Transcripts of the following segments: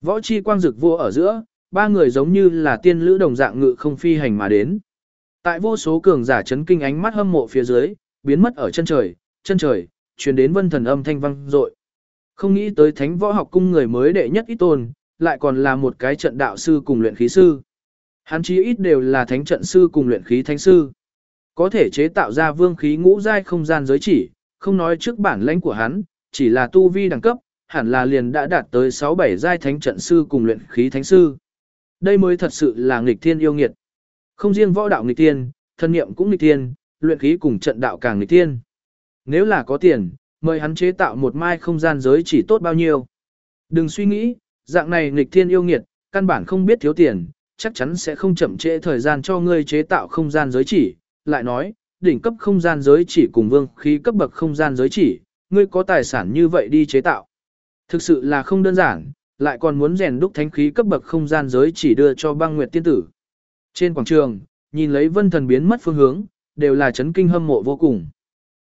Võ chi quang dực vô ở giữa, ba người giống như là tiên lữ đồng dạng ngự không phi hành mà đến. Tại vô số cường giả chấn kinh ánh mắt hâm mộ phía dưới, biến mất ở chân trời, chân trời, truyền đến vân thần âm thanh vang dội. Không nghĩ tới thánh võ học cung người mới đệ nhất ít tôn, lại còn là một cái trận đạo sư cùng luyện khí sư. Hắn chí ít đều là thánh trận sư cùng luyện khí thánh sư. Có thể chế tạo ra vương khí ngũ giai không gian giới chỉ, không nói trước bản lãnh của hắn, chỉ là tu vi đẳng cấp, hẳn là liền đã đạt tới 6-7 giai thánh trận sư cùng luyện khí thánh sư. Đây mới thật sự là nghịch thiên yêu nghiệt. Không riêng võ đạo nghịch thiên, thân niệm cũng nghịch thiên, luyện khí cùng trận đạo càng nghịch thiên. Nếu là có tiền, mời hắn chế tạo một mai không gian giới chỉ tốt bao nhiêu. Đừng suy nghĩ, dạng này nghịch thiên yêu nghiệt, căn bản không biết thiếu tiền, chắc chắn sẽ không chậm trễ thời gian cho ngươi chế tạo không gian giới chỉ. Lại nói, đỉnh cấp không gian giới chỉ cùng vương khí cấp bậc không gian giới chỉ, ngươi có tài sản như vậy đi chế tạo. Thực sự là không đơn giản, lại còn muốn rèn đúc thánh khí cấp bậc không gian giới chỉ đưa cho băng nguyệt tiên tử. Trên quảng trường, nhìn lấy vân thần biến mất phương hướng, đều là chấn kinh hâm mộ vô cùng.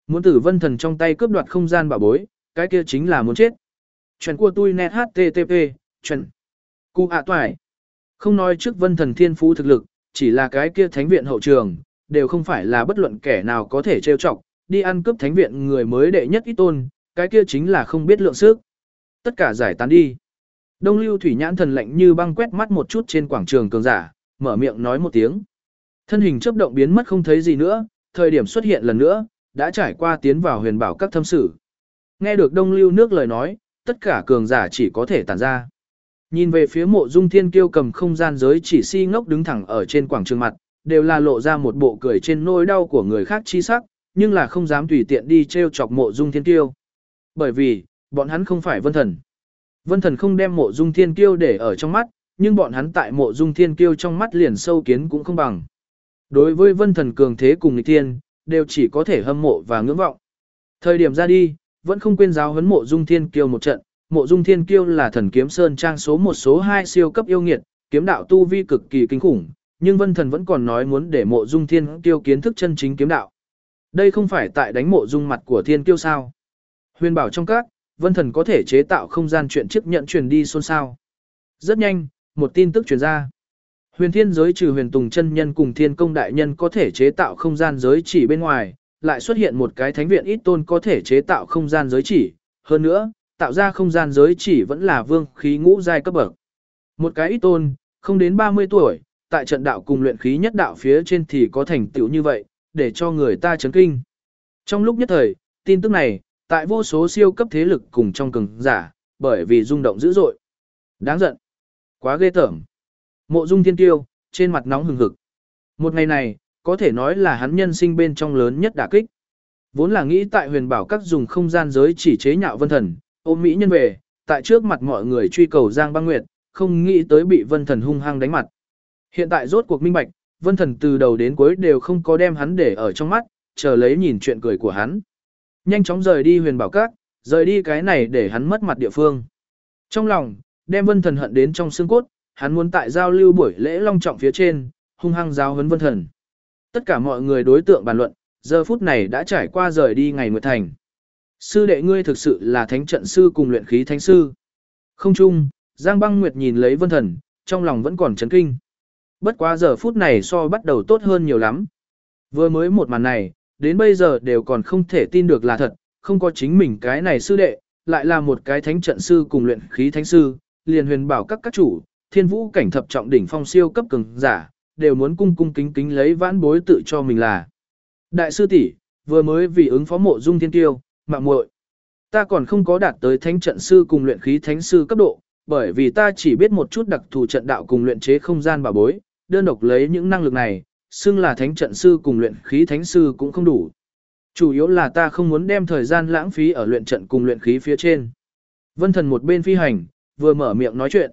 Muốn tử vân thần trong tay cướp đoạt không gian bảo bối, cái kia chính là muốn chết. Chuyện của tôi net http, chuyện. Cụ ạ toại. Không nói trước vân thần thiên phú thực lực, chỉ là cái kia thánh viện hậu trường, đều không phải là bất luận kẻ nào có thể trêu chọc, đi ăn cướp thánh viện người mới đệ nhất ít tôn, cái kia chính là không biết lượng sức. Tất cả giải tán đi. Đông lưu thủy nhãn thần lạnh như băng quét mắt một chút trên quảng trường cường giả, mở miệng nói một tiếng. Thân hình chớp động biến mất không thấy gì nữa, thời điểm xuất hiện lần nữa, đã trải qua tiến vào huyền bảo các thâm sử. Nghe được đông lưu nước lời nói, tất cả cường giả chỉ có thể tản ra. Nhìn về phía mộ dung thiên kiêu cầm không gian giới chỉ si ngốc đứng thẳng ở trên quảng trường mặt, đều là lộ ra một bộ cười trên nỗi đau của người khác chi sắc, nhưng là không dám tùy tiện đi treo chọc mộ dung thiên kiêu. Bởi vì, bọn hắn không phải vân thần. Vân thần không đem mộ dung thiên kiêu để ở trong mắt, nhưng bọn hắn tại mộ dung thiên kiêu trong mắt liền sâu kiến cũng không bằng. Đối với vân thần cường thế cùng nghịch thiên, đều chỉ có thể hâm mộ và ngưỡng vọng. Thời điểm ra đi, vẫn không quên giáo huấn mộ dung thiên kiêu một trận, mộ dung thiên kiêu là thần kiếm sơn trang số một số hai siêu cấp yêu nghiệt, kiếm đạo tu vi cực kỳ kinh khủng, nhưng vân thần vẫn còn nói muốn để mộ dung thiên kiêu kiến thức chân chính kiếm đạo. Đây không phải tại đánh mộ dung mặt của thiên kiêu sao. Huyền bảo trong các, vân thần có thể chế tạo không gian chuyện chiếc nhận truyền đi xôn xao. Rất nhanh, một tin tức truyền ra. Huyền thiên giới trừ huyền tùng chân nhân cùng thiên công đại nhân có thể chế tạo không gian giới chỉ bên ngoài, lại xuất hiện một cái thánh viện ít tôn có thể chế tạo không gian giới chỉ. Hơn nữa, tạo ra không gian giới chỉ vẫn là vương khí ngũ giai cấp bậc. Một cái ít tôn, không đến 30 tuổi, tại trận đạo cùng luyện khí nhất đạo phía trên thì có thành tựu như vậy, để cho người ta chấn kinh. Trong lúc nhất thời, tin tức này, tại vô số siêu cấp thế lực cùng trong cường giả, bởi vì rung động dữ dội. Đáng giận. Quá ghê tởm. Mộ dung thiên tiêu, trên mặt nóng hừng hực. Một ngày này, có thể nói là hắn nhân sinh bên trong lớn nhất đả kích. Vốn là nghĩ tại huyền bảo các dùng không gian giới chỉ chế nhạo vân thần, ôm mỹ nhân về, tại trước mặt mọi người truy cầu Giang băng nguyệt, không nghĩ tới bị vân thần hung hăng đánh mặt. Hiện tại rốt cuộc minh bạch, vân thần từ đầu đến cuối đều không có đem hắn để ở trong mắt, chờ lấy nhìn chuyện cười của hắn. Nhanh chóng rời đi huyền bảo các, rời đi cái này để hắn mất mặt địa phương. Trong lòng, đem vân thần hận đến trong xương cốt, hắn muốn tại giao lưu buổi lễ long trọng phía trên, hung hăng giáo huấn vân thần. Tất cả mọi người đối tượng bàn luận, giờ phút này đã trải qua rời đi ngày nguyệt thành. Sư đệ ngươi thực sự là thánh trận sư cùng luyện khí thánh sư. Không chung, Giang băng nguyệt nhìn lấy vân thần, trong lòng vẫn còn chấn kinh. Bất quá giờ phút này so bắt đầu tốt hơn nhiều lắm. Vừa mới một màn này, đến bây giờ đều còn không thể tin được là thật, không có chính mình cái này sư đệ, lại là một cái thánh trận sư cùng luyện khí thánh sư, liền huyền bảo các các chủ, thiên vũ cảnh thập trọng đỉnh phong siêu cấp cường giả, đều muốn cung cung kính kính lấy vãn bối tự cho mình là. Đại sư tỷ vừa mới vì ứng phó mộ dung thiên tiêu, mạng muội Ta còn không có đạt tới thánh trận sư cùng luyện khí thánh sư cấp độ, bởi vì ta chỉ biết một chút đặc thù trận đạo cùng luyện chế không gian bảo bối, đơn độc lấy những năng lực này, xưng là thánh trận sư cùng luyện khí thánh sư cũng không đủ. Chủ yếu là ta không muốn đem thời gian lãng phí ở luyện trận cùng luyện khí phía trên. Vân thần một bên phi hành, vừa mở miệng nói chuyện.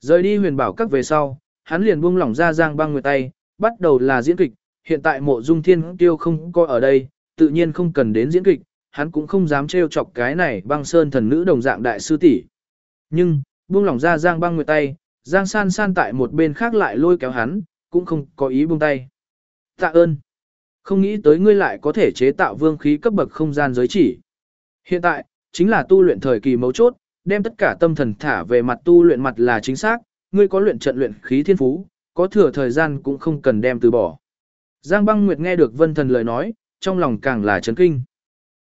Rời đi huyền bảo các về sau, hắn liền buông lỏng ra giang băng người tay, bắt đầu là diễn kịch, hiện tại mộ dung thiên tiêu không có ở đây, tự nhiên không cần đến diễn kịch, hắn cũng không dám trêu chọc cái này băng sơn thần nữ đồng dạng đại sư tỷ. Nhưng, buông lỏng ra giang băng người tay, giang san san tại một bên khác lại lôi kéo hắn, cũng không có ý buông tay. Tạ ơn. Không nghĩ tới ngươi lại có thể chế tạo vương khí cấp bậc không gian giới chỉ. Hiện tại, chính là tu luyện thời kỳ mấu chốt, đem tất cả tâm thần thả về mặt tu luyện mặt là chính xác, ngươi có luyện trận luyện khí thiên phú, có thừa thời gian cũng không cần đem từ bỏ. Giang băng nguyệt nghe được vân thần lời nói, trong lòng càng là chấn kinh.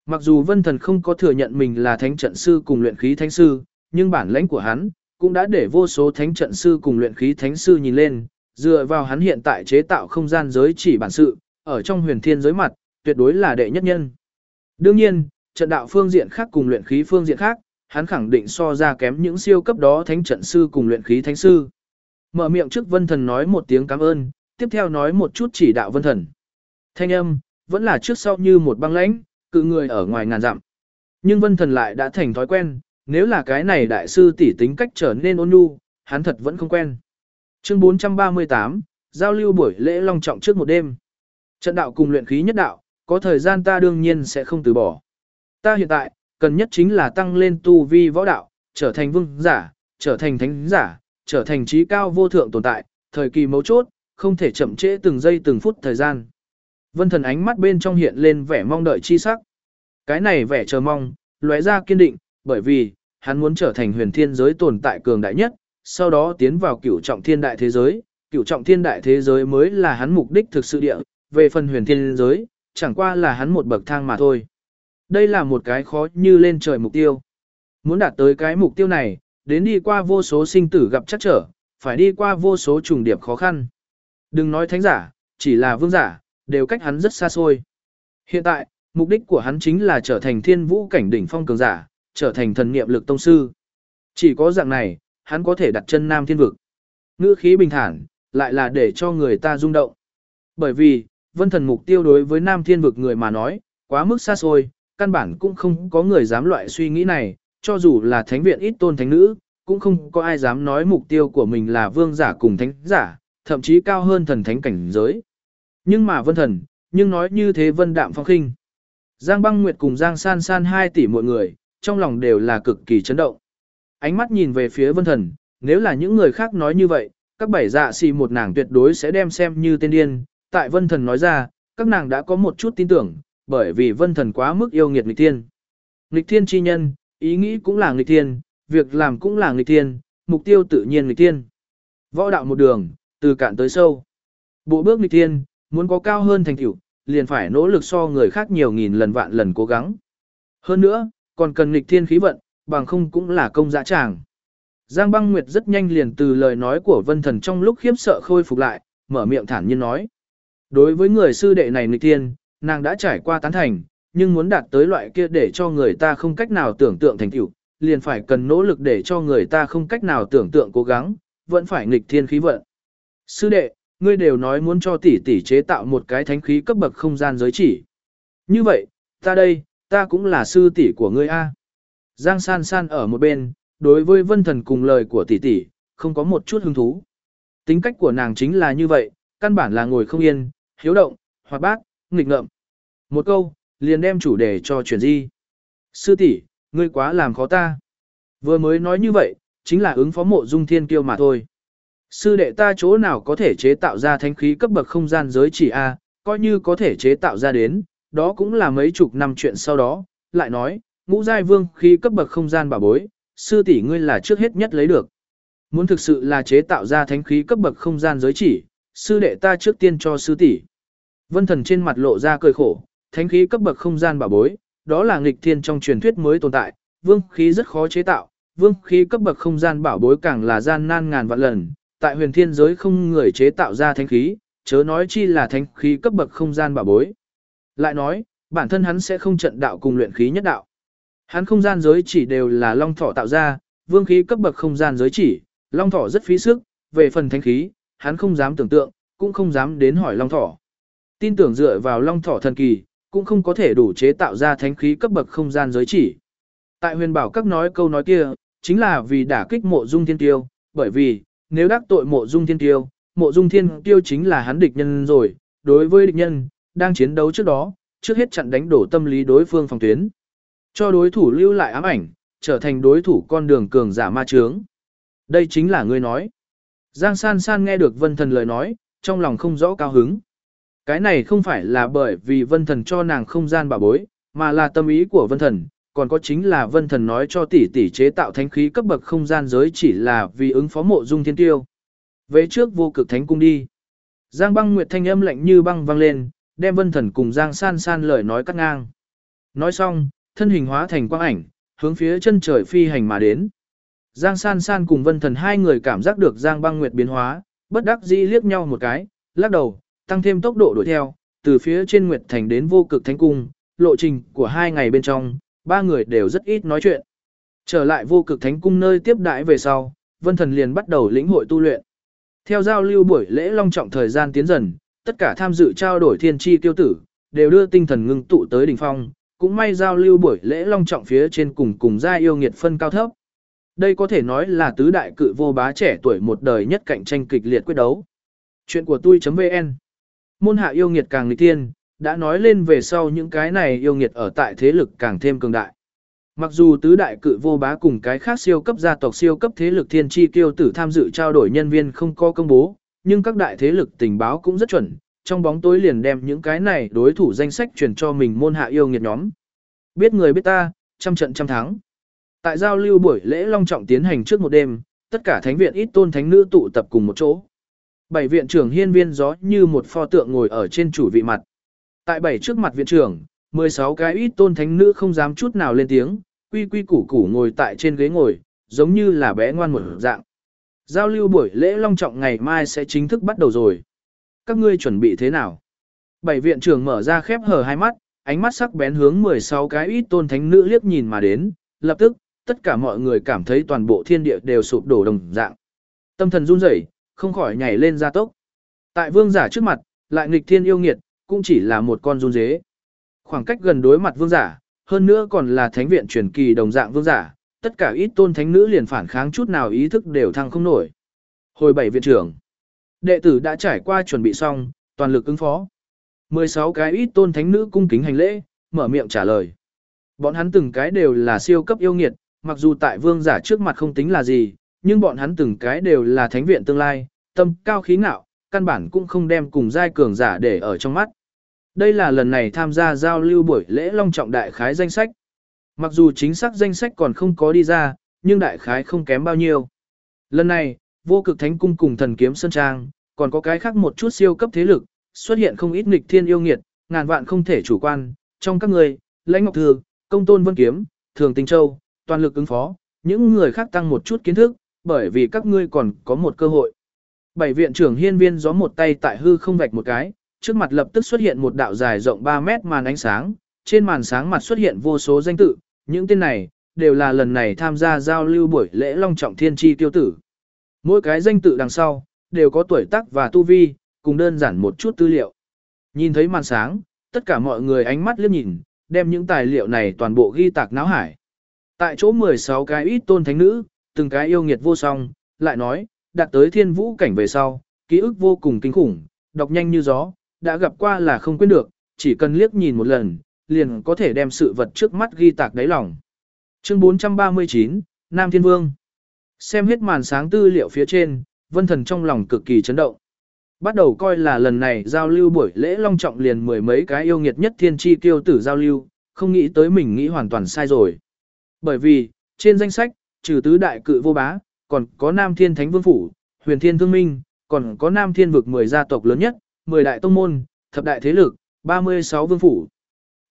Mặc dù vân thần không có thừa nhận mình là thánh trận sư cùng luyện khí thánh sư, nhưng bản lãnh của hắn, cũng đã để vô số thánh trận sư cùng luyện khí thánh sư nhìn lên, dựa vào hắn hiện tại chế tạo không gian giới chỉ bản sự, ở trong huyền thiên giới mặt, tuyệt đối là đệ nhất nhân. Đương nhiên, trận đạo phương diện khác cùng luyện khí phương diện khác, hắn khẳng định so ra kém những siêu cấp đó thánh trận sư cùng luyện khí thánh sư. Mở miệng trước vân thần nói một tiếng cảm ơn, tiếp theo nói một chút chỉ đạo vân thần. Thanh âm, vẫn là trước sau như một băng lãnh, cự người ở ngoài ngàn dặm. Nhưng vân thần lại đã thành thói quen, nếu là cái này đại sư tỷ tính cách trở nên ôn nhu, hắn thật vẫn không quen. Chương 438, giao lưu buổi lễ long trọng trước một đêm. Trận đạo cùng luyện khí nhất đạo, có thời gian ta đương nhiên sẽ không từ bỏ. Ta hiện tại, cần nhất chính là tăng lên tu vi võ đạo, trở thành vương giả, trở thành thánh giả, trở thành trí cao vô thượng tồn tại, thời kỳ mấu chốt, không thể chậm trễ từng giây từng phút thời gian. Vân thần ánh mắt bên trong hiện lên vẻ mong đợi chi sắc. Cái này vẻ chờ mong, lóe ra kiên định, bởi vì, hắn muốn trở thành huyền thiên giới tồn tại cường đại nhất, sau đó tiến vào cửu trọng thiên đại thế giới, cửu trọng thiên đại thế giới mới là hắn mục đích thực sự địa, về phần huyền thiên giới, chẳng qua là hắn một bậc thang mà thôi. Đây là một cái khó như lên trời mục tiêu. Muốn đạt tới cái mục tiêu này, đến đi qua vô số sinh tử gặp chắc trở, phải đi qua vô số trùng điệp khó khăn. Đừng nói thánh giả, chỉ là vương giả, đều cách hắn rất xa xôi. Hiện tại, mục đích của hắn chính là trở thành thiên vũ cảnh đỉnh phong cường giả, trở thành thần niệm lực tông sư. Chỉ có dạng này, hắn có thể đặt chân nam thiên vực. Ngữ khí bình thản, lại là để cho người ta rung động. Bởi vì, vân thần mục tiêu đối với nam thiên vực người mà nói, quá mức xa xôi, căn bản cũng không có người dám loại suy nghĩ này, cho dù là thánh viện ít tôn thánh nữ, cũng không có ai dám nói mục tiêu của mình là vương giả cùng thánh giả, thậm chí cao hơn thần thánh cảnh giới. Nhưng mà vân thần, nhưng nói như thế vân đạm phong khinh. Giang băng nguyệt cùng Giang san san hai tỷ mọi người, trong lòng đều là cực kỳ chấn động. Ánh mắt nhìn về phía vân thần, nếu là những người khác nói như vậy, các bảy dạ xì một nàng tuyệt đối sẽ đem xem như tên điên. Tại vân thần nói ra, các nàng đã có một chút tin tưởng, bởi vì vân thần quá mức yêu nghiệt nghịch thiên. Nghịch thiên chi nhân, ý nghĩ cũng là nghịch thiên, việc làm cũng là nghịch thiên, mục tiêu tự nhiên nghịch thiên. Võ đạo một đường, từ cạn tới sâu. Bộ bước nghịch thiên, muốn có cao hơn thành tựu, liền phải nỗ lực so người khác nhiều nghìn lần vạn lần cố gắng. Hơn nữa, còn cần nghịch thiên khí vận, bằng không cũng là công dã tràng. Giang băng nguyệt rất nhanh liền từ lời nói của vân thần trong lúc khiếp sợ khôi phục lại, mở miệng thản nhiên nói. Đối với người sư đệ này nghịch thiên, nàng đã trải qua tán thành, nhưng muốn đạt tới loại kia để cho người ta không cách nào tưởng tượng thành tựu, liền phải cần nỗ lực để cho người ta không cách nào tưởng tượng cố gắng, vẫn phải nghịch thiên khí vận. Sư đệ, ngươi đều nói muốn cho tỷ tỷ chế tạo một cái thánh khí cấp bậc không gian giới chỉ. Như vậy, ta đây, ta cũng là sư tỷ của ngươi a. Giang San San ở một bên, đối với vân thần cùng lời của tỷ tỷ, không có một chút hứng thú. Tính cách của nàng chính là như vậy, căn bản là ngồi không yên, hiếu động, hoạt bát, nghịch ngợm. Một câu, liền đem chủ đề cho chuyển di. Sư tỷ, ngươi quá làm khó ta. Vừa mới nói như vậy, chính là ứng phó mộ dung thiên kiêu mà thôi. Sư đệ ta chỗ nào có thể chế tạo ra thánh khí cấp bậc không gian giới chỉ A, coi như có thể chế tạo ra đến, đó cũng là mấy chục năm chuyện sau đó, lại nói, ngũ giai vương khí cấp bậc không gian bảo bối, sư tỷ ngươi là trước hết nhất lấy được. Muốn thực sự là chế tạo ra thánh khí cấp bậc không gian giới chỉ, sư đệ ta trước tiên cho sư tỷ. Vân thần trên mặt lộ ra cười khổ, thánh khí cấp bậc không gian bảo bối, đó là nghịch thiên trong truyền thuyết mới tồn tại, vương khí rất khó chế tạo, vương khí cấp bậc không gian bảo bối càng là gian nan ngàn vạn lần, tại huyền thiên giới không người chế tạo ra thánh khí, chớ nói chi là thánh khí cấp bậc không gian bảo bối. Lại nói, bản thân hắn sẽ không trận đạo cùng luyện khí nhất đạo. Hắn không gian giới chỉ đều là long thỏ tạo ra, vương khí cấp bậc không gian giới chỉ, long thỏ rất phí sức, về phần thánh khí, hắn không dám tưởng tượng, cũng không dám đến hỏi long thỏ. Tin tưởng dựa vào long thỏ thần kỳ, cũng không có thể đủ chế tạo ra thánh khí cấp bậc không gian giới chỉ. Tại huyền bảo các nói câu nói kia, chính là vì đả kích mộ dung thiên tiêu, bởi vì, nếu đắc tội mộ dung thiên tiêu, mộ dung thiên tiêu chính là hắn địch nhân rồi, đối với địch nhân, đang chiến đấu trước đó, trước hết chặn đánh đổ tâm lý đối phương phòng tuyến. Cho đối thủ lưu lại ám ảnh, trở thành đối thủ con đường cường giả ma chướng. Đây chính là ngươi nói. Giang san san nghe được vân thần lời nói, trong lòng không rõ cao hứng. Cái này không phải là bởi vì vân thần cho nàng không gian bảo bối, mà là tâm ý của vân thần, còn có chính là vân thần nói cho tỷ tỷ chế tạo thánh khí cấp bậc không gian giới chỉ là vì ứng phó mộ dung thiên tiêu. Về trước vô cực thánh cung đi. Giang băng nguyệt thanh âm lạnh như băng vang lên, đem vân thần cùng Giang san san lời nói cắt ngang. Nói xong, thân hình hóa thành quang ảnh, hướng phía chân trời phi hành mà đến. Giang san san cùng vân thần hai người cảm giác được Giang băng nguyệt biến hóa, bất đắc dĩ liếc nhau một cái, lắc đầu, tăng thêm tốc độ đuổi theo, từ phía trên nguyệt thành đến vô cực thánh cung, lộ trình của hai ngày bên trong, ba người đều rất ít nói chuyện. Trở lại vô cực thánh cung nơi tiếp đãi về sau, vân thần liền bắt đầu lĩnh hội tu luyện. Theo giao lưu buổi lễ long trọng thời gian tiến dần, tất cả tham dự trao đổi thiên chi tiêu tử, đều đưa tinh thần ngưng tụ tới đỉnh phong, cũng may giao lưu buổi lễ long trọng phía trên cùng cùng gia yêu nghiệt phân cao thấp. Đây có thể nói là tứ đại cự vô bá trẻ tuổi một đời nhất cạnh tranh kịch liệt quyết đấu. Chuyện của tôi.vn Môn hạ yêu nghiệt càng nghịch tiên, đã nói lên về sau những cái này yêu nghiệt ở tại thế lực càng thêm cường đại. Mặc dù tứ đại cự vô bá cùng cái khác siêu cấp gia tộc siêu cấp thế lực thiên chi tiêu tử tham dự trao đổi nhân viên không có công bố, nhưng các đại thế lực tình báo cũng rất chuẩn, trong bóng tối liền đem những cái này đối thủ danh sách truyền cho mình môn hạ yêu nghiệt nhóm. Biết người biết ta, trăm trận trăm thắng. Tại giao lưu buổi lễ long trọng tiến hành trước một đêm, tất cả thánh viện ít tôn thánh nữ tụ tập cùng một chỗ. Bảy viện trưởng hiên viên gió như một pho tượng ngồi ở trên chủ vị mặt. Tại bảy trước mặt viện trưởng, 16 cái ít tôn thánh nữ không dám chút nào lên tiếng, quy quy củ củ ngồi tại trên ghế ngồi, giống như là bé ngoan một dạng. Giao lưu buổi lễ long trọng ngày mai sẽ chính thức bắt đầu rồi. Các ngươi chuẩn bị thế nào? Bảy viện trưởng mở ra khép hờ hai mắt, ánh mắt sắc bén hướng 16 cái ít tôn thánh nữ liếc nhìn mà đến, lập tức, tất cả mọi người cảm thấy toàn bộ thiên địa đều sụp đổ đồng dạng. Tâm thần run rẩy, không khỏi nhảy lên ra tốc. Tại vương giả trước mặt, lại nghịch thiên yêu nghiệt, cũng chỉ là một con run dế. Khoảng cách gần đối mặt vương giả, hơn nữa còn là thánh viện truyền kỳ đồng dạng vương giả, tất cả ít tôn thánh nữ liền phản kháng chút nào ý thức đều thăng không nổi. Hồi bảy viện trưởng, đệ tử đã trải qua chuẩn bị xong, toàn lực ứng phó. 16 cái ít tôn thánh nữ cung kính hành lễ, mở miệng trả lời. Bọn hắn từng cái đều là siêu cấp yêu nghiệt, mặc dù tại vương giả trước mặt không tính là gì, nhưng bọn hắn từng cái đều là thánh viện tương lai, tâm cao khí ngạo, căn bản cũng không đem cùng giai cường giả để ở trong mắt. Đây là lần này tham gia giao lưu buổi lễ long trọng đại khái danh sách. Mặc dù chính xác danh sách còn không có đi ra, nhưng đại khái không kém bao nhiêu. Lần này, vô cực thánh cung cùng thần kiếm sơn trang, còn có cái khác một chút siêu cấp thế lực, xuất hiện không ít nghịch thiên yêu nghiệt, ngàn vạn không thể chủ quan, trong các người, lãnh ngọc thường, công tôn vân kiếm, thường tình châu, toàn lực ứng phó, những người khác tăng một chút kiến thức, bởi vì các ngươi còn có một cơ hội. Bảy viện trưởng hiên viên gió một tay tại hư không vạch một cái, trước mặt lập tức xuất hiện một đạo dài rộng 3 mét màn ánh sáng, trên màn sáng mặt xuất hiện vô số danh tự, những tên này, đều là lần này tham gia giao lưu buổi lễ long trọng thiên tri tiêu tử. Mỗi cái danh tự đằng sau, đều có tuổi tác và tu vi, cùng đơn giản một chút tư liệu. Nhìn thấy màn sáng, tất cả mọi người ánh mắt liếc nhìn, đem những tài liệu này toàn bộ ghi tạc náo hải. Tại chỗ 16 cái ít tôn thánh nữ, từng cái yêu nghiệt vô song, lại nói, đạt tới thiên vũ cảnh về sau, ký ức vô cùng kinh khủng, đọc nhanh như gió, đã gặp qua là không quên được, chỉ cần liếc nhìn một lần, liền có thể đem sự vật trước mắt ghi tạc đáy lòng. Chương 439, Nam Thiên Vương Xem hết màn sáng tư liệu phía trên, vân thần trong lòng cực kỳ chấn động. Bắt đầu coi là lần này giao lưu buổi lễ long trọng liền mười mấy cái yêu nghiệt nhất thiên chi tiêu tử giao lưu, không nghĩ tới mình nghĩ hoàn toàn sai rồi. Bởi vì, trên danh sách, trừ tứ đại cự vô bá, còn có Nam Thiên Thánh Vương Phủ, Huyền Thiên Thương Minh, còn có Nam Thiên vực 10 gia tộc lớn nhất, 10 đại tông môn, thập đại thế lực, 36 vương phủ.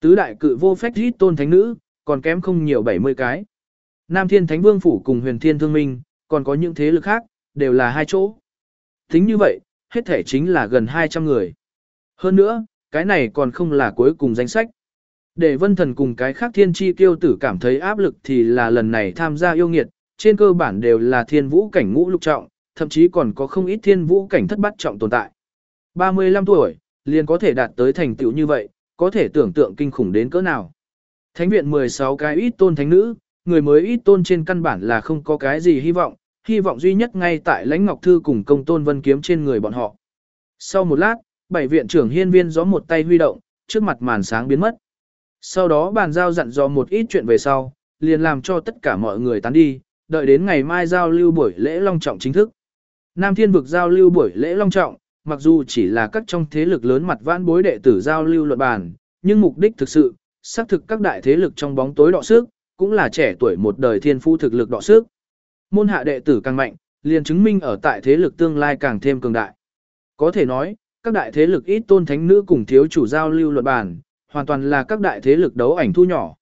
Tứ đại cự vô phách rít tôn thánh nữ, còn kém không nhiều 70 cái. Nam Thiên Thánh Vương phủ cùng Huyền Thiên Thương Minh, còn có những thế lực khác, đều là hai chỗ. Tính như vậy, hết thể chính là gần 200 người. Hơn nữa, cái này còn không là cuối cùng danh sách. Để vân thần cùng cái khác thiên chi tiêu tử cảm thấy áp lực thì là lần này tham gia yêu nghiệt, trên cơ bản đều là thiên vũ cảnh ngũ lục trọng, thậm chí còn có không ít thiên vũ cảnh thất bát trọng tồn tại. 35 tuổi, liền có thể đạt tới thành tựu như vậy, có thể tưởng tượng kinh khủng đến cỡ nào. Thánh viện 16 cái ít tôn thánh nữ, người mới ít tôn trên căn bản là không có cái gì hy vọng, hy vọng duy nhất ngay tại lãnh ngọc thư cùng công tôn vân kiếm trên người bọn họ. Sau một lát, bảy viện trưởng hiên viên gió một tay huy động, trước mặt màn sáng biến mất. Sau đó bàn giao dặn dò một ít chuyện về sau, liền làm cho tất cả mọi người tán đi, đợi đến ngày mai giao lưu buổi lễ long trọng chính thức. Nam Thiên vực giao lưu buổi lễ long trọng, mặc dù chỉ là các trong thế lực lớn mặt vãn bối đệ tử giao lưu luận bàn, nhưng mục đích thực sự, xác thực các đại thế lực trong bóng tối đọ sức, cũng là trẻ tuổi một đời thiên phu thực lực đọ sức. Môn hạ đệ tử càng mạnh, liền chứng minh ở tại thế lực tương lai càng thêm cường đại. Có thể nói, các đại thế lực ít tôn thánh nữ cùng thiếu chủ giao lưu luận bàn, hoàn toàn là các đại thế lực đấu ảnh thu nhỏ.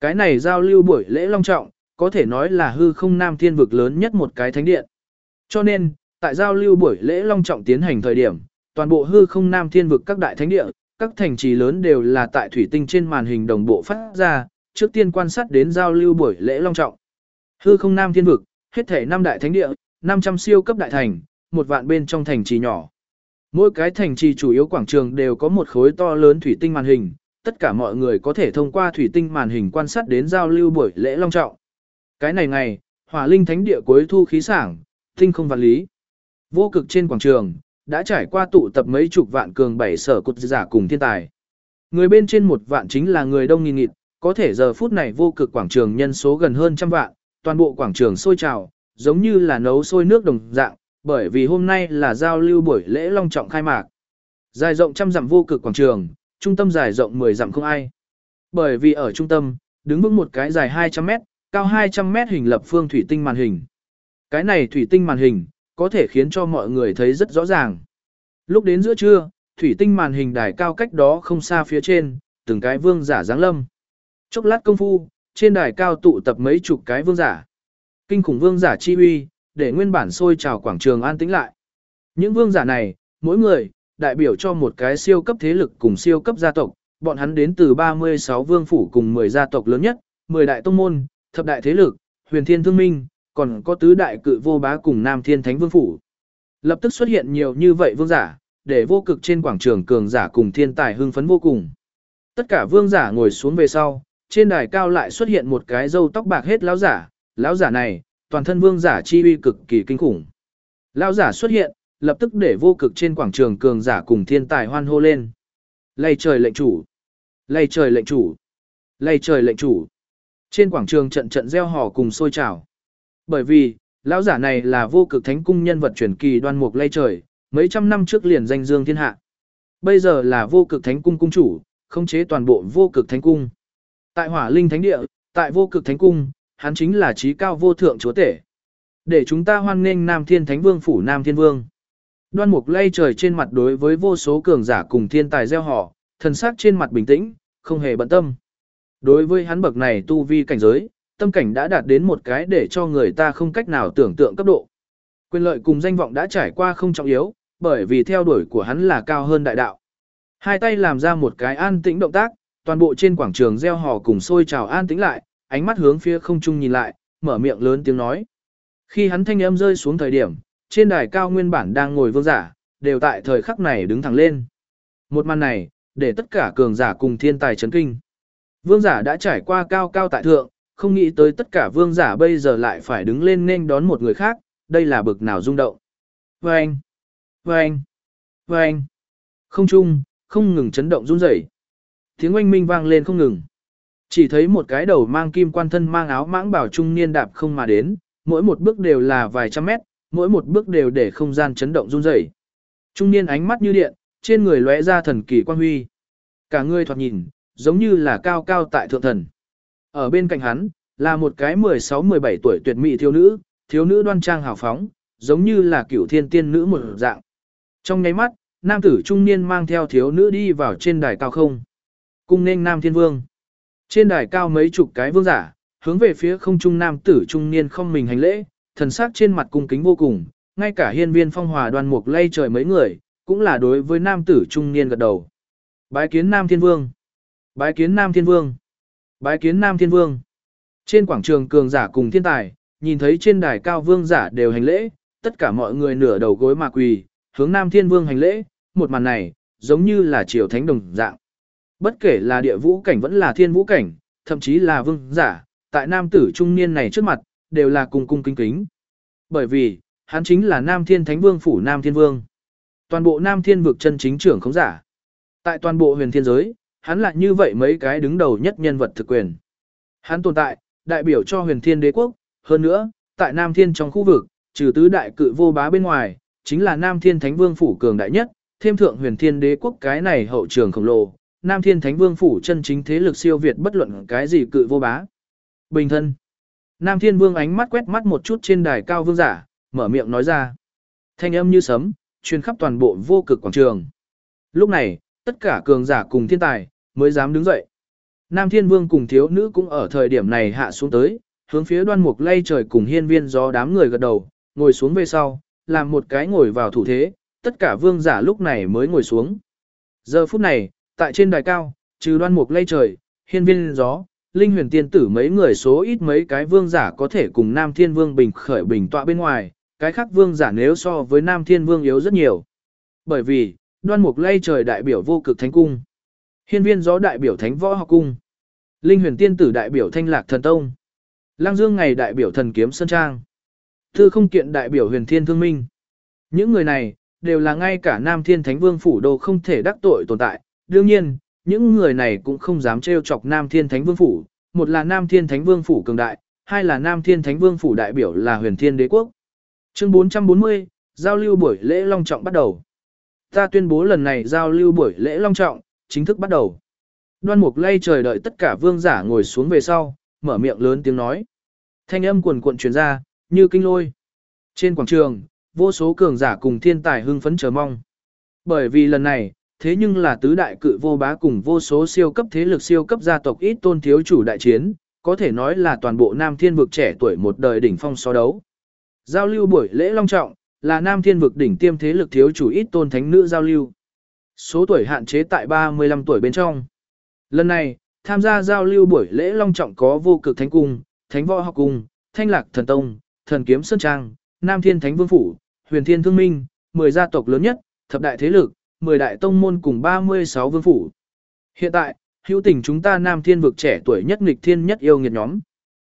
Cái này giao lưu buổi lễ long trọng, có thể nói là hư không nam thiên vực lớn nhất một cái thánh điện. Cho nên, tại giao lưu buổi lễ long trọng tiến hành thời điểm, toàn bộ hư không nam thiên vực các đại thánh địa, các thành trì lớn đều là tại thủy tinh trên màn hình đồng bộ phát ra, trước tiên quan sát đến giao lưu buổi lễ long trọng. Hư không nam thiên vực, hết thể năm đại thánh địa, 500 siêu cấp đại thành, một vạn bên trong thành trì nhỏ. Mỗi cái thành trì chủ yếu quảng trường đều có một khối to lớn thủy tinh màn hình, tất cả mọi người có thể thông qua thủy tinh màn hình quan sát đến giao lưu buổi lễ long trọng. Cái này ngày, hỏa linh thánh địa cuối thu khí sảng, tinh không vạn lý. Vô cực trên quảng trường, đã trải qua tụ tập mấy chục vạn cường bảy sở cột giả cùng thiên tài. Người bên trên một vạn chính là người đông nghìn nghịt, có thể giờ phút này vô cực quảng trường nhân số gần hơn trăm vạn, toàn bộ quảng trường sôi trào, giống như là nấu sôi nước đồng dạng, bởi vì hôm nay là giao lưu buổi lễ long trọng khai mạc. Dài rộng trăm dặm vô cực quảng trường, trung tâm dài rộng 10 dặm không ai. Bởi vì ở trung tâm, đứng vững một cái dài 200 mét, cao 200 mét hình lập phương thủy tinh màn hình. Cái này thủy tinh màn hình, có thể khiến cho mọi người thấy rất rõ ràng. Lúc đến giữa trưa, thủy tinh màn hình đài cao cách đó không xa phía trên, từng cái vương giả dáng lâm. Chốc lát công phu, trên đài cao tụ tập mấy chục cái vương giả. Kinh khủng vương giả chi uy, để nguyên bản sôi trào quảng trường an tĩnh lại. Những vương giả này, mỗi người, đại biểu cho một cái siêu cấp thế lực cùng siêu cấp gia tộc, bọn hắn đến từ 36 vương phủ cùng 10 gia tộc lớn nhất, 10 đại tông môn, thập đại thế lực, huyền thiên thương minh, còn có tứ đại cự vô bá cùng nam thiên thánh vương phủ. Lập tức xuất hiện nhiều như vậy vương giả, để vô cực trên quảng trường cường giả cùng thiên tài hưng phấn vô cùng. Tất cả vương giả ngồi xuống về sau, trên đài cao lại xuất hiện một cái râu tóc bạc hết lão giả, lão giả này, toàn thân vương giả chi uy cực kỳ kinh khủng. Lão giả xuất hiện, lập tức để vô cực trên quảng trường cường giả cùng thiên tài hoan hô lên. Lây trời lệnh chủ, lây trời lệnh chủ, lây trời lệnh chủ. Trên quảng trường trận trận reo hò cùng sôi trào. Bởi vì, lão giả này là vô cực thánh cung nhân vật truyền kỳ đoan mục lây trời, mấy trăm năm trước liền danh dương thiên hạ. Bây giờ là vô cực thánh cung cung chủ, khống chế toàn bộ vô cực thánh cung. Tại hỏa linh thánh địa, tại vô cực thánh cung, hắn chính là trí cao vô thượng chúa tể. Để chúng ta hoan nghênh Nam Thiên Thánh Vương phủ Nam Thiên Vương. Đoan Mục lay trời trên mặt đối với vô số cường giả cùng thiên tài gieo họ, thần sắc trên mặt bình tĩnh, không hề bận tâm. Đối với hắn bậc này tu vi cảnh giới, tâm cảnh đã đạt đến một cái để cho người ta không cách nào tưởng tượng cấp độ. Quyền lợi cùng danh vọng đã trải qua không trọng yếu, bởi vì theo đuổi của hắn là cao hơn đại đạo. Hai tay làm ra một cái an tĩnh động tác, toàn bộ trên quảng trường gieo hò cùng sôi trào an tĩnh lại, ánh mắt hướng phía không trung nhìn lại, mở miệng lớn tiếng nói. Khi hắn thanh âm rơi xuống thời điểm, trên đài cao nguyên bản đang ngồi vương giả, đều tại thời khắc này đứng thẳng lên. Một màn này, để tất cả cường giả cùng thiên tài chấn kinh. Vương giả đã trải qua cao cao tại thượng, không nghĩ tới tất cả vương giả bây giờ lại phải đứng lên nên đón một người khác, đây là bực nào rung động. Vâng! Vâng! Vâng! Không chung, không ngừng chấn động run rẩy. Tiếng oanh minh vang lên không ngừng. Chỉ thấy một cái đầu mang kim quan thân mang áo mãng bảo trung niên đạp không mà đến, mỗi một bước đều là vài trăm mét, mỗi một bước đều để không gian chấn động run rẩy. Trung niên ánh mắt như điện, trên người lóe ra thần kỳ quan huy. Cả người thoạt nhìn, giống như là cao cao tại thượng thần. Ở bên cạnh hắn, là một cái 16-17 tuổi tuyệt mỹ thiếu nữ, thiếu nữ đoan trang hào phóng, giống như là cửu thiên tiên nữ một dạng. Trong nháy mắt, nam tử trung niên mang theo thiếu nữ đi vào trên đài cao không. Cung nên nam thiên vương. Trên đài cao mấy chục cái vương giả, hướng về phía không trung nam tử trung niên không mình hành lễ, thần sắc trên mặt cung kính vô cùng, ngay cả hiên viên phong hòa đoan mục lay trời mấy người, cũng là đối với nam tử trung niên gật đầu. Bái kiến nam thiên vương. Bái kiến nam thiên vương. Bái kiến nam thiên vương. Trên quảng trường cường giả cùng thiên tài, nhìn thấy trên đài cao vương giả đều hành lễ, tất cả mọi người nửa đầu gối mà quỳ, hướng nam thiên vương hành lễ, một màn này, giống như là triều thánh đồng dạng. Bất kể là địa vũ cảnh vẫn là thiên vũ cảnh, thậm chí là vương giả, tại nam tử trung niên này trước mặt, đều là cùng cung kính kính. Bởi vì, hắn chính là nam thiên thánh vương phủ nam thiên vương. Toàn bộ nam thiên vực chân chính trưởng không giả. Tại toàn bộ huyền thiên giới, hắn lại như vậy mấy cái đứng đầu nhất nhân vật thực quyền. Hắn tồn tại, đại biểu cho huyền thiên đế quốc, hơn nữa, tại nam thiên trong khu vực, trừ tứ đại cự vô bá bên ngoài, chính là nam thiên thánh vương phủ cường đại nhất, thêm thượng huyền thiên đế quốc cái này hậu trường khổng lồ, Nam Thiên Thánh Vương phủ chân chính thế lực siêu việt bất luận cái gì cự vô bá. Bình thân. Nam Thiên Vương ánh mắt quét mắt một chút trên đài cao vương giả, mở miệng nói ra. Thanh âm như sấm, truyền khắp toàn bộ vô cực quảng trường. Lúc này, tất cả cường giả cùng thiên tài, mới dám đứng dậy. Nam Thiên Vương cùng thiếu nữ cũng ở thời điểm này hạ xuống tới, hướng phía đoan mục lay trời cùng hiên viên gió đám người gật đầu, ngồi xuống về sau, làm một cái ngồi vào thủ thế, tất cả vương giả lúc này mới ngồi xuống. Giờ phút này, tại trên đài cao, trừ đoan mục Lây trời, hiên viên gió, linh huyền tiên tử mấy người số ít mấy cái vương giả có thể cùng Nam Thiên Vương bình khởi bình tọa bên ngoài, cái khác vương giả nếu so với Nam Thiên Vương yếu rất nhiều. Bởi vì, đoan mục Lây trời đại biểu vô cực thánh cung. Hiên viên gió đại biểu thánh võ học cung. Linh huyền tiên tử đại biểu thanh lạc thần tông. Lang dương ngày đại biểu thần kiếm sơn trang. Thư không kiện đại biểu huyền thiên thương minh. Những người này, đều là ngay cả Nam Thiên Thánh Vương Phủ Đô không thể đắc tội tồn tại. Đương nhiên, những người này cũng không dám trêu chọc Nam Thiên Thánh Vương Phủ. Một là Nam Thiên Thánh Vương Phủ cường đại, hai là Nam Thiên Thánh Vương Phủ đại biểu là huyền thiên đế quốc. Chương 440, giao lưu buổi lễ long trọng bắt đầu. Ta tuyên bố lần này giao lưu buổi lễ long trọng, chính thức bắt đầu. Đoan mục lay trời đợi tất cả vương giả ngồi xuống về sau, mở miệng lớn tiếng nói. Thanh âm quần cuộn truyền ra, như kinh lôi. Trên quảng trường, vô số cường giả cùng thiên tài hưng phấn chờ mong. Bởi vì lần này, thế nhưng là tứ đại cự vô bá cùng vô số siêu cấp thế lực siêu cấp gia tộc ít tôn thiếu chủ đại chiến, có thể nói là toàn bộ Nam Thiên vực trẻ tuổi một đời đỉnh phong so đấu. Giao lưu buổi lễ long trọng, là Nam Thiên vực đỉnh tiêm thế lực thiếu chủ ít tôn thánh nữ giao lưu. Số tuổi hạn chế tại 35 tuổi bên trong. Lần này, tham gia giao lưu buổi lễ long trọng có vô cực thánh cung, thánh võ học cung, thanh lạc thần tông, thần kiếm sơn trang, nam thiên thánh vương phủ, huyền thiên thương minh, 10 gia tộc lớn nhất, thập đại thế lực, 10 đại tông môn cùng 36 vương phủ. Hiện tại, hữu tình chúng ta nam thiên vực trẻ tuổi nhất nghịch thiên nhất yêu nghiệt nhóm.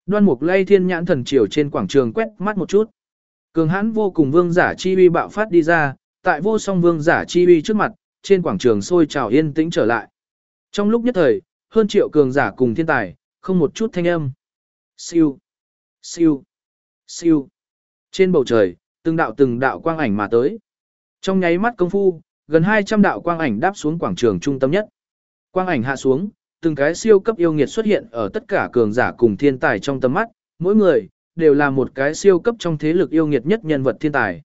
Đoan mục lây thiên nhãn thần triều trên quảng trường quét mắt một chút. Cường hãn vô cùng vương giả chi uy bạo phát đi ra, tại vô song vương giả chi uy trước mặt, trên quảng trường sôi trào yên tĩnh trở lại. Trong lúc nhất thời, hơn triệu cường giả cùng thiên tài, không một chút thanh âm. Siêu, siêu, siêu. Trên bầu trời, từng đạo từng đạo quang ảnh mà tới. Trong nháy mắt công phu, gần 200 đạo quang ảnh đáp xuống quảng trường trung tâm nhất. Quang ảnh hạ xuống, từng cái siêu cấp yêu nghiệt xuất hiện ở tất cả cường giả cùng thiên tài trong tầm mắt, mỗi người đều là một cái siêu cấp trong thế lực yêu nghiệt nhất nhân vật thiên tài.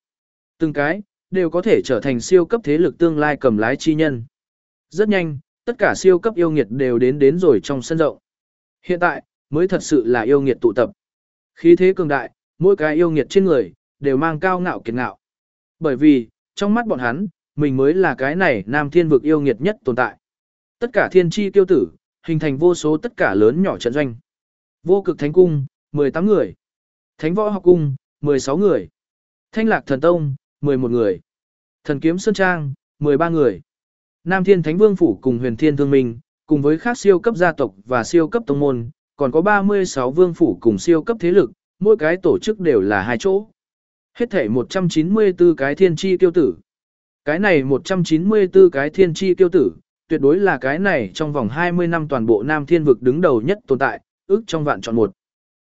Từng cái đều có thể trở thành siêu cấp thế lực tương lai cầm lái chi nhân. Rất nhanh, tất cả siêu cấp yêu nghiệt đều đến đến rồi trong sân rộng. Hiện tại, mới thật sự là yêu nghiệt tụ tập. Khí thế cường đại, mỗi cái yêu nghiệt trên người, đều mang cao ngạo kiệt ngạo. Bởi vì, trong mắt bọn hắn, mình mới là cái này nam thiên vực yêu nghiệt nhất tồn tại. Tất cả thiên chi tiêu tử, hình thành vô số tất cả lớn nhỏ trận doanh. Vô cực thánh cung, 18 người. Thánh võ học cung, 16 người. Thanh lạc thần tông, 11 người. Thần kiếm sơn trang, 13 người. Nam Thiên Thánh Vương Phủ cùng huyền thiên thương minh, cùng với các siêu cấp gia tộc và siêu cấp tông môn, còn có 36 vương phủ cùng siêu cấp thế lực, mỗi cái tổ chức đều là hai chỗ. Hết thể 194 cái thiên chi tiêu tử. Cái này 194 cái thiên chi tiêu tử, tuyệt đối là cái này trong vòng 20 năm toàn bộ Nam Thiên vực đứng đầu nhất tồn tại, ước trong vạn chọn một.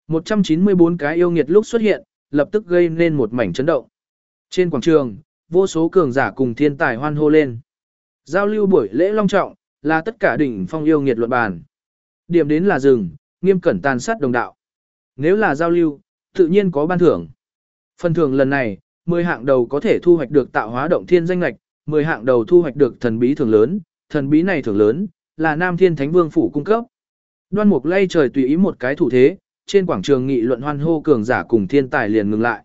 194 cái yêu nghiệt lúc xuất hiện, lập tức gây nên một mảnh chấn động. Trên quảng trường, vô số cường giả cùng thiên tài hoan hô lên. Giao lưu buổi lễ long trọng, là tất cả đỉnh phong yêu nghiệt luận bàn. Điểm đến là rừng, nghiêm cẩn tàn sát đồng đạo. Nếu là giao lưu, tự nhiên có ban thưởng. Phần thưởng lần này, 10 hạng đầu có thể thu hoạch được tạo hóa động thiên danh lạch, 10 hạng đầu thu hoạch được thần bí thưởng lớn, thần bí này thưởng lớn, là Nam Thiên Thánh Vương phủ cung cấp. Đoan Mục lay trời tùy ý một cái thủ thế, trên quảng trường nghị luận hoan hô cường giả cùng thiên tài liền ngừng lại,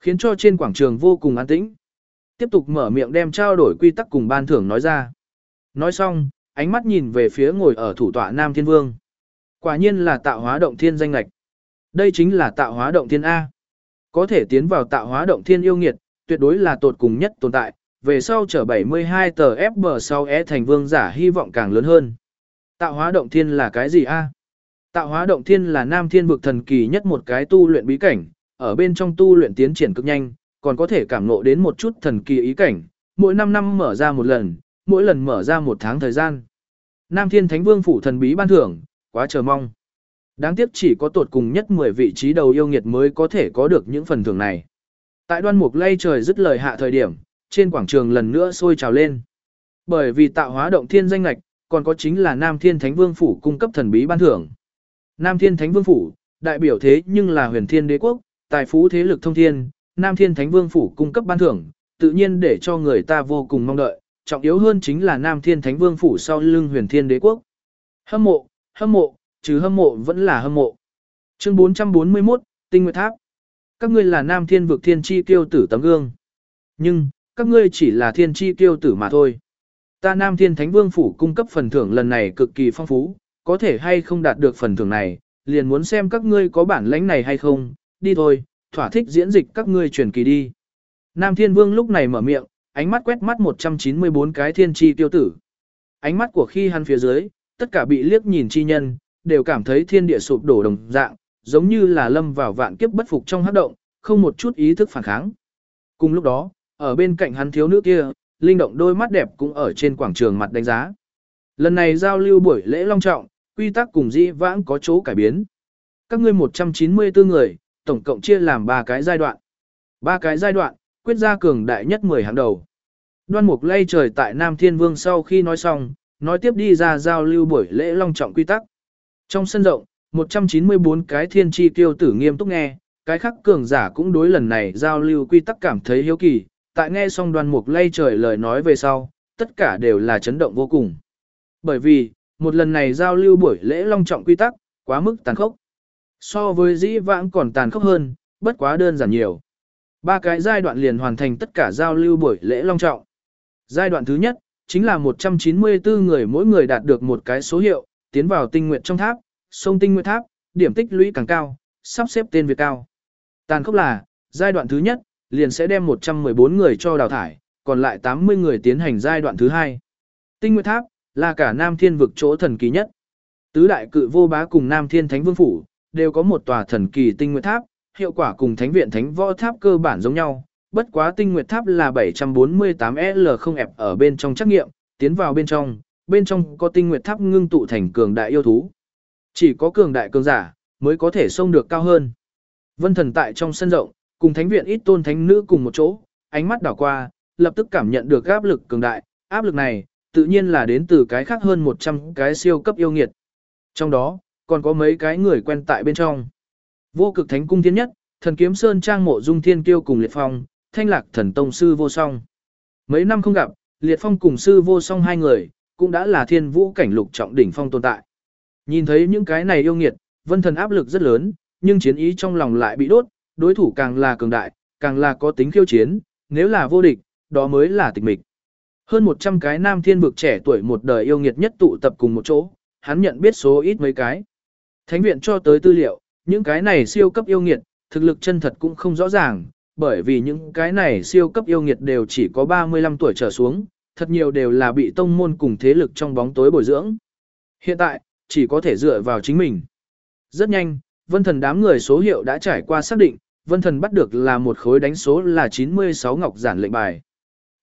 khiến cho trên quảng trường vô cùng an tĩnh tiếp tục mở miệng đem trao đổi quy tắc cùng ban thưởng nói ra. Nói xong, ánh mắt nhìn về phía ngồi ở thủ tọa Nam Thiên Vương. Quả nhiên là tạo hóa động thiên danh lạch. Đây chính là tạo hóa động thiên A. Có thể tiến vào tạo hóa động thiên yêu nghiệt, tuyệt đối là tột cùng nhất tồn tại, về sau trở 72 tờ FB sau E thành vương giả hy vọng càng lớn hơn. Tạo hóa động thiên là cái gì A? Tạo hóa động thiên là nam thiên vực thần kỳ nhất một cái tu luyện bí cảnh, ở bên trong tu luyện tiến triển cực nhanh, còn có thể cảm ngộ đến một chút thần kỳ ý cảnh, mỗi 5 năm mở ra một lần, mỗi lần mở ra một tháng thời gian. Nam Thiên Thánh Vương phủ thần bí ban thưởng, quá chờ mong. Đáng tiếc chỉ có tột cùng nhất 10 vị trí đầu yêu nghiệt mới có thể có được những phần thưởng này. Tại đoan mục lây trời dứt lời hạ thời điểm, trên quảng trường lần nữa sôi trào lên. Bởi vì tạo hóa động thiên danh lạch, còn có chính là Nam Thiên Thánh Vương phủ cung cấp thần bí ban thưởng. Nam Thiên Thánh Vương phủ đại biểu thế nhưng là huyền thiên đế quốc, tài phú thế lực thông thiên, Nam Thiên Thánh Vương Phủ cung cấp ban thưởng, tự nhiên để cho người ta vô cùng mong đợi, trọng yếu hơn chính là Nam Thiên Thánh Vương Phủ sau lưng huyền thiên đế quốc. Hâm mộ, hâm mộ, trừ hâm mộ vẫn là hâm mộ. Chương 441, Tinh Nguyệt Tháp. Các ngươi là Nam Thiên vực thiên chi tiêu tử tấm gương. Nhưng, các ngươi chỉ là thiên chi tiêu tử mà thôi. Ta Nam Thiên Thánh Vương Phủ cung cấp phần thưởng lần này cực kỳ phong phú, có thể hay không đạt được phần thưởng này, liền muốn xem các ngươi có bản lãnh này hay không, đi thôi, thỏa thích diễn dịch các ngươi truyền kỳ đi. Nam Thiên Vương lúc này mở miệng, ánh mắt quét mắt 194 cái thiên chi tiêu tử. Ánh mắt của khi hắn phía dưới, tất cả bị liếc nhìn chi nhân, đều cảm thấy thiên địa sụp đổ đồng dạng, giống như là lâm vào vạn kiếp bất phục trong hắc động, không một chút ý thức phản kháng. Cùng lúc đó, ở bên cạnh hắn thiếu nữ kia, linh động đôi mắt đẹp cũng ở trên quảng trường mặt đánh giá. Lần này giao lưu buổi lễ long trọng, quy tắc cùng dĩ vãng có chỗ cải biến. Các ngươi 194 người, tổng cộng chia làm 3 cái giai đoạn. 3 cái giai đoạn, quyết ra cường đại nhất 10 hàng đầu. Đoan mục lay trời tại Nam Thiên Vương sau khi nói xong, nói tiếp đi ra giao lưu buổi lễ long trọng quy tắc. Trong sân rộng, 194 cái thiên tri tiêu tử nghiêm túc nghe, cái khác cường giả cũng đối lần này giao lưu quy tắc cảm thấy hiếu kỳ, tại nghe xong đoan mục lay trời lời nói về sau, tất cả đều là chấn động vô cùng. Bởi vì, một lần này giao lưu buổi lễ long trọng quy tắc, quá mức tàn khốc. So với dĩ vãng còn tàn khốc hơn, bất quá đơn giản nhiều. Ba cái giai đoạn liền hoàn thành tất cả giao lưu buổi lễ long trọng. Giai đoạn thứ nhất, chính là 194 người mỗi người đạt được một cái số hiệu, tiến vào tinh nguyện trong tháp, sông tinh nguyện tháp, điểm tích lũy càng cao, sắp xếp tên việc cao. Tàn khốc là, giai đoạn thứ nhất, liền sẽ đem 114 người cho đào thải, còn lại 80 người tiến hành giai đoạn thứ hai. Tinh nguyện tháp, là cả Nam Thiên vực chỗ thần kỳ nhất. Tứ đại cự vô bá cùng Nam Thiên Thánh Vương Phủ, đều có một tòa thần kỳ tinh nguyện tháp, hiệu quả cùng Thánh viện Thánh võ tháp cơ bản giống nhau. Bất quá tinh nguyệt tháp là 748L0F ở bên trong trắc nghiệm, tiến vào bên trong, bên trong có tinh nguyệt tháp ngưng tụ thành cường đại yêu thú. Chỉ có cường đại cường giả, mới có thể xông được cao hơn. Vân thần tại trong sân rộng, cùng thánh viện ít tôn thánh nữ cùng một chỗ, ánh mắt đảo qua, lập tức cảm nhận được áp lực cường đại, áp lực này, tự nhiên là đến từ cái khác hơn 100 cái siêu cấp yêu nghiệt. Trong đó, còn có mấy cái người quen tại bên trong. Vô cực thánh cung thiên nhất, thần kiếm sơn trang mộ dung thiên kiêu cùng liệt phong, thanh lạc thần tông sư vô song. Mấy năm không gặp, liệt phong cùng sư vô song hai người, cũng đã là thiên vũ cảnh lục trọng đỉnh phong tồn tại. Nhìn thấy những cái này yêu nghiệt, vân thần áp lực rất lớn, nhưng chiến ý trong lòng lại bị đốt, đối thủ càng là cường đại, càng là có tính khiêu chiến, nếu là vô địch, đó mới là tịch mịch. Hơn 100 cái nam thiên vực trẻ tuổi một đời yêu nghiệt nhất tụ tập cùng một chỗ, hắn nhận biết số ít mấy cái. Thánh viện cho tới tư liệu, những cái này siêu cấp yêu nghiệt, thực lực chân thật cũng không rõ ràng, bởi vì những cái này siêu cấp yêu nghiệt đều chỉ có 35 tuổi trở xuống, thật nhiều đều là bị tông môn cùng thế lực trong bóng tối bồi dưỡng. Hiện tại, chỉ có thể dựa vào chính mình. Rất nhanh, vân thần đám người số hiệu đã trải qua xác định, vân thần bắt được là một khối đánh số là 96 ngọc giản lệnh bài.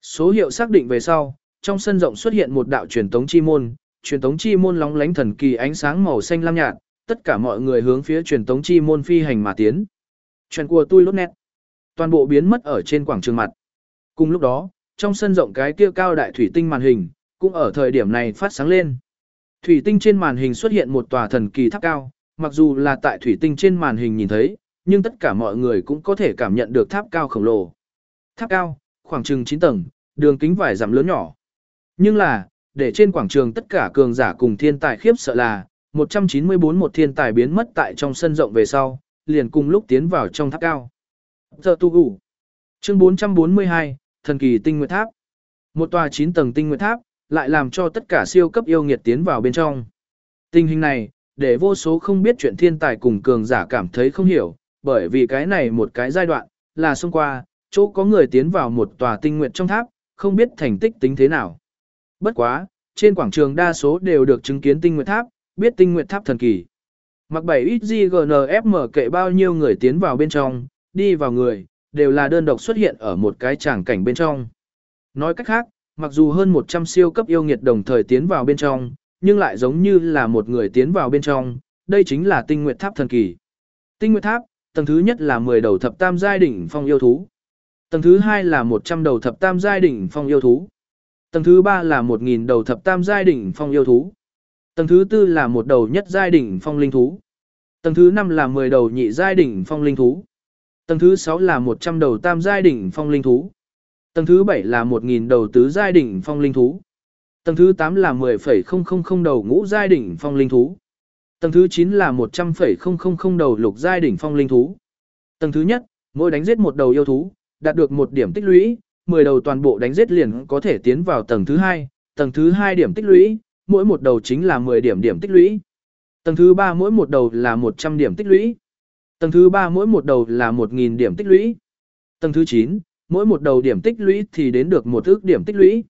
Số hiệu xác định về sau, trong sân rộng xuất hiện một đạo truyền tống chi môn, truyền tống chi môn lóng lánh thần kỳ ánh sáng màu xanh lam nhạt, tất cả mọi người hướng phía truyền tống chi môn phi hành mà tiến. Truyền của tôi lốt nét. Toàn bộ biến mất ở trên quảng trường mặt. Cùng lúc đó, trong sân rộng cái kia cao đại thủy tinh màn hình, cũng ở thời điểm này phát sáng lên. Thủy tinh trên màn hình xuất hiện một tòa thần kỳ tháp cao, mặc dù là tại thủy tinh trên màn hình nhìn thấy, nhưng tất cả mọi người cũng có thể cảm nhận được tháp cao khổng lồ. Tháp cao, khoảng chừng 9 tầng, đường kính vải giảm lớn nhỏ. Nhưng là, để trên quảng trường tất cả cường giả cùng thiên tài khiếp sợ là, 194 một thiên tài biến mất tại trong sân rộng về sau, liền cùng lúc tiến vào trong tháp cao. Giờ tu gủ. Chương 442, thần kỳ tinh nguyệt tháp. Một tòa 9 tầng tinh nguyệt tháp, lại làm cho tất cả siêu cấp yêu nghiệt tiến vào bên trong. Tình hình này, để vô số không biết chuyện thiên tài cùng cường giả cảm thấy không hiểu, bởi vì cái này một cái giai đoạn, là xông qua, chỗ có người tiến vào một tòa tinh nguyệt trong tháp, không biết thành tích tính thế nào. Bất quá, trên quảng trường đa số đều được chứng kiến tinh nguyệt tháp, biết tinh nguyệt tháp thần kỳ. Mặc 7 ít kệ bao nhiêu người tiến vào bên trong, đi vào người, đều là đơn độc xuất hiện ở một cái tràng cảnh bên trong. Nói cách khác, mặc dù hơn 100 siêu cấp yêu nghiệt đồng thời tiến vào bên trong, nhưng lại giống như là một người tiến vào bên trong, đây chính là tinh nguyệt tháp thần kỳ. Tinh nguyệt tháp, tầng thứ nhất là 10 đầu thập tam giai đỉnh phong yêu thú. Tầng thứ hai là 100 đầu thập tam giai đỉnh phong yêu thú. Tầng thứ ba là 1000 đầu thập tam giai đỉnh phong yêu thú. Tầng thứ tư là một đầu nhất giai đỉnh phong linh thú. Tầng thứ năm là 10 đầu nhị giai đỉnh phong linh thú. Tầng thứ 6 là 100 đầu tam giai đỉnh phong linh thú. Tầng thứ 7 là 1000 đầu tứ giai đỉnh phong linh thú. Tầng thứ 8 là 10,000 đầu ngũ giai đỉnh phong linh thú. Tầng thứ 9 là 100,000 đầu lục giai đỉnh phong linh thú. Tầng thứ nhất, mỗi đánh giết một đầu yêu thú, đạt được một điểm tích lũy, 10 đầu toàn bộ đánh giết liền có thể tiến vào tầng thứ 2, tầng thứ 2 điểm tích lũy, mỗi một đầu chính là 10 điểm điểm tích lũy. Tầng thứ 3 mỗi một đầu là 100 điểm tích lũy. Tầng thứ 3 mỗi một đầu là 1000 điểm tích lũy. Tầng thứ 9, mỗi một đầu điểm tích lũy thì đến được một ước điểm tích lũy.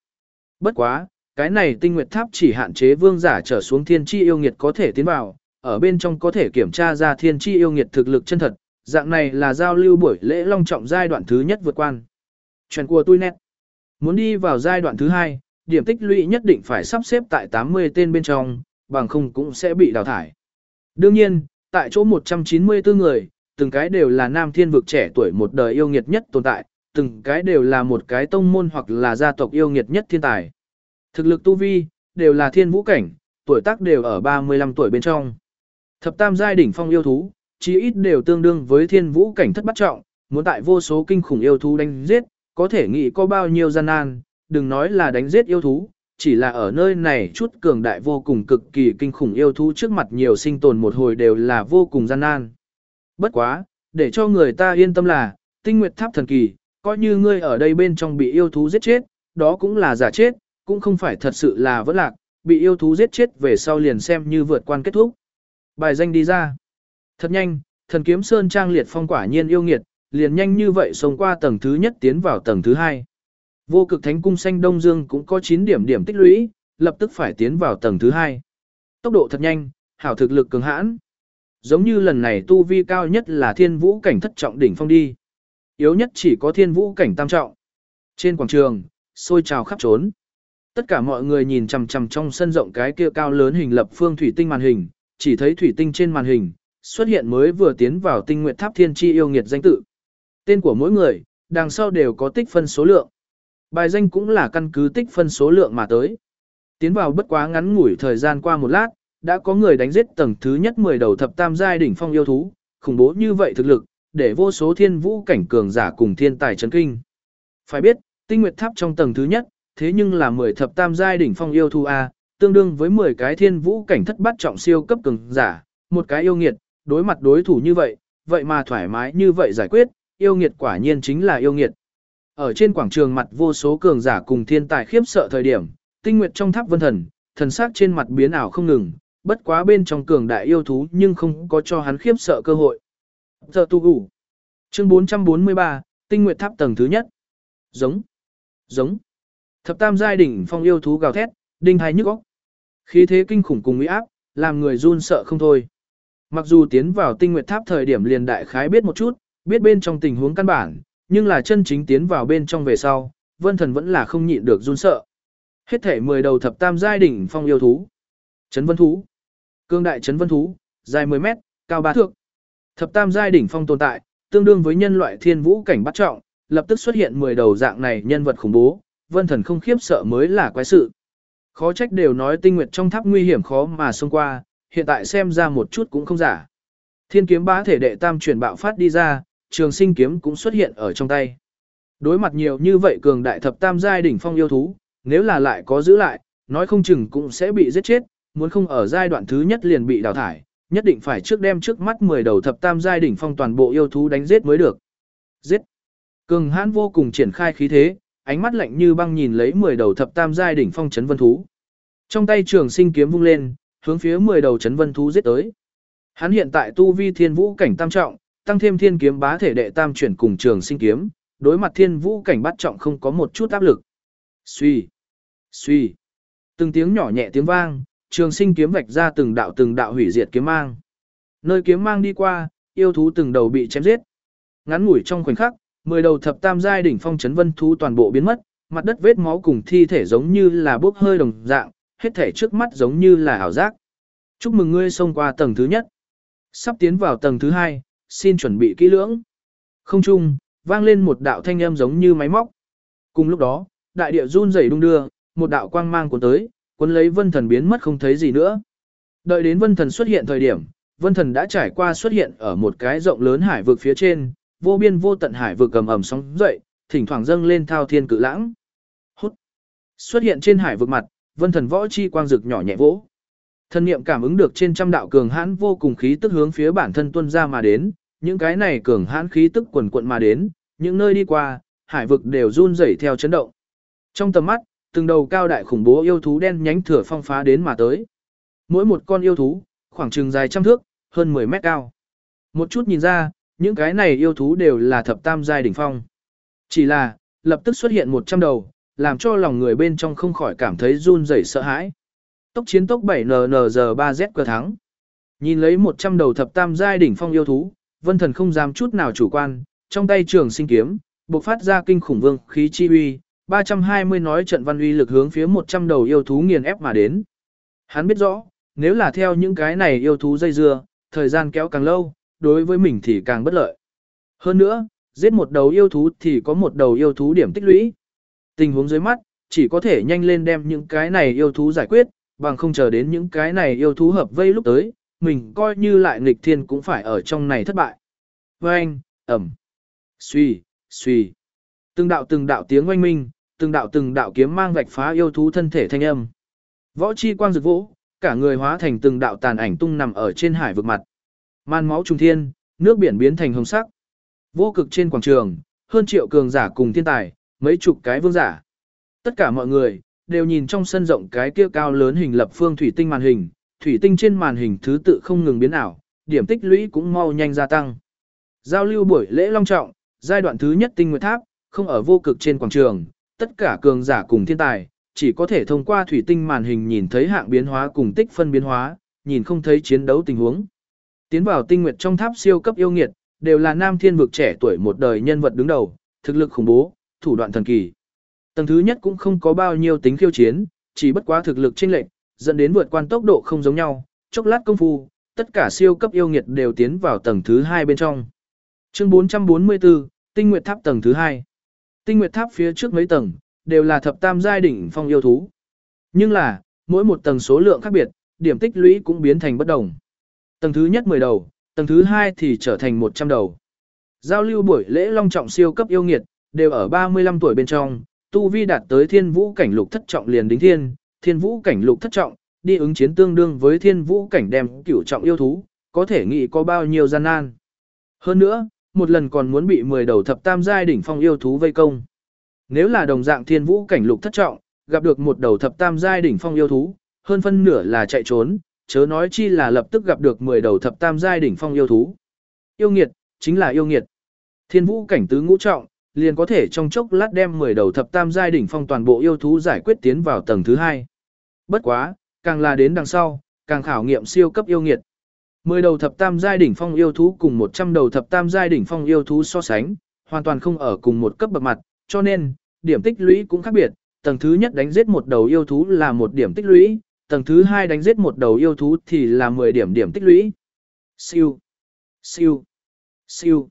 Bất quá, cái này tinh nguyệt tháp chỉ hạn chế vương giả trở xuống thiên chi yêu nghiệt có thể tiến vào, ở bên trong có thể kiểm tra ra thiên chi yêu nghiệt thực lực chân thật, dạng này là giao lưu buổi lễ long trọng giai đoạn thứ nhất vượt quan. Chuyện của tôi nét. Muốn đi vào giai đoạn thứ hai, điểm tích lũy nhất định phải sắp xếp tại 80 tên bên trong, bằng không cũng sẽ bị đào thải. Đương nhiên, tại chỗ 194 người, từng cái đều là nam thiên vực trẻ tuổi một đời yêu nghiệt nhất tồn tại, từng cái đều là một cái tông môn hoặc là gia tộc yêu nghiệt nhất thiên tài. Thực lực tu vi, đều là thiên vũ cảnh, tuổi tác đều ở 35 tuổi bên trong. Thập tam giai đỉnh phong yêu thú, chí ít đều tương đương với thiên vũ cảnh thất bắt trọng, muốn tại vô số kinh khủng yêu thú đánh giết, có thể nghĩ có bao nhiêu gian nan, đừng nói là đánh giết yêu thú, chỉ là ở nơi này chút cường đại vô cùng cực kỳ kinh khủng yêu thú trước mặt nhiều sinh tồn một hồi đều là vô cùng gian nan. Bất quá, để cho người ta yên tâm là, tinh nguyệt tháp thần kỳ, coi như ngươi ở đây bên trong bị yêu thú giết chết, đó cũng là giả chết, cũng không phải thật sự là vẫn lạc, bị yêu thú giết chết về sau liền xem như vượt quan kết thúc. Bài danh đi ra. Thật nhanh, thần kiếm sơn trang liệt phong quả nhiên yêu nghiệt, liền nhanh như vậy xông qua tầng thứ nhất tiến vào tầng thứ hai. Vô cực thánh cung xanh Đông Dương cũng có 9 điểm điểm tích lũy, lập tức phải tiến vào tầng thứ hai. Tốc độ thật nhanh, hảo thực lực cường hãn. Giống như lần này tu vi cao nhất là thiên vũ cảnh thất trọng đỉnh phong đi. Yếu nhất chỉ có thiên vũ cảnh tam trọng. Trên quảng trường, sôi trào khắp trốn. Tất cả mọi người nhìn chằm chằm trong sân rộng cái kia cao lớn hình lập phương thủy tinh màn hình, chỉ thấy thủy tinh trên màn hình, xuất hiện mới vừa tiến vào tinh nguyện tháp thiên chi yêu nghiệt danh tự. Tên của mỗi người, đằng sau đều có tích phân số lượng. Bài danh cũng là căn cứ tích phân số lượng mà tới. Tiến vào bất quá ngắn ngủi thời gian qua một lát, đã có người đánh giết tầng thứ nhất 10 đầu thập tam giai đỉnh phong yêu thú, khủng bố như vậy thực lực, để vô số thiên vũ cảnh cường giả cùng thiên tài chấn kinh. Phải biết, tinh nguyệt tháp trong tầng thứ nhất, thế nhưng là 10 thập tam giai đỉnh phong yêu thú A, tương đương với 10 cái thiên vũ cảnh thất bát trọng siêu cấp cường giả, một cái yêu nghiệt, đối mặt đối thủ như vậy, vậy mà thoải mái như vậy giải quyết, yêu nghiệt quả nhiên chính là yêu nghiệt. Ở trên quảng trường mặt vô số cường giả cùng thiên tài khiếp sợ thời điểm, tinh nguyệt trong tháp vân thần, thần sắc trên mặt biến ảo không ngừng, bất quá bên trong cường đại yêu thú nhưng không có cho hắn khiếp sợ cơ hội. Giờ tu gủ. Chương 443, tinh nguyệt tháp tầng thứ nhất. Giống. Giống. Thập tam giai đỉnh phong yêu thú gào thét, đinh hai nhức óc. Khí thế kinh khủng cùng uy áp, làm người run sợ không thôi. Mặc dù tiến vào tinh nguyệt tháp thời điểm liền đại khái biết một chút, biết bên trong tình huống căn bản, nhưng là chân chính tiến vào bên trong về sau, vân thần vẫn là không nhịn được run sợ. Hết thể 10 đầu thập tam giai đỉnh phong yêu thú. Chấn vân thú. Cương đại chấn vân thú, dài 10 mét, cao 3 thước. Thập tam giai đỉnh phong tồn tại, tương đương với nhân loại thiên vũ cảnh bắt trọng, lập tức xuất hiện 10 đầu dạng này nhân vật khủng bố, vân thần không khiếp sợ mới là quái sự. Khó trách đều nói tinh nguyệt trong tháp nguy hiểm khó mà xông qua, hiện tại xem ra một chút cũng không giả. Thiên kiếm bá thể đệ tam chuyển bạo phát đi ra, trường sinh kiếm cũng xuất hiện ở trong tay. Đối mặt nhiều như vậy cường đại thập tam giai đỉnh phong yêu thú, nếu là lại có giữ lại, nói không chừng cũng sẽ bị giết chết, muốn không ở giai đoạn thứ nhất liền bị đào thải, nhất định phải trước đem trước mắt 10 đầu thập tam giai đỉnh phong toàn bộ yêu thú đánh giết mới được. Giết. Cường hãn vô cùng triển khai khí thế, ánh mắt lạnh như băng nhìn lấy 10 đầu thập tam giai đỉnh phong chấn vân thú. Trong tay trường sinh kiếm vung lên, hướng phía 10 đầu chấn vân thú giết tới. Hắn hiện tại tu vi thiên vũ cảnh tam trọng, tăng thêm thiên kiếm bá thể đệ tam chuyển cùng trường sinh kiếm, đối mặt thiên vũ cảnh bắt trọng không có một chút áp lực. Suy, suy, từng tiếng nhỏ nhẹ tiếng vang, trường sinh kiếm vạch ra từng đạo từng đạo hủy diệt kiếm mang. Nơi kiếm mang đi qua, yêu thú từng đầu bị chém giết. Ngắn ngủi trong khoảnh khắc, mười đầu thập tam giai đỉnh phong chấn vân thú toàn bộ biến mất, mặt đất vết máu cùng thi thể giống như là bốc hơi đồng dạng, hết thể trước mắt giống như là ảo giác. Chúc mừng ngươi xông qua tầng thứ nhất. Sắp tiến vào tầng thứ hai, xin chuẩn bị kỹ lưỡng. Không chung, vang lên một đạo thanh âm giống như máy móc. Cùng lúc đó, đại địa run rẩy đung đưa, một đạo quang mang cuốn tới, cuốn lấy vân thần biến mất không thấy gì nữa. Đợi đến vân thần xuất hiện thời điểm, Vân Thần đã trải qua xuất hiện ở một cái rộng lớn hải vực phía trên, vô biên vô tận hải vực cầm ẩm sóng dậy, thỉnh thoảng dâng lên thao thiên cự lãng. Hút. Xuất hiện trên hải vực mặt, Vân Thần võ chi quang rực nhỏ nhẹ vỗ. Thân niệm cảm ứng được trên trăm đạo cường hãn vô cùng khí tức hướng phía bản thân tuân ra mà đến, những cái này cường hãn khí tức quần quận mà đến, những nơi đi qua, hải vực đều run rẩy theo chấn động. Trong tầm mắt, từng đầu cao đại khủng bố yêu thú đen nhánh thừa phong phá đến mà tới. Mỗi một con yêu thú, khoảng chừng dài trăm thước, hơn 10 mét cao. Một chút nhìn ra, những cái này yêu thú đều là thập tam giai đỉnh phong. Chỉ là, lập tức xuất hiện 100 đầu, làm cho lòng người bên trong không khỏi cảm thấy run rẩy sợ hãi. Tốc chiến tốc 7NNG3Z cơ thắng. Nhìn lấy 100 đầu thập tam giai đỉnh phong yêu thú, Vân Thần không dám chút nào chủ quan, trong tay trường sinh kiếm, bộc phát ra kinh khủng vương khí chi uy, 320 nói trận văn uy lực hướng phía 100 đầu yêu thú nghiền ép mà đến. Hắn biết rõ, nếu là theo những cái này yêu thú dây dưa, thời gian kéo càng lâu, đối với mình thì càng bất lợi. Hơn nữa, giết một đầu yêu thú thì có một đầu yêu thú điểm tích lũy. Tình huống dưới mắt, chỉ có thể nhanh lên đem những cái này yêu thú giải quyết, bằng không chờ đến những cái này yêu thú hợp vây lúc tới, mình coi như lại nghịch thiên cũng phải ở trong này thất bại. Vâng, ẩm, suy, suy. Từng đạo từng đạo tiếng oanh minh, từng đạo từng đạo kiếm mang vạch phá yêu thú thân thể thanh âm. Võ chi quang rực vỗ, cả người hóa thành từng đạo tàn ảnh tung nằm ở trên hải vực mặt. Man máu trùng thiên, nước biển biến thành hồng sắc. Vô cực trên quảng trường, hơn triệu cường giả cùng thiên tài, mấy chục cái vương giả. Tất cả mọi người đều nhìn trong sân rộng cái kia cao lớn hình lập phương thủy tinh màn hình, thủy tinh trên màn hình thứ tự không ngừng biến ảo, điểm tích lũy cũng mau nhanh gia tăng. Giao lưu buổi lễ long trọng, giai đoạn thứ nhất tinh nguyệt tháp, không ở vô cực trên quảng trường, tất cả cường giả cùng thiên tài, chỉ có thể thông qua thủy tinh màn hình nhìn thấy hạng biến hóa cùng tích phân biến hóa, nhìn không thấy chiến đấu tình huống. Tiến vào tinh nguyệt trong tháp siêu cấp yêu nghiệt, đều là nam thiên vực trẻ tuổi một đời nhân vật đứng đầu, thực lực khủng bố, thủ đoạn thần kỳ. Tầng thứ nhất cũng không có bao nhiêu tính khiêu chiến, chỉ bất quá thực lực chênh lệch, dẫn đến vượt quan tốc độ không giống nhau, chốc lát công phu, tất cả siêu cấp yêu nghiệt đều tiến vào tầng thứ hai bên trong. Chương 444, Tinh Nguyệt Tháp tầng thứ hai. Tinh Nguyệt Tháp phía trước mấy tầng, đều là thập tam giai đỉnh phong yêu thú. Nhưng là, mỗi một tầng số lượng khác biệt, điểm tích lũy cũng biến thành bất đồng. Tầng thứ nhất 10 đầu, tầng thứ hai thì trở thành 100 đầu. Giao lưu buổi lễ long trọng siêu cấp yêu nghiệt, đều ở 35 tuổi bên trong, tu vi đạt tới thiên vũ cảnh lục thất trọng liền đính thiên, thiên vũ cảnh lục thất trọng, đi ứng chiến tương đương với thiên vũ cảnh đem cửu trọng yêu thú, có thể nghĩ có bao nhiêu gian nan. Hơn nữa, một lần còn muốn bị 10 đầu thập tam giai đỉnh phong yêu thú vây công. Nếu là đồng dạng thiên vũ cảnh lục thất trọng, gặp được một đầu thập tam giai đỉnh phong yêu thú, hơn phân nửa là chạy trốn, chớ nói chi là lập tức gặp được 10 đầu thập tam giai đỉnh phong yêu thú. Yêu nghiệt, chính là yêu nghiệt. Thiên vũ cảnh tứ ngũ trọng, liền có thể trong chốc lát đem 10 đầu thập tam giai đỉnh phong toàn bộ yêu thú giải quyết tiến vào tầng thứ 2. Bất quá, càng là đến đằng sau, càng khảo nghiệm siêu cấp yêu nghiệt. 10 đầu thập tam giai đỉnh phong yêu thú cùng 100 đầu thập tam giai đỉnh phong yêu thú so sánh, hoàn toàn không ở cùng một cấp bậc mặt, cho nên, điểm tích lũy cũng khác biệt, tầng thứ nhất đánh giết một đầu yêu thú là một điểm tích lũy, tầng thứ hai đánh giết một đầu yêu thú thì là 10 điểm điểm tích lũy. Siêu, siêu, siêu.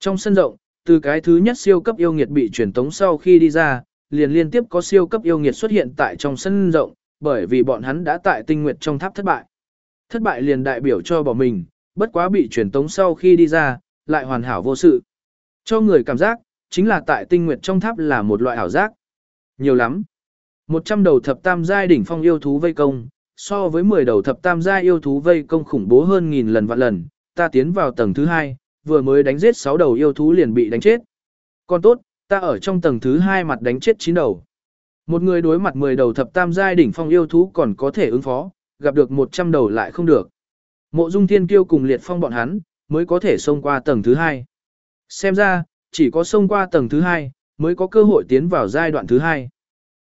Trong sân rộng, từ cái thứ nhất siêu cấp yêu nghiệt bị truyền tống sau khi đi ra, liền liên tiếp có siêu cấp yêu nghiệt xuất hiện tại trong sân rộng, bởi vì bọn hắn đã tại tinh nguyệt trong tháp thất bại. Thất bại liền đại biểu cho bỏ mình, bất quá bị truyền tống sau khi đi ra, lại hoàn hảo vô sự. Cho người cảm giác, chính là tại tinh nguyệt trong tháp là một loại ảo giác. Nhiều lắm. 100 đầu thập tam giai đỉnh phong yêu thú vây công, so với 10 đầu thập tam giai yêu thú vây công khủng bố hơn nghìn lần vạn lần, ta tiến vào tầng thứ 2, vừa mới đánh giết 6 đầu yêu thú liền bị đánh chết. Còn tốt, ta ở trong tầng thứ 2 mặt đánh chết 9 đầu. Một người đối mặt 10 đầu thập tam giai đỉnh phong yêu thú còn có thể ứng phó, gặp được 100 đầu lại không được. Mộ Dung Thiên Kiêu cùng Liệt Phong bọn hắn mới có thể xông qua tầng thứ 2. Xem ra, chỉ có xông qua tầng thứ 2 mới có cơ hội tiến vào giai đoạn thứ 2.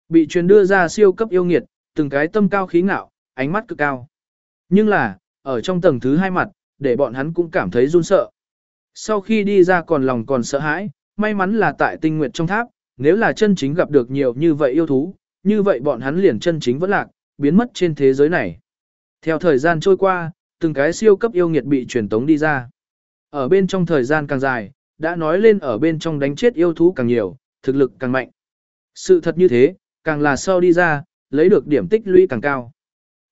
Bị truyền đưa ra siêu cấp yêu nghiệt, từng cái tâm cao khí ngạo, ánh mắt cực cao. Nhưng là, ở trong tầng thứ 2 mặt, để bọn hắn cũng cảm thấy run sợ. Sau khi đi ra còn lòng còn sợ hãi, may mắn là tại tinh nguyệt trong tháp, nếu là chân chính gặp được nhiều như vậy yêu thú, như vậy bọn hắn liền chân chính vẫn lạc, biến mất trên thế giới này. Theo thời gian trôi qua, từng cái siêu cấp yêu nghiệt bị truyền tống đi ra. Ở bên trong thời gian càng dài, đã nói lên ở bên trong đánh chết yêu thú càng nhiều, thực lực càng mạnh. Sự thật như thế, càng là sau đi ra, lấy được điểm tích lũy càng cao.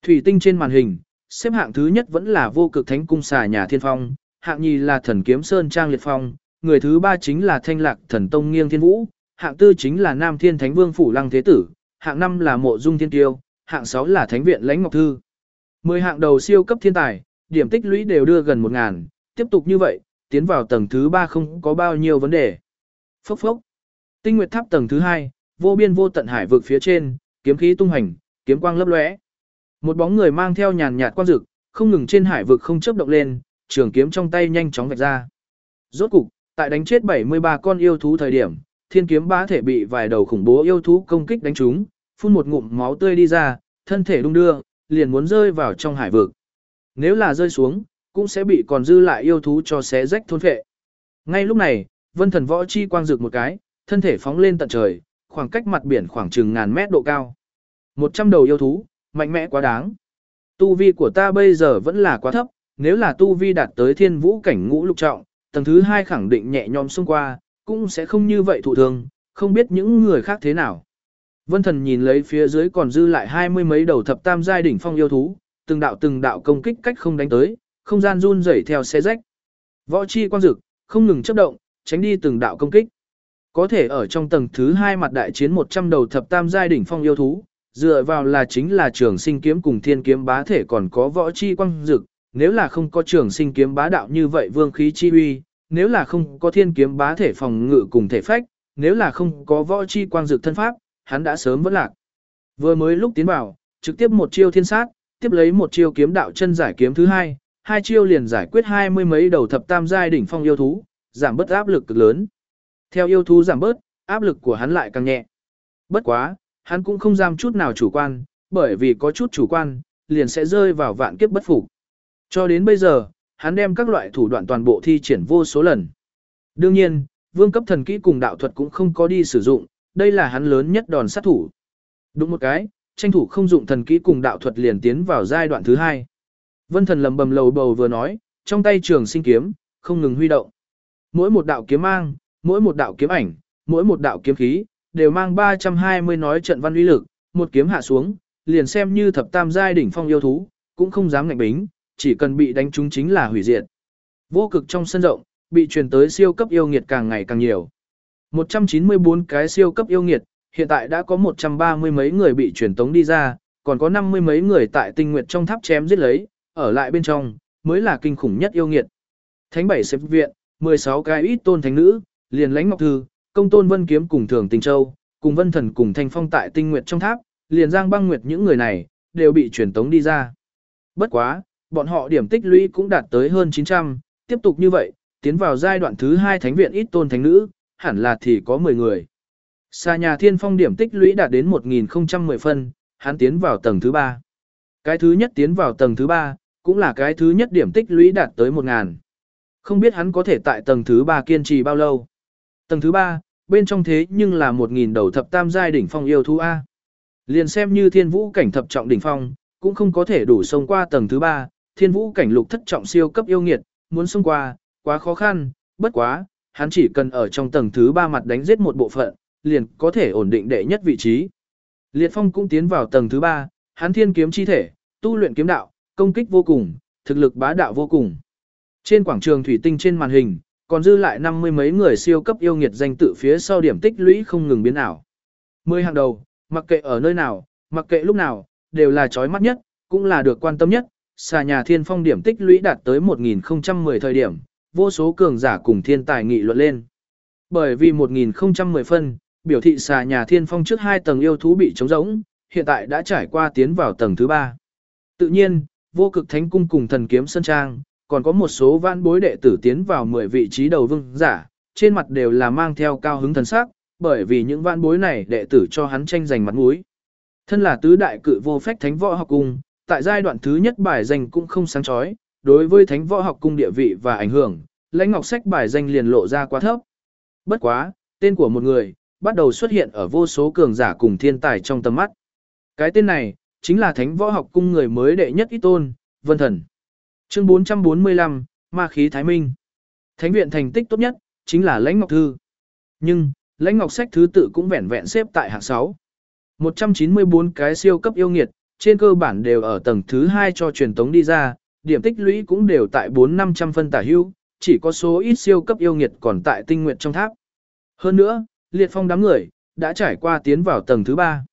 Thủy tinh trên màn hình, xếp hạng thứ nhất vẫn là vô cực thánh cung xà nhà thiên phong, hạng nhì là thần kiếm sơn trang liệt phong, người thứ ba chính là thanh lạc thần tông nghiêng thiên vũ, hạng tư chính là nam thiên thánh vương phủ lăng thế tử, hạng năm là mộ dung thiên tiêu, hạng sáu là thánh viện lãnh ngọc thư. Mười hạng đầu siêu cấp thiên tài, điểm tích lũy đều đưa gần một ngàn, tiếp tục như vậy, tiến vào tầng thứ ba không có bao nhiêu vấn đề. Phốc phốc. Tinh nguyệt tháp tầng thứ hai, vô biên vô tận hải vực phía trên, kiếm khí tung hành, kiếm quang lấp lóe. Một bóng người mang theo nhàn nhạt quang dực, không ngừng trên hải vực không chớp động lên, trường kiếm trong tay nhanh chóng vạch ra. Rốt cục, tại đánh chết 73 con yêu thú thời điểm, thiên kiếm bá thể bị vài đầu khủng bố yêu thú công kích đánh trúng, phun một ngụm máu tươi đi ra, thân thể đung đưa, liền muốn rơi vào trong hải vực. Nếu là rơi xuống, cũng sẽ bị còn dư lại yêu thú cho xé rách thôn phệ. Ngay lúc này, vân thần võ chi quang rực một cái, thân thể phóng lên tận trời, khoảng cách mặt biển khoảng chừng ngàn mét độ cao. 100 đầu yêu thú, mạnh mẽ quá đáng. Tu vi của ta bây giờ vẫn là quá thấp, nếu là tu vi đạt tới thiên vũ cảnh ngũ lục trọng, tầng thứ hai khẳng định nhẹ nhõm xông qua, cũng sẽ không như vậy thụ thương, không biết những người khác thế nào. Vân thần nhìn lấy phía dưới còn dư lại hai mươi mấy đầu thập tam giai đỉnh phong yêu thú, từng đạo từng đạo công kích cách không đánh tới, không gian run rẩy theo xe rách. Võ chi quang dực, không ngừng chấp động, tránh đi từng đạo công kích. Có thể ở trong tầng thứ hai mặt đại chiến 100 đầu thập tam giai đỉnh phong yêu thú, dựa vào là chính là trường sinh kiếm cùng thiên kiếm bá thể còn có võ chi quang dực, nếu là không có trường sinh kiếm bá đạo như vậy vương khí chi uy, nếu là không có thiên kiếm bá thể phòng ngự cùng thể phách, nếu là không có võ chi quang dược thân pháp, hắn đã sớm vẫn lạc. Vừa mới lúc tiến vào, trực tiếp một chiêu thiên sát, tiếp lấy một chiêu kiếm đạo chân giải kiếm thứ hai, hai chiêu liền giải quyết hai mươi mấy đầu thập tam giai đỉnh phong yêu thú, giảm bớt áp lực cực lớn. Theo yêu thú giảm bớt, áp lực của hắn lại càng nhẹ. Bất quá, hắn cũng không dám chút nào chủ quan, bởi vì có chút chủ quan, liền sẽ rơi vào vạn kiếp bất phục. Cho đến bây giờ, hắn đem các loại thủ đoạn toàn bộ thi triển vô số lần. Đương nhiên, vương cấp thần kỹ cùng đạo thuật cũng không có đi sử dụng, đây là hắn lớn nhất đòn sát thủ. Đúng một cái, tranh thủ không dụng thần kỹ cùng đạo thuật liền tiến vào giai đoạn thứ hai. Vân thần lầm bầm lầu bầu vừa nói, trong tay trường sinh kiếm, không ngừng huy động. Mỗi một đạo kiếm mang, mỗi một đạo kiếm ảnh, mỗi một đạo kiếm khí, đều mang 320 nói trận văn uy lực, một kiếm hạ xuống, liền xem như thập tam giai đỉnh phong yêu thú, cũng không dám ngạnh bính, chỉ cần bị đánh trúng chính là hủy diệt. Vô cực trong sân rộng, bị truyền tới siêu cấp yêu nghiệt càng ngày càng nhiều. 194 cái siêu cấp yêu nghiệt, hiện tại đã có 130 mấy người bị truyền tống đi ra, còn có 50 mấy người tại tinh nguyệt trong tháp chém giết lấy, ở lại bên trong, mới là kinh khủng nhất yêu nghiệt. Thánh bảy xếp viện, 16 cái ít tôn thánh nữ, liền lãnh ngọc thư, công tôn vân kiếm cùng thường tình châu, cùng vân thần cùng thanh phong tại tinh nguyệt trong tháp, liền giang băng nguyệt những người này, đều bị truyền tống đi ra. Bất quá, bọn họ điểm tích lũy cũng đạt tới hơn 900, tiếp tục như vậy, tiến vào giai đoạn thứ 2 thánh viện ít tôn thánh nữ, hẳn là thì có 10 người. Xa nhà thiên phong điểm tích lũy đạt đến 1010 phân, hắn tiến vào tầng thứ 3. Cái thứ nhất tiến vào tầng thứ 3, cũng là cái thứ nhất điểm tích lũy đạt tới 1000. Không biết hắn có thể tại tầng thứ 3 kiên trì bao lâu. Tầng thứ 3, bên trong thế nhưng là 1000 đầu thập tam giai đỉnh phong yêu thú A. Liền xem như thiên vũ cảnh thập trọng đỉnh phong, cũng không có thể đủ xông qua tầng thứ 3, thiên vũ cảnh lục thất trọng siêu cấp yêu nghiệt, muốn xông qua, quá khó khăn, bất quá, hắn chỉ cần ở trong tầng thứ 3 mặt đánh giết một bộ phận, liền có thể ổn định đệ nhất vị trí. Liệt Phong cũng tiến vào tầng thứ 3, hắn thiên kiếm chi thể, tu luyện kiếm đạo, công kích vô cùng, thực lực bá đạo vô cùng. Trên quảng trường thủy tinh trên màn hình, còn dư lại năm mươi mấy người siêu cấp yêu nghiệt danh tự phía sau điểm tích lũy không ngừng biến ảo. Mười hàng đầu, mặc kệ ở nơi nào, mặc kệ lúc nào, đều là chói mắt nhất, cũng là được quan tâm nhất, xà nhà thiên phong điểm tích lũy đạt tới 1010 thời điểm, vô số cường giả cùng thiên tài nghị luận lên. Bởi vì 1010 phân, biểu thị xà nhà thiên phong trước hai tầng yêu thú bị trống rỗng, hiện tại đã trải qua tiến vào tầng thứ ba. Tự nhiên, vô cực thánh cung cùng thần kiếm sơn trang, còn có một số vãn bối đệ tử tiến vào 10 vị trí đầu vương giả, trên mặt đều là mang theo cao hứng thần sắc, bởi vì những vãn bối này đệ tử cho hắn tranh giành mặt mũi. Thân là tứ đại cự vô phách thánh võ học cung, tại giai đoạn thứ nhất bài danh cũng không sáng chói, đối với thánh võ học cung địa vị và ảnh hưởng, lãnh ngọc sách bài danh liền lộ ra quá thấp. Bất quá, tên của một người, bắt đầu xuất hiện ở vô số cường giả cùng thiên tài trong tầm mắt. Cái tên này, chính là thánh võ học cung người mới đệ nhất ít tôn, Vân Thần. Chương 445, Ma khí Thái Minh. Thánh viện thành tích tốt nhất, chính là lãnh ngọc thư. Nhưng, lãnh ngọc sách thứ tự cũng vẹn vẹn xếp tại hạng 6. 194 cái siêu cấp yêu nghiệt, trên cơ bản đều ở tầng thứ 2 cho truyền tống đi ra, điểm tích lũy cũng đều tại 4-500 phân tả hưu, chỉ có số ít siêu cấp yêu nghiệt còn tại tinh nguyện trong tháp. Hơn nữa, liệt phong đám người, đã trải qua tiến vào tầng thứ 3.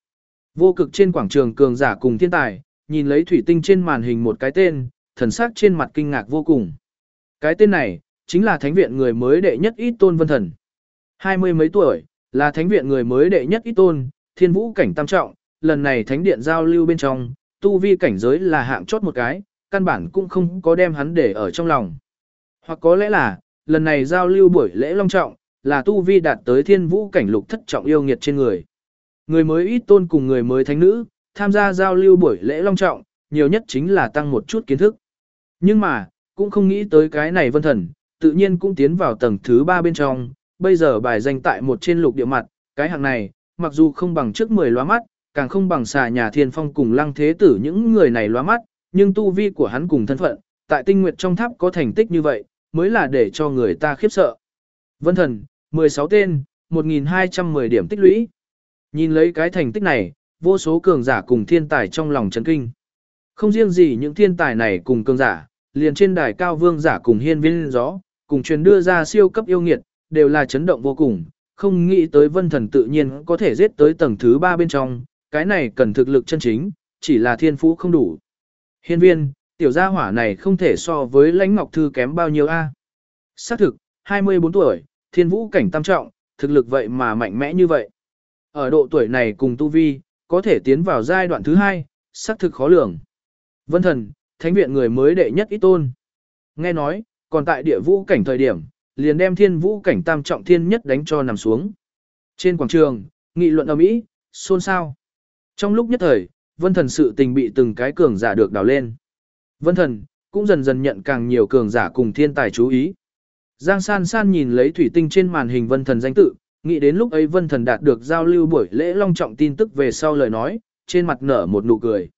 Vô cực trên quảng trường cường giả cùng thiên tài, nhìn lấy thủy tinh trên màn hình một cái tên, thần sắc trên mặt kinh ngạc vô cùng. Cái tên này, chính là thánh viện người mới đệ nhất ít tôn vân thần. Hai mươi mấy tuổi, là thánh viện người mới đệ nhất ít tôn, thiên vũ cảnh tam trọng, lần này thánh điện giao lưu bên trong, tu vi cảnh giới là hạng chót một cái, căn bản cũng không có đem hắn để ở trong lòng. Hoặc có lẽ là, lần này giao lưu buổi lễ long trọng, là tu vi đạt tới thiên vũ cảnh lục thất trọng yêu nghiệt trên người. Người mới ít tôn cùng người mới thánh nữ, tham gia giao lưu buổi lễ long trọng, nhiều nhất chính là tăng một chút kiến thức. Nhưng mà, cũng không nghĩ tới cái này vân thần, tự nhiên cũng tiến vào tầng thứ ba bên trong, bây giờ bài danh tại một trên lục địa mặt, cái hạng này, mặc dù không bằng trước 10 loa mắt, càng không bằng xà nhà thiên phong cùng lăng thế tử những người này loa mắt, nhưng tu vi của hắn cùng thân phận, tại tinh nguyệt trong tháp có thành tích như vậy, mới là để cho người ta khiếp sợ. Vân thần, 16 tên, 1.210 điểm tích lũy. Nhìn lấy cái thành tích này, vô số cường giả cùng thiên tài trong lòng chấn kinh. Không riêng gì những thiên tài này cùng cường giả, liền trên đài cao vương giả cùng hiên viên gió, cùng truyền đưa ra siêu cấp yêu nghiệt, đều là chấn động vô cùng, không nghĩ tới vân thần tự nhiên có thể giết tới tầng thứ ba bên trong, cái này cần thực lực chân chính, chỉ là thiên phú không đủ. Hiên viên, tiểu gia hỏa này không thể so với lãnh ngọc thư kém bao nhiêu a Xác thực, 24 tuổi, thiên vũ cảnh tam trọng, thực lực vậy mà mạnh mẽ như vậy. Ở độ tuổi này cùng tu vi, có thể tiến vào giai đoạn thứ hai, xác thực khó lường. Vân thần, thánh viện người mới đệ nhất ít tôn. Nghe nói, còn tại địa vũ cảnh thời điểm, liền đem thiên vũ cảnh tam trọng thiên nhất đánh cho nằm xuống. Trên quảng trường, nghị luận ở mỹ, xôn xao. Trong lúc nhất thời, vân thần sự tình bị từng cái cường giả được đào lên. Vân thần, cũng dần dần nhận càng nhiều cường giả cùng thiên tài chú ý. Giang san san nhìn lấy thủy tinh trên màn hình vân thần danh tự, nghĩ đến lúc ấy vân thần đạt được giao lưu buổi lễ long trọng tin tức về sau lời nói, trên mặt nở một nụ cười.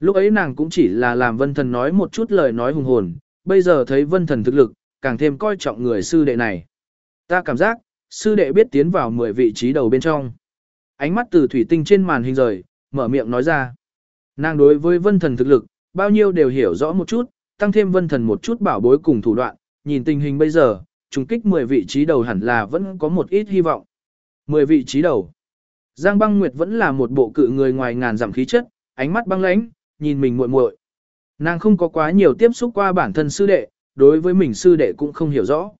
Lúc ấy nàng cũng chỉ là làm vân thần nói một chút lời nói hùng hồn, bây giờ thấy vân thần thực lực, càng thêm coi trọng người sư đệ này. Ta cảm giác, sư đệ biết tiến vào 10 vị trí đầu bên trong. Ánh mắt từ thủy tinh trên màn hình rời, mở miệng nói ra. Nàng đối với vân thần thực lực, bao nhiêu đều hiểu rõ một chút, tăng thêm vân thần một chút bảo bối cùng thủ đoạn, nhìn tình hình bây giờ, trùng kích 10 vị trí đầu hẳn là vẫn có một ít hy vọng. 10 vị trí đầu. Giang băng nguyệt vẫn là một bộ cự người ngoài ngàn giảm khí chất, ánh mắt băng lãnh, nhìn mình muội muội. Nàng không có quá nhiều tiếp xúc qua bản thân sư đệ, đối với mình sư đệ cũng không hiểu rõ.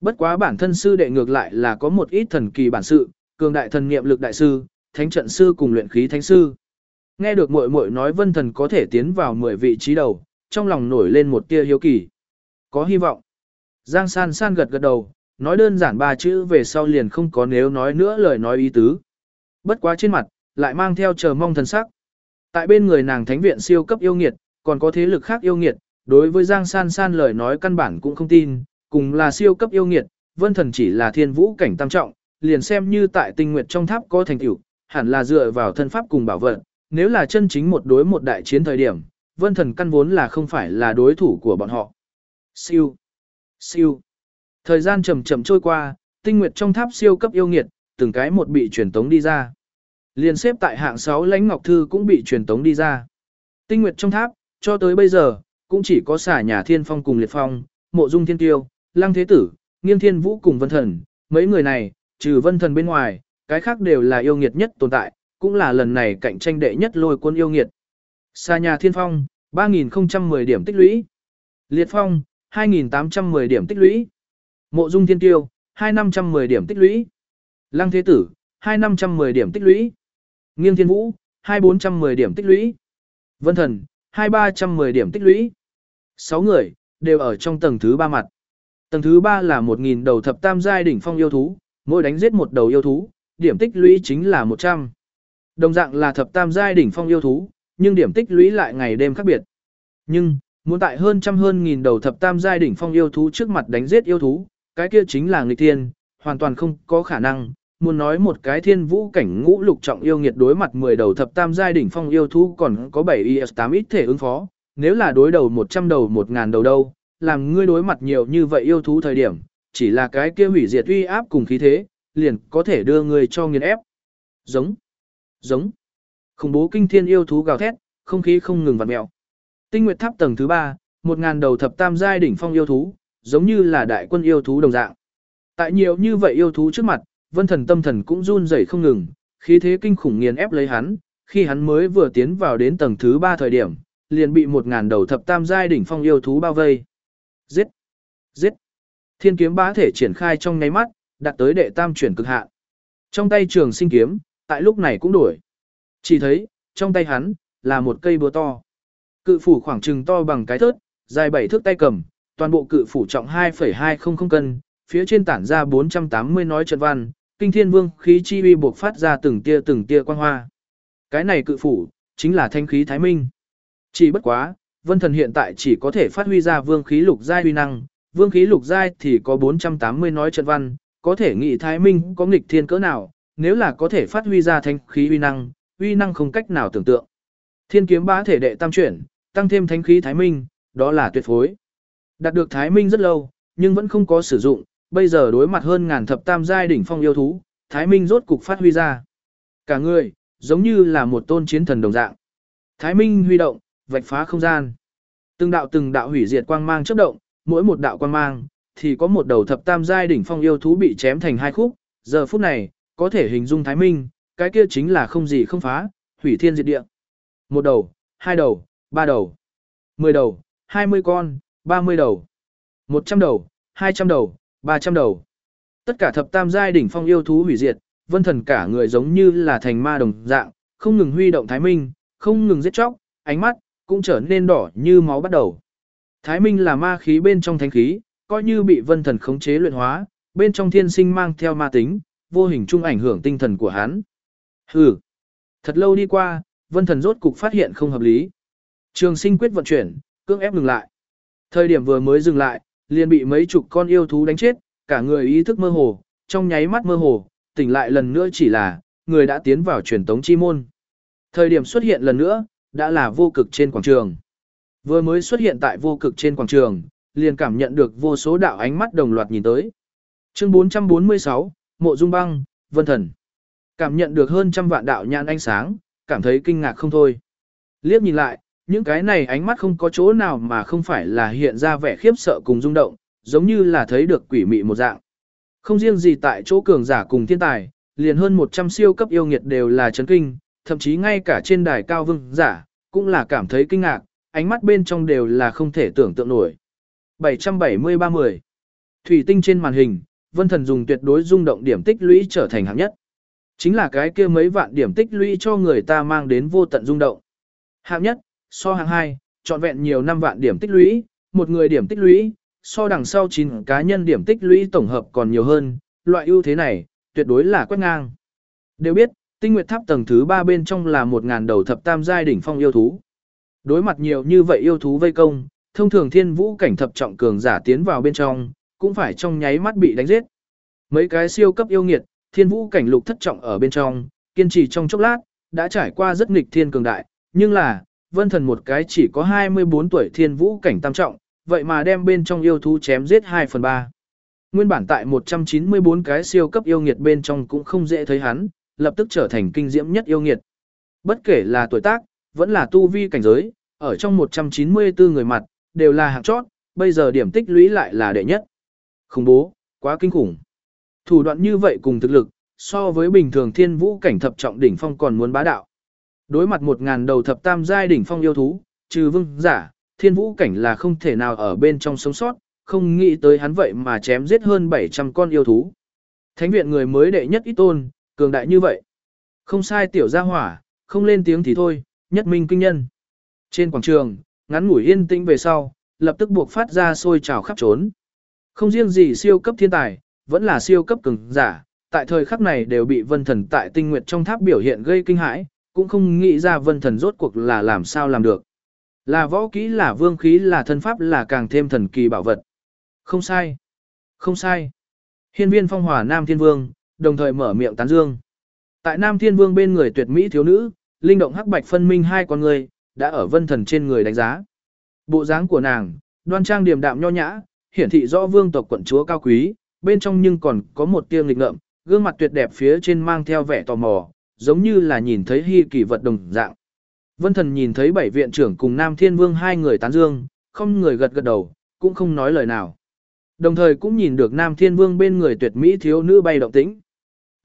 Bất quá bản thân sư đệ ngược lại là có một ít thần kỳ bản sự, cường đại thần niệm lực đại sư, thánh trận sư cùng luyện khí thánh sư. Nghe được muội muội nói Vân Thần có thể tiến vào 10 vị trí đầu, trong lòng nổi lên một tia hiếu kỳ. Có hy vọng. Giang San San gật gật đầu, nói đơn giản ba chữ về sau liền không có nếu nói nữa lời nói ý tứ. Bất quá trên mặt, lại mang theo chờ mong thần sắc. Tại bên người nàng thánh viện siêu cấp yêu nghiệt, còn có thế lực khác yêu nghiệt, đối với Giang San San lời nói căn bản cũng không tin, cùng là siêu cấp yêu nghiệt, vân thần chỉ là thiên vũ cảnh tam trọng, liền xem như tại tinh nguyệt trong tháp có thành tựu, hẳn là dựa vào thân pháp cùng bảo vật, nếu là chân chính một đối một đại chiến thời điểm, vân thần căn vốn là không phải là đối thủ của bọn họ. Siêu, siêu. Thời gian chậm chậm trôi qua, tinh nguyệt trong tháp siêu cấp yêu nghiệt, từng cái một bị truyền tống đi ra. Liên xếp tại hạng 6 lãnh ngọc thư cũng bị truyền tống đi ra. Tinh nguyệt trong tháp, cho tới bây giờ, cũng chỉ có xả nhà thiên phong cùng liệt phong, mộ dung thiên tiêu, lăng thế tử, nghiêng thiên vũ cùng vân thần. Mấy người này, trừ vân thần bên ngoài, cái khác đều là yêu nghiệt nhất tồn tại, cũng là lần này cạnh tranh đệ nhất lôi quân yêu nghiệt. Sa nhà thiên phong, 3.010 điểm tích lũy. Liệt phong, 2.810 điểm tích lũy. Mộ dung thiên tiêu, 2.510 điểm tích lũy. Lăng thế tử, 2.510 điểm tích lũy. Nghiêng thiên vũ, 2.410 điểm tích lũy. Vân thần, 2.310 điểm tích lũy. 6 người, đều ở trong tầng thứ 3 mặt. Tầng thứ 3 là 1.000 đầu thập tam giai đỉnh phong yêu thú, mỗi đánh giết một đầu yêu thú, điểm tích lũy chính là 100. Đồng dạng là thập tam giai đỉnh phong yêu thú, nhưng điểm tích lũy lại ngày đêm khác biệt. Nhưng, muốn tại hơn trăm hơn nghìn đầu thập tam giai đỉnh phong yêu thú trước mặt đánh giết yêu thú, cái kia chính là nghịch thiên, hoàn toàn không có khả năng, muốn nói một cái thiên vũ cảnh ngũ lục trọng yêu nghiệt đối mặt 10 đầu thập tam giai đỉnh phong yêu thú còn có 7 IS8 ít thể ứng phó, nếu là đối đầu 100 đầu 1000 đầu đâu, làm ngươi đối mặt nhiều như vậy yêu thú thời điểm, chỉ là cái kia hủy diệt uy áp cùng khí thế, liền có thể đưa người cho nghiền ép. Giống, giống, khủng bố kinh thiên yêu thú gào thét, không khí không ngừng vặn mèo. Tinh Nguyệt Tháp tầng thứ 3, một ngàn đầu thập tam giai đỉnh phong yêu thú, giống như là đại quân yêu thú đồng dạng. Tại nhiều như vậy yêu thú trước mặt, Vân Thần tâm thần cũng run rẩy không ngừng, khí thế kinh khủng nghiền ép lấy hắn, khi hắn mới vừa tiến vào đến tầng thứ 3 thời điểm, liền bị một ngàn đầu thập tam giai đỉnh phong yêu thú bao vây. Giết! Giết! Thiên kiếm bá thể triển khai trong nháy mắt, đạt tới đệ tam chuyển cực hạn. Trong tay trường sinh kiếm, tại lúc này cũng đổi. Chỉ thấy, trong tay hắn, là một cây búa to. Cự phủ khoảng trừng to bằng cái thớt, dài 7 thước tay cầm, toàn bộ cự phủ trọng 2,200 cân, phía trên tản ra 480 nói trận văn, kinh thiên vương khí chi uy buộc phát ra từng tia từng tia quang hoa. Cái này cự phủ, chính là thanh khí thái minh. Chỉ bất quá, vân thần hiện tại chỉ có thể phát huy ra vương khí lục giai uy năng, vương khí lục giai thì có 480 nói trận văn, có thể nghĩ thái minh có nghịch thiên cỡ nào, nếu là có thể phát huy ra thanh khí uy năng, uy năng không cách nào tưởng tượng. Thiên kiếm bá thể đệ tam chuyển, tăng thêm thanh khí thái minh, đó là tuyệt phối. Đạt được thái minh rất lâu, nhưng vẫn không có sử dụng, bây giờ đối mặt hơn ngàn thập tam giai đỉnh phong yêu thú, thái minh rốt cục phát huy ra. Cả người, giống như là một tôn chiến thần đồng dạng. Thái minh huy động, vạch phá không gian. Từng đạo từng đạo hủy diệt quang mang chớp động, mỗi một đạo quang mang thì có một đầu thập tam giai đỉnh phong yêu thú bị chém thành hai khúc, giờ phút này, có thể hình dung Thái Minh, cái kia chính là không gì không phá, hủy thiên diệt địa. Một đầu, hai đầu, ba đầu, mười đầu, hai mươi con, ba mươi đầu, một trăm đầu, hai trăm đầu, ba trăm đầu. Tất cả thập tam giai đỉnh phong yêu thú hủy diệt, vân thần cả người giống như là thành ma đồng dạng, không ngừng huy động Thái Minh, không ngừng giết chóc, ánh mắt cũng trở nên đỏ như máu bắt đầu. Thái Minh là ma khí bên trong thánh khí, coi như bị vân thần khống chế luyện hóa, bên trong thiên sinh mang theo ma tính, vô hình chung ảnh hưởng tinh thần của hắn. Hừ. Thật lâu đi qua, vân thần rốt cục phát hiện không hợp lý. Trường sinh quyết vận chuyển, cưỡng ép dừng lại. Thời điểm vừa mới dừng lại, liền bị mấy chục con yêu thú đánh chết, cả người ý thức mơ hồ, trong nháy mắt mơ hồ, tỉnh lại lần nữa chỉ là, người đã tiến vào truyền tống chi môn. Thời điểm xuất hiện lần nữa, đã là vô cực trên quảng trường. Vừa mới xuất hiện tại vô cực trên quảng trường, liền cảm nhận được vô số đạo ánh mắt đồng loạt nhìn tới. Chương 446, Mộ Dung Băng, Vân Thần. Cảm nhận được hơn trăm vạn đạo nhãn ánh sáng, cảm thấy kinh ngạc không thôi. Liếc nhìn lại, những cái này ánh mắt không có chỗ nào mà không phải là hiện ra vẻ khiếp sợ cùng rung động, giống như là thấy được quỷ mị một dạng. Không riêng gì tại chỗ cường giả cùng thiên tài, liền hơn 100 siêu cấp yêu nghiệt đều là chấn kinh, thậm chí ngay cả trên đài cao vương giả, cũng là cảm thấy kinh ngạc, ánh mắt bên trong đều là không thể tưởng tượng nổi. 770-30 Thủy tinh trên màn hình, Vân Thần dùng tuyệt đối rung động điểm tích lũy trở thành hạng nhất. Chính là cái kia mấy vạn điểm tích lũy cho người ta mang đến vô tận rung động. Hạng nhất, so hạng 2, trọn vẹn nhiều năm vạn điểm tích lũy, một người điểm tích lũy, so đằng sau 9 cá nhân điểm tích lũy tổng hợp còn nhiều hơn, loại ưu thế này, tuyệt đối là quét ngang. Đều biết, tinh nguyệt tháp tầng thứ 3 bên trong là 1.000 đầu thập tam giai đỉnh phong yêu thú. Đối mặt nhiều như vậy yêu thú vây công, thông thường thiên vũ cảnh thập trọng cường giả tiến vào bên trong, cũng phải trong nháy mắt bị đánh giết. Mấy cái siêu cấp yêu nghiệt, thiên vũ cảnh lục thất trọng ở bên trong, kiên trì trong chốc lát, đã trải qua rất nghịch thiên cường đại, nhưng là, vân thần một cái chỉ có 24 tuổi thiên vũ cảnh tam trọng, vậy mà đem bên trong yêu thú chém giết 2 phần 3. Nguyên bản tại 194 cái siêu cấp yêu nghiệt bên trong cũng không dễ thấy hắn, lập tức trở thành kinh diễm nhất yêu nghiệt. Bất kể là tuổi tác, vẫn là tu vi cảnh giới, ở trong 194 người mặt, đều là hạng chót, bây giờ điểm tích lũy lại là đệ nhất. Khủng bố, quá kinh khủng. Thủ đoạn như vậy cùng thực lực, so với bình thường thiên vũ cảnh thập trọng đỉnh phong còn muốn bá đạo. Đối mặt một ngàn đầu thập tam giai đỉnh phong yêu thú, trừ vương giả, thiên vũ cảnh là không thể nào ở bên trong sống sót, không nghĩ tới hắn vậy mà chém giết hơn 700 con yêu thú. Thánh viện người mới đệ nhất ít tôn, cường đại như vậy. Không sai tiểu gia hỏa, không lên tiếng thì thôi, nhất minh kinh nhân. Trên quảng trường, ngắn ngủi yên tĩnh về sau, lập tức buộc phát ra sôi trào khắp trốn. Không riêng gì siêu cấp thiên tài, vẫn là siêu cấp cường giả, tại thời khắc này đều bị vân thần tại tinh nguyệt trong tháp biểu hiện gây kinh hãi, cũng không nghĩ ra vân thần rốt cuộc là làm sao làm được. Là võ kỹ là vương khí là thân pháp là càng thêm thần kỳ bảo vật. Không sai. Không sai. Hiên viên phong hòa Nam Thiên Vương, đồng thời mở miệng tán dương. Tại Nam Thiên Vương bên người tuyệt mỹ thiếu nữ, linh động hắc bạch phân minh hai con người, đã ở vân thần trên người đánh giá. Bộ dáng của nàng, đoan trang điềm đạm nho nhã, hiển thị rõ vương tộc quận chúa cao quý, bên trong nhưng còn có một tia nghịch ngợm, gương mặt tuyệt đẹp phía trên mang theo vẻ tò mò, giống như là nhìn thấy hy kỳ vật đồng dạng. Vân Thần nhìn thấy bảy viện trưởng cùng Nam Thiên Vương hai người tán dương, không người gật gật đầu, cũng không nói lời nào. Đồng thời cũng nhìn được Nam Thiên Vương bên người tuyệt mỹ thiếu nữ bay động tĩnh.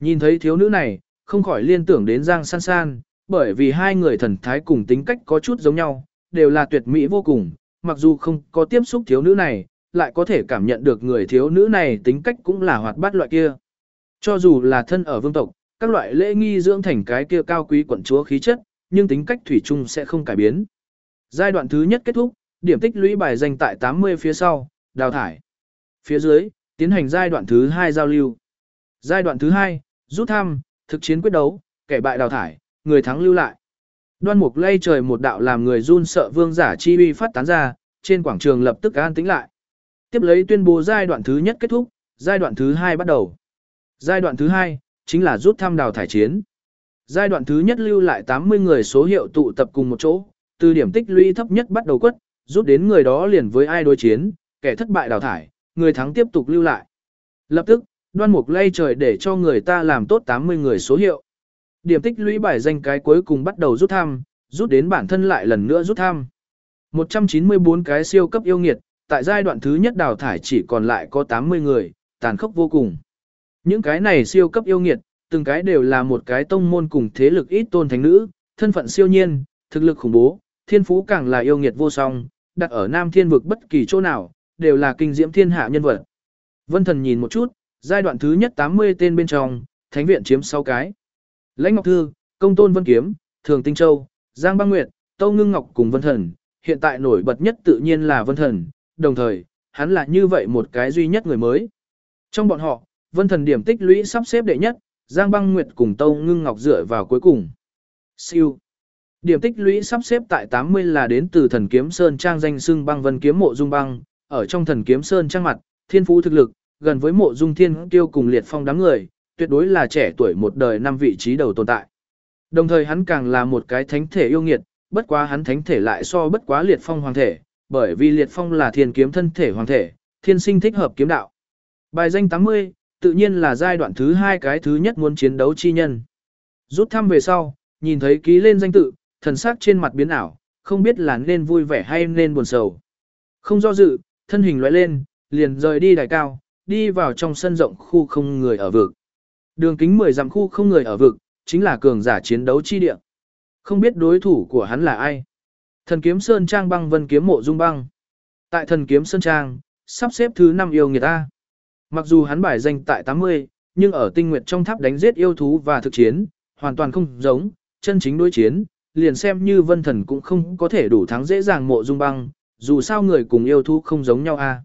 Nhìn thấy thiếu nữ này, không khỏi liên tưởng đến Giang San San, bởi vì hai người thần thái cùng tính cách có chút giống nhau, đều là tuyệt mỹ vô cùng, mặc dù không có tiếp xúc thiếu nữ này, lại có thể cảm nhận được người thiếu nữ này tính cách cũng là hoạt bát loại kia. Cho dù là thân ở vương tộc, các loại lễ nghi dưỡng thành cái kia cao quý quận chúa khí chất, nhưng tính cách thủy chung sẽ không cải biến. Giai đoạn thứ nhất kết thúc, điểm tích lũy bài danh tại 80 phía sau, đào thải. Phía dưới, tiến hành giai đoạn thứ hai giao lưu. Giai đoạn thứ hai, rút thăm, thực chiến quyết đấu, kẻ bại đào thải, người thắng lưu lại. Đoan mục lay trời một đạo làm người run sợ vương giả chi uy phát tán ra, trên quảng trường lập tức an tĩnh lại. Tiếp lấy tuyên bố giai đoạn thứ nhất kết thúc, giai đoạn thứ hai bắt đầu. Giai đoạn thứ hai, chính là rút thăm đào thải chiến. Giai đoạn thứ nhất lưu lại 80 người số hiệu tụ tập cùng một chỗ, từ điểm tích lũy thấp nhất bắt đầu quất, rút đến người đó liền với ai đối chiến, kẻ thất bại đào thải, người thắng tiếp tục lưu lại. Lập tức, đoan mục lay trời để cho người ta làm tốt 80 người số hiệu. Điểm tích lũy bài danh cái cuối cùng bắt đầu rút thăm, rút đến bản thân lại lần nữa rút thăm. 194 cái siêu cấp yêu nghiệt, tại giai đoạn thứ nhất đào thải chỉ còn lại có 80 người, tàn khốc vô cùng. Những cái này siêu cấp yêu nghiệt, từng cái đều là một cái tông môn cùng thế lực ít tôn thánh nữ, thân phận siêu nhiên, thực lực khủng bố, thiên phú càng là yêu nghiệt vô song, đặt ở Nam Thiên vực bất kỳ chỗ nào, đều là kinh diễm thiên hạ nhân vật. Vân Thần nhìn một chút, giai đoạn thứ nhất 80 tên bên trong, thánh viện chiếm 6 cái. Lãnh Ngọc Thư, Công Tôn Vân Kiếm, Thường Tinh Châu, Giang Băng Nguyệt, Tâu Ngưng Ngọc cùng Vân Thần, hiện tại nổi bật nhất tự nhiên là Vân Thần, đồng thời, hắn là như vậy một cái duy nhất người mới. Trong bọn họ, Vân Thần điểm tích lũy sắp xếp đệ nhất, Giang Băng Nguyệt cùng Tâu Ngưng Ngọc dựa vào cuối cùng. Siêu. Điểm tích lũy sắp xếp tại 80 là đến từ thần kiếm sơn trang danh xưng băng vân kiếm mộ dung băng, ở trong thần kiếm sơn trang mặt, thiên phú thực lực, gần với mộ dung thiên tiêu cùng liệt phong đám người, tuyệt đối là trẻ tuổi một đời năm vị trí đầu tồn tại. Đồng thời hắn càng là một cái thánh thể yêu nghiệt, bất quá hắn thánh thể lại so bất quá liệt phong hoàng thể, bởi vì liệt phong là thiên kiếm thân thể hoàng thể, thiên sinh thích hợp kiếm đạo. Bài danh 80, tự nhiên là giai đoạn thứ hai cái thứ nhất muốn chiến đấu chi nhân. Rút thăm về sau, nhìn thấy ký lên danh tự, thần sắc trên mặt biến ảo, không biết là nên vui vẻ hay nên buồn sầu. Không do dự, thân hình lóe lên, liền rời đi đài cao, đi vào trong sân rộng khu không người ở vực. Đường kính 10 dặm khu không người ở vực, chính là cường giả chiến đấu chi địa. Không biết đối thủ của hắn là ai. Thần kiếm Sơn Trang băng vân kiếm mộ dung băng. Tại thần kiếm Sơn Trang, sắp xếp thứ 5 yêu người ta. Mặc dù hắn bài danh tại 80, nhưng ở tinh nguyệt trong tháp đánh giết yêu thú và thực chiến, hoàn toàn không giống, chân chính đối chiến, liền xem như vân thần cũng không có thể đủ thắng dễ dàng mộ dung băng, dù sao người cùng yêu thú không giống nhau a.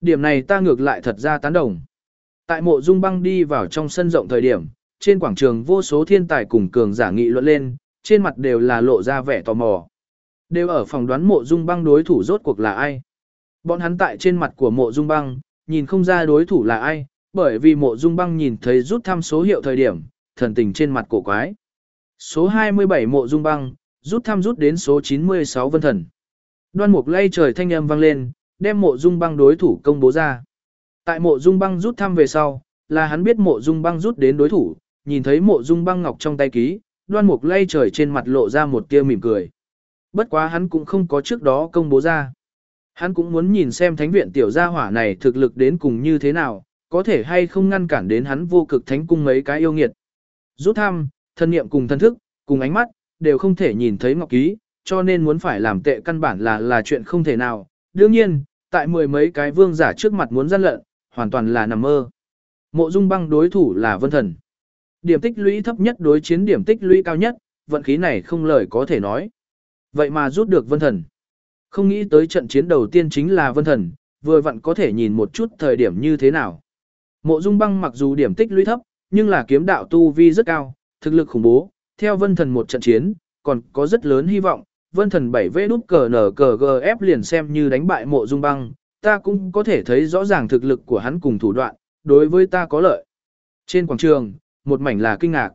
Điểm này ta ngược lại thật ra tán đồng. Tại mộ dung băng đi vào trong sân rộng thời điểm, trên quảng trường vô số thiên tài cùng cường giả nghị luận lên, trên mặt đều là lộ ra vẻ tò mò. Đều ở phòng đoán mộ dung băng đối thủ rốt cuộc là ai. Bọn hắn tại trên mặt của mộ dung băng, nhìn không ra đối thủ là ai, bởi vì mộ dung băng nhìn thấy rút thăm số hiệu thời điểm, thần tình trên mặt cổ quái. Số 27 mộ dung băng, rút thăm rút đến số 96 vân thần. Đoan mục lay trời thanh âm vang lên, đem mộ dung băng đối thủ công bố ra. Tại mộ dung băng rút thăm về sau, là hắn biết mộ dung băng rút đến đối thủ, nhìn thấy mộ dung băng ngọc trong tay ký, đoan mục lay trời trên mặt lộ ra một tia mỉm cười. Bất quá hắn cũng không có trước đó công bố ra. Hắn cũng muốn nhìn xem thánh viện tiểu gia hỏa này thực lực đến cùng như thế nào, có thể hay không ngăn cản đến hắn vô cực thánh cung mấy cái yêu nghiệt. Rút thăm, thân niệm cùng thân thức, cùng ánh mắt, đều không thể nhìn thấy ngọc ký, cho nên muốn phải làm tệ căn bản là là chuyện không thể nào. Đương nhiên, tại mười mấy cái vương giả trước mặt muốn gian lận, hoàn toàn là nằm mơ. Mộ Dung Băng đối thủ là Vân Thần. Điểm tích lũy thấp nhất đối chiến điểm tích lũy cao nhất, vận khí này không lời có thể nói. Vậy mà rút được Vân Thần. Không nghĩ tới trận chiến đầu tiên chính là Vân Thần, vừa vặn có thể nhìn một chút thời điểm như thế nào. Mộ Dung Băng mặc dù điểm tích lũy thấp, nhưng là kiếm đạo tu vi rất cao, thực lực khủng bố, theo Vân Thần một trận chiến, còn có rất lớn hy vọng, Vân Thần 7V đút cờ nở cờ GF liền xem như đánh bại Mộ Dung Băng, ta cũng có thể thấy rõ ràng thực lực của hắn cùng thủ đoạn, đối với ta có lợi. Trên quảng trường, một mảnh là kinh ngạc.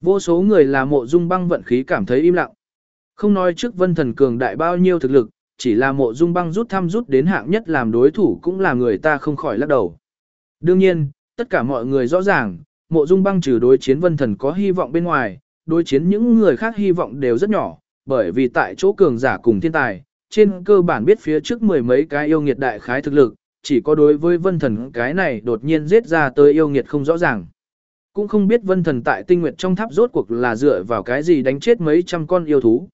Vô số người là Mộ Dung Băng vận khí cảm thấy im lặng. Không nói trước Vân Thần cường đại bao nhiêu thực lực, chỉ là Mộ Dung Băng rút thăm rút đến hạng nhất làm đối thủ cũng là người ta không khỏi lắc đầu. Đương nhiên, tất cả mọi người rõ ràng, Mộ Dung Băng trừ đối chiến Vân Thần có hy vọng bên ngoài, đối chiến những người khác hy vọng đều rất nhỏ, bởi vì tại chỗ cường giả cùng thiên tài, trên cơ bản biết phía trước mười mấy cái yêu nghiệt đại khái thực lực, chỉ có đối với vân thần cái này đột nhiên giết ra tới yêu nghiệt không rõ ràng. Cũng không biết vân thần tại tinh nguyệt trong tháp rốt cuộc là dựa vào cái gì đánh chết mấy trăm con yêu thú.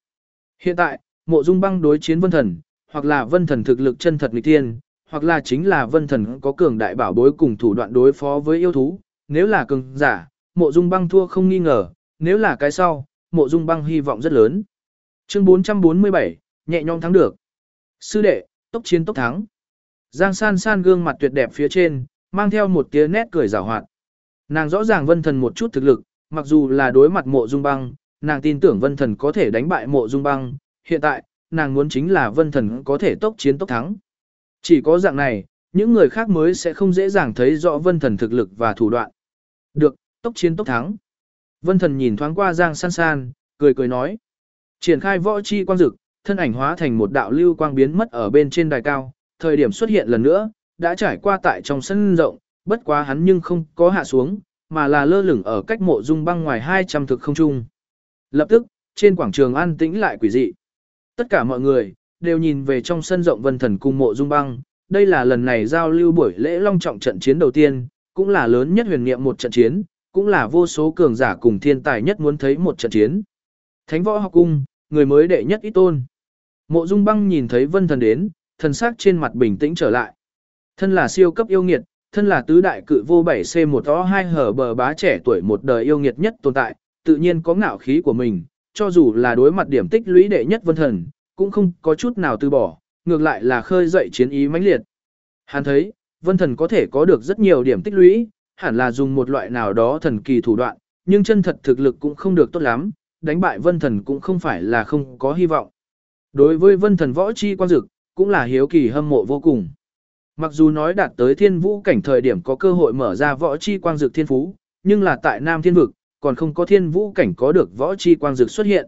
Hiện tại, mộ dung băng đối chiến vân thần, hoặc là vân thần thực lực chân thật nghịch tiên, hoặc là chính là vân thần có cường đại bảo bối cùng thủ đoạn đối phó với yêu thú, nếu là cường giả, mộ dung băng thua không nghi ngờ, nếu là cái sau, mộ dung băng hy vọng rất lớn. Chương 447, nhẹ nhõm thắng được. Sư đệ, tốc chiến tốc thắng. Giang san san gương mặt tuyệt đẹp phía trên, mang theo một tia nét cười rào hoạt. Nàng rõ ràng vân thần một chút thực lực, mặc dù là đối mặt mộ dung băng, nàng tin tưởng vân thần có thể đánh bại mộ dung băng. Hiện tại, nàng muốn chính là vân thần có thể tốc chiến tốc thắng. Chỉ có dạng này, những người khác mới sẽ không dễ dàng thấy rõ vân thần thực lực và thủ đoạn. Được, tốc chiến tốc thắng. Vân thần nhìn thoáng qua Giang san san, cười cười nói. Triển khai võ chi quang dực, thân ảnh hóa thành một đạo lưu quang biến mất ở bên trên đài cao, thời điểm xuất hiện lần nữa, đã trải qua tại trong sân rộng, bất quá hắn nhưng không có hạ xuống, mà là lơ lửng ở cách mộ dung băng ngoài 200 thực không trung. Lập tức, trên quảng trường an tĩnh lại quỷ dị. Tất cả mọi người, đều nhìn về trong sân rộng vân thần cung mộ dung băng, đây là lần này giao lưu buổi lễ long trọng trận chiến đầu tiên, cũng là lớn nhất huyền niệm một trận chiến, cũng là vô số cường giả cùng thiên tài nhất muốn thấy một trận chiến. Thánh võ học cung, người mới đệ nhất ít tôn. Mộ Dung Băng nhìn thấy Vân Thần đến, thần sắc trên mặt bình tĩnh trở lại. Thân là siêu cấp yêu nghiệt, thân là tứ đại cự vô 7C1 o 2 hở bờ bá trẻ tuổi một đời yêu nghiệt nhất tồn tại, tự nhiên có ngạo khí của mình, cho dù là đối mặt điểm tích lũy đệ nhất Vân Thần, cũng không có chút nào từ bỏ, ngược lại là khơi dậy chiến ý mãnh liệt. Hắn thấy, Vân Thần có thể có được rất nhiều điểm tích lũy, hẳn là dùng một loại nào đó thần kỳ thủ đoạn, nhưng chân thật thực lực cũng không được tốt lắm, đánh bại Vân Thần cũng không phải là không có hy vọng. Đối với Vân Thần võ chi quan dực, cũng là hiếu kỳ hâm mộ vô cùng. Mặc dù nói đạt tới thiên vũ cảnh thời điểm có cơ hội mở ra võ chi quang dực thiên phú, nhưng là tại Nam Thiên Vực, còn không có thiên vũ cảnh có được võ chi quang dực xuất hiện.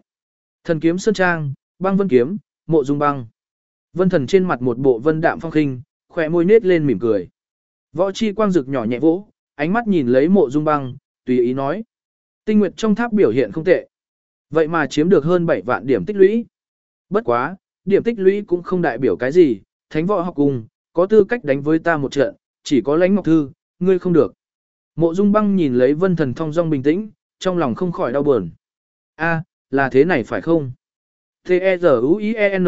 Thần kiếm sơn trang, băng vân kiếm, mộ dung băng. Vân thần trên mặt một bộ vân đạm phong khinh, khỏe môi nết lên mỉm cười. Võ chi quang dực nhỏ nhẹ vỗ, ánh mắt nhìn lấy mộ dung băng, tùy ý nói. Tinh nguyệt trong tháp biểu hiện không tệ. Vậy mà chiếm được hơn 7 vạn điểm tích lũy. Bất quá, điểm tích lũy cũng không đại biểu cái gì, thánh võ học cùng, có tư cách đánh với ta một trận, chỉ có lãnh ngọc thư, ngươi không được. Mộ dung băng nhìn lấy vân thần thong dong bình tĩnh, trong lòng không khỏi đau buồn. a là thế này phải không? T-E-Z-U-I-E-N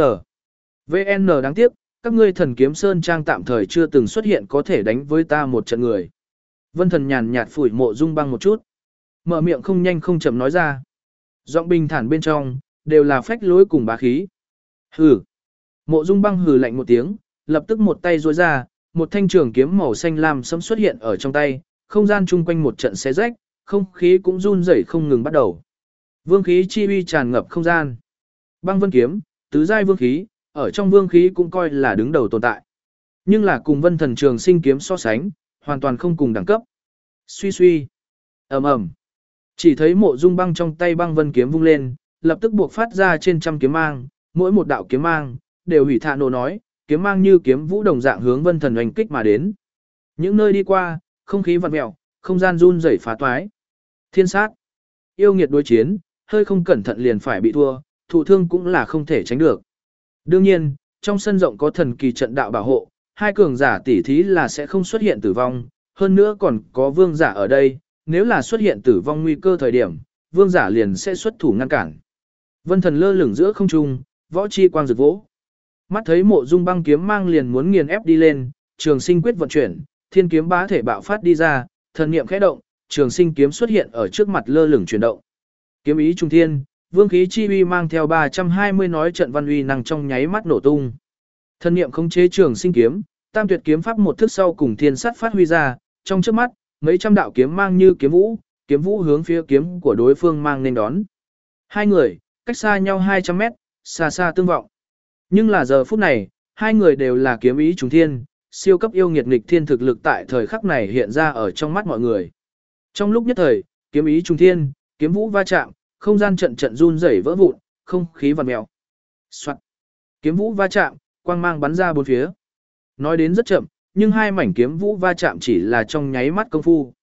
VN đáng tiếc, các ngươi thần kiếm sơn trang tạm thời chưa từng xuất hiện có thể đánh với ta một trận người. Vân thần nhàn nhạt phủi mộ dung băng một chút. Mở miệng không nhanh không chậm nói ra. Giọng bình thản bên trong, đều là phách lối cùng bá khí. Hừ. Mộ dung băng hừ lạnh một tiếng, lập tức một tay duỗi ra, một thanh trường kiếm màu xanh lam sẫm xuất hiện ở trong tay, không gian chung quanh một trận xé rách, không khí cũng run rẩy không ngừng bắt đầu. Vương khí chi uy tràn ngập không gian. Băng vân kiếm, tứ giai vương khí, ở trong vương khí cũng coi là đứng đầu tồn tại. Nhưng là cùng vân thần trường sinh kiếm so sánh, hoàn toàn không cùng đẳng cấp. Suy suy, ầm ầm. Chỉ thấy mộ dung băng trong tay băng vân kiếm vung lên, lập tức buộc phát ra trên trăm kiếm mang, mỗi một đạo kiếm mang, đều hủy thạ nổ nói, kiếm mang như kiếm vũ đồng dạng hướng vân thần oanh kích mà đến. Những nơi đi qua, không khí vặn vẹo không gian run rẩy phá toái. Thiên sát, yêu nghiệt đối chiến, hơi không cẩn thận liền phải bị thua, thụ thương cũng là không thể tránh được. Đương nhiên, trong sân rộng có thần kỳ trận đạo bảo hộ, hai cường giả tỷ thí là sẽ không xuất hiện tử vong, hơn nữa còn có vương giả ở đây, nếu là xuất hiện tử vong nguy cơ thời điểm, vương giả liền sẽ xuất thủ ngăn cản. Vân thần lơ lửng giữa không trung, võ chi quang rực vỗ. Mắt thấy mộ dung băng kiếm mang liền muốn nghiền ép đi lên, trường sinh quyết vận chuyển, thiên kiếm bá thể bạo phát đi ra, thần niệm khẽ động, trường sinh kiếm xuất hiện ở trước mặt lơ lửng chuyển động. Kiếm ý trung thiên, vương khí chi uy mang theo 320 nói trận văn uy năng trong nháy mắt nổ tung. Thần niệm khống chế trường sinh kiếm, tam tuyệt kiếm pháp một thức sau cùng thiên sát phát huy ra, trong trước mắt, mấy trăm đạo kiếm mang như kiếm vũ, kiếm vũ hướng phía kiếm của đối phương mang nên đón. Hai người, cách xa nhau 200 mét, xa xa tương vọng. Nhưng là giờ phút này, hai người đều là kiếm ý trùng thiên, siêu cấp yêu nghiệt nghịch thiên thực lực tại thời khắc này hiện ra ở trong mắt mọi người. Trong lúc nhất thời, kiếm ý trùng thiên, kiếm vũ va chạm, không gian trận trận run rẩy vỡ vụn, không khí vặn mèo. Soạt. Kiếm vũ va chạm, quang mang bắn ra bốn phía. Nói đến rất chậm, nhưng hai mảnh kiếm vũ va chạm chỉ là trong nháy mắt công phu.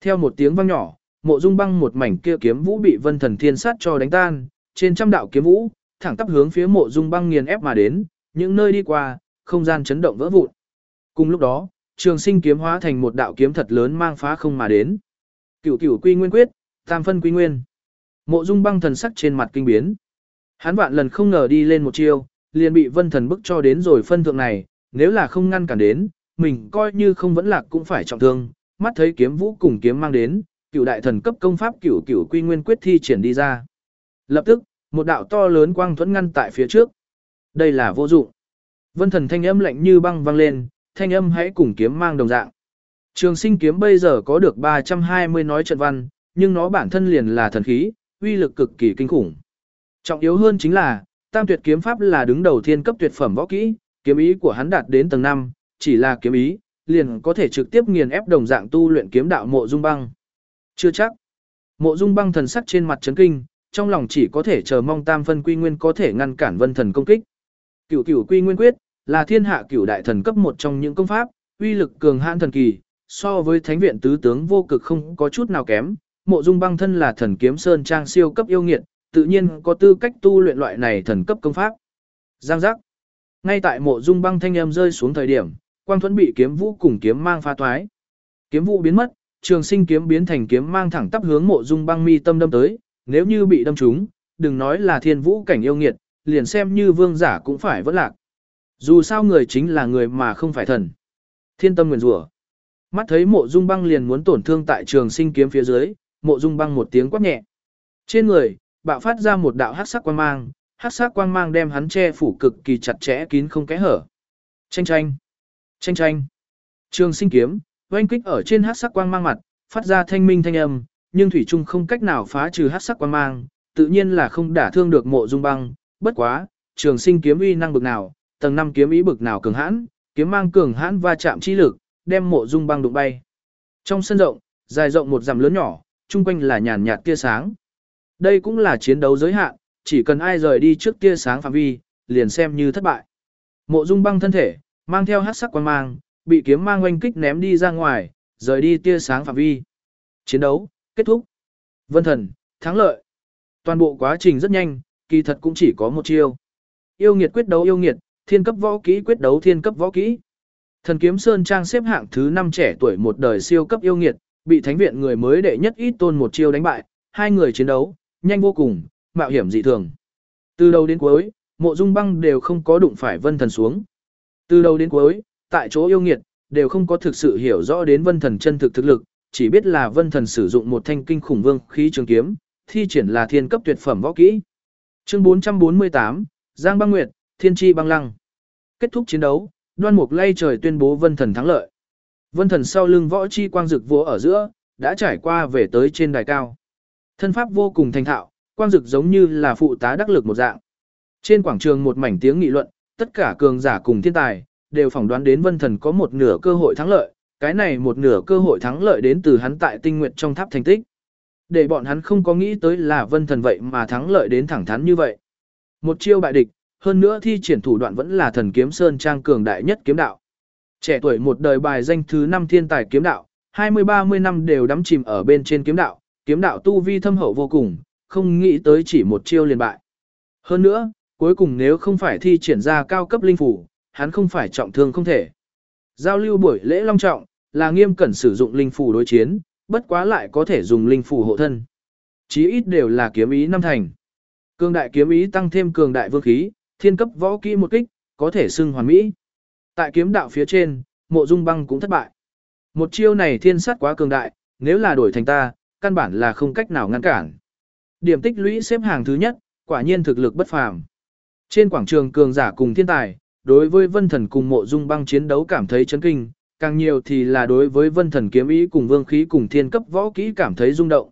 Theo một tiếng vang nhỏ, mộ dung băng một mảnh kia kiếm vũ bị vân thần thiên sát cho đánh tan, trên trăm đạo kiếm vũ, thẳng tắp hướng phía mộ dung băng nghiền ép mà đến, những nơi đi qua, không gian chấn động vỡ vụn. Cùng lúc đó, trường sinh kiếm hóa thành một đạo kiếm thật lớn mang phá không mà đến. Cửu cửu quy nguyên quyết, tam phân quy nguyên. Mộ dung băng thần sắc trên mặt kinh biến. Hắn vạn lần không ngờ đi lên một chiêu, liền bị vân thần bức cho đến rồi phân thượng này, nếu là không ngăn cản đến, mình coi như không vẫn lạc cũng phải trọng thương, mắt thấy kiếm vũ cùng kiếm mang đến, cửu đại thần cấp công pháp cửu cửu quy nguyên quyết thi triển đi ra. Lập tức, một đạo to lớn quang thuẫn ngăn tại phía trước. Đây là vô dụng. Vân thần thanh âm lạnh như băng vang lên, thanh âm hãy cùng kiếm mang đồng dạng. Trường sinh kiếm bây giờ có được 320 nói trận văn, nhưng nó bản thân liền là thần khí, uy lực cực kỳ kinh khủng. Trọng yếu hơn chính là, tam tuyệt kiếm pháp là đứng đầu thiên cấp tuyệt phẩm võ kỹ, kiếm ý của hắn đạt đến tầng 5, chỉ là kiếm ý, liền có thể trực tiếp nghiền ép đồng dạng tu luyện kiếm đạo mộ dung băng. Chưa chắc. Mộ dung băng thần sắc trên mặt chấn kinh, trong lòng chỉ có thể chờ mong tam phân quy nguyên có thể ngăn cản vân thần công kích. Cửu cửu quy nguyên quyết là thiên hạ cửu đại thần cấp một trong những công pháp, uy lực cường hãn thần kỳ, so với thánh viện tứ tướng vô cực không có chút nào kém. Mộ Dung Băng thân là thần kiếm sơn trang siêu cấp yêu nghiệt, tự nhiên có tư cách tu luyện loại này thần cấp công pháp. Giang giác. Ngay tại Mộ Dung Băng thanh em rơi xuống thời điểm, Quang Thuẫn bị kiếm vũ cùng kiếm mang phá toái. Kiếm vũ biến mất, Trường Sinh kiếm biến thành kiếm mang thẳng tắp hướng Mộ Dung Băng mi tâm đâm tới, nếu như bị đâm trúng, đừng nói là thiên vũ cảnh yêu nghiệt, liền xem như vương giả cũng phải vỡ lạc. Dù sao người chính là người mà không phải thần. Thiên tâm nguyền rủa. Mắt thấy mộ dung băng liền muốn tổn thương tại trường sinh kiếm phía dưới, mộ dung băng một tiếng quát nhẹ. Trên người, bạo phát ra một đạo hắc sắc quang mang, hắc sắc quang mang đem hắn che phủ cực kỳ chặt chẽ kín không kẽ hở. Tranh tranh, tranh tranh. Trường sinh kiếm, oanh kích ở trên hắc sắc quang mang mặt, phát ra thanh minh thanh âm, nhưng thủy trung không cách nào phá trừ hắc sắc quan mang, tự nhiên là không đả thương được mộ dung băng, bất quá, trường sinh kiếm uy năng bực nào, tầng 5 kiếm ý bực nào cường hãn, kiếm mang cường hãn va chạm chi lực, đem mộ dung băng đụng bay. Trong sân rộng, dài rộng một dặm lớn nhỏ, chung quanh là nhàn nhạt tia sáng. Đây cũng là chiến đấu giới hạn, chỉ cần ai rời đi trước tia sáng phạm vi, liền xem như thất bại. Mộ dung băng thân thể, mang theo hát sắc quan mang, bị kiếm mang oanh kích ném đi ra ngoài, rời đi tia sáng phạm vi. Chiến đấu, kết thúc. Vân thần, thắng lợi. Toàn bộ quá trình rất nhanh, kỳ thật cũng chỉ có một chiêu. Yêu nghiệt quyết đấu yêu nghiệt, thiên cấp võ kỹ quyết đấu thiên cấp võ kỹ. Thần kiếm Sơn Trang xếp hạng thứ 5 trẻ tuổi một đời siêu cấp yêu nghiệt, bị thánh viện người mới đệ nhất ít tôn một chiêu đánh bại, hai người chiến đấu, nhanh vô cùng, mạo hiểm dị thường. Từ đầu đến cuối, mộ dung băng đều không có đụng phải vân thần xuống. Từ đầu đến cuối, tại chỗ yêu nghiệt, đều không có thực sự hiểu rõ đến vân thần chân thực thực lực, chỉ biết là vân thần sử dụng một thanh kinh khủng vương khí trường kiếm, thi triển là thiên cấp tuyệt phẩm võ kỹ. Chương 448, Giang Băng Nguyệt, Thiên Chi Băng Lăng. Kết thúc chiến đấu, Đoan Mục lay trời tuyên bố Vân Thần thắng lợi. Vân Thần sau lưng võ chi quang dực vỗ ở giữa, đã trải qua về tới trên đài cao. Thân pháp vô cùng thành thạo, quang dực giống như là phụ tá đắc lực một dạng. Trên quảng trường một mảnh tiếng nghị luận, tất cả cường giả cùng thiên tài đều phỏng đoán đến Vân Thần có một nửa cơ hội thắng lợi, cái này một nửa cơ hội thắng lợi đến từ hắn tại Tinh nguyện trong tháp thành tích. Để bọn hắn không có nghĩ tới là Vân Thần vậy mà thắng lợi đến thẳng thắn như vậy. Một chiêu bại địch, hơn nữa thi triển thủ đoạn vẫn là thần kiếm sơn trang cường đại nhất kiếm đạo. Trẻ tuổi một đời bài danh thứ 5 thiên tài kiếm đạo, 20-30 năm đều đắm chìm ở bên trên kiếm đạo, kiếm đạo tu vi thâm hậu vô cùng, không nghĩ tới chỉ một chiêu liền bại. Hơn nữa, cuối cùng nếu không phải thi triển ra cao cấp linh phủ, hắn không phải trọng thương không thể. Giao lưu buổi lễ long trọng, là nghiêm cẩn sử dụng linh phủ đối chiến, bất quá lại có thể dùng linh phủ hộ thân. Chí ít đều là kiếm ý năm thành. Cường đại kiếm ý tăng thêm cường đại vương khí, thiên cấp võ kỹ một kích, có thể xưng hoàn mỹ. Tại kiếm đạo phía trên, mộ dung băng cũng thất bại. Một chiêu này thiên sát quá cường đại, nếu là đổi thành ta, căn bản là không cách nào ngăn cản. Điểm tích lũy xếp hàng thứ nhất, quả nhiên thực lực bất phàm. Trên quảng trường cường giả cùng thiên tài, đối với vân thần cùng mộ dung băng chiến đấu cảm thấy chấn kinh, càng nhiều thì là đối với vân thần kiếm ý cùng vương khí cùng thiên cấp võ kỹ cảm thấy rung động.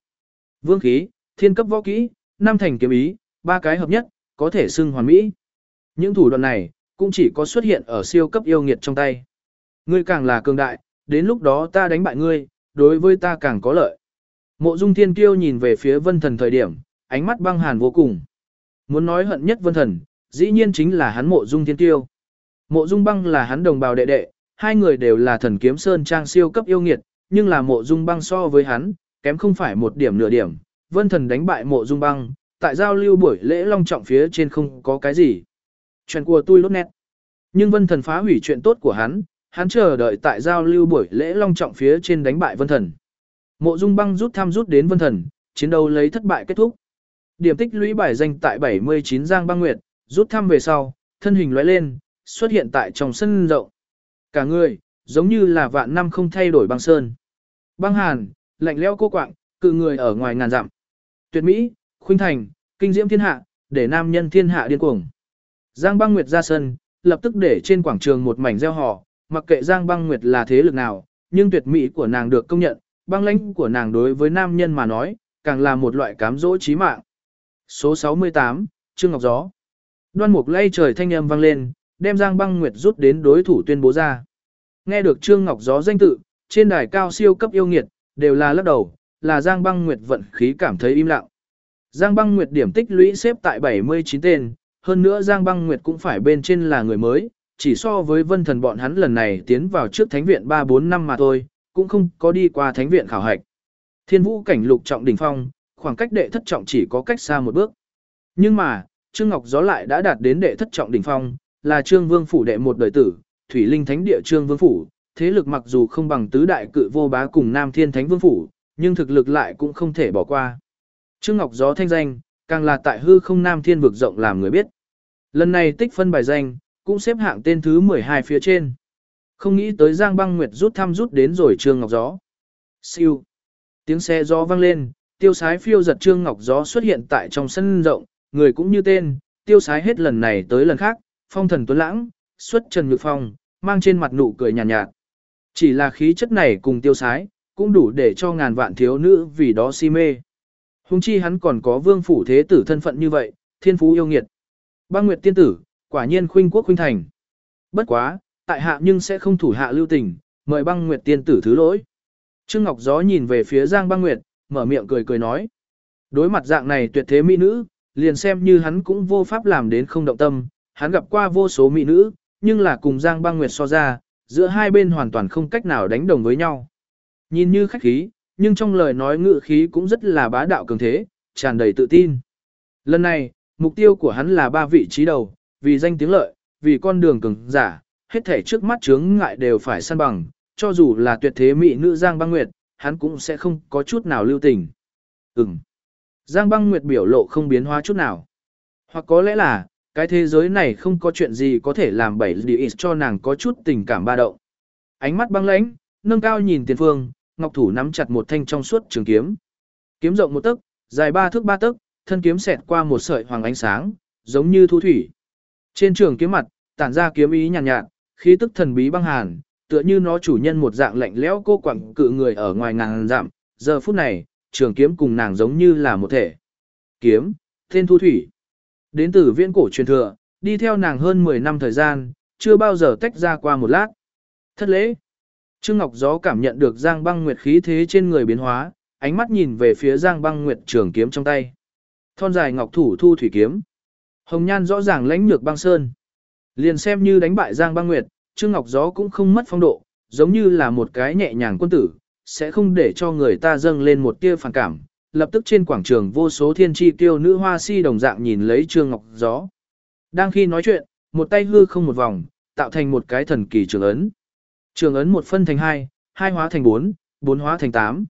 Vương khí, thiên cấp võ kỹ, năm thành kiếm ý, ba cái hợp nhất, có thể xưng hoàn mỹ. Những thủ đoạn này, cũng chỉ có xuất hiện ở siêu cấp yêu nghiệt trong tay. Ngươi càng là cường đại, đến lúc đó ta đánh bại ngươi, đối với ta càng có lợi. Mộ Dung Thiên Kiêu nhìn về phía Vân Thần thời điểm, ánh mắt băng hàn vô cùng. Muốn nói hận nhất Vân Thần, dĩ nhiên chính là hắn Mộ Dung Thiên Kiêu. Mộ Dung Băng là hắn đồng bào đệ đệ, hai người đều là thần kiếm sơn trang siêu cấp yêu nghiệt, nhưng là Mộ Dung Băng so với hắn, kém không phải một điểm nửa điểm. Vân Thần đánh bại Mộ Dung Băng, tại giao lưu buổi lễ long trọng phía trên không có cái gì. Chuyện của tôi lốt nét. Nhưng vân thần phá hủy chuyện tốt của hắn, hắn chờ đợi tại giao lưu buổi lễ long trọng phía trên đánh bại vân thần. Mộ dung băng rút tham rút đến vân thần, chiến đấu lấy thất bại kết thúc. Điểm tích lũy bài danh tại 79 Giang Băng Nguyệt, rút thăm về sau, thân hình lóe lên, xuất hiện tại trong sân rộng. Cả người, giống như là vạn năm không thay đổi băng sơn. Băng hàn, lạnh lẽo cô quạng, cự người ở ngoài ngàn dặm. Tuyệt mỹ, khuynh thành, kinh diễm thiên hạ, để nam nhân thiên hạ điên cuồng. Giang Băng Nguyệt ra sân, lập tức để trên quảng trường một mảnh reo hò, mặc kệ Giang Băng Nguyệt là thế lực nào, nhưng tuyệt mỹ của nàng được công nhận, băng lãnh của nàng đối với nam nhân mà nói, càng là một loại cám dỗ chí mạng. Số 68, Trương Ngọc Gió. Đoan Mục lay trời thanh âm vang lên, đem Giang Băng Nguyệt rút đến đối thủ tuyên bố ra. Nghe được Trương Ngọc Gió danh tự, trên đài cao siêu cấp yêu nghiệt, đều là lắc đầu, là Giang Băng Nguyệt vận khí cảm thấy im lặng. Giang Băng Nguyệt điểm tích lũy xếp tại 79 tên, hơn nữa Giang Băng Nguyệt cũng phải bên trên là người mới, chỉ so với Vân Thần bọn hắn lần này tiến vào trước Thánh viện 3-4 năm mà thôi, cũng không có đi qua Thánh viện khảo hạch. Thiên Vũ cảnh lục trọng đỉnh phong, khoảng cách đệ thất trọng chỉ có cách xa một bước. Nhưng mà, Trương Ngọc Gió lại đã đạt đến đệ thất trọng đỉnh phong, là Trương Vương phủ đệ một đời tử, Thủy Linh Thánh địa Trương Vương phủ, thế lực mặc dù không bằng tứ đại cự vô bá cùng Nam Thiên Thánh Vương phủ, nhưng thực lực lại cũng không thể bỏ qua. Trương Ngọc Gió thanh danh, càng là tại hư không Nam Thiên vực rộng làm người biết. Lần này tích phân bài danh, cũng xếp hạng tên thứ 12 phía trên. Không nghĩ tới Giang Băng Nguyệt rút thăm rút đến rồi Trương Ngọc Gió. Siêu. Tiếng xe gió vang lên, tiêu sái phiêu giật Trương Ngọc Gió xuất hiện tại trong sân rộng, người cũng như tên, tiêu sái hết lần này tới lần khác, phong thần tuấn lãng, xuất trần nhược phong, mang trên mặt nụ cười nhàn nhạt, nhạt. Chỉ là khí chất này cùng tiêu sái, cũng đủ để cho ngàn vạn thiếu nữ vì đó si mê. Hùng chi hắn còn có vương phủ thế tử thân phận như vậy, thiên phú yêu nghiệt. Băng Nguyệt tiên tử, quả nhiên khuynh quốc khuynh thành. Bất quá, tại hạ nhưng sẽ không thủ hạ lưu tình, mời Băng Nguyệt tiên tử thứ lỗi. Trương Ngọc Gió nhìn về phía Giang Băng Nguyệt, mở miệng cười cười nói. Đối mặt dạng này tuyệt thế mỹ nữ, liền xem như hắn cũng vô pháp làm đến không động tâm, hắn gặp qua vô số mỹ nữ, nhưng là cùng Giang Băng Nguyệt so ra, giữa hai bên hoàn toàn không cách nào đánh đồng với nhau. Nhìn như khách khí, nhưng trong lời nói ngữ khí cũng rất là bá đạo cường thế, tràn đầy tự tin. Lần này, mục tiêu của hắn là ba vị trí đầu, vì danh tiếng lợi, vì con đường cường giả, hết thể trước mắt chướng ngại đều phải săn bằng, cho dù là tuyệt thế mỹ nữ Giang Băng Nguyệt, hắn cũng sẽ không có chút nào lưu tình. Ừm. Giang Băng Nguyệt biểu lộ không biến hóa chút nào. Hoặc có lẽ là, cái thế giới này không có chuyện gì có thể làm bảy đi cho nàng có chút tình cảm ba động. Ánh mắt băng lãnh, nâng cao nhìn tiền phương, ngọc thủ nắm chặt một thanh trong suốt trường kiếm. Kiếm rộng một tấc, dài ba thước ba tấc, thân kiếm xẹt qua một sợi hoàng ánh sáng, giống như thu thủy. Trên trường kiếm mặt, tản ra kiếm ý nhàn nhạt, nhạt, khí tức thần bí băng hàn, tựa như nó chủ nhân một dạng lạnh lẽo cô quặng cự người ở ngoài ngàn dặm. Giờ phút này, trường kiếm cùng nàng giống như là một thể. Kiếm, tên thu thủy. Đến từ viễn cổ truyền thừa, đi theo nàng hơn 10 năm thời gian, chưa bao giờ tách ra qua một lát. Thất lễ. Trương Ngọc Gió cảm nhận được Giang Băng Nguyệt khí thế trên người biến hóa, ánh mắt nhìn về phía Giang Băng Nguyệt trường kiếm trong tay. Thon dài ngọc thủ thu thủy kiếm. Hồng nhan rõ ràng lãnh nhược băng sơn. Liền xem như đánh bại Giang Băng Nguyệt, Trương Ngọc Gió cũng không mất phong độ, giống như là một cái nhẹ nhàng quân tử, sẽ không để cho người ta dâng lên một tia phản cảm. Lập tức trên quảng trường vô số thiên tri tiêu nữ hoa si đồng dạng nhìn lấy Trương Ngọc Gió. Đang khi nói chuyện, một tay hư không một vòng, tạo thành một cái thần kỳ trường ấn. Trường ấn một phân thành hai, hai hóa thành bốn, bốn hóa thành tám.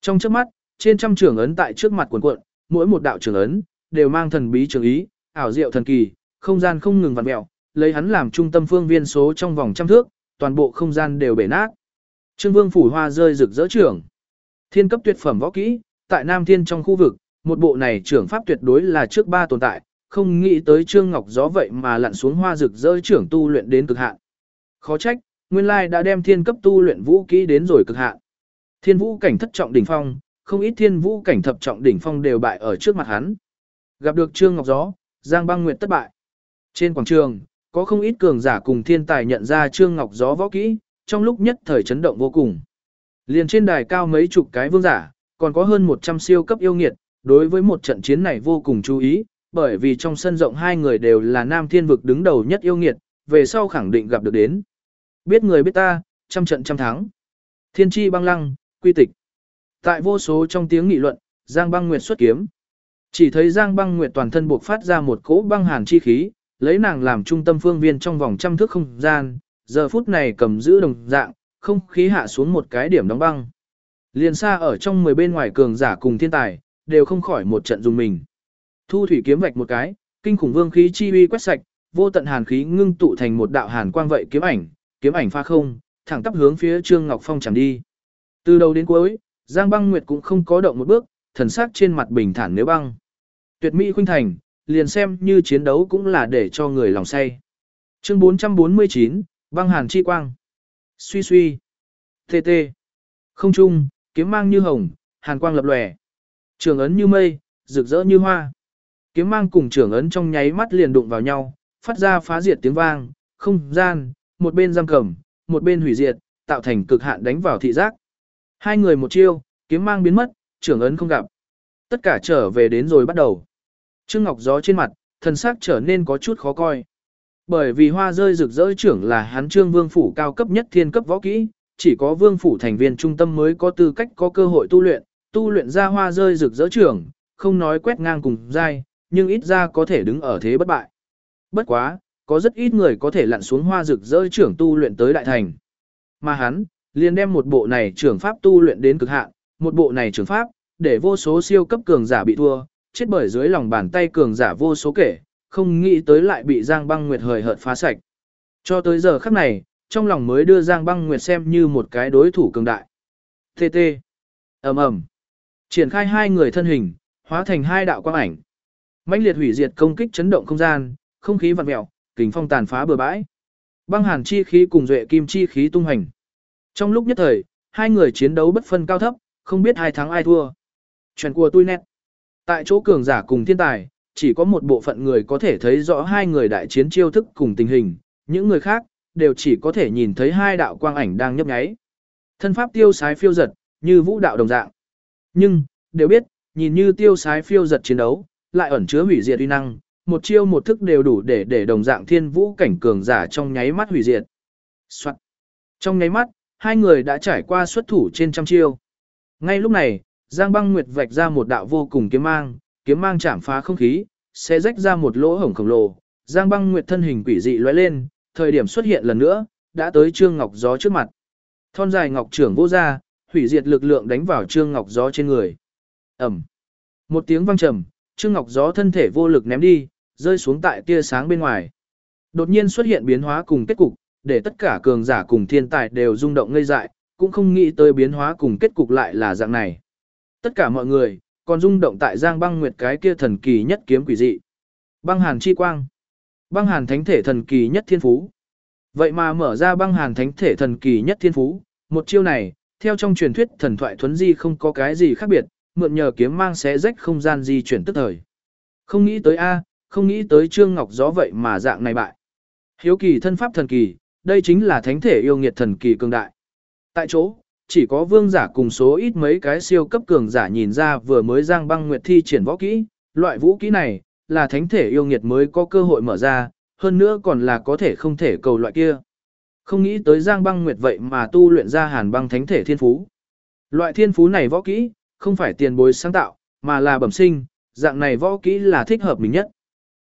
Trong trước mắt, trên trăm trường ấn tại trước mặt cuộn cuộn, mỗi một đạo trường ấn đều mang thần bí trường ý, ảo diệu thần kỳ, không gian không ngừng vặn mèo, lấy hắn làm trung tâm phương viên số trong vòng trăm thước, toàn bộ không gian đều bể nát. Trương Vương phủ hoa rơi rực rỡ trưởng. Thiên cấp tuyệt phẩm võ kỹ, tại Nam Thiên trong khu vực, một bộ này trưởng pháp tuyệt đối là trước ba tồn tại, không nghĩ tới Trương Ngọc gió vậy mà lặn xuống hoa rực rỡ trưởng tu luyện đến cực hạn. Khó trách, nguyên lai đã đem thiên cấp tu luyện vũ kỹ đến rồi cực hạn. Thiên vũ cảnh thất trọng đỉnh phong, không ít thiên vũ cảnh thập trọng đỉnh phong đều bại ở trước mặt hắn. Gặp được Trương Ngọc Gió, Giang Băng Nguyệt thất bại. Trên quảng trường, có không ít cường giả cùng thiên tài nhận ra Trương Ngọc Gió võ kỹ, trong lúc nhất thời chấn động vô cùng. Liền trên đài cao mấy chục cái vương giả, còn có hơn 100 siêu cấp yêu nghiệt, đối với một trận chiến này vô cùng chú ý, bởi vì trong sân rộng hai người đều là nam thiên vực đứng đầu nhất yêu nghiệt, về sau khẳng định gặp được đến. Biết người biết ta, trăm trận trăm thắng. Thiên tri băng lăng, quy tịch. Tại vô số trong tiếng nghị luận, Giang băng nguyệt xuất kiếm. Chỉ thấy Giang Băng Nguyệt toàn thân buộc phát ra một cỗ băng hàn chi khí, lấy nàng làm trung tâm phương viên trong vòng trăm thước không gian, giờ phút này cầm giữ đồng dạng, không khí hạ xuống một cái điểm đóng băng. Liền xa ở trong 10 bên ngoài cường giả cùng thiên tài, đều không khỏi một trận dùng mình. Thu thủy kiếm vạch một cái, kinh khủng vương khí chi uy quét sạch, vô tận hàn khí ngưng tụ thành một đạo hàn quang vậy kiếm ảnh, kiếm ảnh pha không, thẳng tắp hướng phía Trương Ngọc Phong chẳng đi. Từ đầu đến cuối, Giang Băng Nguyệt cũng không có động một bước, thần sắc trên mặt bình thản nếu băng. Tuyệt mỹ khuynh thành, liền xem như chiến đấu cũng là để cho người lòng say. Chương 449, băng hàn chi quang. Suy suy. TT. tê. Không trung, kiếm mang như hồng, hàn quang lập lòe. Trường ấn như mây, rực rỡ như hoa. Kiếm mang cùng trường ấn trong nháy mắt liền đụng vào nhau, phát ra phá diệt tiếng vang, không gian, một bên giam cầm, một bên hủy diệt, tạo thành cực hạn đánh vào thị giác. Hai người một chiêu, kiếm mang biến mất, trưởng ấn không gặp. Tất cả trở về đến rồi bắt đầu. Trương Ngọc gió trên mặt, thần sắc trở nên có chút khó coi. Bởi vì hoa rơi rực rỡ trưởng là hắn trương vương phủ cao cấp nhất thiên cấp võ kỹ, chỉ có vương phủ thành viên trung tâm mới có tư cách có cơ hội tu luyện, tu luyện ra hoa rơi rực rỡ trưởng, không nói quét ngang cùng dai, nhưng ít ra có thể đứng ở thế bất bại. Bất quá, có rất ít người có thể lặn xuống hoa rực rỡ trưởng tu luyện tới đại thành. Mà hắn, liền đem một bộ này trưởng pháp tu luyện đến cực hạn, một bộ này trưởng pháp, để vô số siêu cấp cường giả bị thua, chết bởi dưới lòng bàn tay cường giả vô số kể, không nghĩ tới lại bị Giang Băng Nguyệt hời hợt phá sạch. Cho tới giờ khắc này, trong lòng mới đưa Giang Băng Nguyệt xem như một cái đối thủ cường đại. TT. ầm ầm Triển khai hai người thân hình, hóa thành hai đạo quang ảnh. mãnh liệt hủy diệt công kích chấn động không gian, không khí vặn mèo, kình phong tàn phá bừa bãi. Băng hàn chi khí cùng duệ kim chi khí tung hành. Trong lúc nhất thời, hai người chiến đấu bất phân cao thấp, không biết ai thắng ai thua. Chuyện của tôi nét. Tại chỗ cường giả cùng thiên tài, chỉ có một bộ phận người có thể thấy rõ hai người đại chiến chiêu thức cùng tình hình, những người khác, đều chỉ có thể nhìn thấy hai đạo quang ảnh đang nhấp nháy. Thân pháp tiêu sái phiêu giật, như vũ đạo đồng dạng. Nhưng, đều biết, nhìn như tiêu sái phiêu giật chiến đấu, lại ẩn chứa hủy diệt uy năng, một chiêu một thức đều đủ để để đồng dạng thiên vũ cảnh cường giả trong nháy mắt hủy diệt. Soạn. Trong nháy mắt, hai người đã trải qua xuất thủ trên trăm chiêu. Ngay lúc này, Giang Băng Nguyệt vạch ra một đạo vô cùng kiếm mang, kiếm mang chạm phá không khí, sẽ rách ra một lỗ hổng khổng lồ. Giang Băng Nguyệt thân hình quỷ dị lóe lên, thời điểm xuất hiện lần nữa, đã tới Trương Ngọc Gió trước mặt. Thon dài ngọc trưởng vô ra, hủy diệt lực lượng đánh vào Trương Ngọc Gió trên người. Ầm. Một tiếng vang trầm, Trương Ngọc Gió thân thể vô lực ném đi, rơi xuống tại tia sáng bên ngoài. Đột nhiên xuất hiện biến hóa cùng kết cục, để tất cả cường giả cùng thiên tài đều rung động ngây dại, cũng không nghĩ tới biến hóa cùng kết cục lại là dạng này. Tất cả mọi người, còn rung động tại Giang Băng Nguyệt cái kia thần kỳ nhất kiếm quỷ dị. Băng Hàn chi quang. Băng Hàn thánh thể thần kỳ nhất thiên phú. Vậy mà mở ra băng Hàn thánh thể thần kỳ nhất thiên phú, một chiêu này, theo trong truyền thuyết thần thoại thuấn di không có cái gì khác biệt, mượn nhờ kiếm mang xé rách không gian di chuyển tức thời. Không nghĩ tới a, không nghĩ tới Trương Ngọc Gió vậy mà dạng này bại. Hiếu kỳ thân pháp thần kỳ, đây chính là thánh thể yêu nghiệt thần kỳ cường đại. Tại chỗ, chỉ có vương giả cùng số ít mấy cái siêu cấp cường giả nhìn ra vừa mới giang băng nguyệt thi triển võ kỹ, loại vũ kỹ này, là thánh thể yêu nghiệt mới có cơ hội mở ra, hơn nữa còn là có thể không thể cầu loại kia. Không nghĩ tới giang băng nguyệt vậy mà tu luyện ra hàn băng thánh thể thiên phú. Loại thiên phú này võ kỹ, không phải tiền bối sáng tạo, mà là bẩm sinh, dạng này võ kỹ là thích hợp mình nhất.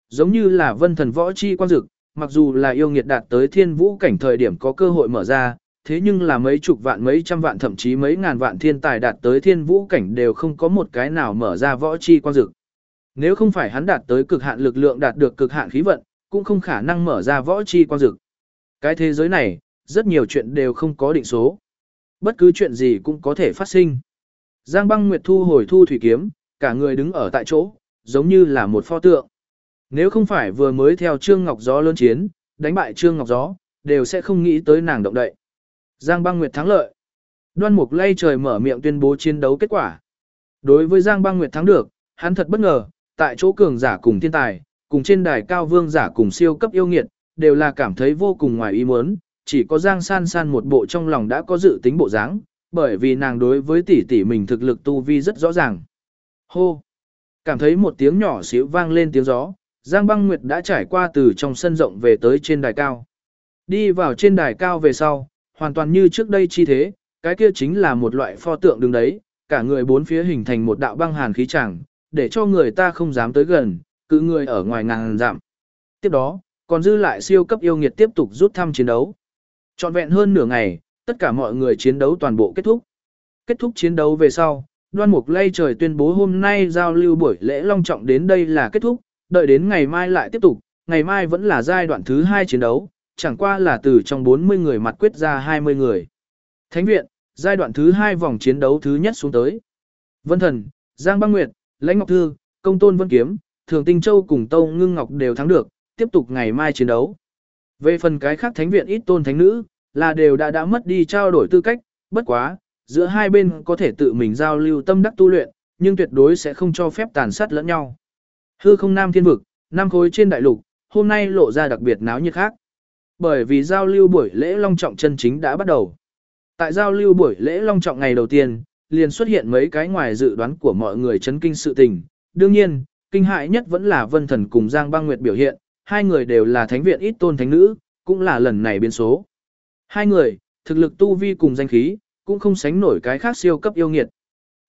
Giống như là vân thần võ chi quan dực, mặc dù là yêu nghiệt đạt tới thiên vũ cảnh thời điểm có cơ hội mở ra, thế nhưng là mấy chục vạn mấy trăm vạn thậm chí mấy ngàn vạn thiên tài đạt tới thiên vũ cảnh đều không có một cái nào mở ra võ chi quan dực. Nếu không phải hắn đạt tới cực hạn lực lượng đạt được cực hạn khí vận, cũng không khả năng mở ra võ chi quang dực. Cái thế giới này, rất nhiều chuyện đều không có định số. Bất cứ chuyện gì cũng có thể phát sinh. Giang băng nguyệt thu hồi thu thủy kiếm, cả người đứng ở tại chỗ, giống như là một pho tượng. Nếu không phải vừa mới theo Trương Ngọc Gió lớn chiến, đánh bại Trương Ngọc Gió, đều sẽ không nghĩ tới nàng động đậy. Giang Băng Nguyệt thắng lợi. Đoan Mục lay trời mở miệng tuyên bố chiến đấu kết quả. Đối với Giang Băng Nguyệt thắng được, hắn thật bất ngờ, tại chỗ cường giả cùng thiên tài, cùng trên đài cao vương giả cùng siêu cấp yêu nghiệt, đều là cảm thấy vô cùng ngoài ý muốn, chỉ có Giang San San một bộ trong lòng đã có dự tính bộ dáng, bởi vì nàng đối với tỷ tỷ mình thực lực tu vi rất rõ ràng. Hô! Cảm thấy một tiếng nhỏ xíu vang lên tiếng gió, Giang Băng Nguyệt đã trải qua từ trong sân rộng về tới trên đài cao. Đi vào trên đài cao về sau, hoàn toàn như trước đây chi thế, cái kia chính là một loại pho tượng đứng đấy, cả người bốn phía hình thành một đạo băng hàn khí chẳng, để cho người ta không dám tới gần, cự người ở ngoài ngàn giảm. Tiếp đó, còn dư lại siêu cấp yêu nghiệt tiếp tục rút thăm chiến đấu. Trọn vẹn hơn nửa ngày, tất cả mọi người chiến đấu toàn bộ kết thúc. Kết thúc chiến đấu về sau, Đoan Mục lây trời tuyên bố hôm nay giao lưu buổi lễ long trọng đến đây là kết thúc, đợi đến ngày mai lại tiếp tục, ngày mai vẫn là giai đoạn thứ 2 chiến đấu, chẳng qua là từ trong 40 người mặt quyết ra 20 người. Thánh viện, giai đoạn thứ 2 vòng chiến đấu thứ nhất xuống tới. Vân Thần, Giang Băng Nguyệt, Lãnh Ngọc Thư, Công Tôn Vân Kiếm, Thường Tinh Châu cùng Tâu Ngưng Ngọc đều thắng được, tiếp tục ngày mai chiến đấu. Về phần cái khác thánh viện ít tôn thánh nữ, là đều đã đã mất đi trao đổi tư cách, bất quá, giữa hai bên có thể tự mình giao lưu tâm đắc tu luyện, nhưng tuyệt đối sẽ không cho phép tàn sát lẫn nhau. Hư không nam thiên vực, nam khối trên đại lục, hôm nay lộ ra đặc biệt náo nhiệt khác. Bởi vì giao lưu buổi lễ long trọng chân chính đã bắt đầu. Tại giao lưu buổi lễ long trọng ngày đầu tiên, liền xuất hiện mấy cái ngoài dự đoán của mọi người chấn kinh sự tình. Đương nhiên, kinh hại nhất vẫn là Vân Thần cùng Giang Băng Nguyệt biểu hiện, hai người đều là thánh viện ít tôn thánh nữ, cũng là lần này biến số. Hai người, thực lực tu vi cùng danh khí, cũng không sánh nổi cái khác siêu cấp yêu nghiệt.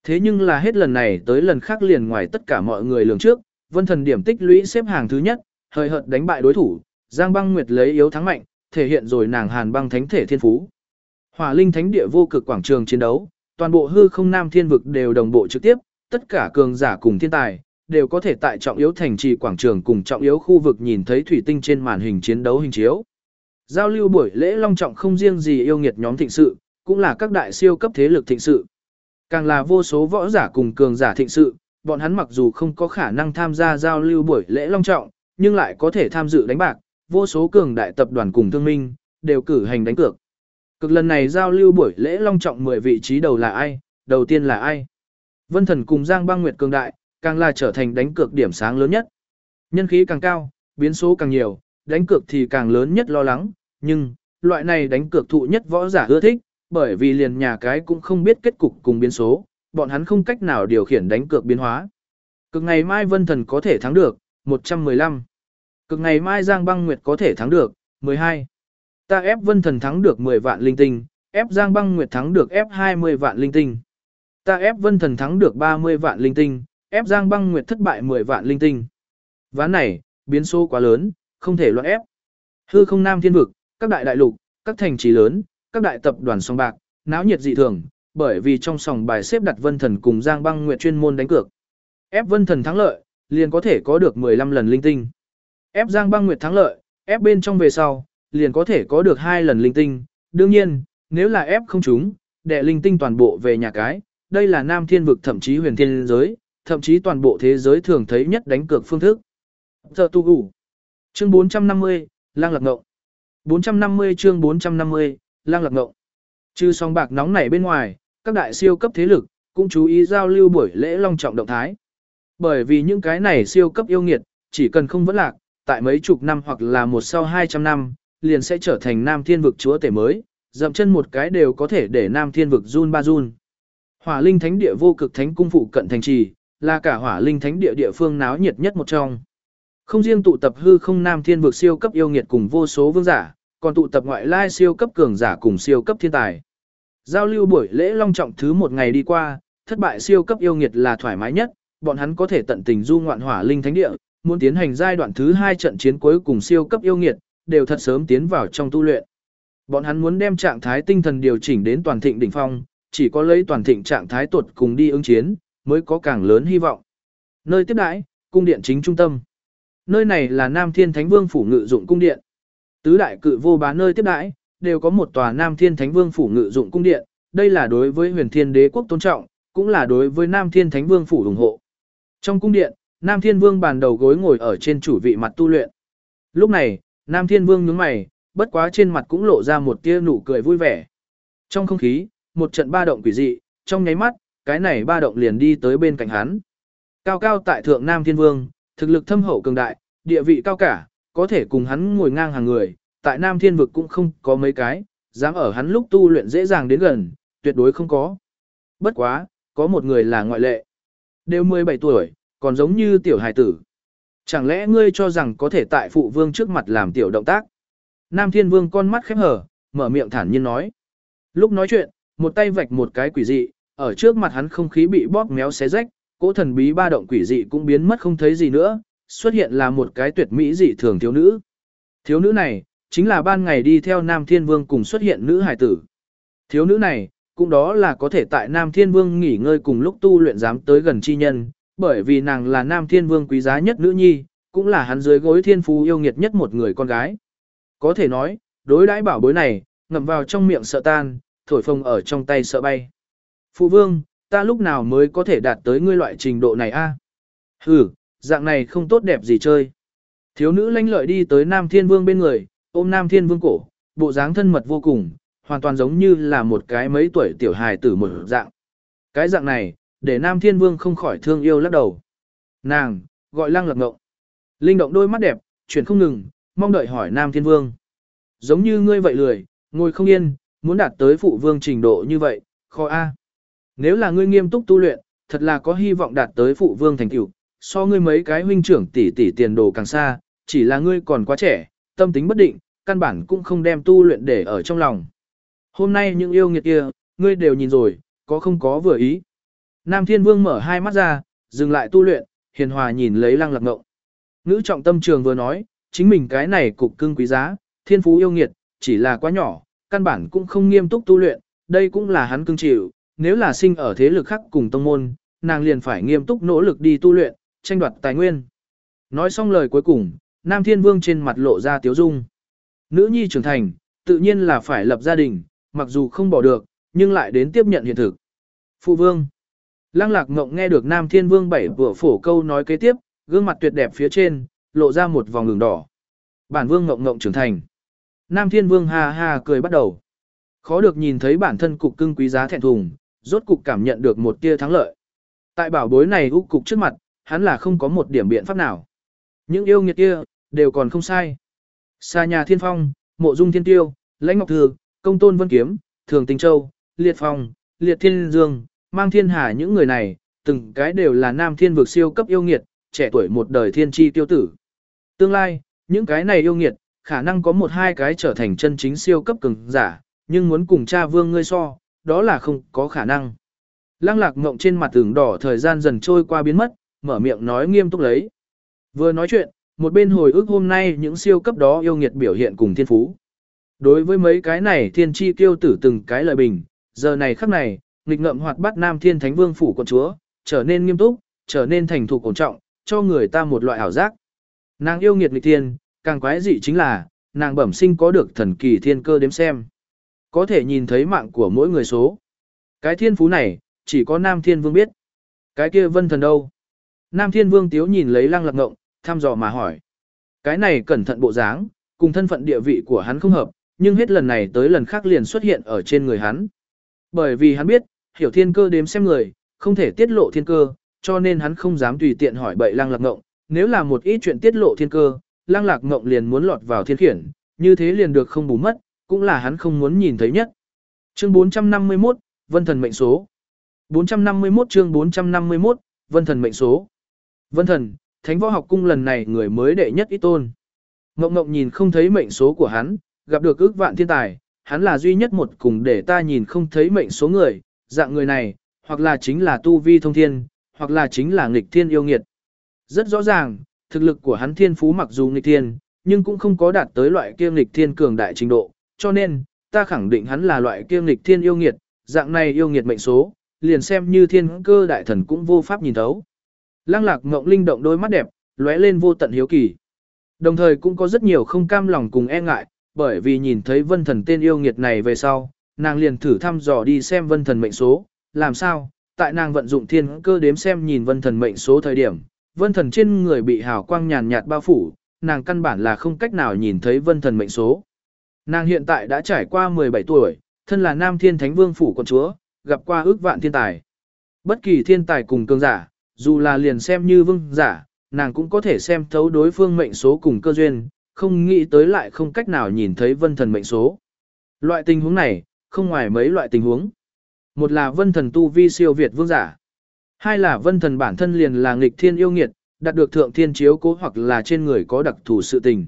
Thế nhưng là hết lần này tới lần khác liền ngoài tất cả mọi người lường trước, Vân Thần điểm tích lũy xếp hàng thứ nhất, hời hợt đánh bại đối thủ, Giang Băng Nguyệt lấy yếu thắng mạnh, thể hiện rồi nàng Hàn Băng Thánh thể thiên phú. Hỏa Linh Thánh địa vô cực quảng trường chiến đấu, toàn bộ hư không nam thiên vực đều đồng bộ trực tiếp, tất cả cường giả cùng thiên tài đều có thể tại trọng yếu thành trì quảng trường cùng trọng yếu khu vực nhìn thấy thủy tinh trên màn hình chiến đấu hình chiếu. Giao lưu buổi lễ long trọng không riêng gì yêu nghiệt nhóm thịnh sự, cũng là các đại siêu cấp thế lực thịnh sự. Càng là vô số võ giả cùng cường giả thịnh sự, bọn hắn mặc dù không có khả năng tham gia giao lưu buổi lễ long trọng, nhưng lại có thể tham dự đánh bạc, vô số cường đại tập đoàn cùng thương minh, đều cử hành đánh cược. Cực lần này giao lưu buổi lễ long trọng 10 vị trí đầu là ai, đầu tiên là ai? Vân Thần cùng Giang Băng Nguyệt cường đại, càng là trở thành đánh cược điểm sáng lớn nhất. Nhân khí càng cao, biến số càng nhiều, đánh cược thì càng lớn nhất lo lắng, nhưng, loại này đánh cược thụ nhất võ giả ưa thích, bởi vì liền nhà cái cũng không biết kết cục cùng biến số, bọn hắn không cách nào điều khiển đánh cược biến hóa. Cực ngày mai Vân Thần có thể thắng được, 115. Cực ngày mai Giang Băng Nguyệt có thể thắng được, 12. Ta ép Vân Thần thắng được 10 vạn linh tinh, ép Giang Băng Nguyệt thắng được ép 20 vạn linh tinh. Ta ép Vân Thần thắng được 30 vạn linh tinh, ép Giang Băng Nguyệt thất bại 10 vạn linh tinh. Ván này, biến số quá lớn, không thể loạn ép. Hư không nam thiên vực, các đại đại lục, các thành trì lớn, các đại tập đoàn song bạc, náo nhiệt dị thường, bởi vì trong sòng bài xếp đặt Vân Thần cùng Giang Băng Nguyệt chuyên môn đánh cược. Ép Vân Thần thắng lợi, liền có thể có được 15 lần linh tinh. Ép Giang Băng Nguyệt thắng lợi, ép bên trong về sau, liền có thể có được hai lần linh tinh. Đương nhiên, nếu là ép không chúng, đệ linh tinh toàn bộ về nhà cái, đây là Nam Thiên vực thậm chí huyền thiên giới, thậm chí toàn bộ thế giới thường thấy nhất đánh cược phương thức. Giờ tu gủ. Chương 450, Lang Lạc Ngộng. 450 chương 450, Lang Lạc Ngộng. Trừ song bạc nóng nảy bên ngoài, các đại siêu cấp thế lực cũng chú ý giao lưu buổi lễ long trọng động thái. Bởi vì những cái này siêu cấp yêu nghiệt, chỉ cần không vẫn lạc, tại mấy chục năm hoặc là một sau 200 năm, liền sẽ trở thành Nam Thiên vực chúa tể mới, dậm chân một cái đều có thể để Nam Thiên vực run ba run. Hỏa Linh Thánh địa vô cực thánh cung phụ cận thành trì, là cả Hỏa Linh Thánh địa địa phương náo nhiệt nhất một trong. Không riêng tụ tập hư không Nam Thiên vực siêu cấp yêu nghiệt cùng vô số vương giả, còn tụ tập ngoại lai siêu cấp cường giả cùng siêu cấp thiên tài. Giao lưu buổi lễ long trọng thứ một ngày đi qua, thất bại siêu cấp yêu nghiệt là thoải mái nhất, bọn hắn có thể tận tình du ngoạn hỏa linh thánh địa, muốn tiến hành giai đoạn thứ hai trận chiến cuối cùng siêu cấp yêu nghiệt, đều thật sớm tiến vào trong tu luyện. Bọn hắn muốn đem trạng thái tinh thần điều chỉnh đến toàn thịnh đỉnh phong, chỉ có lấy toàn thịnh trạng thái tuột cùng đi ứng chiến, mới có càng lớn hy vọng. Nơi tiếp đãi, cung điện chính trung tâm. Nơi này là Nam Thiên Thánh Vương phủ ngự dụng cung điện. Tứ đại cự vô bá nơi tiếp đãi, đều có một tòa Nam Thiên Thánh Vương phủ ngự dụng cung điện, đây là đối với Huyền Thiên Đế quốc tôn trọng, cũng là đối với Nam Thiên Thánh Vương phủ ủng hộ. Trong cung điện, Nam Thiên Vương bàn đầu gối ngồi ở trên chủ vị mặt tu luyện. Lúc này, Nam Thiên Vương nhướng mày, bất quá trên mặt cũng lộ ra một tia nụ cười vui vẻ. Trong không khí, một trận ba động quỷ dị, trong nháy mắt, cái này ba động liền đi tới bên cạnh hắn. Cao cao tại thượng Nam Thiên Vương, thực lực thâm hậu cường đại, địa vị cao cả, có thể cùng hắn ngồi ngang hàng người, tại Nam Thiên vực cũng không có mấy cái, dám ở hắn lúc tu luyện dễ dàng đến gần, tuyệt đối không có. Bất quá, có một người là ngoại lệ. Đều 17 tuổi, còn giống như tiểu hài tử. Chẳng lẽ ngươi cho rằng có thể tại phụ vương trước mặt làm tiểu động tác? Nam Thiên Vương con mắt khép hở, mở miệng thản nhiên nói. Lúc nói chuyện, một tay vạch một cái quỷ dị, ở trước mặt hắn không khí bị bóp méo xé rách, cỗ thần bí ba động quỷ dị cũng biến mất không thấy gì nữa, xuất hiện là một cái tuyệt mỹ dị thường thiếu nữ. Thiếu nữ này, chính là ban ngày đi theo Nam Thiên Vương cùng xuất hiện nữ hải tử. Thiếu nữ này, cũng đó là có thể tại Nam Thiên Vương nghỉ ngơi cùng lúc tu luyện dám tới gần chi nhân, bởi vì nàng là Nam Thiên Vương quý giá nhất nữ nhi, cũng là hắn dưới gối thiên phú yêu nghiệt nhất một người con gái. Có thể nói, đối đãi bảo bối này, ngậm vào trong miệng sợ tan, thổi phồng ở trong tay sợ bay. Phụ vương, ta lúc nào mới có thể đạt tới ngươi loại trình độ này a? À? Hừ, dạng này không tốt đẹp gì chơi. Thiếu nữ lanh lợi đi tới Nam Thiên Vương bên người, ôm Nam Thiên Vương cổ, bộ dáng thân mật vô cùng, hoàn toàn giống như là một cái mấy tuổi tiểu hài tử một dạng. Cái dạng này, để Nam Thiên Vương không khỏi thương yêu lắc đầu. Nàng, gọi lăng lập ngộng. Linh động đôi mắt đẹp, chuyển không ngừng, mong đợi hỏi Nam Thiên Vương. Giống như ngươi vậy lười, ngồi không yên, muốn đạt tới phụ vương trình độ như vậy, khó a. Nếu là ngươi nghiêm túc tu luyện, thật là có hy vọng đạt tới phụ vương thành tựu, so ngươi mấy cái huynh trưởng tỷ tỷ tiền đồ càng xa, chỉ là ngươi còn quá trẻ, tâm tính bất định, căn bản cũng không đem tu luyện để ở trong lòng. Hôm nay những yêu nghiệt kia, ngươi đều nhìn rồi, có không có vừa ý. Nam Thiên Vương mở hai mắt ra, dừng lại tu luyện, hiền hòa nhìn lấy lăng lạc ngộng. Ngữ trọng tâm trường vừa nói, chính mình cái này cục cưng quý giá, thiên phú yêu nghiệt, chỉ là quá nhỏ, căn bản cũng không nghiêm túc tu luyện, đây cũng là hắn cưng chịu, nếu là sinh ở thế lực khác cùng tông môn, nàng liền phải nghiêm túc nỗ lực đi tu luyện, tranh đoạt tài nguyên. Nói xong lời cuối cùng, Nam Thiên Vương trên mặt lộ ra tiếu dung. Nữ nhi trưởng thành, tự nhiên là phải lập gia đình, mặc dù không bỏ được, nhưng lại đến tiếp nhận hiện thực. Phụ Vương Lăng lạc ngộng nghe được Nam Thiên Vương bảy vừa phổ câu nói kế tiếp, gương mặt tuyệt đẹp phía trên, lộ ra một vòng ngừng đỏ. Bản Vương ngộng ngộng trưởng thành. Nam Thiên Vương ha ha cười bắt đầu. Khó được nhìn thấy bản thân cục cưng quý giá thẹn thùng, rốt cục cảm nhận được một tia thắng lợi. Tại bảo bối này úc cục trước mặt, hắn là không có một điểm biện pháp nào. Những yêu nghiệt kia, đều còn không sai. Xa nhà thiên phong, mộ dung thiên tiêu, lãnh ngọc thừa, công tôn vân kiếm, thường tinh châu, liệt phong, liệt thiên dương, mang thiên hà những người này, từng cái đều là nam thiên vực siêu cấp yêu nghiệt, trẻ tuổi một đời thiên tri tiêu tử. Tương lai, những cái này yêu nghiệt, khả năng có một hai cái trở thành chân chính siêu cấp cường giả, nhưng muốn cùng cha vương ngươi so, đó là không có khả năng. Lăng lạc ngộng trên mặt tường đỏ thời gian dần trôi qua biến mất, mở miệng nói nghiêm túc lấy. Vừa nói chuyện, một bên hồi ức hôm nay những siêu cấp đó yêu nghiệt biểu hiện cùng thiên phú. Đối với mấy cái này thiên chi tiêu tử từng cái lời bình, giờ này khắc này, nghịch ngợm hoạt bát nam thiên thánh vương phủ quận chúa, trở nên nghiêm túc, trở nên thành thục ổn trọng, cho người ta một loại ảo giác. Nàng yêu nghiệt nghịch thiên, càng quái dị chính là, nàng bẩm sinh có được thần kỳ thiên cơ đếm xem. Có thể nhìn thấy mạng của mỗi người số. Cái thiên phú này, chỉ có Nam Thiên Vương biết. Cái kia vân thần đâu? Nam Thiên Vương tiếu nhìn lấy lăng lạc ngộng, thăm dò mà hỏi. Cái này cẩn thận bộ dáng, cùng thân phận địa vị của hắn không hợp, nhưng hết lần này tới lần khác liền xuất hiện ở trên người hắn. Bởi vì hắn biết, hiểu thiên cơ đếm xem người, không thể tiết lộ thiên cơ, cho nên hắn không dám tùy tiện hỏi bậy lăng lạc ngộng. Nếu là một ít chuyện tiết lộ thiên cơ, lăng lạc ngộng liền muốn lọt vào thiên khiển, như thế liền được không bù mất, cũng là hắn không muốn nhìn thấy nhất. Chương 451, Vân Thần mệnh số. 451 chương 451, Vân Thần mệnh số. Vân Thần, Thánh Võ Học Cung lần này người mới đệ nhất ít tôn. Ngộng Ngộng nhìn không thấy mệnh số của hắn, gặp được ước vạn thiên tài, hắn là duy nhất một cùng để ta nhìn không thấy mệnh số người, dạng người này, hoặc là chính là tu vi thông thiên, hoặc là chính là nghịch thiên yêu nghiệt. Rất rõ ràng, thực lực của hắn thiên phú mặc dù nghịch thiên, nhưng cũng không có đạt tới loại kia nghịch thiên cường đại trình độ, cho nên, ta khẳng định hắn là loại kia nghịch thiên yêu nghiệt, dạng này yêu nghiệt mệnh số, liền xem như thiên cơ đại thần cũng vô pháp nhìn thấu. Lăng lạc ngộng linh động đôi mắt đẹp, lóe lên vô tận hiếu kỳ. Đồng thời cũng có rất nhiều không cam lòng cùng e ngại, bởi vì nhìn thấy vân thần tên yêu nghiệt này về sau, nàng liền thử thăm dò đi xem vân thần mệnh số, làm sao, tại nàng vận dụng thiên cơ đếm xem nhìn vân thần mệnh số thời điểm, vân thần trên người bị hào quang nhàn nhạt bao phủ, nàng căn bản là không cách nào nhìn thấy vân thần mệnh số. Nàng hiện tại đã trải qua 17 tuổi, thân là nam thiên thánh vương phủ con chúa, gặp qua ước vạn thiên tài. Bất kỳ thiên tài cùng cường giả, dù là liền xem như vương giả, nàng cũng có thể xem thấu đối phương mệnh số cùng cơ duyên, không nghĩ tới lại không cách nào nhìn thấy vân thần mệnh số. Loại tình huống này, không ngoài mấy loại tình huống. Một là vân thần tu vi siêu việt vương giả. Hai là vân thần bản thân liền là nghịch thiên yêu nghiệt, đạt được thượng thiên chiếu cố hoặc là trên người có đặc thù sự tình.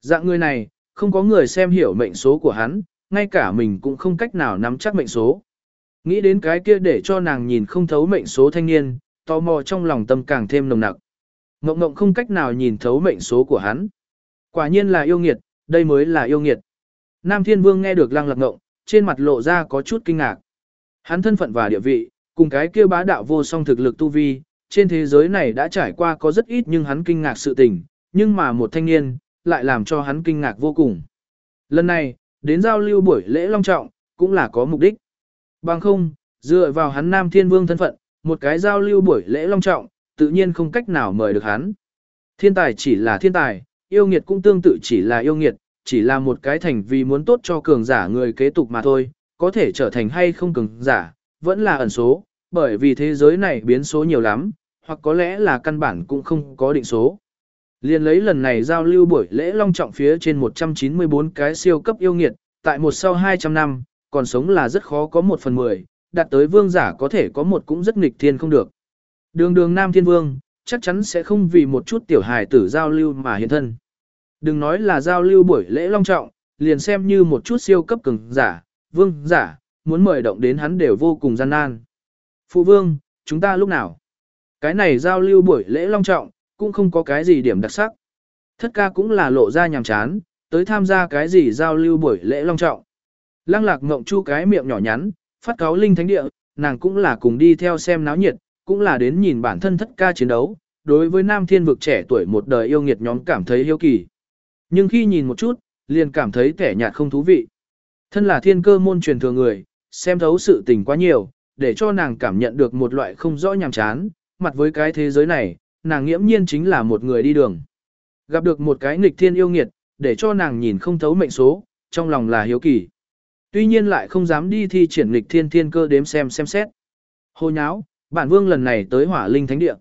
Dạng người này, không có người xem hiểu mệnh số của hắn, ngay cả mình cũng không cách nào nắm chắc mệnh số. Nghĩ đến cái kia để cho nàng nhìn không thấu mệnh số thanh niên, tò mò trong lòng tâm càng thêm nồng nặc. Ngộng ngộng không cách nào nhìn thấu mệnh số của hắn. Quả nhiên là yêu nghiệt, đây mới là yêu nghiệt. Nam Thiên Vương nghe được lăng lạc ngộng, trên mặt lộ ra có chút kinh ngạc. Hắn thân phận và địa vị, cùng cái kia bá đạo vô song thực lực tu vi, trên thế giới này đã trải qua có rất ít nhưng hắn kinh ngạc sự tình, nhưng mà một thanh niên, lại làm cho hắn kinh ngạc vô cùng. Lần này, đến giao lưu buổi lễ long trọng, cũng là có mục đích. Bằng không, dựa vào hắn Nam Thiên Vương thân phận, một cái giao lưu buổi lễ long trọng, tự nhiên không cách nào mời được hắn. Thiên tài chỉ là thiên tài, yêu nghiệt cũng tương tự chỉ là yêu nghiệt, chỉ là một cái thành vì muốn tốt cho cường giả người kế tục mà thôi, có thể trở thành hay không cường giả, vẫn là ẩn số, bởi vì thế giới này biến số nhiều lắm, hoặc có lẽ là căn bản cũng không có định số. Liên lấy lần này giao lưu buổi lễ long trọng phía trên 194 cái siêu cấp yêu nghiệt, tại một sau 200 năm, còn sống là rất khó có một phần mười, đạt tới vương giả có thể có một cũng rất nghịch thiên không được. Đường đường Nam Thiên Vương, chắc chắn sẽ không vì một chút tiểu hài tử giao lưu mà hiện thân. Đừng nói là giao lưu buổi lễ long trọng, liền xem như một chút siêu cấp cường giả, vương giả, muốn mời động đến hắn đều vô cùng gian nan. Phụ vương, chúng ta lúc nào? Cái này giao lưu buổi lễ long trọng, cũng không có cái gì điểm đặc sắc. Thất ca cũng là lộ ra nhàm chán, tới tham gia cái gì giao lưu buổi lễ long trọng. Lăng lạc ngộng chu cái miệng nhỏ nhắn, phát cáo linh thánh địa, nàng cũng là cùng đi theo xem náo nhiệt, cũng là đến nhìn bản thân thất ca chiến đấu, đối với nam thiên vực trẻ tuổi một đời yêu nghiệt nhóm cảm thấy hiếu kỳ. Nhưng khi nhìn một chút, liền cảm thấy kẻ nhạt không thú vị. Thân là thiên cơ môn truyền thừa người, xem thấu sự tình quá nhiều, để cho nàng cảm nhận được một loại không rõ nhàm chán, mặt với cái thế giới này, nàng nghiễm nhiên chính là một người đi đường. Gặp được một cái nghịch thiên yêu nghiệt, để cho nàng nhìn không thấu mệnh số, trong lòng là hiếu kỳ. Tuy nhiên lại không dám đi thi triển nghịch thiên thiên cơ đếm xem xem xét. Hồ nháo, bản vương lần này tới hỏa linh thánh địa.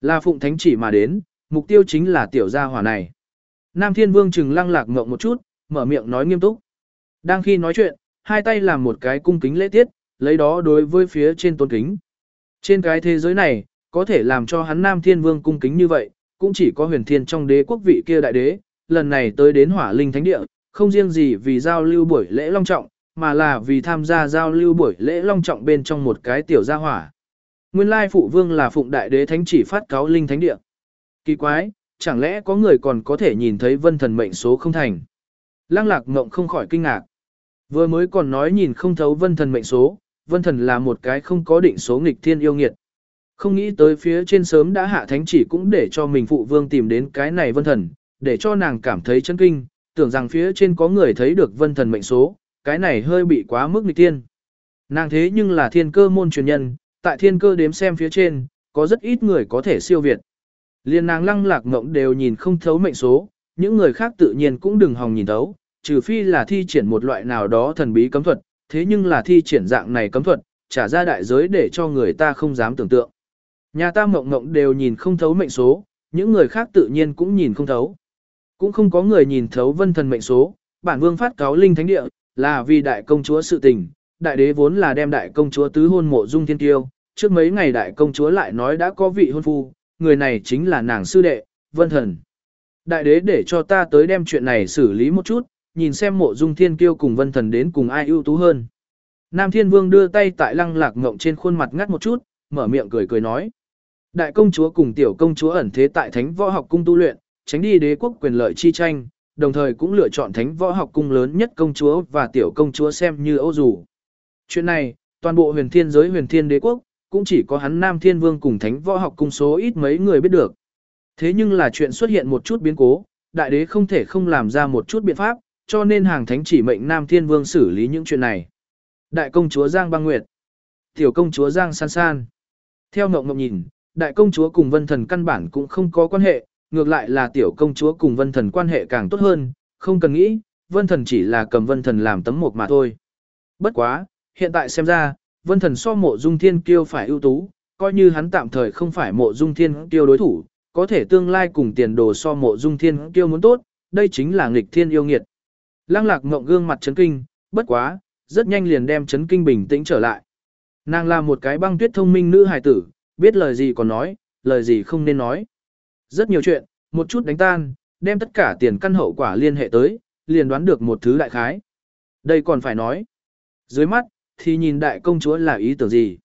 Là phụng thánh chỉ mà đến, mục tiêu chính là tiểu gia hỏa này. Nam thiên vương chừng lăng lạc ngộng một chút, mở miệng nói nghiêm túc. Đang khi nói chuyện, hai tay làm một cái cung kính lễ tiết, lấy đó đối với phía trên tôn kính. Trên cái thế giới này, có thể làm cho hắn Nam Thiên Vương cung kính như vậy, cũng chỉ có huyền thiên trong đế quốc vị kia đại đế, lần này tới đến hỏa linh thánh địa, không riêng gì vì giao lưu buổi lễ long trọng, mà là vì tham gia giao lưu buổi lễ long trọng bên trong một cái tiểu gia hỏa. Nguyên lai phụ vương là phụng đại đế thánh chỉ phát cáo linh thánh địa. Kỳ quái, chẳng lẽ có người còn có thể nhìn thấy vân thần mệnh số không thành. Lăng lạc ngộng không khỏi kinh ngạc. Vừa mới còn nói nhìn không thấu vân thần mệnh số, vân thần là một cái không có định số nghịch thiên yêu nghiệt. Không nghĩ tới phía trên sớm đã hạ thánh chỉ cũng để cho mình phụ vương tìm đến cái này vân thần, để cho nàng cảm thấy chân kinh, tưởng rằng phía trên có người thấy được vân thần mệnh số, cái này hơi bị quá mức nghịch thiên. Nàng thế nhưng là thiên cơ môn truyền nhân, tại thiên cơ đếm xem phía trên, có rất ít người có thể siêu việt. Liên nàng lăng lạc ngộng đều nhìn không thấu mệnh số, những người khác tự nhiên cũng đừng hòng nhìn thấu, trừ phi là thi triển một loại nào đó thần bí cấm thuật, thế nhưng là thi triển dạng này cấm thuật, trả ra đại giới để cho người ta không dám tưởng tượng. Nhà ta mộng mộng đều nhìn không thấu mệnh số, những người khác tự nhiên cũng nhìn không thấu. Cũng không có người nhìn thấu vân thần mệnh số, bản vương phát cáo linh thánh địa, là vì đại công chúa sự tình, đại đế vốn là đem đại công chúa tứ hôn mộ dung thiên tiêu, trước mấy ngày đại công chúa lại nói đã có vị hôn phu, người này chính là nàng sư đệ, vân thần. Đại đế để cho ta tới đem chuyện này xử lý một chút, nhìn xem mộ dung thiên kiêu cùng vân thần đến cùng ai ưu tú hơn. Nam thiên vương đưa tay tại lăng lạc ngộng trên khuôn mặt ngắt một chút, mở miệng cười cười nói. Đại công chúa cùng tiểu công chúa ẩn thế tại thánh võ học cung tu luyện, tránh đi đế quốc quyền lợi chi tranh, đồng thời cũng lựa chọn thánh võ học cung lớn nhất công chúa và tiểu công chúa xem như âu dù. Chuyện này, toàn bộ huyền thiên giới huyền thiên đế quốc, cũng chỉ có hắn Nam Thiên Vương cùng thánh võ học cung số ít mấy người biết được. Thế nhưng là chuyện xuất hiện một chút biến cố, đại đế không thể không làm ra một chút biện pháp, cho nên hàng thánh chỉ mệnh Nam Thiên Vương xử lý những chuyện này. Đại công chúa Giang Băng Nguyệt, tiểu công chúa Giang San San. Theo ngộng ngộng nhìn, đại công chúa cùng vân thần căn bản cũng không có quan hệ, ngược lại là tiểu công chúa cùng vân thần quan hệ càng tốt hơn, không cần nghĩ, vân thần chỉ là cầm vân thần làm tấm mộc mà thôi. Bất quá, hiện tại xem ra, vân thần so mộ dung thiên kiêu phải ưu tú, coi như hắn tạm thời không phải mộ dung thiên kiêu đối thủ, có thể tương lai cùng tiền đồ so mộ dung thiên kiêu muốn tốt, đây chính là nghịch thiên yêu nghiệt. Lăng lạc ngộng gương mặt chấn kinh, bất quá, rất nhanh liền đem chấn kinh bình tĩnh trở lại. Nàng là một cái băng tuyết thông minh nữ hài tử, biết lời gì còn nói, lời gì không nên nói. Rất nhiều chuyện, một chút đánh tan, đem tất cả tiền căn hậu quả liên hệ tới, liền đoán được một thứ đại khái. Đây còn phải nói. Dưới mắt, thì nhìn đại công chúa là ý tưởng gì.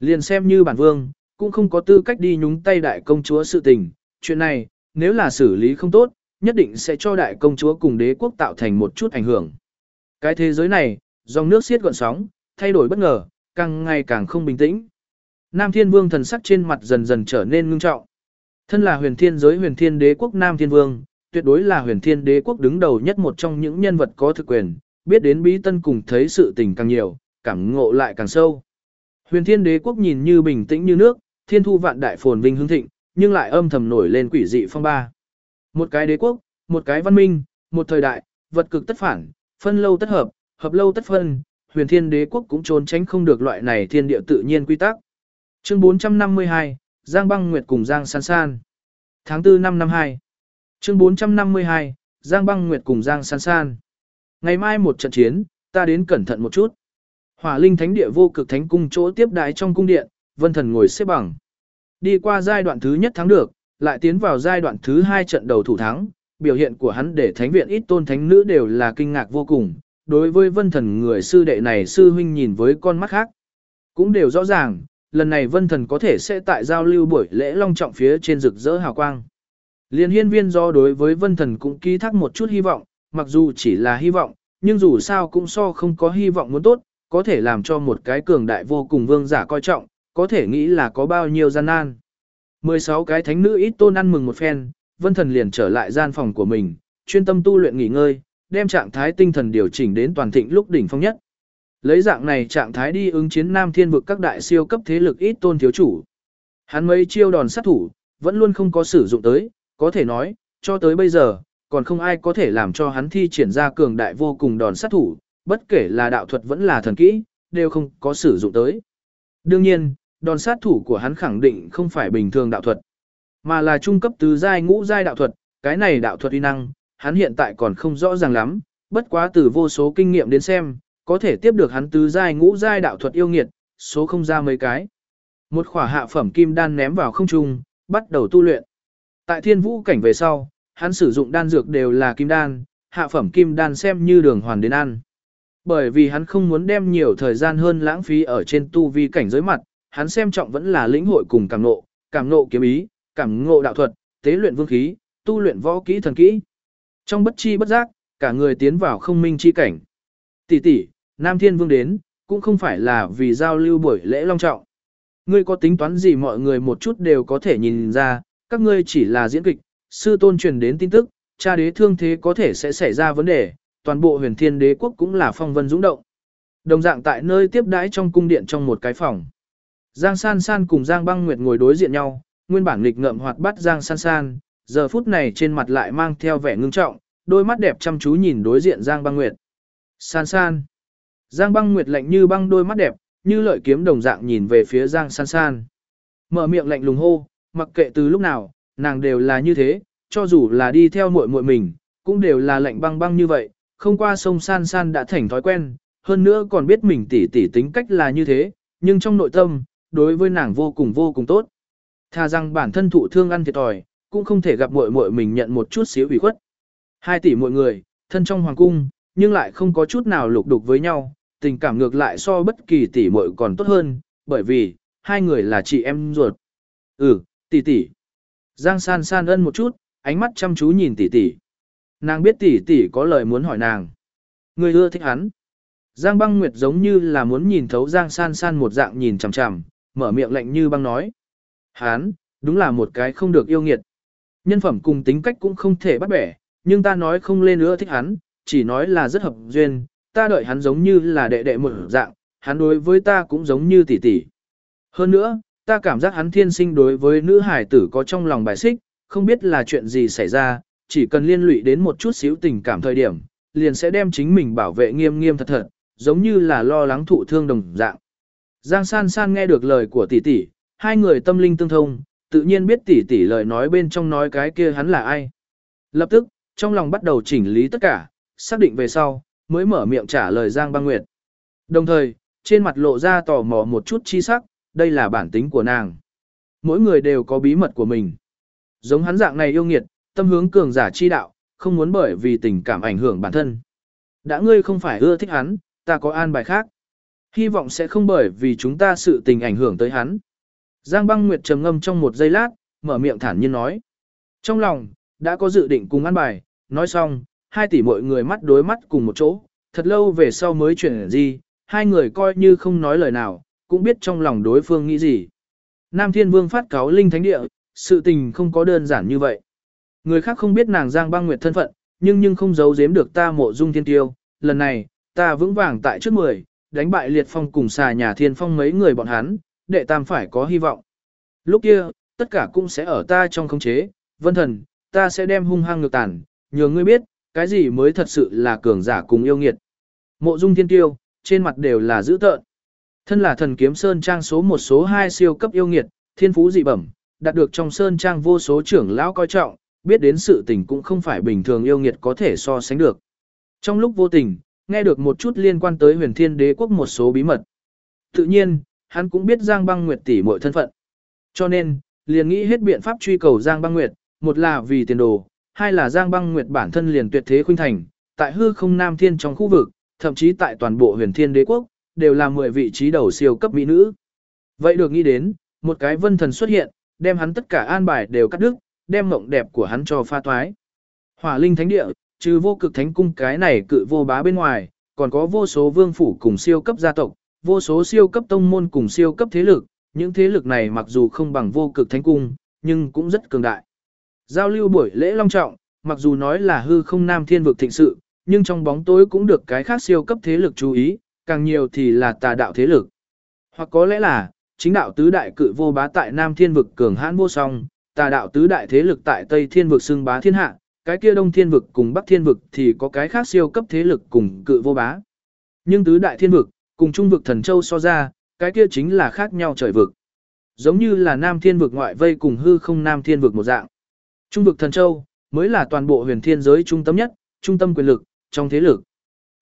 Liền xem như bản vương, cũng không có tư cách đi nhúng tay đại công chúa sự tình. Chuyện này, nếu là xử lý không tốt, nhất định sẽ cho đại công chúa cùng đế quốc tạo thành một chút ảnh hưởng. Cái thế giới này, dòng nước xiết gọn sóng, thay đổi bất ngờ, càng ngày càng không bình tĩnh. Nam Thiên Vương thần sắc trên mặt dần dần trở nên ngưng trọng. Thân là huyền thiên giới huyền thiên đế quốc Nam Thiên Vương, tuyệt đối là huyền thiên đế quốc đứng đầu nhất một trong những nhân vật có thực quyền, biết đến bí tân cùng thấy sự tình càng nhiều, cảm ngộ lại càng sâu. Huyền thiên đế quốc nhìn như bình tĩnh như nước, thiên thu vạn đại phồn vinh hưng thịnh, nhưng lại âm thầm nổi lên quỷ dị phong ba. Một cái đế quốc, một cái văn minh, một thời đại, vật cực tất phản, phân lâu tất hợp, hợp lâu tất phân, huyền thiên đế quốc cũng trốn tránh không được loại này thiên địa tự nhiên quy tắc. Chương 452, Giang Băng Nguyệt cùng Giang San San. Tháng 4 năm năm 2. Chương 452, Giang Băng Nguyệt cùng Giang San San. Ngày mai một trận chiến, ta đến cẩn thận một chút. Hỏa Linh Thánh Địa vô cực thánh cung chỗ tiếp đái trong cung điện, Vân Thần ngồi xếp bằng. Đi qua giai đoạn thứ nhất thắng được, lại tiến vào giai đoạn thứ hai trận đầu thủ thắng, biểu hiện của hắn để thánh viện ít tôn thánh nữ đều là kinh ngạc vô cùng. Đối với Vân Thần người sư đệ này sư huynh nhìn với con mắt khác, cũng đều rõ ràng, lần này Vân Thần có thể sẽ tại giao lưu buổi lễ long trọng phía trên rực rỡ hào quang. Liên hiên viên do đối với Vân Thần cũng ký thác một chút hy vọng, mặc dù chỉ là hy vọng, nhưng dù sao cũng so không có hy vọng muốn tốt, có thể làm cho một cái cường đại vô cùng vương giả coi trọng, có thể nghĩ là có bao nhiêu gian nan. 16 cái thánh nữ ít tôn ăn mừng một phen, Vân Thần liền trở lại gian phòng của mình, chuyên tâm tu luyện nghỉ ngơi, đem trạng thái tinh thần điều chỉnh đến toàn thịnh lúc đỉnh phong nhất. Lấy dạng này trạng thái đi ứng chiến Nam Thiên vực các đại siêu cấp thế lực ít tôn thiếu chủ. Hắn mấy chiêu đòn sát thủ, vẫn luôn không có sử dụng tới, có thể nói, cho tới bây giờ, còn không ai có thể làm cho hắn thi triển ra cường đại vô cùng đòn sát thủ, bất kể là đạo thuật vẫn là thần kỹ, đều không có sử dụng tới. Đương nhiên, đòn sát thủ của hắn khẳng định không phải bình thường đạo thuật, mà là trung cấp tứ giai ngũ giai đạo thuật, cái này đạo thuật uy năng, hắn hiện tại còn không rõ ràng lắm, bất quá từ vô số kinh nghiệm đến xem, có thể tiếp được hắn tứ giai ngũ giai đạo thuật yêu nghiệt, số không ra mấy cái. Một khỏa hạ phẩm kim đan ném vào không trung, bắt đầu tu luyện. Tại thiên vũ cảnh về sau, hắn sử dụng đan dược đều là kim đan, hạ phẩm kim đan xem như đường hoàn đến ăn. Bởi vì hắn không muốn đem nhiều thời gian hơn lãng phí ở trên tu vi cảnh giới mặt, hắn xem trọng vẫn là lĩnh hội cùng cảm nộ, cảm nộ kiếm ý, cảm ngộ đạo thuật, tế luyện vương khí, tu luyện võ kỹ thần kỹ. Trong bất chi bất giác, cả người tiến vào không minh chi cảnh. Tỷ tỷ, Nam Thiên Vương đến, cũng không phải là vì giao lưu buổi lễ long trọng. Ngươi có tính toán gì mọi người một chút đều có thể nhìn ra, các ngươi chỉ là diễn kịch, sư tôn truyền đến tin tức, cha đế thương thế có thể sẽ xảy ra vấn đề, toàn bộ huyền thiên đế quốc cũng là phong vân dũng động. Đồng dạng tại nơi tiếp đãi trong cung điện trong một cái phòng. Giang San San cùng Giang Băng Nguyệt ngồi đối diện nhau, nguyên bản nghịch ngợm hoạt bát Giang San San, giờ phút này trên mặt lại mang theo vẻ ngưng trọng, đôi mắt đẹp chăm chú nhìn đối diện Giang Băng Nguyệt. San San. Giang Băng Nguyệt lạnh như băng đôi mắt đẹp, như lợi kiếm đồng dạng nhìn về phía Giang San San. Mở miệng lạnh lùng hô, mặc kệ từ lúc nào, nàng đều là như thế, cho dù là đi theo muội muội mình, cũng đều là lạnh băng băng như vậy, không qua sông San San đã thành thói quen, hơn nữa còn biết mình tỉ tỉ tính cách là như thế, nhưng trong nội tâm, đối với nàng vô cùng vô cùng tốt. Thà rằng bản thân thụ thương ăn thiệt thòi, cũng không thể gặp muội muội mình nhận một chút xíu ủy khuất. Hai tỷ mọi người, thân trong hoàng cung, nhưng lại không có chút nào lục đục với nhau, tình cảm ngược lại so bất kỳ tỷ muội còn tốt hơn, bởi vì, hai người là chị em ruột. Ừ, tỷ tỷ. Giang san san ân một chút, ánh mắt chăm chú nhìn tỷ tỷ. Nàng biết tỷ tỷ có lời muốn hỏi nàng. Người ưa thích hắn. Giang băng nguyệt giống như là muốn nhìn thấu Giang san san một dạng nhìn chằm chằm, mở miệng lạnh như băng nói. Hắn, đúng là một cái không được yêu nghiệt. Nhân phẩm cùng tính cách cũng không thể bắt bẻ, nhưng ta nói không lên nữa thích hắn, chỉ nói là rất hợp duyên, ta đợi hắn giống như là đệ đệ một dạng, hắn đối với ta cũng giống như tỷ tỷ. Hơn nữa, ta cảm giác hắn thiên sinh đối với nữ hải tử có trong lòng bài xích, không biết là chuyện gì xảy ra, chỉ cần liên lụy đến một chút xíu tình cảm thời điểm, liền sẽ đem chính mình bảo vệ nghiêm nghiêm thật thật, giống như là lo lắng thụ thương đồng dạng. Giang San San nghe được lời của tỷ tỷ, hai người tâm linh tương thông, tự nhiên biết tỷ tỷ lời nói bên trong nói cái kia hắn là ai. Lập tức, trong lòng bắt đầu chỉnh lý tất cả, xác định về sau, mới mở miệng trả lời Giang Băng Nguyệt. Đồng thời, trên mặt lộ ra tò mò một chút chi sắc, đây là bản tính của nàng. Mỗi người đều có bí mật của mình. Giống hắn dạng này yêu nghiệt, tâm hướng cường giả chi đạo, không muốn bởi vì tình cảm ảnh hưởng bản thân. Đã ngươi không phải ưa thích hắn, ta có an bài khác. Hy vọng sẽ không bởi vì chúng ta sự tình ảnh hưởng tới hắn. Giang băng nguyệt trầm ngâm trong một giây lát, mở miệng thản nhiên nói. Trong lòng, đã có dự định cùng ăn bài, nói xong, hai tỷ mọi người mắt đối mắt cùng một chỗ, thật lâu về sau mới chuyển gì, hai người coi như không nói lời nào, cũng biết trong lòng đối phương nghĩ gì. Nam Thiên Vương phát cáo linh thánh địa, sự tình không có đơn giản như vậy. Người khác không biết nàng Giang băng nguyệt thân phận, nhưng nhưng không giấu giếm được ta mộ dung thiên tiêu, lần này, ta vững vàng tại trước mười, đánh bại liệt phong cùng xà nhà thiên phong mấy người bọn hắn, đệ tam phải có hy vọng. Lúc kia, tất cả cũng sẽ ở ta trong khống chế, vân thần, ta sẽ đem hung hăng ngược tàn, nhờ ngươi biết, cái gì mới thật sự là cường giả cùng yêu nghiệt. Mộ dung thiên tiêu, trên mặt đều là dữ tợn. Thân là thần kiếm sơn trang số một số hai siêu cấp yêu nghiệt, thiên phú dị bẩm, đạt được trong sơn trang vô số trưởng lão coi trọng, biết đến sự tình cũng không phải bình thường yêu nghiệt có thể so sánh được. Trong lúc vô tình, nghe được một chút liên quan tới huyền thiên đế quốc một số bí mật. Tự nhiên, hắn cũng biết Giang băng nguyệt tỷ mọi thân phận. Cho nên, liền nghĩ hết biện pháp truy cầu Giang băng nguyệt, một là vì tiền đồ, hai là Giang băng nguyệt bản thân liền tuyệt thế khuynh thành, tại hư không nam thiên trong khu vực, thậm chí tại toàn bộ huyền thiên đế quốc, đều là 10 vị trí đầu siêu cấp mỹ nữ. Vậy được nghĩ đến, một cái vân thần xuất hiện, đem hắn tất cả an bài đều cắt đứt, đem mộng đẹp của hắn cho pha toái. Hỏa linh thánh địa, trừ vô cực thánh cung cái này cự vô bá bên ngoài, còn có vô số vương phủ cùng siêu cấp gia tộc, vô số siêu cấp tông môn cùng siêu cấp thế lực, những thế lực này mặc dù không bằng vô cực thánh cung, nhưng cũng rất cường đại. Giao lưu buổi lễ long trọng, mặc dù nói là hư không nam thiên vực thịnh sự, nhưng trong bóng tối cũng được cái khác siêu cấp thế lực chú ý, càng nhiều thì là tà đạo thế lực. Hoặc có lẽ là, chính đạo tứ đại cự vô bá tại nam thiên vực cường hãn vô song, tà đạo tứ đại thế lực tại tây thiên vực xưng bá thiên hạ, cái kia đông thiên vực cùng bắc thiên vực thì có cái khác siêu cấp thế lực cùng cự vô bá. Nhưng tứ đại thiên vực, cùng trung vực thần châu so ra, cái kia chính là khác nhau trời vực. Giống như là nam thiên vực ngoại vây cùng hư không nam thiên vực một dạng. Trung vực thần châu, mới là toàn bộ huyền thiên giới trung tâm nhất, trung tâm quyền lực, trong thế lực.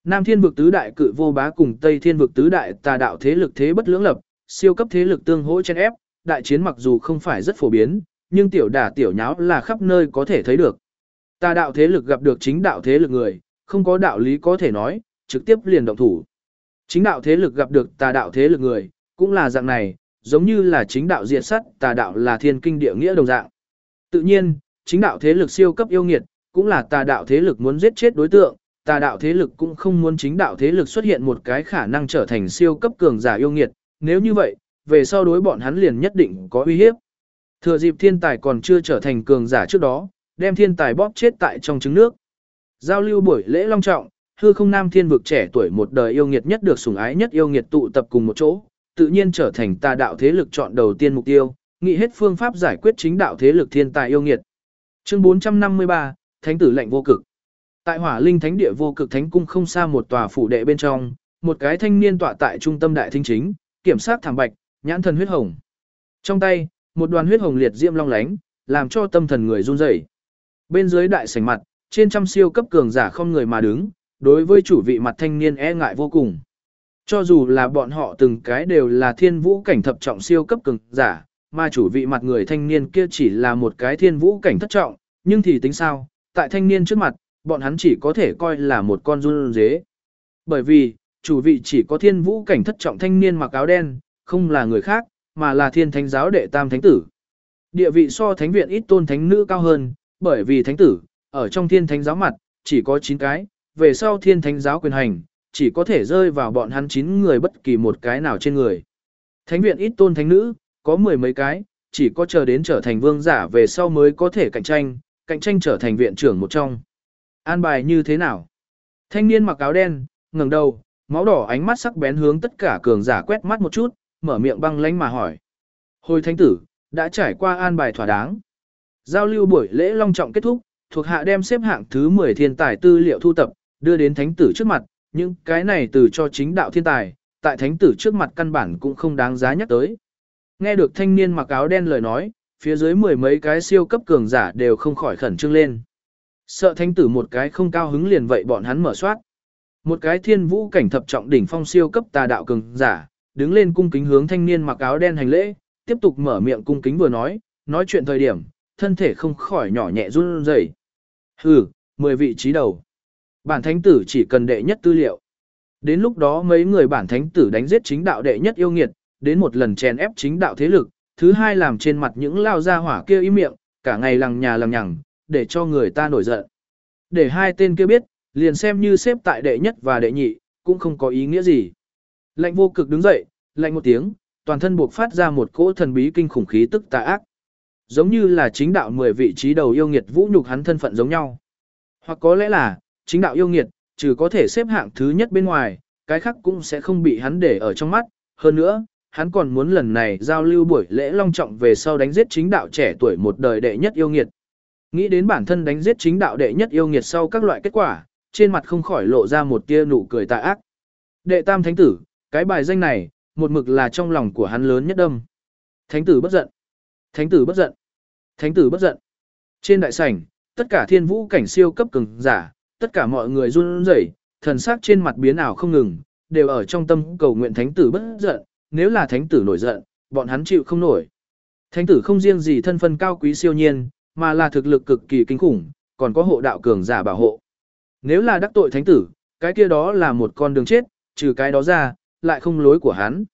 Nam thiên vực tứ đại cự vô bá cùng Tây thiên vực tứ đại tà đạo thế lực thế bất lưỡng lập, siêu cấp thế lực tương hỗ chen ép, đại chiến mặc dù không phải rất phổ biến, nhưng tiểu đả tiểu nháo là khắp nơi có thể thấy được. Tà đạo thế lực gặp được chính đạo thế lực người, không có đạo lý có thể nói, trực tiếp liền động thủ. Chính đạo thế lực gặp được tà đạo thế lực người, cũng là dạng này, giống như là chính đạo diệt sắt, tà đạo là thiên kinh địa nghĩa đồng dạng. Tự nhiên, chính đạo thế lực siêu cấp yêu nghiệt, cũng là tà đạo thế lực muốn giết chết đối tượng, tà đạo thế lực cũng không muốn chính đạo thế lực xuất hiện một cái khả năng trở thành siêu cấp cường giả yêu nghiệt, nếu như vậy, về sau đối bọn hắn liền nhất định có uy hiếp. Thừa dịp thiên tài còn chưa trở thành cường giả trước đó, đem thiên tài bóp chết tại trong trứng nước. Giao lưu buổi lễ long trọng, hư không nam thiên vực trẻ tuổi một đời yêu nghiệt nhất được sủng ái nhất yêu nghiệt tụ tập cùng một chỗ, tự nhiên trở thành tà đạo thế lực chọn đầu tiên mục tiêu, nghĩ hết phương pháp giải quyết chính đạo thế lực thiên tài yêu nghiệt. Chương 453, Thánh tử lệnh vô cực. Tại Hỏa Linh Thánh địa vô cực thánh cung không xa một tòa phủ đệ bên trong, một cái thanh niên tọa tại trung tâm đại thính chính, kiểm sát thảm bạch, nhãn thần huyết hồng. Trong tay, một đoàn huyết hồng liệt diễm long lánh, làm cho tâm thần người run rẩy. Bên dưới đại sảnh mặt, trên trăm siêu cấp cường giả không người mà đứng, đối với chủ vị mặt thanh niên e ngại vô cùng. Cho dù là bọn họ từng cái đều là thiên vũ cảnh thập trọng siêu cấp cường giả, mà chủ vị mặt người thanh niên kia chỉ là một cái thiên vũ cảnh thất trọng, nhưng thì tính sao, tại thanh niên trước mặt, bọn hắn chỉ có thể coi là một con run dế. Bởi vì, chủ vị chỉ có thiên vũ cảnh thất trọng thanh niên mặc áo đen, không là người khác, mà là thiên thánh giáo đệ tam thánh tử. Địa vị so thánh viện ít tôn thánh nữ cao hơn, bởi vì thánh tử, ở trong thiên thánh giáo mặt, chỉ có 9 cái, về sau thiên thánh giáo quyền hành, chỉ có thể rơi vào bọn hắn 9 người bất kỳ một cái nào trên người. Thánh viện ít tôn thánh nữ, có mười mấy cái, chỉ có chờ đến trở thành vương giả về sau mới có thể cạnh tranh, cạnh tranh trở thành viện trưởng một trong. An bài như thế nào? Thanh niên mặc áo đen, ngẩng đầu, máu đỏ ánh mắt sắc bén hướng tất cả cường giả quét mắt một chút, mở miệng băng lánh mà hỏi. Hồi thánh tử, đã trải qua an bài thỏa đáng. Giao lưu buổi lễ long trọng kết thúc, thuộc hạ đem xếp hạng thứ 10 thiên tài tư liệu thu tập, đưa đến thánh tử trước mặt, những cái này từ cho chính đạo thiên tài, tại thánh tử trước mặt căn bản cũng không đáng giá nhắc tới. Nghe được thanh niên mặc áo đen lời nói, phía dưới mười mấy cái siêu cấp cường giả đều không khỏi khẩn trương lên. Sợ thánh tử một cái không cao hứng liền vậy bọn hắn mở soát. Một cái thiên vũ cảnh thập trọng đỉnh phong siêu cấp tà đạo cường giả, đứng lên cung kính hướng thanh niên mặc áo đen hành lễ, tiếp tục mở miệng cung kính vừa nói, nói chuyện thời điểm, thân thể không khỏi nhỏ nhẹ run rẩy. Hừ, mười vị trí đầu. Bản thánh tử chỉ cần đệ nhất tư liệu. Đến lúc đó mấy người bản thánh tử đánh giết chính đạo đệ nhất yêu nghiệt, đến một lần chèn ép chính đạo thế lực, thứ hai làm trên mặt những lao ra hỏa kia ý miệng, cả ngày lằng nhà lằng nhằng, để cho người ta nổi giận. Để hai tên kia biết, liền xem như xếp tại đệ nhất và đệ nhị, cũng không có ý nghĩa gì. Lạnh vô cực đứng dậy, lạnh một tiếng, toàn thân buộc phát ra một cỗ thần bí kinh khủng khí tức tà ác. Giống như là chính đạo 10 vị trí đầu yêu nghiệt vũ nhục hắn thân phận giống nhau. Hoặc có lẽ là, chính đạo yêu nghiệt, trừ có thể xếp hạng thứ nhất bên ngoài, cái khác cũng sẽ không bị hắn để ở trong mắt. Hơn nữa, hắn còn muốn lần này giao lưu buổi lễ long trọng về sau đánh giết chính đạo trẻ tuổi một đời đệ nhất yêu nghiệt. Nghĩ đến bản thân đánh giết chính đạo đệ nhất yêu nghiệt sau các loại kết quả, trên mặt không khỏi lộ ra một tia nụ cười tà ác. Đệ tam thánh tử, cái bài danh này, một mực là trong lòng của hắn lớn nhất đâm. Thánh tử bất giận. Thánh tử bất giận. Thánh tử bất giận. Trên đại sảnh, tất cả thiên vũ cảnh siêu cấp cường giả, tất cả mọi người run rẩy, thần sắc trên mặt biến ảo không ngừng, đều ở trong tâm cầu nguyện thánh tử bất giận, nếu là thánh tử nổi giận, bọn hắn chịu không nổi. Thánh tử không riêng gì thân phân cao quý siêu nhiên, mà là thực lực cực kỳ kinh khủng, còn có hộ đạo cường giả bảo hộ. Nếu là đắc tội thánh tử, cái kia đó là một con đường chết, trừ cái đó ra, lại không lối của hắn.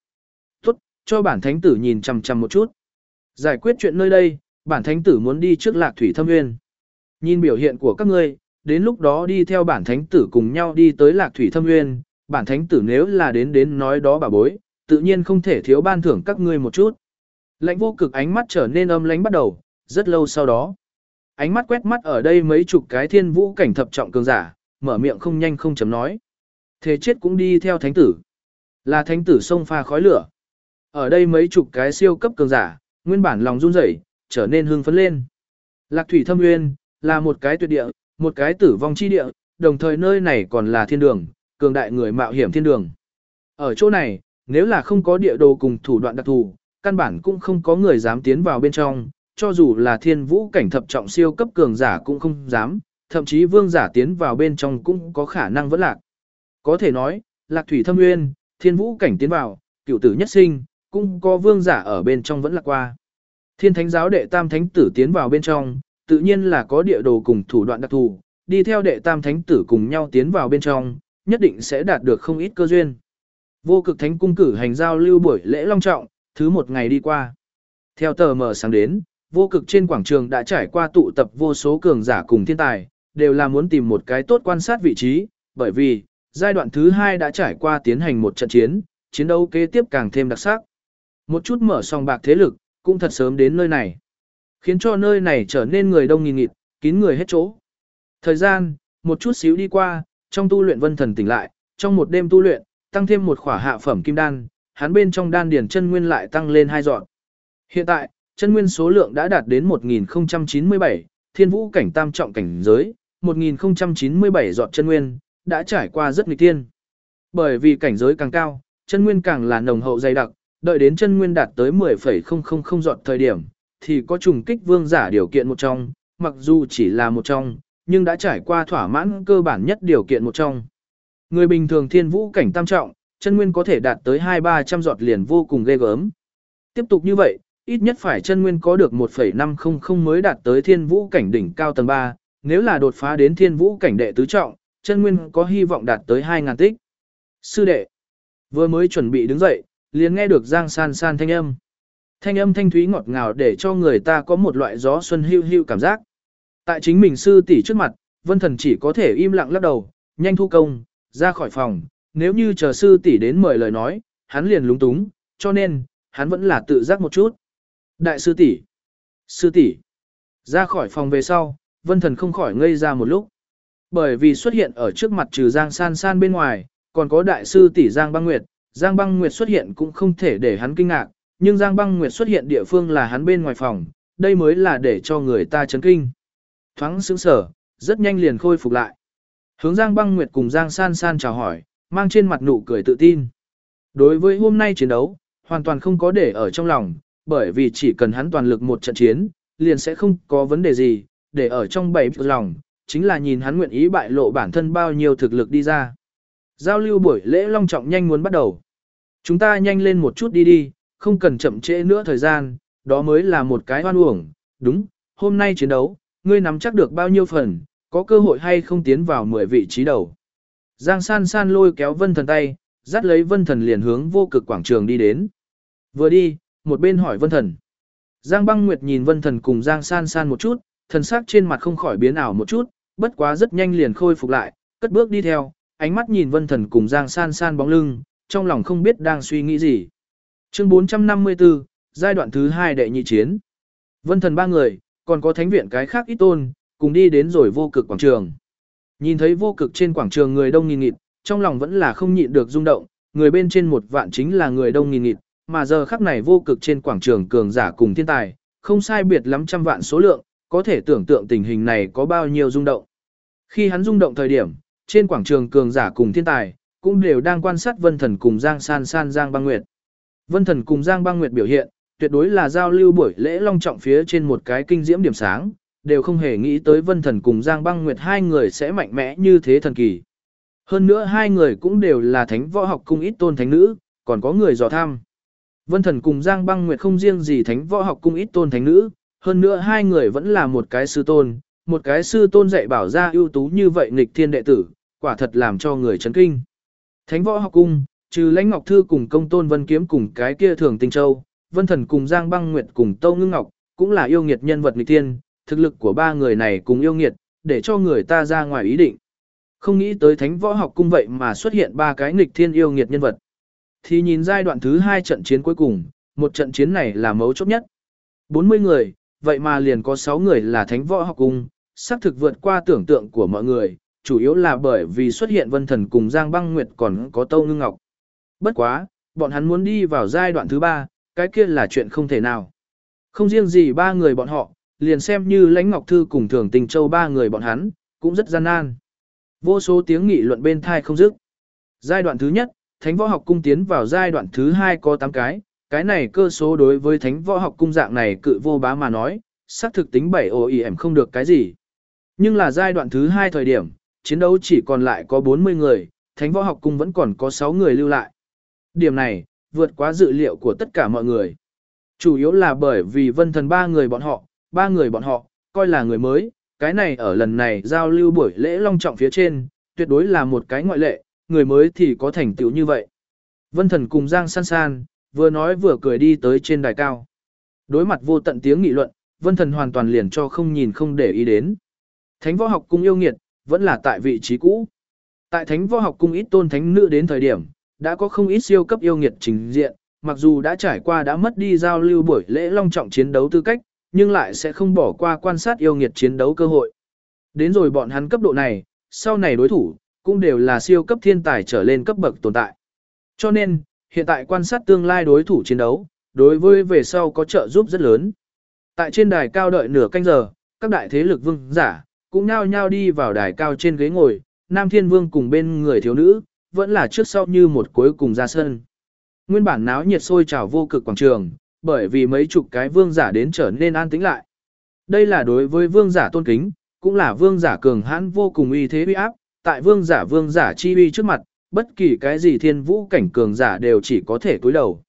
Tốt, cho bản thánh tử nhìn chằm chằm một chút. Giải quyết chuyện nơi đây, bản thánh tử muốn đi trước lạc thủy thâm nguyên. Nhìn biểu hiện của các ngươi, đến lúc đó đi theo bản thánh tử cùng nhau đi tới lạc thủy thâm nguyên, bản thánh tử nếu là đến đến nói đó bà bối, tự nhiên không thể thiếu ban thưởng các ngươi một chút. Lãnh vô cực ánh mắt trở nên âm lánh bắt đầu, rất lâu sau đó. Ánh mắt quét mắt ở đây mấy chục cái thiên vũ cảnh thập trọng cường giả, mở miệng không nhanh không chấm nói. Thế chết cũng đi theo thánh tử. Là thánh tử sông pha khói lửa. Ở đây mấy chục cái siêu cấp cường giả, nguyên bản lòng run rẩy, trở nên hưng phấn lên. Lạc thủy thâm nguyên, là một cái tuyệt địa, một cái tử vong chi địa, đồng thời nơi này còn là thiên đường, cường đại người mạo hiểm thiên đường. Ở chỗ này, nếu là không có địa đồ cùng thủ đoạn đặc thù, căn bản cũng không có người dám tiến vào bên trong, cho dù là thiên vũ cảnh thập trọng siêu cấp cường giả cũng không dám, thậm chí vương giả tiến vào bên trong cũng có khả năng vẫn lạc. Có thể nói, lạc thủy thâm nguyên, thiên vũ cảnh tiến vào, cựu tử nhất sinh, cũng có vương giả ở bên trong vẫn lạc qua. Thiên thánh giáo đệ tam thánh tử tiến vào bên trong, tự nhiên là có địa đồ cùng thủ đoạn đặc thù, đi theo đệ tam thánh tử cùng nhau tiến vào bên trong, nhất định sẽ đạt được không ít cơ duyên. Vô cực thánh cung cử hành giao lưu buổi lễ long trọng, thứ một ngày đi qua. Theo tờ mờ sáng đến, vô cực trên quảng trường đã trải qua tụ tập vô số cường giả cùng thiên tài, đều là muốn tìm một cái tốt quan sát vị trí, bởi vì, giai đoạn thứ hai đã trải qua tiến hành một trận chiến, chiến đấu kế tiếp càng thêm đặc sắc. Một chút mở song bạc thế lực, cũng thật sớm đến nơi này. Khiến cho nơi này trở nên người đông nghìn nghịt, kín người hết chỗ. Thời gian, một chút xíu đi qua, trong tu luyện vân thần tỉnh lại, trong một đêm tu luyện, tăng thêm một khỏa hạ phẩm kim đan, hắn bên trong đan điển chân nguyên lại tăng lên hai dọn. Hiện tại, chân nguyên số lượng đã đạt đến 1097, thiên vũ cảnh tam trọng cảnh giới, 1097 dọn chân nguyên, đã trải qua rất nghịch tiên. Bởi vì cảnh giới càng cao, chân nguyên càng là nồng hậu dày đặc, đợi đến chân nguyên đạt tới 10,000 dọn thời điểm, thì có trùng kích vương giả điều kiện một trong, mặc dù chỉ là một trong, nhưng đã trải qua thỏa mãn cơ bản nhất điều kiện một trong. Người bình thường thiên vũ cảnh tam trọng, chân nguyên có thể đạt tới 2-300 giọt liền vô cùng ghê gớm. Tiếp tục như vậy, ít nhất phải chân nguyên có được 1,500 mới đạt tới thiên vũ cảnh đỉnh cao tầng 3, nếu là đột phá đến thiên vũ cảnh đệ tứ trọng, chân nguyên có hy vọng đạt tới 2.000 tích. Sư đệ, vừa mới chuẩn bị đứng dậy, liền nghe được Giang San San thanh âm. Thanh âm thanh thúy ngọt ngào để cho người ta có một loại gió xuân hưu hưu cảm giác. Tại chính mình sư tỷ trước mặt, Vân Thần chỉ có thể im lặng lắc đầu, nhanh thu công, ra khỏi phòng, nếu như chờ sư tỷ đến mời lời nói, hắn liền lúng túng, cho nên, hắn vẫn là tự giác một chút. Đại sư tỷ, sư tỷ, ra khỏi phòng về sau, Vân Thần không khỏi ngây ra một lúc. Bởi vì xuất hiện ở trước mặt trừ Giang San San bên ngoài, còn có đại sư tỷ Giang Băng Nguyệt, Giang Băng Nguyệt xuất hiện cũng không thể để hắn kinh ngạc, nhưng Giang Băng Nguyệt xuất hiện địa phương là hắn bên ngoài phòng, đây mới là để cho người ta chấn kinh. Thoáng sững sở, rất nhanh liền khôi phục lại. Hướng Giang Băng Nguyệt cùng Giang San San chào hỏi, mang trên mặt nụ cười tự tin. Đối với hôm nay chiến đấu, hoàn toàn không có để ở trong lòng, bởi vì chỉ cần hắn toàn lực một trận chiến, liền sẽ không có vấn đề gì, để ở trong bảy lòng, chính là nhìn hắn nguyện ý bại lộ bản thân bao nhiêu thực lực đi ra. Giao lưu buổi lễ long trọng nhanh muốn bắt đầu. Chúng ta nhanh lên một chút đi đi, không cần chậm trễ nữa thời gian, đó mới là một cái hoan uổng. Đúng, hôm nay chiến đấu, ngươi nắm chắc được bao nhiêu phần, có cơ hội hay không tiến vào 10 vị trí đầu. Giang san san lôi kéo vân thần tay, dắt lấy vân thần liền hướng vô cực quảng trường đi đến. Vừa đi, một bên hỏi vân thần. Giang băng nguyệt nhìn vân thần cùng Giang san san một chút, thần sắc trên mặt không khỏi biến ảo một chút, bất quá rất nhanh liền khôi phục lại, cất bước đi theo, ánh mắt nhìn vân thần cùng Giang san san bóng lưng, trong lòng không biết đang suy nghĩ gì. Chương 454, giai đoạn thứ 2 đệ nhị chiến. Vân thần ba người, còn có thánh viện cái khác ít tôn, cùng đi đến rồi vô cực quảng trường. Nhìn thấy vô cực trên quảng trường người đông nghìn nghịt, trong lòng vẫn là không nhịn được rung động, người bên trên một vạn chính là người đông nghìn nghịt, mà giờ khắc này vô cực trên quảng trường cường giả cùng thiên tài, không sai biệt lắm trăm vạn số lượng, có thể tưởng tượng tình hình này có bao nhiêu rung động. Khi hắn rung động thời điểm, trên quảng trường cường giả cùng thiên tài, cũng đều đang quan sát Vân Thần cùng Giang San San Giang Băng Nguyệt. Vân Thần cùng Giang Băng Nguyệt biểu hiện, tuyệt đối là giao lưu buổi lễ long trọng phía trên một cái kinh diễm điểm sáng, đều không hề nghĩ tới Vân Thần cùng Giang Băng Nguyệt hai người sẽ mạnh mẽ như thế thần kỳ. Hơn nữa hai người cũng đều là thánh võ học cung ít tôn thánh nữ, còn có người dò tham. Vân Thần cùng Giang Băng Nguyệt không riêng gì thánh võ học cung ít tôn thánh nữ, hơn nữa hai người vẫn là một cái sư tôn, một cái sư tôn dạy bảo ra ưu tú như vậy nghịch thiên đệ tử, quả thật làm cho người chấn kinh. Thánh võ học cung, trừ lãnh ngọc thư cùng công tôn vân kiếm cùng cái kia thường tinh châu, vân thần cùng Giang Băng Nguyệt cùng Tâu Ngưng Ngọc, cũng là yêu nghiệt nhân vật nghịch thiên, thực lực của ba người này cùng yêu nghiệt, để cho người ta ra ngoài ý định. Không nghĩ tới thánh võ học cung vậy mà xuất hiện ba cái nghịch thiên yêu nghiệt nhân vật. Thì nhìn giai đoạn thứ hai trận chiến cuối cùng, một trận chiến này là mấu chốt nhất. 40 người, vậy mà liền có 6 người là thánh võ học cung, xác thực vượt qua tưởng tượng của mọi người, chủ yếu là bởi vì xuất hiện vân thần cùng Giang Băng Nguyệt còn có Tâu Ngưng Ngọc. Bất quá, bọn hắn muốn đi vào giai đoạn thứ ba, cái kia là chuyện không thể nào. Không riêng gì ba người bọn họ, liền xem như lãnh ngọc thư cùng thường tình châu ba người bọn hắn, cũng rất gian nan. Vô số tiếng nghị luận bên thai không dứt. Giai đoạn thứ nhất, thánh võ học cung tiến vào giai đoạn thứ hai có 8 cái, cái này cơ số đối với thánh võ học cung dạng này cự vô bá mà nói, xác thực tính 7 ẻm không được cái gì. Nhưng là giai đoạn thứ hai thời điểm, chiến đấu chỉ còn lại có 40 người, thánh võ học cung vẫn còn có 6 người lưu lại. Điểm này, vượt quá dự liệu của tất cả mọi người. Chủ yếu là bởi vì vân thần ba người bọn họ, ba người bọn họ, coi là người mới, cái này ở lần này giao lưu buổi lễ long trọng phía trên, tuyệt đối là một cái ngoại lệ, người mới thì có thành tựu như vậy. Vân thần cùng Giang san san, vừa nói vừa cười đi tới trên đài cao. Đối mặt vô tận tiếng nghị luận, vân thần hoàn toàn liền cho không nhìn không để ý đến. Thánh võ học cung yêu nghiệt, vẫn là tại vị trí cũ. Tại thánh võ học cung ít tôn thánh nữ đến thời điểm, đã có không ít siêu cấp yêu nghiệt trình diện, mặc dù đã trải qua đã mất đi giao lưu buổi lễ long trọng chiến đấu tư cách, nhưng lại sẽ không bỏ qua quan sát yêu nghiệt chiến đấu cơ hội. Đến rồi bọn hắn cấp độ này, sau này đối thủ, cũng đều là siêu cấp thiên tài trở lên cấp bậc tồn tại. Cho nên, hiện tại quan sát tương lai đối thủ chiến đấu, đối với về sau có trợ giúp rất lớn. Tại trên đài cao đợi nửa canh giờ, các đại thế lực vương giả, cũng nhao nhao đi vào đài cao trên ghế ngồi, Nam Thiên Vương cùng bên người thiếu nữ, vẫn là trước sau như một cuối cùng ra sân. Nguyên bản náo nhiệt sôi trào vô cực quảng trường, bởi vì mấy chục cái vương giả đến trở nên an tĩnh lại. Đây là đối với vương giả tôn kính, cũng là vương giả cường hãn vô cùng uy thế uy áp, tại vương giả vương giả chi uy trước mặt, bất kỳ cái gì thiên vũ cảnh cường giả đều chỉ có thể cúi đầu.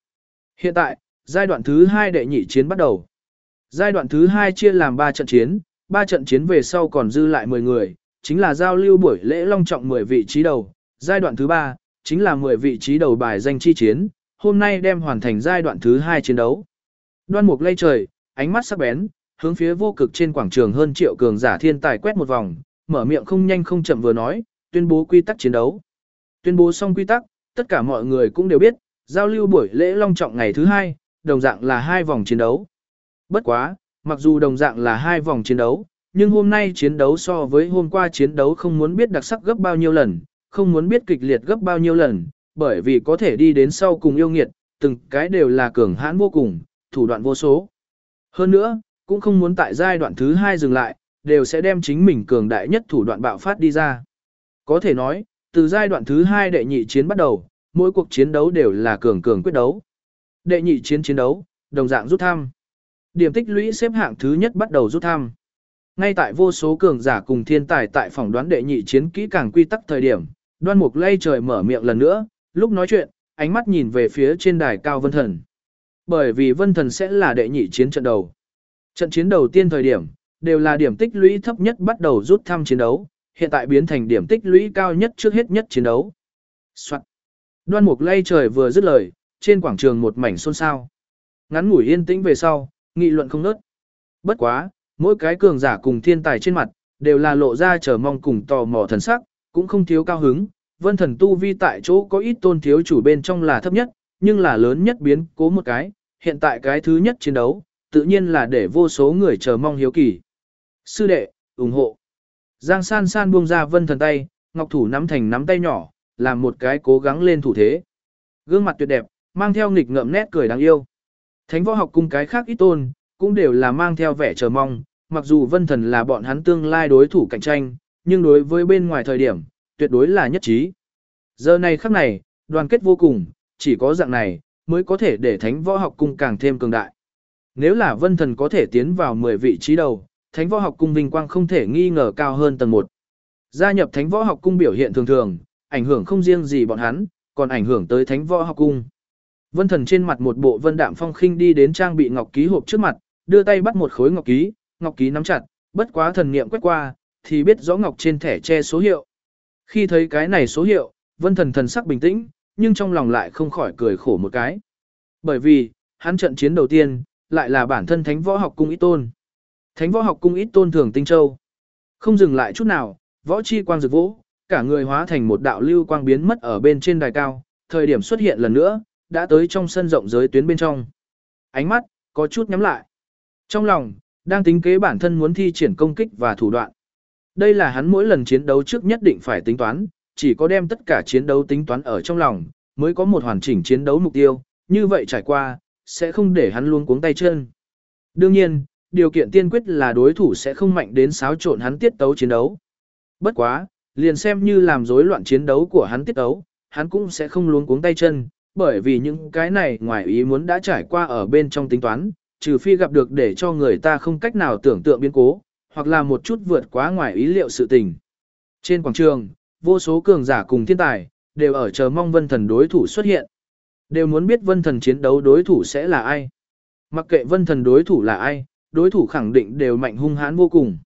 Hiện tại, giai đoạn thứ 2 đệ nhị chiến bắt đầu. Giai đoạn thứ 2 chia làm 3 trận chiến, 3 trận chiến về sau còn dư lại 10 người, chính là giao lưu buổi lễ long trọng 10 vị trí đầu. Giai đoạn thứ 3, chính là 10 vị trí đầu bài danh chi chiến, hôm nay đem hoàn thành giai đoạn thứ 2 chiến đấu. Đoan mục lây trời, ánh mắt sắc bén, hướng phía vô cực trên quảng trường hơn triệu cường giả thiên tài quét một vòng, mở miệng không nhanh không chậm vừa nói, tuyên bố quy tắc chiến đấu. Tuyên bố xong quy tắc, tất cả mọi người cũng đều biết, giao lưu buổi lễ long trọng ngày thứ hai, đồng dạng là hai vòng chiến đấu. Bất quá, mặc dù đồng dạng là hai vòng chiến đấu, nhưng hôm nay chiến đấu so với hôm qua chiến đấu không muốn biết đặc sắc gấp bao nhiêu lần, không muốn biết kịch liệt gấp bao nhiêu lần, bởi vì có thể đi đến sau cùng yêu nghiệt, từng cái đều là cường hãn vô cùng, thủ đoạn vô số. Hơn nữa, cũng không muốn tại giai đoạn thứ hai dừng lại, đều sẽ đem chính mình cường đại nhất thủ đoạn bạo phát đi ra. Có thể nói, từ giai đoạn thứ hai đệ nhị chiến bắt đầu, mỗi cuộc chiến đấu đều là cường cường quyết đấu. Đệ nhị chiến chiến đấu, đồng dạng rút thăm. Điểm tích lũy xếp hạng thứ nhất bắt đầu rút thăm. Ngay tại vô số cường giả cùng thiên tài tại phòng đoán đệ nhị chiến kỹ càng quy tắc thời điểm, đoan mục lay trời mở miệng lần nữa, lúc nói chuyện, ánh mắt nhìn về phía trên đài cao vân thần. Bởi vì vân thần sẽ là đệ nhị chiến trận đầu. Trận chiến đầu tiên thời điểm, đều là điểm tích lũy thấp nhất bắt đầu rút thăm chiến đấu, hiện tại biến thành điểm tích lũy cao nhất trước hết nhất chiến đấu. Soạn. Đoan mục lay trời vừa dứt lời, trên quảng trường một mảnh xôn xao. Ngắn ngủi yên tĩnh về sau, nghị luận không nớt. Bất quá, mỗi cái cường giả cùng thiên tài trên mặt, đều là lộ ra chờ mong cùng tò mò thần sắc, cũng không thiếu cao hứng. Vân thần tu vi tại chỗ có ít tôn thiếu chủ bên trong là thấp nhất, nhưng là lớn nhất biến cố một cái, hiện tại cái thứ nhất chiến đấu, tự nhiên là để vô số người chờ mong hiếu kỳ. Sư đệ, ủng hộ. Giang san san buông ra vân thần tay, ngọc thủ nắm thành nắm tay nhỏ, làm một cái cố gắng lên thủ thế. Gương mặt tuyệt đẹp, mang theo nghịch ngợm nét cười đáng yêu. Thánh võ học cung cái khác ít tôn, cũng đều là mang theo vẻ chờ mong, mặc dù vân thần là bọn hắn tương lai đối thủ cạnh tranh, nhưng đối với bên ngoài thời điểm, tuyệt đối là nhất trí. Giờ này khắc này, đoàn kết vô cùng, chỉ có dạng này, mới có thể để thánh võ học cung càng thêm cường đại. Nếu là vân thần có thể tiến vào 10 vị trí đầu, thánh võ học cung vinh quang không thể nghi ngờ cao hơn tầng 1. Gia nhập thánh võ học cung biểu hiện thường thường, ảnh hưởng không riêng gì bọn hắn, còn ảnh hưởng tới thánh võ học cung. Vân thần trên mặt một bộ vân đạm phong khinh đi đến trang bị ngọc ký hộp trước mặt, đưa tay bắt một khối ngọc ký, ngọc ký nắm chặt, bất quá thần niệm quét qua, thì biết rõ ngọc trên thẻ che số hiệu. Khi thấy cái này số hiệu, vân thần thần sắc bình tĩnh, nhưng trong lòng lại không khỏi cười khổ một cái. Bởi vì, hắn trận chiến đầu tiên, lại là bản thân thánh võ học cung ý tôn. Thánh võ học cung ít tôn thường tinh châu. Không dừng lại chút nào, võ chi quang rực vỗ, cả người hóa thành một đạo lưu quang biến mất ở bên trên đài cao, thời điểm xuất hiện lần nữa, đã tới trong sân rộng giới tuyến bên trong. Ánh mắt, có chút nhắm lại. Trong lòng, đang tính kế bản thân muốn thi triển công kích và thủ đoạn. Đây là hắn mỗi lần chiến đấu trước nhất định phải tính toán, chỉ có đem tất cả chiến đấu tính toán ở trong lòng, mới có một hoàn chỉnh chiến đấu mục tiêu, như vậy trải qua, sẽ không để hắn luôn cuống tay chân. Đương nhiên, điều kiện tiên quyết là đối thủ sẽ không mạnh đến xáo trộn hắn tiết tấu chiến đấu. Bất quá, liền xem như làm rối loạn chiến đấu của hắn tiết tấu, hắn cũng sẽ không luống cuống tay chân, bởi vì những cái này ngoài ý muốn đã trải qua ở bên trong tính toán, trừ phi gặp được để cho người ta không cách nào tưởng tượng biến cố, hoặc là một chút vượt quá ngoài ý liệu sự tình. Trên quảng trường, vô số cường giả cùng thiên tài, đều ở chờ mong vân thần đối thủ xuất hiện. Đều muốn biết vân thần chiến đấu đối thủ sẽ là ai. Mặc kệ vân thần đối thủ là ai, đối thủ khẳng định đều mạnh hung hãn vô cùng.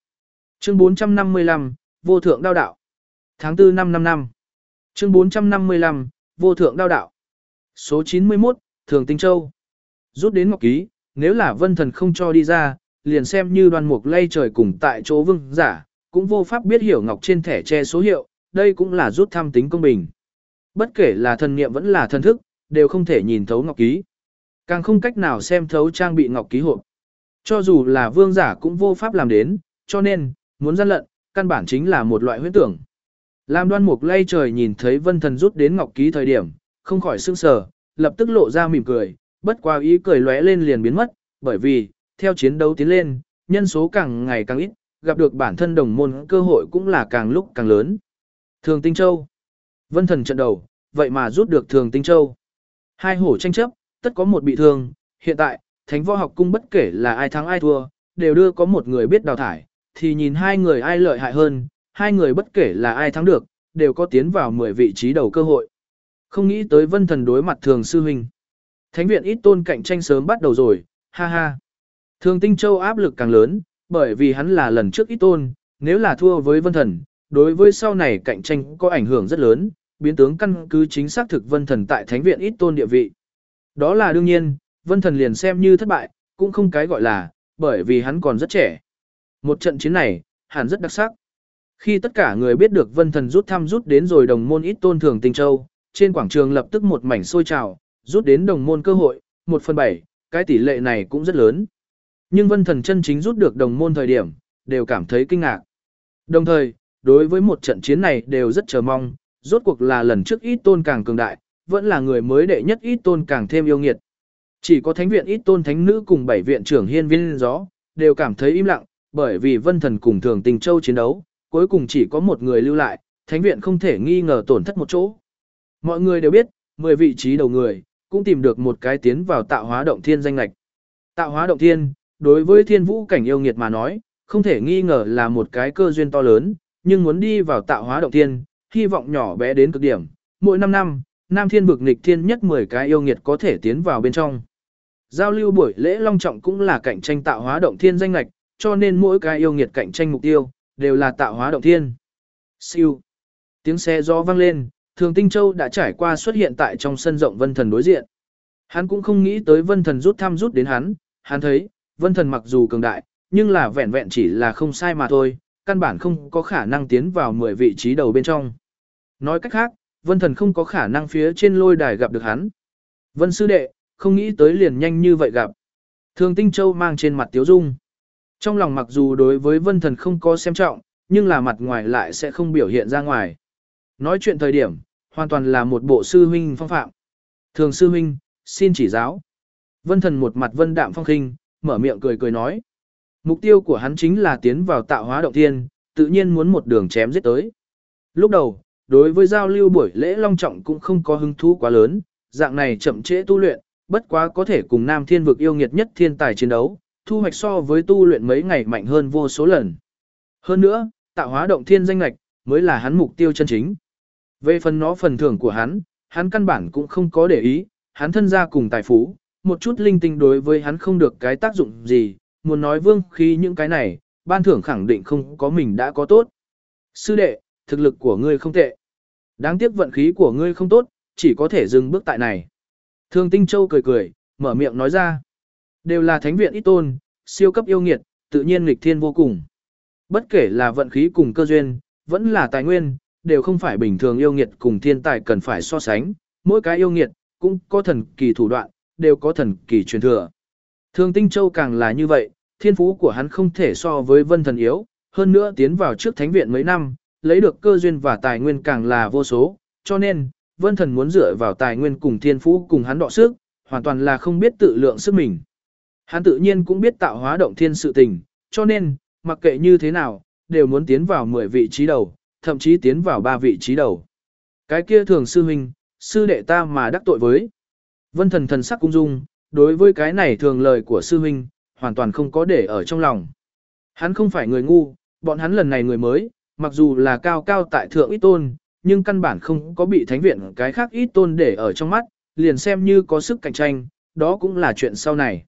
Chương 455, Vô thượng đao đạo. Tháng 4 năm 5 năm. Chương 455, Vô thượng đao đạo. Số 91, Thường Tinh Châu. Rút đến ngọc ký, nếu là vân thần không cho đi ra, liền xem như đoàn mục lay trời cùng tại chỗ vương giả, cũng vô pháp biết hiểu ngọc trên thẻ che số hiệu, đây cũng là rút thăm tính công bình. Bất kể là thần niệm vẫn là thần thức, đều không thể nhìn thấu ngọc ký. Càng không cách nào xem thấu trang bị ngọc ký hộp. Cho dù là vương giả cũng vô pháp làm đến, cho nên, muốn gian lận, căn bản chính là một loại huyễn tưởng. Lam đoan mục lay trời nhìn thấy vân thần rút đến ngọc ký thời điểm, không khỏi sương sờ, lập tức lộ ra mỉm cười, bất qua ý cười lóe lên liền biến mất, bởi vì, theo chiến đấu tiến lên, nhân số càng ngày càng ít, gặp được bản thân đồng môn cơ hội cũng là càng lúc càng lớn. Thường Tinh Châu Vân thần trận đầu, vậy mà rút được Thường Tinh Châu. Hai hổ tranh chấp, tất có một bị thương, hiện tại, Thánh Võ Học Cung bất kể là ai thắng ai thua, đều đưa có một người biết đào thải, thì nhìn hai người ai lợi hại hơn, hai người bất kể là ai thắng được, đều có tiến vào 10 vị trí đầu cơ hội. Không nghĩ tới vân thần đối mặt thường sư huynh. Thánh viện ít tôn cạnh tranh sớm bắt đầu rồi, ha ha. Thường tinh châu áp lực càng lớn, bởi vì hắn là lần trước ít tôn, nếu là thua với vân thần, đối với sau này cạnh tranh có ảnh hưởng rất lớn, biến tướng căn cứ chính xác thực vân thần tại thánh viện ít tôn địa vị. Đó là đương nhiên, vân thần liền xem như thất bại, cũng không cái gọi là, bởi vì hắn còn rất trẻ. Một trận chiến này, hẳn rất đặc sắc. Khi tất cả người biết được vân thần rút thăm rút đến rồi đồng môn ít tôn thường tinh châu, trên quảng trường lập tức một mảnh sôi trào, rút đến đồng môn cơ hội, 1 phần 7, cái tỷ lệ này cũng rất lớn. Nhưng vân thần chân chính rút được đồng môn thời điểm, đều cảm thấy kinh ngạc. Đồng thời, đối với một trận chiến này đều rất chờ mong, rốt cuộc là lần trước ít tôn càng cường đại, vẫn là người mới đệ nhất ít tôn càng thêm yêu nghiệt. Chỉ có thánh viện ít tôn thánh nữ cùng bảy viện trưởng hiên viên gió, đều cảm thấy im lặng, bởi vì vân thần cùng thường tình châu chiến đấu, cuối cùng chỉ có một người lưu lại, thánh viện không thể nghi ngờ tổn thất một chỗ. Mọi người đều biết, 10 vị trí đầu người, cũng tìm được một cái tiến vào tạo hóa động thiên danh lạch. Tạo hóa động thiên, đối với thiên vũ cảnh yêu nghiệt mà nói, không thể nghi ngờ là một cái cơ duyên to lớn, nhưng muốn đi vào tạo hóa động thiên, hy vọng nhỏ bé đến cực điểm. Mỗi 5 năm, Nam Thiên vực nghịch thiên nhất 10 cái yêu nghiệt có thể tiến vào bên trong. Giao lưu buổi lễ long trọng cũng là cạnh tranh tạo hóa động thiên danh lệch, cho nên mỗi cái yêu nghiệt cạnh tranh mục tiêu, đều là tạo hóa động thiên. Siêu. Tiếng xe gió vang lên, Thường Tinh Châu đã trải qua xuất hiện tại trong sân rộng Vân Thần đối diện. Hắn cũng không nghĩ tới Vân Thần rút thăm rút đến hắn, hắn thấy, vân thần mặc dù cường đại, nhưng là vẹn vẹn chỉ là không sai mà thôi, căn bản không có khả năng tiến vào 10 vị trí đầu bên trong. Nói cách khác, vân thần không có khả năng phía trên lôi đài gặp được hắn. Vân sư đệ, không nghĩ tới liền nhanh như vậy gặp. Thường tinh châu mang trên mặt tiếu dung. Trong lòng mặc dù đối với vân thần không có xem trọng, nhưng là mặt ngoài lại sẽ không biểu hiện ra ngoài. Nói chuyện thời điểm, hoàn toàn là một bộ sư huynh phong phạm. Thường sư huynh, xin chỉ giáo. Vân thần một mặt vân đạm phong khinh, mở miệng cười cười nói. Mục tiêu của hắn chính là tiến vào tạo hóa động thiên, tự nhiên muốn một đường chém giết tới. Lúc đầu, đối với giao lưu buổi lễ long trọng cũng không có hứng thú quá lớn, dạng này chậm trễ tu luyện, bất quá có thể cùng nam thiên vực yêu nghiệt nhất thiên tài chiến đấu, thu hoạch so với tu luyện mấy ngày mạnh hơn vô số lần. Hơn nữa, tạo hóa động thiên danh lạch, mới là hắn mục tiêu chân chính. Về phần nó phần thưởng của hắn, hắn căn bản cũng không có để ý, hắn thân gia cùng tài phú, một chút linh tinh đối với hắn không được cái tác dụng gì, muốn nói vương khí những cái này, ban thưởng khẳng định không có mình đã có tốt. Sư đệ, thực lực của ngươi không tệ. Đáng tiếc vận khí của ngươi không tốt, chỉ có thể dừng bước tại này. Thương Tinh Châu cười cười, mở miệng nói ra. Đều là thánh viện ít tôn, siêu cấp yêu nghiệt, tự nhiên nghịch thiên vô cùng. Bất kể là vận khí cùng cơ duyên, vẫn là tài nguyên, đều không phải bình thường yêu nghiệt cùng thiên tài cần phải so sánh. Mỗi cái yêu nghiệt, cũng có thần kỳ thủ đoạn, đều có thần kỳ truyền thừa. Thương Tinh Châu càng là như vậy, thiên phú của hắn không thể so với vân thần yếu, hơn nữa tiến vào trước thánh viện mấy năm, lấy được cơ duyên và tài nguyên càng là vô số, cho nên, vân thần muốn dựa vào tài nguyên cùng thiên phú cùng hắn đọ sức, hoàn toàn là không biết tự lượng sức mình. Hắn tự nhiên cũng biết tạo hóa động thiên sự tình, cho nên, mặc kệ như thế nào, đều muốn tiến vào 10 vị trí đầu, thậm chí tiến vào 3 vị trí đầu. Cái kia thường sư huynh, sư đệ ta mà đắc tội với. Vân thần thần sắc cung dung, đối với cái này thường lời của sư huynh, hoàn toàn không có để ở trong lòng. Hắn không phải người ngu, bọn hắn lần này người mới, mặc dù là cao cao tại thượng ít tôn, nhưng căn bản không có bị thánh viện cái khác ít tôn để ở trong mắt, liền xem như có sức cạnh tranh, đó cũng là chuyện sau này.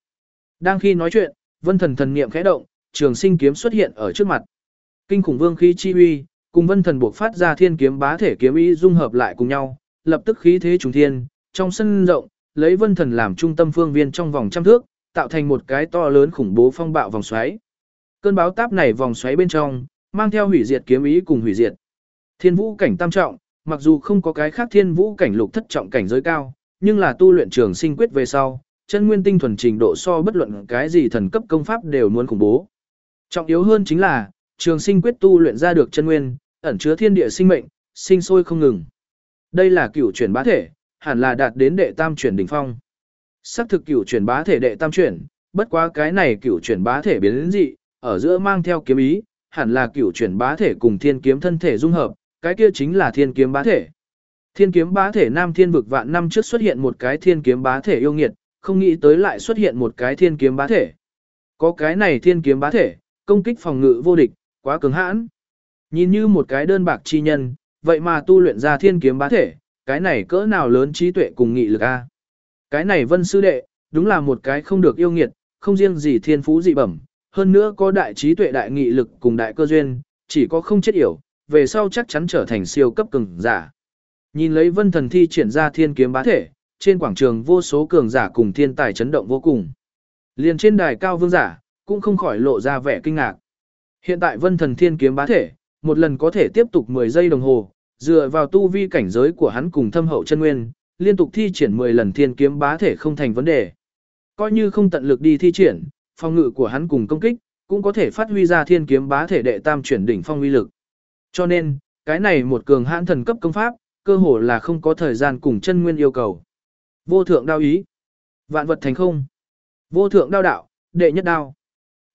Đang khi nói chuyện, vân thần thần niệm khẽ động, trường sinh kiếm xuất hiện ở trước mặt. Kinh khủng vương khí chi uy, cùng vân thần buộc phát ra thiên kiếm bá thể kiếm ý dung hợp lại cùng nhau, lập tức khí thế trùng thiên, trong sân rộng, lấy vân thần làm trung tâm phương viên trong vòng trăm thước, tạo thành một cái to lớn khủng bố phong bạo vòng xoáy. Cơn báo táp này vòng xoáy bên trong, mang theo hủy diệt kiếm ý cùng hủy diệt. Thiên vũ cảnh tam trọng, mặc dù không có cái khác thiên vũ cảnh lục thất trọng cảnh giới cao, nhưng là tu luyện trường sinh quyết về sau, chân nguyên tinh thuần trình độ so bất luận cái gì thần cấp công pháp đều muốn khủng bố. Trọng yếu hơn chính là, trường sinh quyết tu luyện ra được chân nguyên, ẩn chứa thiên địa sinh mệnh, sinh sôi không ngừng. Đây là cửu chuyển bá thể, hẳn là đạt đến đệ tam chuyển đỉnh phong. Sắc thực cửu chuyển bá thể đệ tam chuyển, bất quá cái này cửu chuyển bá thể biến đến dị, ở giữa mang theo kiếm ý, hẳn là cửu chuyển bá thể cùng thiên kiếm thân thể dung hợp, cái kia chính là thiên kiếm bá thể. Thiên kiếm bá thể nam thiên vực vạn năm trước xuất hiện một cái thiên kiếm bá thể yêu nghiệt, không nghĩ tới lại xuất hiện một cái thiên kiếm bá thể. Có cái này thiên kiếm bá thể, công kích phòng ngự vô địch, quá cứng hãn. Nhìn như một cái đơn bạc chi nhân, vậy mà tu luyện ra thiên kiếm bá thể, cái này cỡ nào lớn trí tuệ cùng nghị lực a. Cái này vân sư đệ, đúng là một cái không được yêu nghiệt, không riêng gì thiên phú dị bẩm, hơn nữa có đại trí tuệ đại nghị lực cùng đại cơ duyên, chỉ có không chết yểu, về sau chắc chắn trở thành siêu cấp cường giả. Nhìn lấy vân thần thi triển ra thiên kiếm bá thể, trên quảng trường vô số cường giả cùng thiên tài chấn động vô cùng. Liền trên đài cao vương giả, cũng không khỏi lộ ra vẻ kinh ngạc. Hiện tại vân thần thiên kiếm bá thể, một lần có thể tiếp tục 10 giây đồng hồ, dựa vào tu vi cảnh giới của hắn cùng thâm hậu chân nguyên, liên tục thi triển 10 lần thiên kiếm bá thể không thành vấn đề. Coi như không tận lực đi thi triển, phong ngự của hắn cùng công kích, cũng có thể phát huy ra thiên kiếm bá thể đệ tam chuyển đỉnh phong uy lực. Cho nên, cái này một cường hãn thần cấp công pháp, cơ hồ là không có thời gian cùng chân nguyên yêu cầu. Vô thượng đao ý, vạn vật thành không. Vô thượng đao đạo, đệ nhất đao.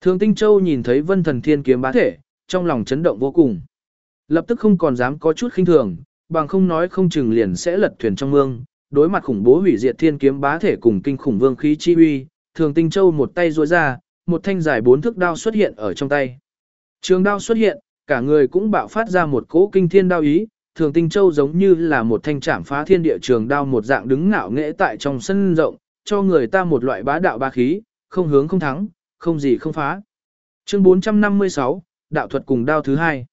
Thường Tinh Châu nhìn thấy Vân Thần Thiên kiếm bá thể, trong lòng chấn động vô cùng. Lập tức không còn dám có chút khinh thường, bằng không nói không chừng liền sẽ lật thuyền trong mương, đối mặt khủng bố hủy diệt thiên kiếm bá thể cùng kinh khủng vương khí chi uy, Thường Tinh Châu một tay duỗi ra, một thanh dài bốn thước đao xuất hiện ở trong tay. Trường đao xuất hiện, cả người cũng bạo phát ra một cỗ kinh thiên đao ý, Thường Tinh Châu giống như là một thanh trảm phá thiên địa trường đao một dạng đứng ngạo nghễ tại trong sân rộng, cho người ta một loại bá đạo ba khí, không hướng không thắng, không gì không phá. Chương 456, đạo thuật cùng đao thứ hai.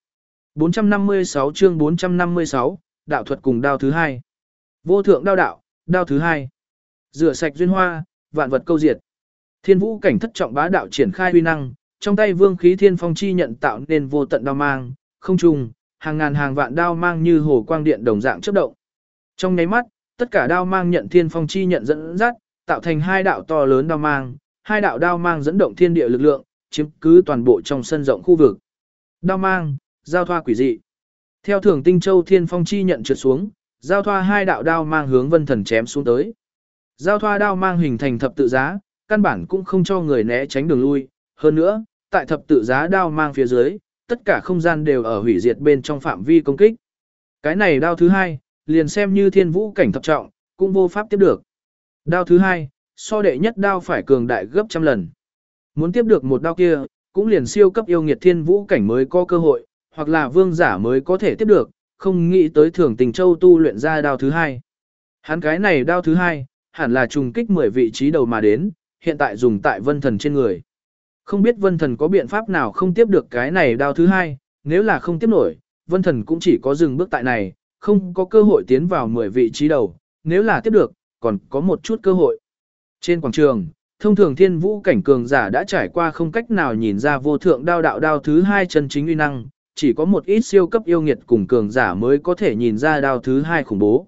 456 chương 456, đạo thuật cùng đao thứ hai. Vô thượng đao đạo, đao thứ hai. Rửa sạch duyên hoa, vạn vật câu diệt. Thiên vũ cảnh thất trọng bá đạo triển khai uy năng, trong tay vương khí thiên phong chi nhận tạo nên vô tận đao mang, không trùng, hàng ngàn hàng vạn đao mang như hồ quang điện đồng dạng chớp động. Trong nháy mắt, tất cả đao mang nhận thiên phong chi nhận dẫn dắt, tạo thành hai đạo to lớn đao mang, hai đạo đao mang dẫn động thiên địa lực lượng, chiếm cứ toàn bộ trong sân rộng khu vực. Đao mang, giao thoa quỷ dị. Theo thường tinh châu thiên phong chi nhận trượt xuống, giao thoa hai đạo đao mang hướng vân thần chém xuống tới. Giao thoa đao mang hình thành thập tự giá, căn bản cũng không cho người né tránh đường lui. Hơn nữa, tại thập tự giá đao mang phía dưới, tất cả không gian đều ở hủy diệt bên trong phạm vi công kích. Cái này đao thứ hai, liền xem như thiên vũ cảnh thập trọng, cũng vô pháp tiếp được. Đao thứ hai, so đệ nhất đao phải cường đại gấp trăm lần. Muốn tiếp được một đao kia, cũng liền siêu cấp yêu nghiệt thiên vũ cảnh mới có cơ hội, hoặc là vương giả mới có thể tiếp được, không nghĩ tới thường tình châu tu luyện ra đao thứ hai. Hắn cái này đao thứ hai, hẳn là trùng kích 10 vị trí đầu mà đến, hiện tại dùng tại vân thần trên người. Không biết vân thần có biện pháp nào không tiếp được cái này đao thứ hai, nếu là không tiếp nổi, vân thần cũng chỉ có dừng bước tại này, không có cơ hội tiến vào 10 vị trí đầu, nếu là tiếp được, còn có một chút cơ hội. Trên quảng trường, thông thường thiên vũ cảnh cường giả đã trải qua không cách nào nhìn ra vô thượng đao đạo đao thứ hai chân chính uy năng, chỉ có một ít siêu cấp yêu nghiệt cùng cường giả mới có thể nhìn ra đao thứ hai khủng bố.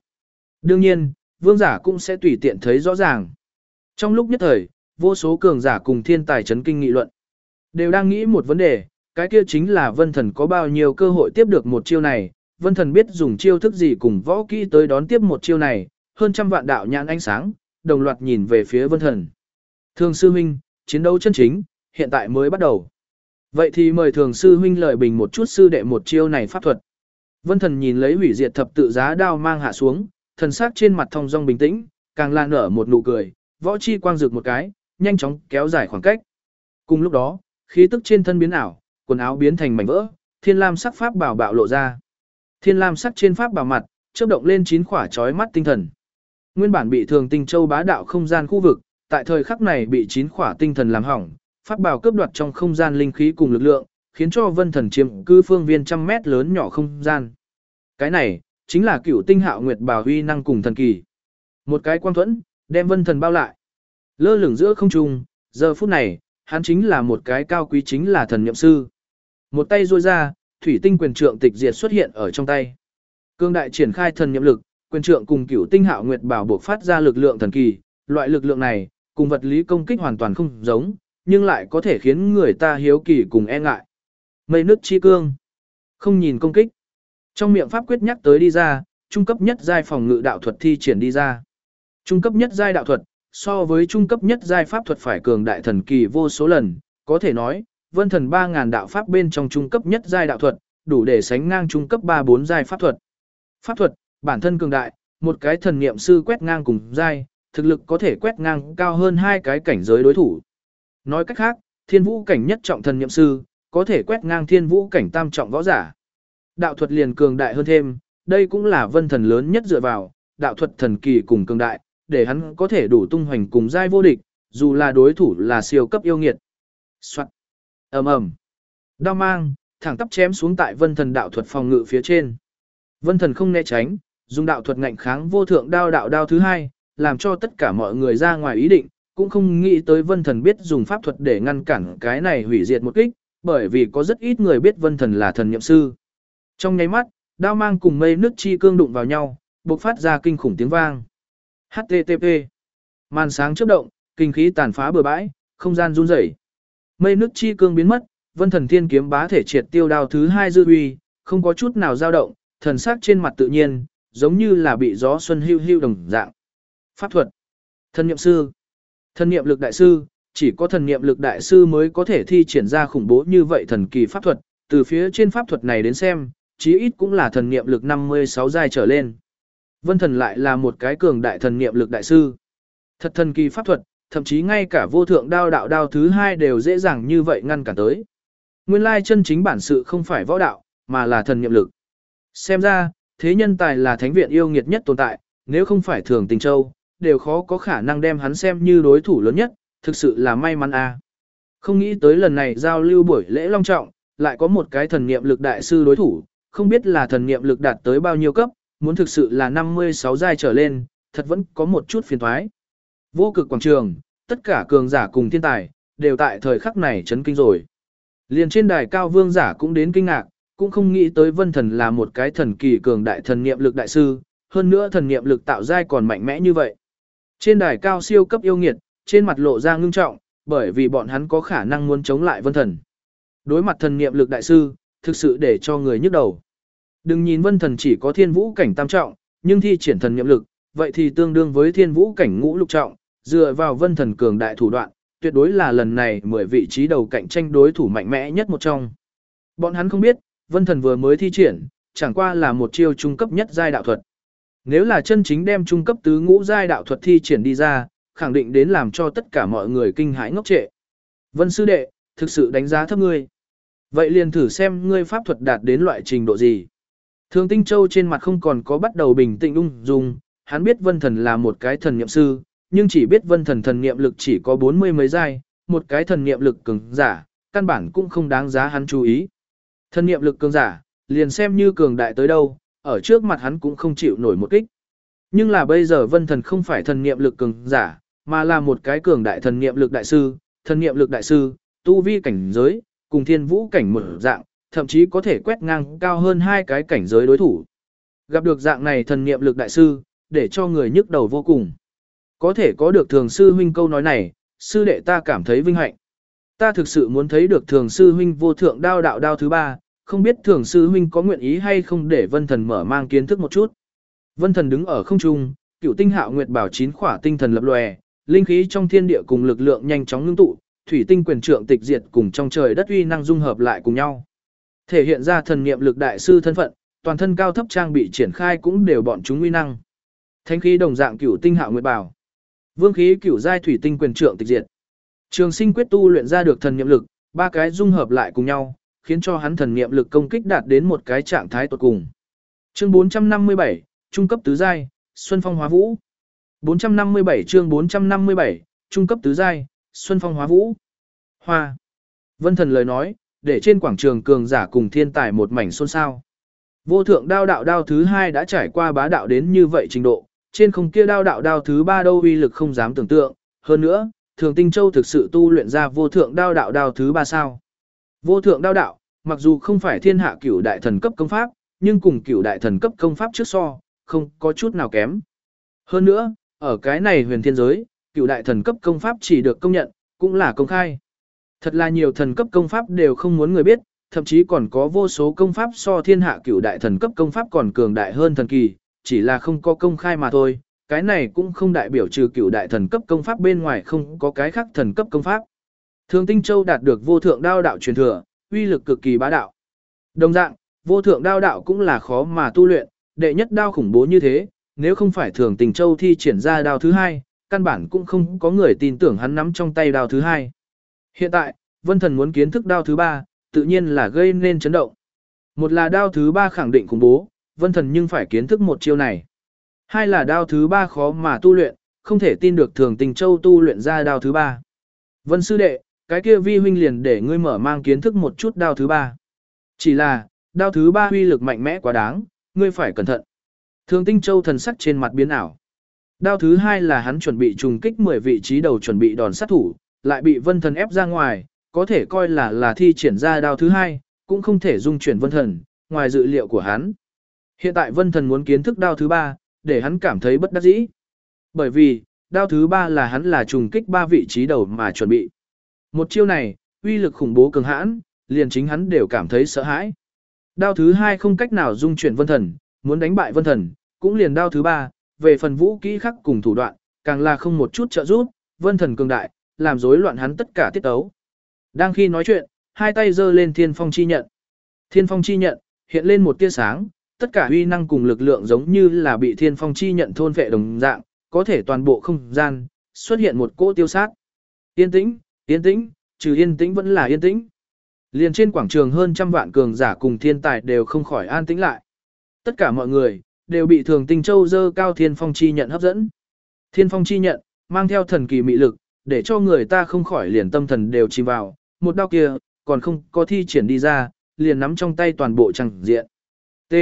Đương nhiên, vương giả cũng sẽ tùy tiện thấy rõ ràng. Trong lúc nhất thời, vô số cường giả cùng thiên tài chấn kinh nghị luận. Đều đang nghĩ một vấn đề, cái kia chính là vân thần có bao nhiêu cơ hội tiếp được một chiêu này, vân thần biết dùng chiêu thức gì cùng võ kỹ tới đón tiếp một chiêu này, hơn trăm vạn đạo nhãn ánh sáng, đồng loạt nhìn về phía vân thần. Thường sư huynh, chiến đấu chân chính, hiện tại mới bắt đầu. Vậy thì mời thường sư huynh lợi bình một chút sư đệ một chiêu này pháp thuật. Vân thần nhìn lấy hủy diệt thập tự giá đao mang hạ xuống, thần sắc trên mặt thông dong bình tĩnh, càng lan nở một nụ cười, võ chi quang rực một cái, nhanh chóng kéo dài khoảng cách. Cùng lúc đó, khí tức trên thân biến ảo, quần áo biến thành mảnh vỡ, thiên lam sắc pháp bảo bạo lộ ra. Thiên lam sắc trên pháp bảo mặt, chớp động lên chín khỏa chói mắt tinh thần. Nguyên bản bị thường tinh châu bá đạo không gian khu vực, tại thời khắc này bị chín khỏa tinh thần làm hỏng, pháp bảo cướp đoạt trong không gian linh khí cùng lực lượng, khiến cho vân thần chiếm cư phương viên trăm mét lớn nhỏ không gian. Cái này, chính là cựu tinh hạo nguyệt bảo huy năng cùng thần kỳ. Một cái quang thuẫn, đem vân thần bao lại. Lơ lửng giữa không trung, giờ phút này, hắn chính là một cái cao quý chính là thần nhậm sư. Một tay duỗi ra, thủy tinh quyền trượng tịch diệt xuất hiện ở trong tay. Cương đại triển khai thần nhậm lực, quyền trượng cùng cửu tinh hạo nguyệt bảo buộc phát ra lực lượng thần kỳ, loại lực lượng này, cùng vật lý công kích hoàn toàn không giống, nhưng lại có thể khiến người ta hiếu kỳ cùng e ngại. Mây nước chi cương, không nhìn công kích. Trong miệng pháp quyết nhắc tới đi ra, trung cấp nhất giai phòng ngự đạo thuật thi triển đi ra. Trung cấp nhất giai đạo thuật, so với trung cấp nhất giai pháp thuật phải cường đại thần kỳ vô số lần, có thể nói, vân thần 3000 đạo pháp bên trong trung cấp nhất giai đạo thuật, đủ để sánh ngang trung cấp 3-4 giai pháp thuật. Pháp thuật, bản thân cường đại, một cái thần niệm sư quét ngang cùng giai, thực lực có thể quét ngang cao hơn hai cái cảnh giới đối thủ. Nói cách khác, thiên vũ cảnh nhất trọng thần niệm sư, có thể quét ngang thiên vũ cảnh tam trọng võ giả. Đạo thuật liền cường đại hơn thêm, đây cũng là vân thần lớn nhất dựa vào, đạo thuật thần kỳ cùng cường đại, để hắn có thể đủ tung hoành cùng giai vô địch, dù là đối thủ là siêu cấp yêu nghiệt. Soạn. ầm ầm Đao mang, thẳng tắp chém xuống tại vân thần đạo thuật phòng ngự phía trên. Vân thần không né tránh, dùng đạo thuật ngạnh kháng vô thượng đao đạo đao thứ hai, làm cho tất cả mọi người ra ngoài ý định, cũng không nghĩ tới vân thần biết dùng pháp thuật để ngăn cản cái này hủy diệt một kích, bởi vì có rất ít người biết vân thần là thần nhậm sư. Trong nháy mắt, đao mang cùng mây nước chi cương đụng vào nhau, bộc phát ra kinh khủng tiếng vang. HTTP. Màn sáng chớp động, kinh khí tàn phá bừa bãi, không gian run rẩy. Mây nước chi cương biến mất, Vân Thần Thiên kiếm bá thể triệt tiêu đao thứ hai dư uy, không có chút nào dao động, thần sắc trên mặt tự nhiên, giống như là bị gió xuân hưu hưu đồng dạng. Pháp thuật. Thần niệm sư. Thần niệm lực đại sư, chỉ có thần niệm lực đại sư mới có thể thi triển ra khủng bố như vậy thần kỳ pháp thuật, từ phía trên pháp thuật này đến xem, chí ít cũng là thần niệm lực 56 giai trở lên. Vân thần lại là một cái cường đại thần niệm lực đại sư. Thật thần kỳ pháp thuật, thậm chí ngay cả vô thượng đao đạo đao thứ hai đều dễ dàng như vậy ngăn cản tới. Nguyên lai chân chính bản sự không phải võ đạo, mà là thần niệm lực. Xem ra, thế nhân tài là thánh viện yêu nghiệt nhất tồn tại, nếu không phải thường tình châu, đều khó có khả năng đem hắn xem như đối thủ lớn nhất, thực sự là may mắn a. Không nghĩ tới lần này giao lưu buổi lễ long trọng, lại có một cái thần niệm lực đại sư đối thủ, không biết là thần niệm lực đạt tới bao nhiêu cấp, muốn thực sự là 56 giai trở lên, thật vẫn có một chút phiền thoái. Vô cực quảng trường, tất cả cường giả cùng thiên tài, đều tại thời khắc này chấn kinh rồi. Liền trên đài cao vương giả cũng đến kinh ngạc, cũng không nghĩ tới vân thần là một cái thần kỳ cường đại thần niệm lực đại sư, hơn nữa thần niệm lực tạo giai còn mạnh mẽ như vậy. Trên đài cao siêu cấp yêu nghiệt, trên mặt lộ ra ngưng trọng, bởi vì bọn hắn có khả năng muốn chống lại vân thần. Đối mặt thần niệm lực đại sư, thực sự để cho người nhức đầu. Đừng nhìn vân thần chỉ có thiên vũ cảnh tam trọng, nhưng thi triển thần niệm lực, vậy thì tương đương với thiên vũ cảnh ngũ lục trọng, dựa vào vân thần cường đại thủ đoạn, tuyệt đối là lần này 10 vị trí đầu cạnh tranh đối thủ mạnh mẽ nhất một trong. Bọn hắn không biết, vân thần vừa mới thi triển, chẳng qua là một chiêu trung cấp nhất giai đạo thuật. Nếu là chân chính đem trung cấp tứ ngũ giai đạo thuật thi triển đi ra, khẳng định đến làm cho tất cả mọi người kinh hãi ngốc trệ. Vân sư đệ, thực sự đánh giá thấp ngươi. Vậy liền thử xem ngươi pháp thuật đạt đến loại trình độ gì. Thường Tinh Châu trên mặt không còn có bắt đầu bình tĩnh ung dung, hắn biết Vân Thần là một cái thần niệm sư, nhưng chỉ biết Vân Thần thần niệm lực chỉ có bốn mươi mấy giai, một cái thần niệm lực cường giả, căn bản cũng không đáng giá hắn chú ý. Thần niệm lực cường giả, liền xem như cường đại tới đâu, ở trước mặt hắn cũng không chịu nổi một kích. Nhưng là bây giờ Vân Thần không phải thần niệm lực cường giả, mà là một cái cường đại thần niệm lực đại sư, thần niệm lực đại sư, tu vi cảnh giới, cùng thiên vũ cảnh mở dạng, thậm chí có thể quét ngang cao hơn hai cái cảnh giới đối thủ. Gặp được dạng này thần niệm lực đại sư, để cho người nhức đầu vô cùng. Có thể có được thường sư huynh câu nói này, sư đệ ta cảm thấy vinh hạnh. Ta thực sự muốn thấy được thường sư huynh vô thượng đao đạo đao thứ ba, không biết thường sư huynh có nguyện ý hay không để vân thần mở mang kiến thức một chút. Vân thần đứng ở không trung, cựu tinh hạo nguyệt bảo chín khỏa tinh thần lập lòe, linh khí trong thiên địa cùng lực lượng nhanh chóng ngưng tụ, thủy tinh quyền trượng tịch diệt cùng trong trời đất uy năng dung hợp lại cùng nhau. Thể hiện ra thần niệm lực đại sư thân phận, toàn thân cao thấp trang bị triển khai cũng đều bọn chúng uy năng. Thánh khí đồng dạng cửu tinh hạo nguyệt bảo. Vương khí cửu giai thủy tinh quyền trượng tịch diệt. Trường Sinh quyết tu luyện ra được thần niệm lực, ba cái dung hợp lại cùng nhau, khiến cho hắn thần niệm lực công kích đạt đến một cái trạng thái tuyệt cùng. Chương 457, trung cấp tứ giai, Xuân Phong Hóa Vũ. 457 chương 457, trung cấp tứ giai, Xuân Phong Hóa Vũ. Hoa. Vân Thần lời nói, để trên quảng trường cường giả cùng thiên tài một mảnh xôn xao. Vô thượng đao đạo đao thứ hai đã trải qua bá đạo đến như vậy trình độ, trên không kia đao đạo đao thứ ba đâu uy lực không dám tưởng tượng, hơn nữa, Thường Tinh Châu thực sự tu luyện ra vô thượng đao đạo đao thứ ba sao? Vô thượng đao đạo, mặc dù không phải thiên hạ cửu đại thần cấp công pháp, nhưng cùng cửu đại thần cấp công pháp trước so, không có chút nào kém. Hơn nữa, ở cái này huyền thiên giới, cửu đại thần cấp công pháp chỉ được công nhận, cũng là công khai. Thật là nhiều thần cấp công pháp đều không muốn người biết, thậm chí còn có vô số công pháp so thiên hạ cửu đại thần cấp công pháp còn cường đại hơn thần kỳ, chỉ là không có công khai mà thôi. Cái này cũng không đại biểu trừ cửu đại thần cấp công pháp bên ngoài không có cái khác thần cấp công pháp. Thường Tinh Châu đạt được vô thượng đao đạo truyền thừa, uy lực cực kỳ bá đạo. Đồng dạng, vô thượng đao đạo cũng là khó mà tu luyện, đệ nhất đao khủng bố như thế, nếu không phải Thường Tình Châu thi triển ra đao thứ hai, căn bản cũng không có người tin tưởng hắn nắm trong tay đao thứ hai. Hiện tại, Vân Thần muốn kiến thức đao thứ ba, tự nhiên là gây nên chấn động. Một là đao thứ ba khẳng định khủng bố, Vân Thần nhưng phải kiến thức một chiêu này. Hai là đao thứ ba khó mà tu luyện, không thể tin được thường tình châu tu luyện ra đao thứ ba. Vân sư đệ, cái kia vi huynh liền để ngươi mở mang kiến thức một chút đao thứ ba. Chỉ là, đao thứ ba huy lực mạnh mẽ quá đáng, ngươi phải cẩn thận. Thường tinh châu thần sắc trên mặt biến ảo. Đao thứ hai là hắn chuẩn bị trùng kích 10 vị trí đầu chuẩn bị đòn sát thủ, lại bị vân thần ép ra ngoài, có thể coi là là thi triển ra đao thứ hai, cũng không thể dung chuyển vân thần, ngoài dự liệu của hắn. Hiện tại vân thần muốn kiến thức đao thứ ba, để hắn cảm thấy bất đắc dĩ. Bởi vì, đao thứ ba là hắn là trùng kích ba vị trí đầu mà chuẩn bị. Một chiêu này, uy lực khủng bố cường hãn, liền chính hắn đều cảm thấy sợ hãi. Đao thứ hai không cách nào dung chuyển vân thần, muốn đánh bại vân thần, cũng liền đao thứ ba, về phần vũ kỹ khắc cùng thủ đoạn, càng là không một chút trợ giúp, vân thần cường đại, làm rối loạn hắn tất cả tiết tấu. Đang khi nói chuyện, hai tay giơ lên thiên phong chi nhận. Thiên phong chi nhận, hiện lên một tia sáng, tất cả uy năng cùng lực lượng giống như là bị thiên phong chi nhận thôn vệ đồng dạng, có thể toàn bộ không gian, xuất hiện một cỗ tiêu sát. Yên tĩnh, yên tĩnh, trừ yên tĩnh vẫn là yên tĩnh. Liền trên quảng trường hơn trăm vạn cường giả cùng thiên tài đều không khỏi an tĩnh lại. Tất cả mọi người, đều bị thường tinh châu dơ cao thiên phong chi nhận hấp dẫn. Thiên phong chi nhận, mang theo thần kỳ mị lực, để cho người ta không khỏi liền tâm thần đều chìm vào, một đao kia, còn không có thi triển đi ra, liền nắm trong tay toàn bộ chẳng diện. T.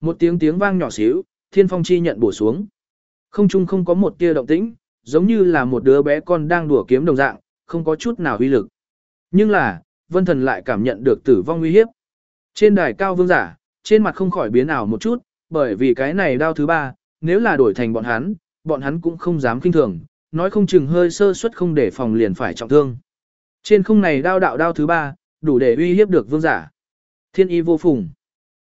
Một tiếng tiếng vang nhỏ xíu, thiên phong chi nhận bổ xuống. Không trung không có một tia động tĩnh, giống như là một đứa bé con đang đùa kiếm đồng dạng, không có chút nào uy lực. Nhưng là, vân thần lại cảm nhận được tử vong uy hiếp. Trên đài cao vương giả, trên mặt không khỏi biến ảo một chút, bởi vì cái này đao thứ ba, nếu là đổi thành bọn hắn, bọn hắn cũng không dám kinh thường, nói không chừng hơi sơ suất không để phòng liền phải trọng thương. Trên không này đao đạo đao thứ ba, đủ để uy hiếp được vương giả. Thiên y vô phùng.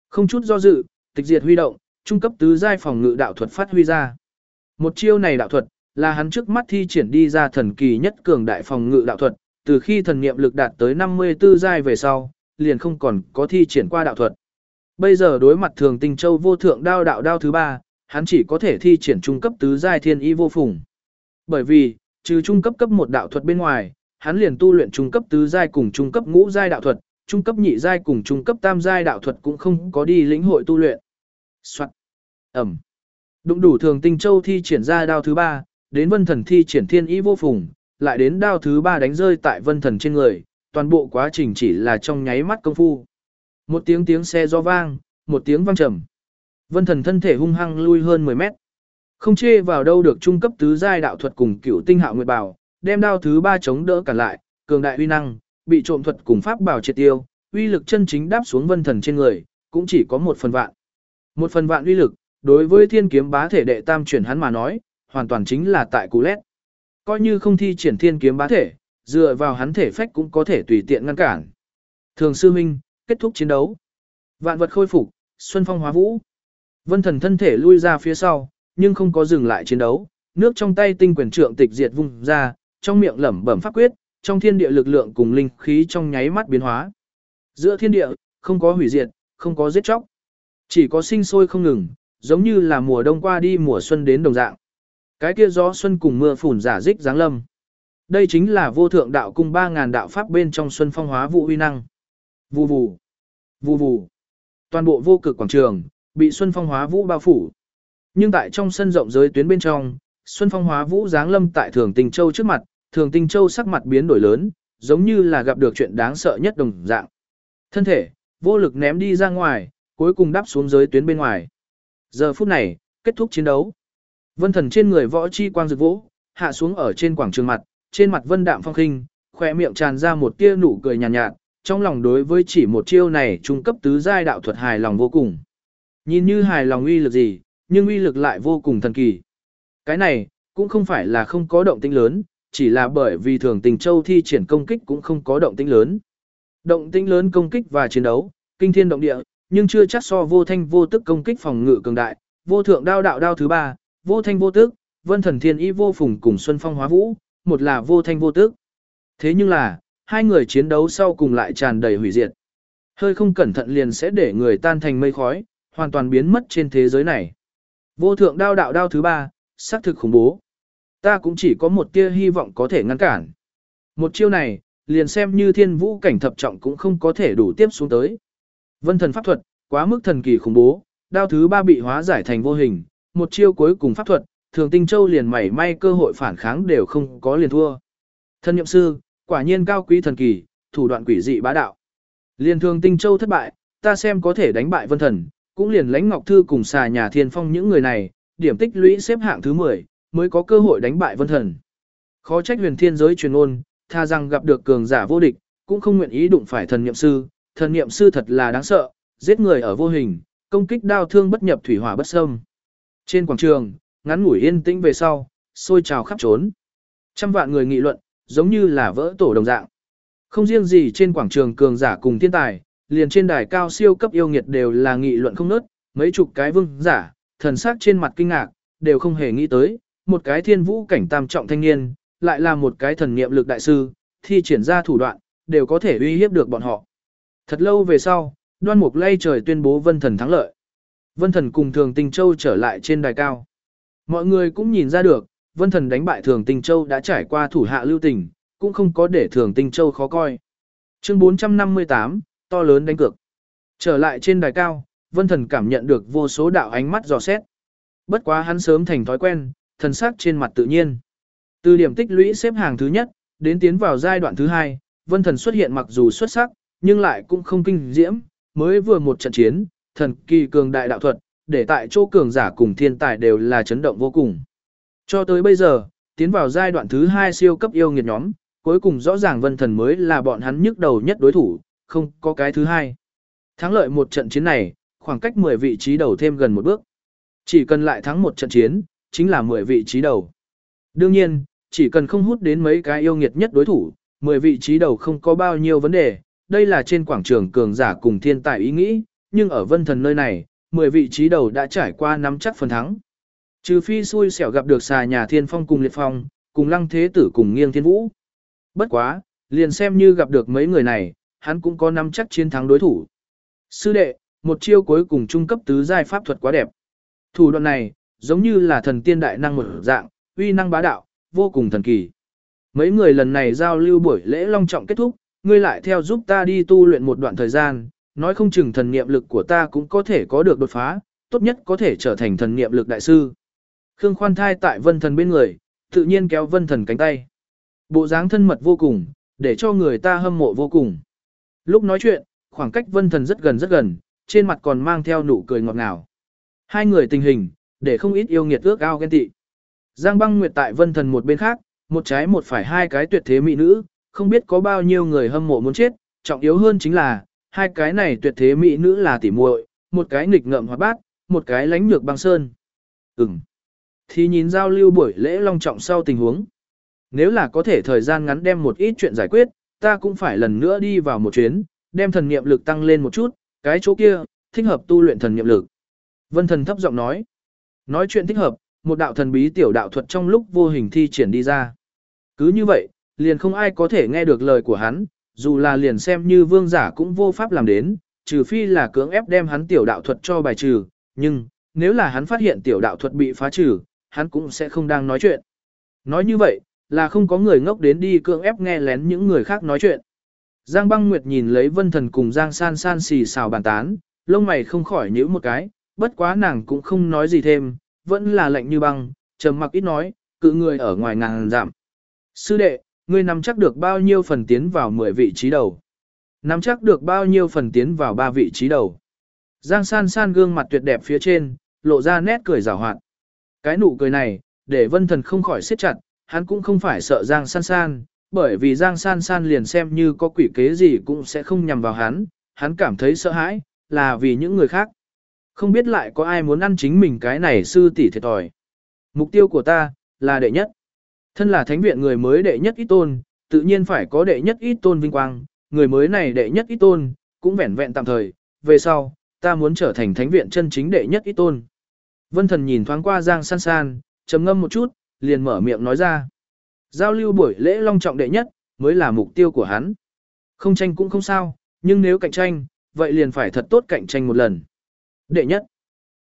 Không chút do dự, tịch diệt huy động, trung cấp tứ giai phòng ngự đạo thuật phát huy ra. Một chiêu này đạo thuật, là hắn trước mắt thi triển đi ra thần kỳ nhất cường đại phòng ngự đạo thuật, từ khi thần niệm lực đạt tới 54 giai về sau, liền không còn có thi triển qua đạo thuật. Bây giờ đối mặt thường tinh châu vô thượng đao đạo đao thứ ba, hắn chỉ có thể thi triển trung cấp tứ giai thiên y vô phùng. Bởi vì, trừ trung cấp cấp một đạo thuật bên ngoài, hắn liền tu luyện trung cấp tứ giai cùng trung cấp ngũ giai đạo thuật, trung cấp nhị giai cùng trung cấp tam giai đạo thuật cũng không có đi lĩnh hội tu luyện. Soạn. Ẩm. Đụng đủ thường tinh châu thi triển ra đao thứ ba, đến vân thần thi triển thiên ý vô phùng, lại đến đao thứ ba đánh rơi tại vân thần trên người, toàn bộ quá trình chỉ là trong nháy mắt công phu. Một tiếng tiếng xe do vang, một tiếng vang trầm. Vân thần thân thể hung hăng lui hơn 10 mét. Không chê vào đâu được trung cấp tứ giai đạo thuật cùng cửu tinh hạo nguyệt bảo, đem đao thứ ba chống đỡ cản lại, cường đại uy năng, bị trộm thuật cùng pháp bảo triệt tiêu, uy lực chân chính đáp xuống vân thần trên người, cũng chỉ có một phần vạn. Một phần vạn uy lực, đối với thiên kiếm bá thể đệ tam chuyển hắn mà nói, hoàn toàn chính là tại cú lét. Coi như không thi triển thiên kiếm bá thể, dựa vào hắn thể phách cũng có thể tùy tiện ngăn cản. Thường sư minh, kết thúc chiến đấu. Vạn vật khôi phục, xuân phong hóa vũ. Vân thần thân thể lui ra phía sau, nhưng không có dừng lại chiến đấu, nước trong tay tinh quyền trượng tịch diệt vung ra, trong miệng lẩm bẩm pháp quyết, trong thiên địa lực lượng cùng linh khí trong nháy mắt biến hóa. Giữa thiên địa, không có hủy diệt, không có giết chóc, chỉ có sinh sôi không ngừng, giống như là mùa đông qua đi mùa xuân đến đồng dạng. Cái kia gió xuân cùng mưa phùn giả dích giáng lâm. Đây chính là vô thượng đạo cung 3000 đạo pháp bên trong xuân phong hóa vụ uy năng. Vù vù, vù vù. Toàn bộ vô cực quảng trường bị xuân phong hóa vũ bao phủ. Nhưng tại trong sân rộng giới tuyến bên trong, xuân phong hóa vũ giáng lâm tại Thường Tinh Châu trước mặt, Thường Tinh Châu sắc mặt biến đổi lớn, giống như là gặp được chuyện đáng sợ nhất đồng dạng. Thân thể vô lực ném đi ra ngoài, cuối cùng đáp xuống giới tuyến bên ngoài. Giờ phút này, kết thúc chiến đấu. Vân thần trên người võ chi quang rực vỗ, hạ xuống ở trên quảng trường mặt, trên mặt vân đạm phong khinh, khỏe miệng tràn ra một tia nụ cười nhàn nhạt, nhạt, trong lòng đối với chỉ một chiêu này trung cấp tứ giai đạo thuật hài lòng vô cùng. Nhìn như hài lòng uy lực gì, nhưng uy lực lại vô cùng thần kỳ. Cái này, cũng không phải là không có động tĩnh lớn, chỉ là bởi vì thường tình châu thi triển công kích cũng không có động tĩnh lớn. Động tĩnh lớn công kích và chiến đấu, kinh thiên động địa, nhưng chưa chắc so vô thanh vô tức công kích phòng ngự cường đại, vô thượng đao đạo đao thứ ba, vô thanh vô tức, vân thần thiên y vô phùng cùng xuân phong hóa vũ, một là vô thanh vô tức. Thế nhưng là, hai người chiến đấu sau cùng lại tràn đầy hủy diệt. Hơi không cẩn thận liền sẽ để người tan thành mây khói, hoàn toàn biến mất trên thế giới này. Vô thượng đao đạo đao thứ ba, xác thực khủng bố. Ta cũng chỉ có một tia hy vọng có thể ngăn cản. Một chiêu này, liền xem như thiên vũ cảnh thập trọng cũng không có thể đủ tiếp xuống tới. Vân thần pháp thuật, quá mức thần kỳ khủng bố, đao thứ ba bị hóa giải thành vô hình, một chiêu cuối cùng pháp thuật, thường tinh châu liền mảy may cơ hội phản kháng đều không có liền thua. Thân nhậm sư, quả nhiên cao quý thần kỳ, thủ đoạn quỷ dị bá đạo. Liên thường tinh châu thất bại, ta xem có thể đánh bại vân thần, cũng liền lãnh ngọc thư cùng xà nhà thiên phong những người này, điểm tích lũy xếp hạng thứ 10, mới có cơ hội đánh bại vân thần. Khó trách huyền thiên giới truyền ôn, tha rằng gặp được cường giả vô địch, cũng không nguyện ý đụng phải thần niệm sư, thần niệm sư thật là đáng sợ, giết người ở vô hình, công kích đao thương bất nhập thủy hỏa bất xâm. Trên quảng trường, ngắn ngủi yên tĩnh về sau, sôi trào khắp trốn. Trăm vạn người nghị luận, giống như là vỡ tổ đồng dạng. Không riêng gì trên quảng trường cường giả cùng thiên tài, liền trên đài cao siêu cấp yêu nghiệt đều là nghị luận không nớt, mấy chục cái vương giả, thần sắc trên mặt kinh ngạc, đều không hề nghĩ tới, một cái thiên vũ cảnh tam trọng thanh niên, lại là một cái thần niệm lực đại sư, thi triển ra thủ đoạn, đều có thể uy hiếp được bọn họ. Thật lâu về sau, đoan mục lay trời tuyên bố vân thần thắng lợi. Vân thần cùng thường tình châu trở lại trên đài cao. Mọi người cũng nhìn ra được, vân thần đánh bại thường tình châu đã trải qua thủ hạ lưu tình, cũng không có để thường tình châu khó coi. Chương 458, to lớn đánh cược. Trở lại trên đài cao, vân thần cảm nhận được vô số đạo ánh mắt dò xét. Bất quá hắn sớm thành thói quen, thần sắc trên mặt tự nhiên. Từ điểm tích lũy xếp hàng thứ nhất, đến tiến vào giai đoạn thứ hai, vân thần xuất hiện mặc dù xuất sắc, nhưng lại cũng không kinh diễm, mới vừa một trận chiến, thần kỳ cường đại đạo thuật, để tại chỗ cường giả cùng thiên tài đều là chấn động vô cùng. Cho tới bây giờ, tiến vào giai đoạn thứ hai siêu cấp yêu nghiệt nhóm, cuối cùng rõ ràng vân thần mới là bọn hắn nhức đầu nhất đối thủ, không có cái thứ hai. Thắng lợi một trận chiến này, khoảng cách 10 vị trí đầu thêm gần một bước. Chỉ cần lại thắng một trận chiến, chính là 10 vị trí đầu. Đương nhiên, chỉ cần không hút đến mấy cái yêu nghiệt nhất đối thủ, 10 vị trí đầu không có bao nhiêu vấn đề, đây là trên quảng trường cường giả cùng thiên tài ý nghĩ, nhưng ở vân thần nơi này, 10 vị trí đầu đã trải qua nắm chắc phần thắng. Trừ phi xui xẻo gặp được xà nhà thiên phong cùng liệt phong, cùng lăng thế tử cùng nghiêng thiên vũ. Bất quá, liền xem như gặp được mấy người này, hắn cũng có nắm chắc chiến thắng đối thủ. Sư đệ, một chiêu cuối cùng trung cấp tứ giai pháp thuật quá đẹp. Thủ đoạn này, giống như là thần tiên đại năng một dạng, uy năng bá đạo, vô cùng thần kỳ. Mấy người lần này giao lưu buổi lễ long trọng kết thúc, ngươi lại theo giúp ta đi tu luyện một đoạn thời gian, nói không chừng thần niệm lực của ta cũng có thể có được đột phá, tốt nhất có thể trở thành thần niệm lực đại sư. Khương khoan thai tại vân thần bên người, tự nhiên kéo vân thần cánh tay. Bộ dáng thân mật vô cùng, để cho người ta hâm mộ vô cùng. Lúc nói chuyện, khoảng cách vân thần rất gần rất gần, trên mặt còn mang theo nụ cười ngọt ngào. Hai người tình hình, để không ít yêu nghiệt ước ao ghen tị. Giang băng nguyệt tại vân thần một bên khác, một trái một phải hai cái tuyệt thế mỹ nữ, không biết có bao nhiêu người hâm mộ muốn chết, trọng yếu hơn chính là, hai cái này tuyệt thế mỹ nữ là tỉ muội, một cái nghịch ngợm hoạt bát, một cái lánh nhược băng sơn. Ừm. Thì nhìn giao lưu buổi lễ long trọng sau tình huống. Nếu là có thể thời gian ngắn đem một ít chuyện giải quyết, ta cũng phải lần nữa đi vào một chuyến, đem thần niệm lực tăng lên một chút, cái chỗ kia, thích hợp tu luyện thần niệm lực. Vân thần thấp giọng nói. Nói chuyện thích hợp, một đạo thần bí tiểu đạo thuật trong lúc vô hình thi triển đi ra. Cứ như vậy, liền không ai có thể nghe được lời của hắn, dù là liền xem như vương giả cũng vô pháp làm đến, trừ phi là cưỡng ép đem hắn tiểu đạo thuật cho bài trừ, nhưng, nếu là hắn phát hiện tiểu đạo thuật bị phá trừ, hắn cũng sẽ không đang nói chuyện. Nói như vậy, là không có người ngốc đến đi cưỡng ép nghe lén những người khác nói chuyện. Giang băng nguyệt nhìn lấy vân thần cùng Giang san san xì xào bàn tán, lông mày không khỏi nhíu một cái, bất quá nàng cũng không nói gì thêm, vẫn là lạnh như băng, trầm mặc ít nói, cự người ở ngoài ngàn giảm. Sư đệ, ngươi nắm chắc được bao nhiêu phần tiến vào 10 vị trí đầu? Nắm chắc được bao nhiêu phần tiến vào 3 vị trí đầu? Giang san san gương mặt tuyệt đẹp phía trên, lộ ra nét cười rào hoạt. Cái nụ cười này, để vân thần không khỏi siết chặt, hắn cũng không phải sợ Giang san san, bởi vì Giang san san liền xem như có quỷ kế gì cũng sẽ không nhằm vào hắn, hắn cảm thấy sợ hãi, là vì những người khác. Không biết lại có ai muốn ăn chính mình cái này sư tỷ thiệt thòi. Mục tiêu của ta, là đệ nhất. Thân là thánh viện người mới đệ nhất ít tôn, tự nhiên phải có đệ nhất ít tôn vinh quang, người mới này đệ nhất ít tôn, cũng vẹn vẹn tạm thời, về sau, ta muốn trở thành thánh viện chân chính đệ nhất ít tôn. Vân thần nhìn thoáng qua Giang san san, trầm ngâm một chút, liền mở miệng nói ra. Giao lưu buổi lễ long trọng đệ nhất, mới là mục tiêu của hắn. Không tranh cũng không sao, nhưng nếu cạnh tranh, vậy liền phải thật tốt cạnh tranh một lần. Đệ nhất.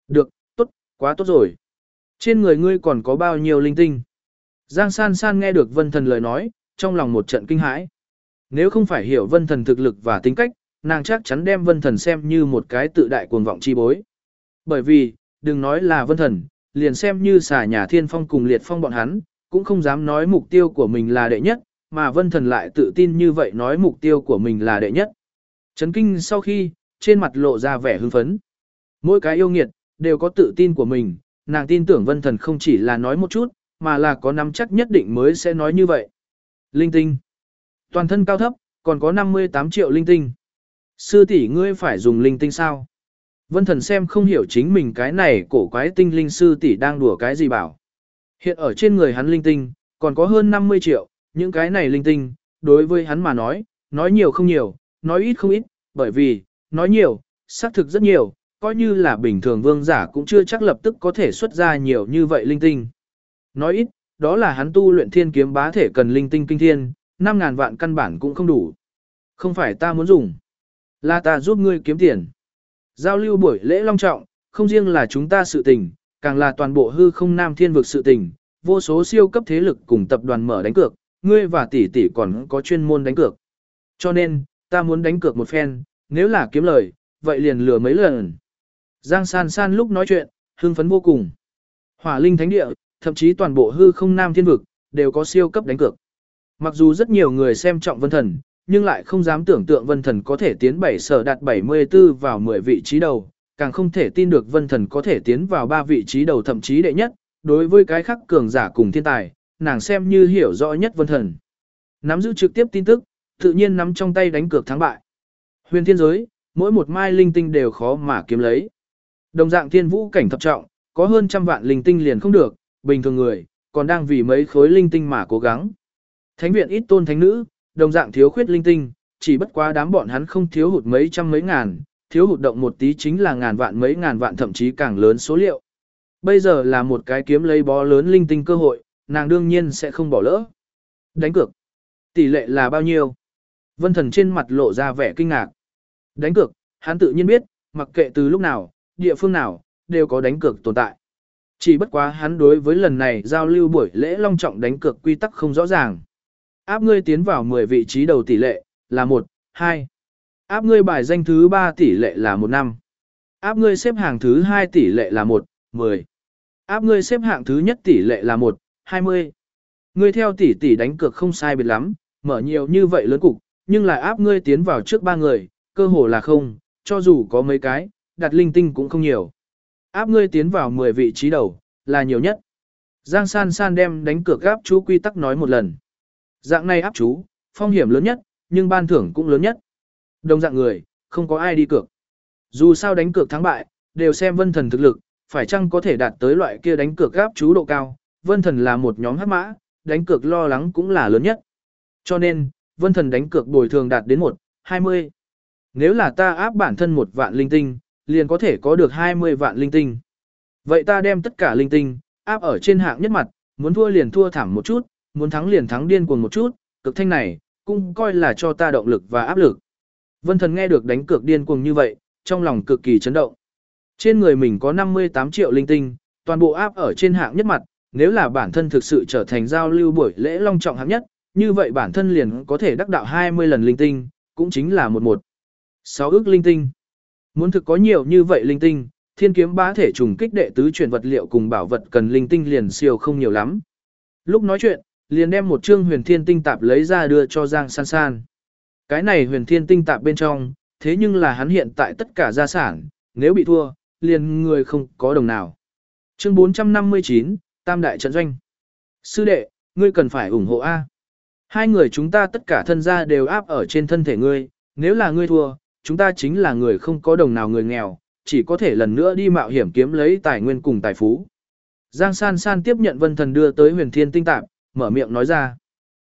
Được, tốt, quá tốt rồi. Trên người ngươi còn có bao nhiêu linh tinh? Giang san san nghe được vân thần lời nói, trong lòng một trận kinh hãi. Nếu không phải hiểu vân thần thực lực và tính cách, nàng chắc chắn đem vân thần xem như một cái tự đại cuồng vọng chi bối. Bởi vì, đừng nói là vân thần, liền xem như xà nhà thiên phong cùng liệt phong bọn hắn, cũng không dám nói mục tiêu của mình là đệ nhất, mà vân thần lại tự tin như vậy nói mục tiêu của mình là đệ nhất. Chấn kinh sau khi, trên mặt lộ ra vẻ hưng phấn. Mỗi cái yêu nghiệt, đều có tự tin của mình, nàng tin tưởng vân thần không chỉ là nói một chút, mà là có nắm chắc nhất định mới sẽ nói như vậy. Linh tinh. Toàn thân cao thấp, còn có 58 triệu linh tinh. Sư tỷ ngươi phải dùng linh tinh sao? Vân thần xem không hiểu chính mình cái này cổ quái tinh linh sư tỷ đang đùa cái gì bảo. Hiện ở trên người hắn linh tinh, còn có hơn 50 triệu, những cái này linh tinh, đối với hắn mà nói, nói nhiều không nhiều, nói ít không ít, bởi vì, nói nhiều, xác thực rất nhiều, coi như là bình thường vương giả cũng chưa chắc lập tức có thể xuất ra nhiều như vậy linh tinh. Nói ít, đó là hắn tu luyện thiên kiếm bá thể cần linh tinh kinh thiên, 5.000 vạn căn bản cũng không đủ. Không phải ta muốn dùng, là ta giúp ngươi kiếm tiền. Giao lưu buổi lễ long trọng, không riêng là chúng ta sự tình, càng là toàn bộ hư không nam thiên vực sự tình, vô số siêu cấp thế lực cùng tập đoàn mở đánh cược, ngươi và tỷ tỷ còn có chuyên môn đánh cược. Cho nên, ta muốn đánh cược một phen, nếu là kiếm lời, vậy liền lừa mấy lần. Giang san san lúc nói chuyện, hưng phấn vô cùng. Hỏa linh thánh địa, thậm chí toàn bộ hư không nam thiên vực, đều có siêu cấp đánh cược. Mặc dù rất nhiều người xem trọng vân thần, nhưng lại không dám tưởng tượng vân thần có thể tiến bảy sở đạt 74 vào 10 vị trí đầu, càng không thể tin được vân thần có thể tiến vào 3 vị trí đầu thậm chí đệ nhất, đối với cái khắc cường giả cùng thiên tài, nàng xem như hiểu rõ nhất vân thần. Nắm giữ trực tiếp tin tức, tự nhiên nắm trong tay đánh cược thắng bại. Huyền thiên giới, mỗi một mai linh tinh đều khó mà kiếm lấy. Đồng dạng thiên vũ cảnh thập trọng, có hơn trăm vạn linh tinh liền không được, bình thường người, còn đang vì mấy khối linh tinh mà cố gắng. Thánh viện ít tôn thánh nữ, đồng dạng thiếu khuyết linh tinh, chỉ bất quá đám bọn hắn không thiếu hụt mấy trăm mấy ngàn, thiếu hụt động một tí chính là ngàn vạn mấy ngàn vạn thậm chí càng lớn số liệu. Bây giờ là một cái kiếm lấy bó lớn linh tinh cơ hội, nàng đương nhiên sẽ không bỏ lỡ. Đánh cược. Tỷ lệ là bao nhiêu? Vân thần trên mặt lộ ra vẻ kinh ngạc. Đánh cược, hắn tự nhiên biết, mặc kệ từ lúc nào, địa phương nào, đều có đánh cược tồn tại. Chỉ bất quá hắn đối với lần này giao lưu buổi lễ long trọng đánh cược quy tắc không rõ ràng. Áp ngươi tiến vào 10 vị trí đầu tỷ lệ, là 1, 2. Áp ngươi bài danh thứ 3 tỷ lệ là 1 năm. Áp ngươi xếp hàng thứ 2 tỷ lệ là 1, 10. Áp ngươi xếp hạng thứ nhất tỷ lệ là 1, 20. Ngươi theo tỷ tỷ đánh cược không sai biệt lắm, mở nhiều như vậy lớn cục, nhưng lại áp ngươi tiến vào trước ba người, cơ hồ là không, cho dù có mấy cái, đặt linh tinh cũng không nhiều. Áp ngươi tiến vào 10 vị trí đầu, là nhiều nhất. Giang San San đem đánh cược gáp chú quy tắc nói một lần. Dạng này áp chú, phong hiểm lớn nhất, nhưng ban thưởng cũng lớn nhất. Đồng dạng người, không có ai đi cược. Dù sao đánh cược thắng bại, đều xem vân thần thực lực, phải chăng có thể đạt tới loại kia đánh cược gáp chú độ cao. Vân thần là một nhóm hắc mã, đánh cược lo lắng cũng là lớn nhất. Cho nên, vân thần đánh cược bồi thường đạt đến 1, 20. Nếu là ta áp bản thân một vạn linh tinh, liền có thể có được 20 vạn linh tinh. Vậy ta đem tất cả linh tinh, áp ở trên hạng nhất mặt, muốn thua liền thua thảm một chút, muốn thắng liền thắng điên cuồng một chút, cực thanh này, cũng coi là cho ta động lực và áp lực. Vân thần nghe được đánh cược điên cuồng như vậy, trong lòng cực kỳ chấn động. Trên người mình có 58 triệu linh tinh, toàn bộ áp ở trên hạng nhất mặt, nếu là bản thân thực sự trở thành giao lưu buổi lễ long trọng hạng nhất, như vậy bản thân liền có thể đắc đạo 20 lần linh tinh, cũng chính là một một. 6 ước linh tinh. Muốn thực có nhiều như vậy linh tinh, thiên kiếm bá thể trùng kích đệ tứ chuyển vật liệu cùng bảo vật cần linh tinh liền siêu không nhiều lắm. Lúc nói chuyện, liền đem một chương huyền thiên tinh tạp lấy ra đưa cho Giang San San. Cái này huyền thiên tinh tạp bên trong, thế nhưng là hắn hiện tại tất cả gia sản, nếu bị thua, liền người không có đồng nào. Chương 459, Tam Đại Trận Doanh. Sư đệ, ngươi cần phải ủng hộ A. Hai người chúng ta tất cả thân gia đều áp ở trên thân thể ngươi, nếu là ngươi thua, chúng ta chính là người không có đồng nào người nghèo, chỉ có thể lần nữa đi mạo hiểm kiếm lấy tài nguyên cùng tài phú. Giang San San tiếp nhận Vân Thần đưa tới huyền thiên tinh tạp, mở miệng nói ra.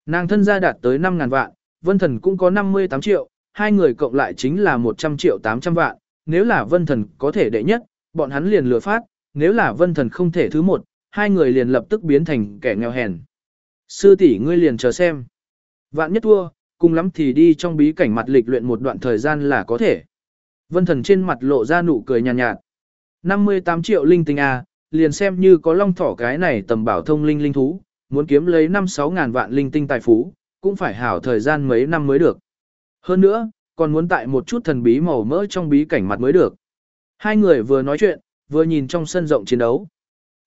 Nàng thân gia đạt tới 5.000 vạn, Vân Thần cũng có 58 triệu, hai người cộng lại chính là 100 triệu 800 vạn, nếu là Vân Thần có thể đệ nhất, bọn hắn liền lừa phát, nếu là Vân Thần không thể thứ một, hai người liền lập tức biến thành kẻ nghèo hèn. Sư tỷ ngươi liền chờ xem. Vạn nhất thua, cùng lắm thì đi trong bí cảnh mặt lịch luyện một đoạn thời gian là có thể. Vân thần trên mặt lộ ra nụ cười nhàn nhạt, nhạt. 58 triệu linh tinh A, liền xem như có long thỏ cái này tầm bảo thông linh linh thú, muốn kiếm lấy 5-6 ngàn vạn linh tinh tài phú, cũng phải hảo thời gian mấy năm mới được. Hơn nữa, còn muốn tại một chút thần bí màu mỡ trong bí cảnh mặt mới được. Hai người vừa nói chuyện, vừa nhìn trong sân rộng chiến đấu.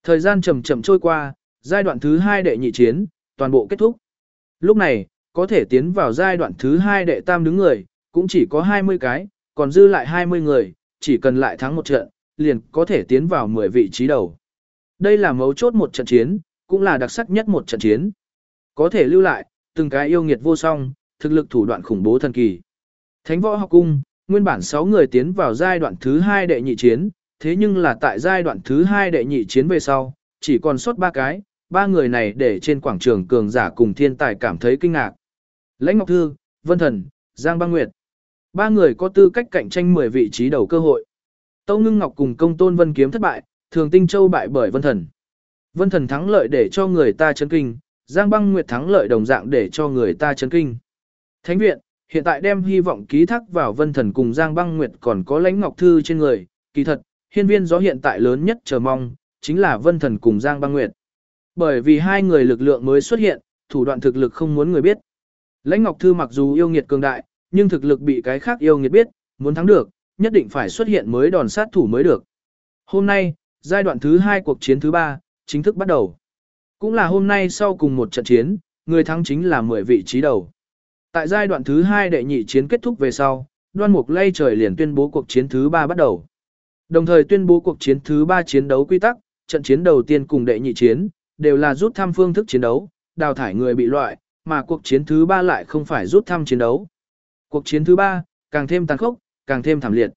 Thời gian chậm chậm trôi qua, giai đoạn thứ hai đệ nhị chiến, toàn bộ kết thúc. Lúc này, có thể tiến vào giai đoạn thứ hai đệ tam đứng người, cũng chỉ có 20 cái, còn dư lại 20 người, chỉ cần lại thắng một trận, liền có thể tiến vào 10 vị trí đầu. Đây là mấu chốt một trận chiến, cũng là đặc sắc nhất một trận chiến. Có thể lưu lại, từng cái yêu nghiệt vô song, thực lực thủ đoạn khủng bố thần kỳ. Thánh võ học cung, nguyên bản 6 người tiến vào giai đoạn thứ 2 đệ nhị chiến, thế nhưng là tại giai đoạn thứ 2 đệ nhị chiến về sau, chỉ còn sót 3 cái, ba người này để trên quảng trường cường giả cùng thiên tài cảm thấy kinh ngạc. Lãnh Ngọc Thư, Vân Thần, Giang Băng Nguyệt. Ba người có tư cách cạnh tranh 10 vị trí đầu cơ hội. Tâu Ngưng Ngọc cùng Công Tôn Vân Kiếm thất bại, Thường Tinh Châu bại bởi Vân Thần. Vân Thần thắng lợi để cho người ta chấn kinh, Giang Băng Nguyệt thắng lợi đồng dạng để cho người ta chấn kinh. Thánh viện, hiện tại đem hy vọng ký thác vào Vân Thần cùng Giang Băng Nguyệt còn có Lãnh Ngọc Thư trên người, kỳ thật, hiên viên gió hiện tại lớn nhất chờ mong, chính là Vân Thần cùng Giang Băng Nguyệt. Bởi vì hai người lực lượng mới xuất hiện, thủ đoạn thực lực không muốn người biết. Lãnh Ngọc Thư mặc dù yêu nghiệt cường đại, nhưng thực lực bị cái khác yêu nghiệt biết, muốn thắng được, nhất định phải xuất hiện mới đòn sát thủ mới được. Hôm nay, giai đoạn thứ hai cuộc chiến thứ ba, chính thức bắt đầu. Cũng là hôm nay sau cùng một trận chiến, người thắng chính là 10 vị trí đầu. Tại giai đoạn thứ hai đệ nhị chiến kết thúc về sau, đoan mục lây trời liền tuyên bố cuộc chiến thứ ba bắt đầu. Đồng thời tuyên bố cuộc chiến thứ ba chiến đấu quy tắc, trận chiến đầu tiên cùng đệ nhị chiến, đều là rút thăm phương thức chiến đấu, đào thải người bị loại, mà cuộc chiến thứ ba lại không phải rút thăm chiến đấu. Cuộc chiến thứ ba, càng thêm tàn khốc, càng thêm thảm liệt.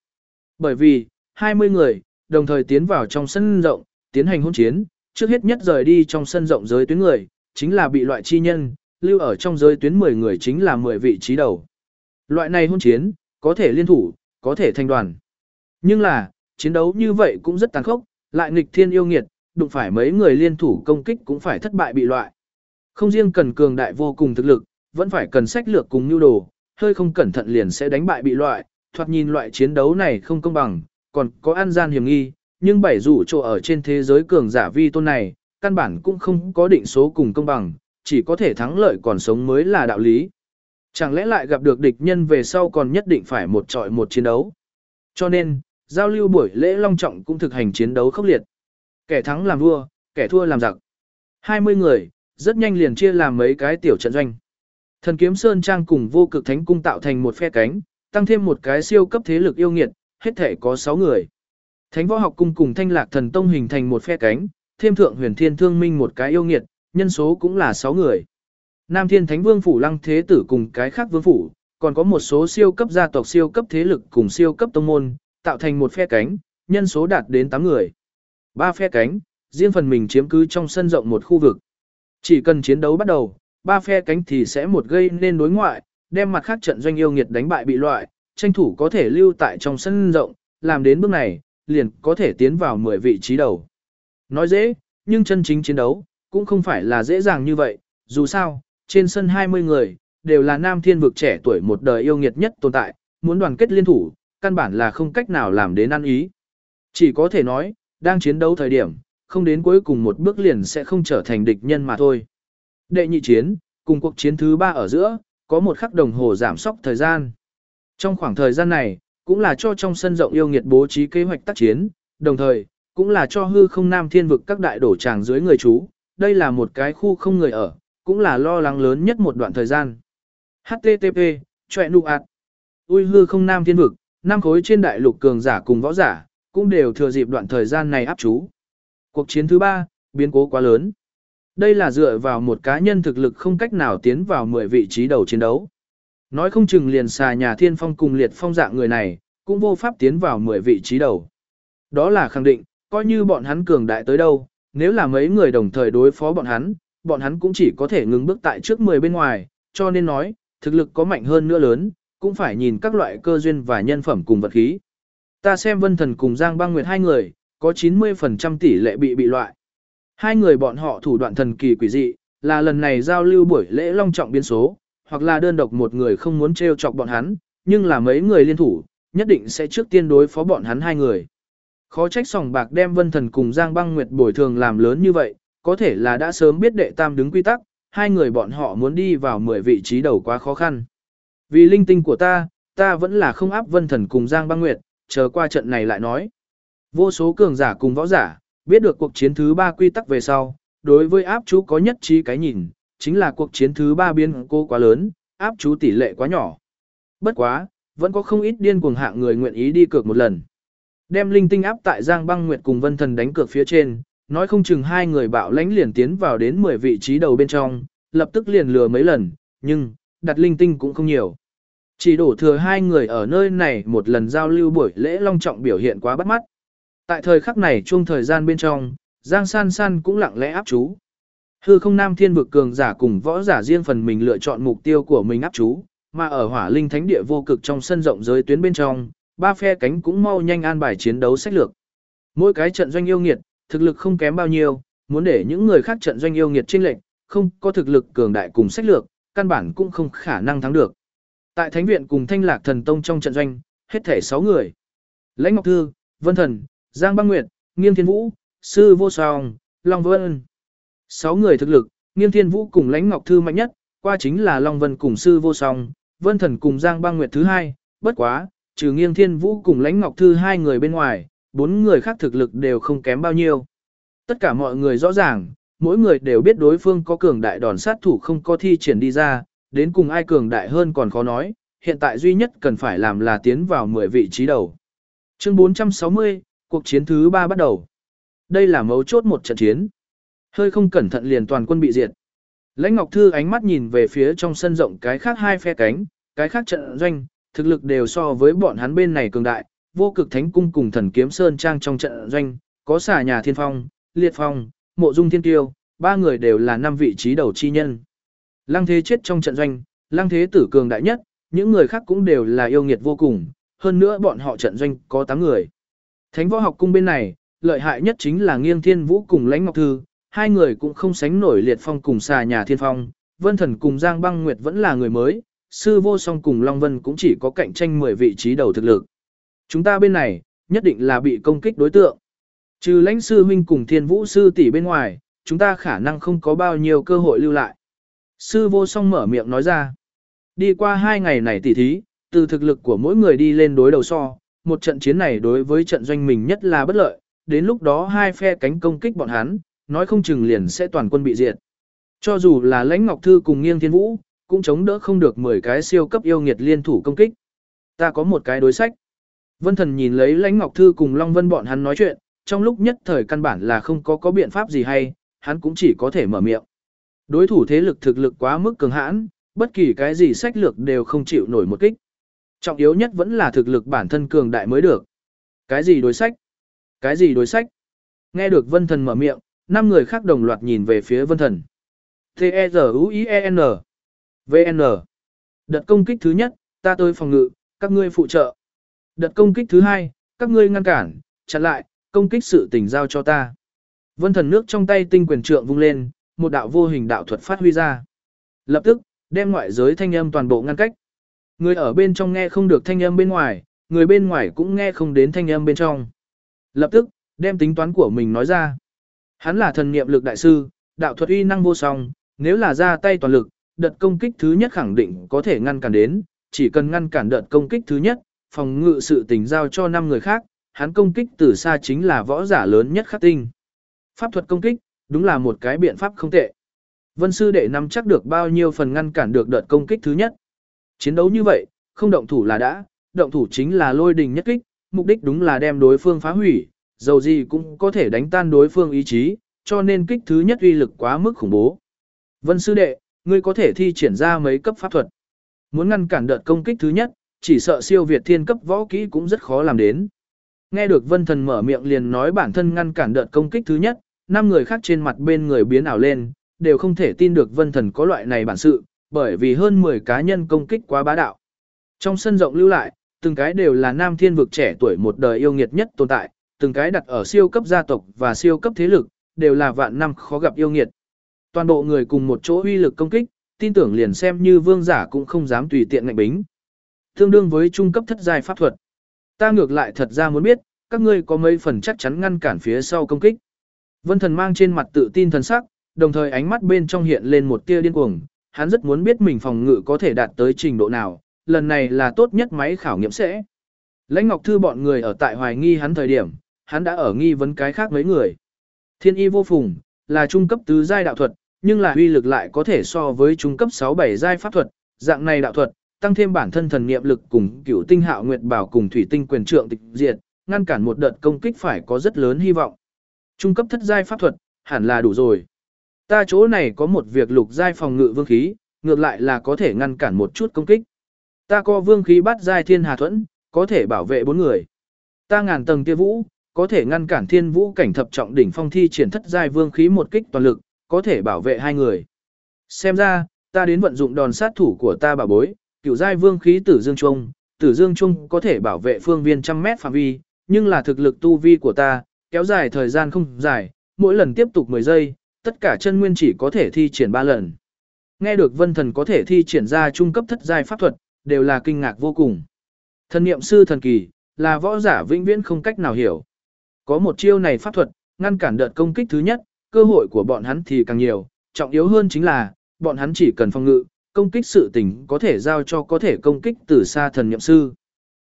Bởi vì, 20 người, đồng thời tiến vào trong sân rộng, tiến hành hôn chiến, trước hết nhất rời đi trong sân rộng giới tuyến người, chính là bị loại chi nhân, lưu ở trong giới tuyến 10 người chính là 10 vị trí đầu. Loại này hôn chiến, có thể liên thủ, có thể thành đoàn. Nhưng là, chiến đấu như vậy cũng rất tàn khốc, lại nghịch thiên yêu nghiệt, đụng phải mấy người liên thủ công kích cũng phải thất bại bị loại. Không riêng cần cường đại vô cùng thực lực, vẫn phải cần sách lược cùng nhu đồ, hơi không cẩn thận liền sẽ đánh bại bị loại, thoạt nhìn loại chiến đấu này không công bằng, còn có an gian hiểm nghi, nhưng bảy rủ chỗ ở trên thế giới cường giả vi tôn này, căn bản cũng không có định số cùng công bằng, chỉ có thể thắng lợi còn sống mới là đạo lý. Chẳng lẽ lại gặp được địch nhân về sau còn nhất định phải một trọi một chiến đấu. Cho nên, giao lưu buổi lễ long trọng cũng thực hành chiến đấu khốc liệt. Kẻ thắng làm vua, kẻ thua làm giặc. 20 người, rất nhanh liền chia làm mấy cái tiểu trận doanh. Thần kiếm Sơn Trang cùng vô cực thánh cung tạo thành một phe cánh, tăng thêm một cái siêu cấp thế lực yêu nghiệt, hết thể có 6 người. Thánh võ học cung cùng thanh lạc thần tông hình thành một phe cánh, thêm thượng huyền thiên thương minh một cái yêu nghiệt, nhân số cũng là 6 người. Nam thiên thánh vương phủ lăng thế tử cùng cái khác vương phủ, còn có một số siêu cấp gia tộc siêu cấp thế lực cùng siêu cấp tông môn, tạo thành một phe cánh, nhân số đạt đến 8 người. Ba phe cánh, riêng phần mình chiếm cứ trong sân rộng một khu vực. Chỉ cần chiến đấu bắt đầu, ba phe cánh thì sẽ một gây nên đối ngoại, đem mặt khác trận doanh yêu nghiệt đánh bại bị loại, tranh thủ có thể lưu tại trong sân rộng, làm đến bước này, liền có thể tiến vào 10 vị trí đầu. Nói dễ, nhưng chân chính chiến đấu, cũng không phải là dễ dàng như vậy, dù sao, trên sân 20 người, đều là nam thiên vực trẻ tuổi một đời yêu nghiệt nhất tồn tại, muốn đoàn kết liên thủ, căn bản là không cách nào làm đến ăn ý. Chỉ có thể nói, đang chiến đấu thời điểm, không đến cuối cùng một bước liền sẽ không trở thành địch nhân mà thôi. Đệ nhị chiến, cùng cuộc chiến thứ ba ở giữa, có một khắc đồng hồ giảm sóc thời gian. Trong khoảng thời gian này, cũng là cho trong sân rộng yêu nghiệt bố trí kế hoạch tác chiến, đồng thời, cũng là cho hư không nam thiên vực các đại đổ tràng dưới người chú. Đây là một cái khu không người ở, cũng là lo lắng lớn nhất một đoạn thời gian. HTTP, chọe nụ ạt. Ui hư không nam thiên vực, năm khối trên đại lục cường giả cùng võ giả, cũng đều thừa dịp đoạn thời gian này áp chú. Cuộc chiến thứ ba, biến cố quá lớn. Đây là dựa vào một cá nhân thực lực không cách nào tiến vào 10 vị trí đầu chiến đấu. Nói không chừng liền xà nhà thiên phong cùng liệt phong dạng người này, cũng vô pháp tiến vào 10 vị trí đầu. Đó là khẳng định, coi như bọn hắn cường đại tới đâu, nếu là mấy người đồng thời đối phó bọn hắn, bọn hắn cũng chỉ có thể ngừng bước tại trước 10 bên ngoài, cho nên nói, thực lực có mạnh hơn nữa lớn, cũng phải nhìn các loại cơ duyên và nhân phẩm cùng vật khí. Ta xem Vân Thần cùng Giang Băng Nguyệt hai người, có 90% tỷ lệ bị bị loại. Hai người bọn họ thủ đoạn thần kỳ quỷ dị, là lần này giao lưu buổi lễ long trọng biến số, hoặc là đơn độc một người không muốn trêu chọc bọn hắn, nhưng là mấy người liên thủ, nhất định sẽ trước tiên đối phó bọn hắn hai người. Khó trách sòng bạc đem Vân Thần cùng Giang Băng Nguyệt bồi thường làm lớn như vậy, có thể là đã sớm biết đệ tam đứng quy tắc, hai người bọn họ muốn đi vào 10 vị trí đầu quá khó khăn. Vì linh tinh của ta, ta vẫn là không áp Vân Thần cùng Giang Băng Nguyệt, chờ qua trận này lại nói. Vô số cường giả cùng võ giả, biết được cuộc chiến thứ ba quy tắc về sau, đối với áp chú có nhất trí cái nhìn, chính là cuộc chiến thứ ba biên cô quá lớn, áp chú tỷ lệ quá nhỏ. Bất quá, vẫn có không ít điên cuồng hạng người nguyện ý đi cược một lần. Đem linh tinh áp tại Giang Băng Nguyệt cùng Vân Thần đánh cược phía trên, nói không chừng hai người bạo lãnh liền tiến vào đến 10 vị trí đầu bên trong, lập tức liền lừa mấy lần, nhưng, đặt linh tinh cũng không nhiều. Chỉ đổ thừa hai người ở nơi này một lần giao lưu buổi lễ long trọng biểu hiện quá bắt mắt. Tại thời khắc này chung thời gian bên trong, Giang San San cũng lặng lẽ áp chú. Hư không nam thiên vực cường giả cùng võ giả riêng phần mình lựa chọn mục tiêu của mình áp chú, mà ở hỏa linh thánh địa vô cực trong sân rộng giới tuyến bên trong, ba phe cánh cũng mau nhanh an bài chiến đấu sách lược. Mỗi cái trận doanh yêu nghiệt, thực lực không kém bao nhiêu, muốn để những người khác trận doanh yêu nghiệt chênh lệnh, không có thực lực cường đại cùng sách lược, căn bản cũng không khả năng thắng được. Tại Thánh viện cùng Thanh Lạc Thần Tông trong trận doanh, hết thể 6 người. Lãnh Ngọc Thư, Vân Thần, Giang Băng Nguyệt, nghiêng Thiên Vũ, Sư Vô Song, Long Vân. Sáu người thực lực, Nghiêm Thiên Vũ cùng Lãnh Ngọc Thư mạnh nhất, qua chính là Long Vân cùng Sư Vô Song, Vân Thần cùng Giang Bang Nguyệt thứ hai, bất quá, trừ Nghiêm Thiên Vũ cùng Lãnh Ngọc Thư hai người bên ngoài, bốn người khác thực lực đều không kém bao nhiêu. Tất cả mọi người rõ ràng, mỗi người đều biết đối phương có cường đại đòn sát thủ không có thi triển đi ra, đến cùng ai cường đại hơn còn khó nói, hiện tại duy nhất cần phải làm là tiến vào 10 vị trí đầu. Chương 460, cuộc chiến thứ 3 bắt đầu. Đây là mấu chốt một trận chiến. Hơi không cẩn thận liền toàn quân bị diệt. Lãnh Ngọc Thư ánh mắt nhìn về phía trong sân rộng cái khác hai phe cánh, cái khác trận doanh, thực lực đều so với bọn hắn bên này cường đại, vô cực thánh cung cùng thần kiếm sơn trang trong trận doanh, có xà nhà thiên phong, liệt phong, mộ dung thiên tiêu, ba người đều là năm vị trí đầu chi nhân. Lăng thế chết trong trận doanh, lăng thế tử cường đại nhất, những người khác cũng đều là yêu nghiệt vô cùng, hơn nữa bọn họ trận doanh có 8 người. Thánh võ học cung bên này, lợi hại nhất chính là nghiêng thiên vũ cùng lãnh ngọc thư, hai người cũng không sánh nổi liệt phong cùng xà nhà thiên phong, vân thần cùng giang băng nguyệt vẫn là người mới, sư vô song cùng Long Vân cũng chỉ có cạnh tranh 10 vị trí đầu thực lực. Chúng ta bên này, nhất định là bị công kích đối tượng. Trừ lãnh sư huynh cùng thiên vũ sư tỷ bên ngoài, chúng ta khả năng không có bao nhiêu cơ hội lưu lại. Sư vô song mở miệng nói ra. Đi qua hai ngày này tỉ thí, từ thực lực của mỗi người đi lên đối đầu so, một trận chiến này đối với trận doanh mình nhất là bất lợi, đến lúc đó hai phe cánh công kích bọn hắn, nói không chừng liền sẽ toàn quân bị diệt. Cho dù là lãnh ngọc thư cùng nghiêng thiên vũ, cũng chống đỡ không được 10 cái siêu cấp yêu nghiệt liên thủ công kích. Ta có một cái đối sách. Vân thần nhìn lấy lãnh ngọc thư cùng Long Vân bọn hắn nói chuyện, trong lúc nhất thời căn bản là không có có biện pháp gì hay, hắn cũng chỉ có thể mở miệng. Đối thủ thế lực thực lực quá mức cường hãn, bất kỳ cái gì sách lược đều không chịu nổi một kích. Trọng yếu nhất vẫn là thực lực bản thân cường đại mới được. Cái gì đối sách? Cái gì đối sách? Nghe được vân thần mở miệng, năm người khác đồng loạt nhìn về phía vân thần. T-E-Z-U-I-E-N VN Đợt công kích thứ nhất, ta tới phòng ngự, các ngươi phụ trợ. Đợt công kích thứ hai, các ngươi ngăn cản, chặn lại, công kích sự tình giao cho ta. Vân thần nước trong tay tinh quyền trượng vung lên, một đạo vô hình đạo thuật phát huy ra. Lập tức, đem ngoại giới thanh âm toàn bộ ngăn cách. Người ở bên trong nghe không được thanh âm bên ngoài, người bên ngoài cũng nghe không đến thanh âm bên trong. Lập tức, đem tính toán của mình nói ra. Hắn là thần niệm lực đại sư, đạo thuật uy năng vô song, nếu là ra tay toàn lực, đợt công kích thứ nhất khẳng định có thể ngăn cản đến, chỉ cần ngăn cản đợt công kích thứ nhất, phòng ngự sự tình giao cho 5 người khác, hắn công kích từ xa chính là võ giả lớn nhất khắc tinh. Pháp thuật công kích, đúng là một cái biện pháp không tệ. Vân sư đệ nắm chắc được bao nhiêu phần ngăn cản được đợt công kích thứ nhất. Chiến đấu như vậy, không động thủ là đã, động thủ chính là lôi đình nhất kích, mục đích đúng là đem đối phương phá hủy, dầu gì cũng có thể đánh tan đối phương ý chí, cho nên kích thứ nhất uy lực quá mức khủng bố. Vân sư đệ, ngươi có thể thi triển ra mấy cấp pháp thuật. Muốn ngăn cản đợt công kích thứ nhất, chỉ sợ siêu việt thiên cấp võ kỹ cũng rất khó làm đến. Nghe được vân thần mở miệng liền nói bản thân ngăn cản đợt công kích thứ nhất, năm người khác trên mặt bên người biến ảo lên, đều không thể tin được vân thần có loại này bản sự, bởi vì hơn 10 cá nhân công kích quá bá đạo. Trong sân rộng lưu lại, từng cái đều là nam thiên vực trẻ tuổi một đời yêu nghiệt nhất tồn tại, từng cái đặt ở siêu cấp gia tộc và siêu cấp thế lực, đều là vạn năm khó gặp yêu nghiệt. Toàn bộ người cùng một chỗ uy lực công kích, tin tưởng liền xem như vương giả cũng không dám tùy tiện ngạnh bính. Tương đương với trung cấp thất giai pháp thuật. Ta ngược lại thật ra muốn biết, các ngươi có mấy phần chắc chắn ngăn cản phía sau công kích. Vân thần mang trên mặt tự tin thần sắc, đồng thời ánh mắt bên trong hiện lên một tia điên cuồng, hắn rất muốn biết mình phòng ngự có thể đạt tới trình độ nào, lần này là tốt nhất máy khảo nghiệm sẽ. Lãnh Ngọc Thư bọn người ở tại hoài nghi hắn thời điểm, hắn đã ở nghi vấn cái khác mấy người. Thiên y vô phùng, là trung cấp tứ giai đạo thuật, nhưng là uy lực lại có thể so với trung cấp 6-7 giai pháp thuật, dạng này đạo thuật, tăng thêm bản thân thần niệm lực cùng cửu tinh hạo nguyệt bảo cùng thủy tinh quyền trượng tịch diệt, ngăn cản một đợt công kích phải có rất lớn hy vọng. Trung cấp thất giai pháp thuật, hẳn là đủ rồi. Ta chỗ này có một việc lục giai phòng ngự vương khí, ngược lại là có thể ngăn cản một chút công kích. Ta có vương khí bát giai thiên hà thuẫn, có thể bảo vệ bốn người. Ta ngàn tầng tia vũ, có thể ngăn cản thiên vũ cảnh thập trọng đỉnh phong thi triển thất giai vương khí một kích toàn lực, có thể bảo vệ hai người. Xem ra, ta đến vận dụng đòn sát thủ của ta bà bối, cựu giai vương khí tử dương trung, tử dương trung có thể bảo vệ phương viên trăm mét phạm vi, nhưng là thực lực tu vi của ta, kéo dài thời gian không dài, mỗi lần tiếp tục 10 giây, tất cả chân nguyên chỉ có thể thi triển 3 lần. Nghe được vân thần có thể thi triển ra trung cấp thất giai pháp thuật, đều là kinh ngạc vô cùng. Thần niệm sư thần kỳ, là võ giả vĩnh viễn không cách nào hiểu. Có một chiêu này pháp thuật, ngăn cản đợt công kích thứ nhất, cơ hội của bọn hắn thì càng nhiều, trọng yếu hơn chính là, bọn hắn chỉ cần phòng ngự, công kích sự tình có thể giao cho có thể công kích từ xa thần niệm sư.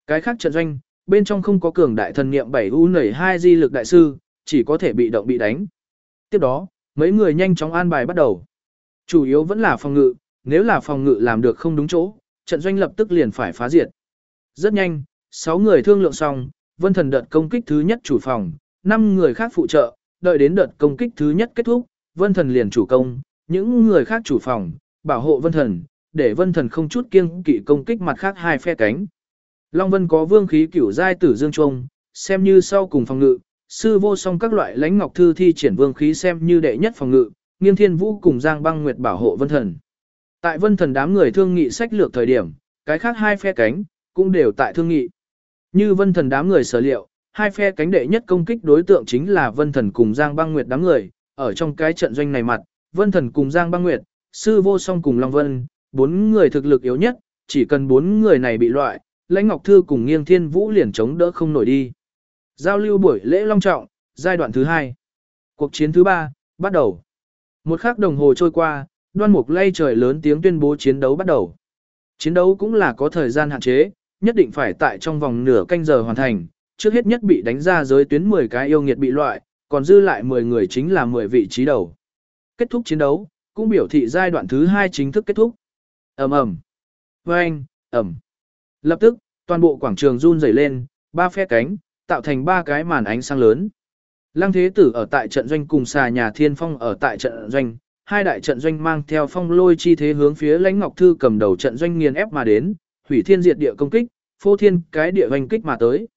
Cái khác trận doanh, bên trong không có cường đại thần niệm 7 u nảy 2 di lực đại sư, chỉ có thể bị động bị đánh. Tiếp đó, mấy người nhanh chóng an bài bắt đầu. Chủ yếu vẫn là phòng ngự, nếu là phòng ngự làm được không đúng chỗ, trận doanh lập tức liền phải phá diệt. Rất nhanh, 6 người thương lượng xong, vân thần đợt công kích thứ nhất chủ phòng, 5 người khác phụ trợ, đợi đến đợt công kích thứ nhất kết thúc, vân thần liền chủ công, những người khác chủ phòng, bảo hộ vân thần, để vân thần không chút kiêng kỵ công kích mặt khác hai phe cánh. Long Vân có vương khí cửu giai tử dương trung, xem như sau cùng phòng ngự, sư vô song các loại lãnh ngọc thư thi triển vương khí xem như đệ nhất phòng ngự, nghiêng thiên vũ cùng giang băng nguyệt bảo hộ vân thần. Tại vân thần đám người thương nghị sách lược thời điểm, cái khác hai phe cánh, cũng đều tại thương nghị. Như vân thần đám người sở liệu, hai phe cánh đệ nhất công kích đối tượng chính là vân thần cùng giang băng nguyệt đám người, ở trong cái trận doanh này mặt, vân thần cùng giang băng nguyệt, sư vô song cùng long vân, bốn người thực lực yếu nhất, chỉ cần bốn người này bị loại, lãnh ngọc thư cùng nghiêng thiên vũ liền chống đỡ không nổi đi. Giao lưu buổi lễ long trọng, giai đoạn thứ hai. Cuộc chiến thứ ba, bắt đầu. Một khắc đồng hồ trôi qua, đoan mục lay trời lớn tiếng tuyên bố chiến đấu bắt đầu. Chiến đấu cũng là có thời gian hạn chế, nhất định phải tại trong vòng nửa canh giờ hoàn thành, trước hết nhất bị đánh ra giới tuyến 10 cái yêu nghiệt bị loại, còn dư lại 10 người chính là 10 vị trí đầu. Kết thúc chiến đấu, cũng biểu thị giai đoạn thứ hai chính thức kết thúc. ầm ầm, vang, ầm. Lập tức, toàn bộ quảng trường run rẩy lên, ba phe cánh, tạo thành ba cái màn ánh sáng lớn. Lăng Thế Tử ở tại trận doanh cùng xà nhà Thiên Phong ở tại trận doanh, hai đại trận doanh mang theo phong lôi chi thế hướng phía Lãnh Ngọc Thư cầm đầu trận doanh nghiền ép mà đến, hủy thiên diệt địa công kích, phô thiên cái địa hoành kích mà tới.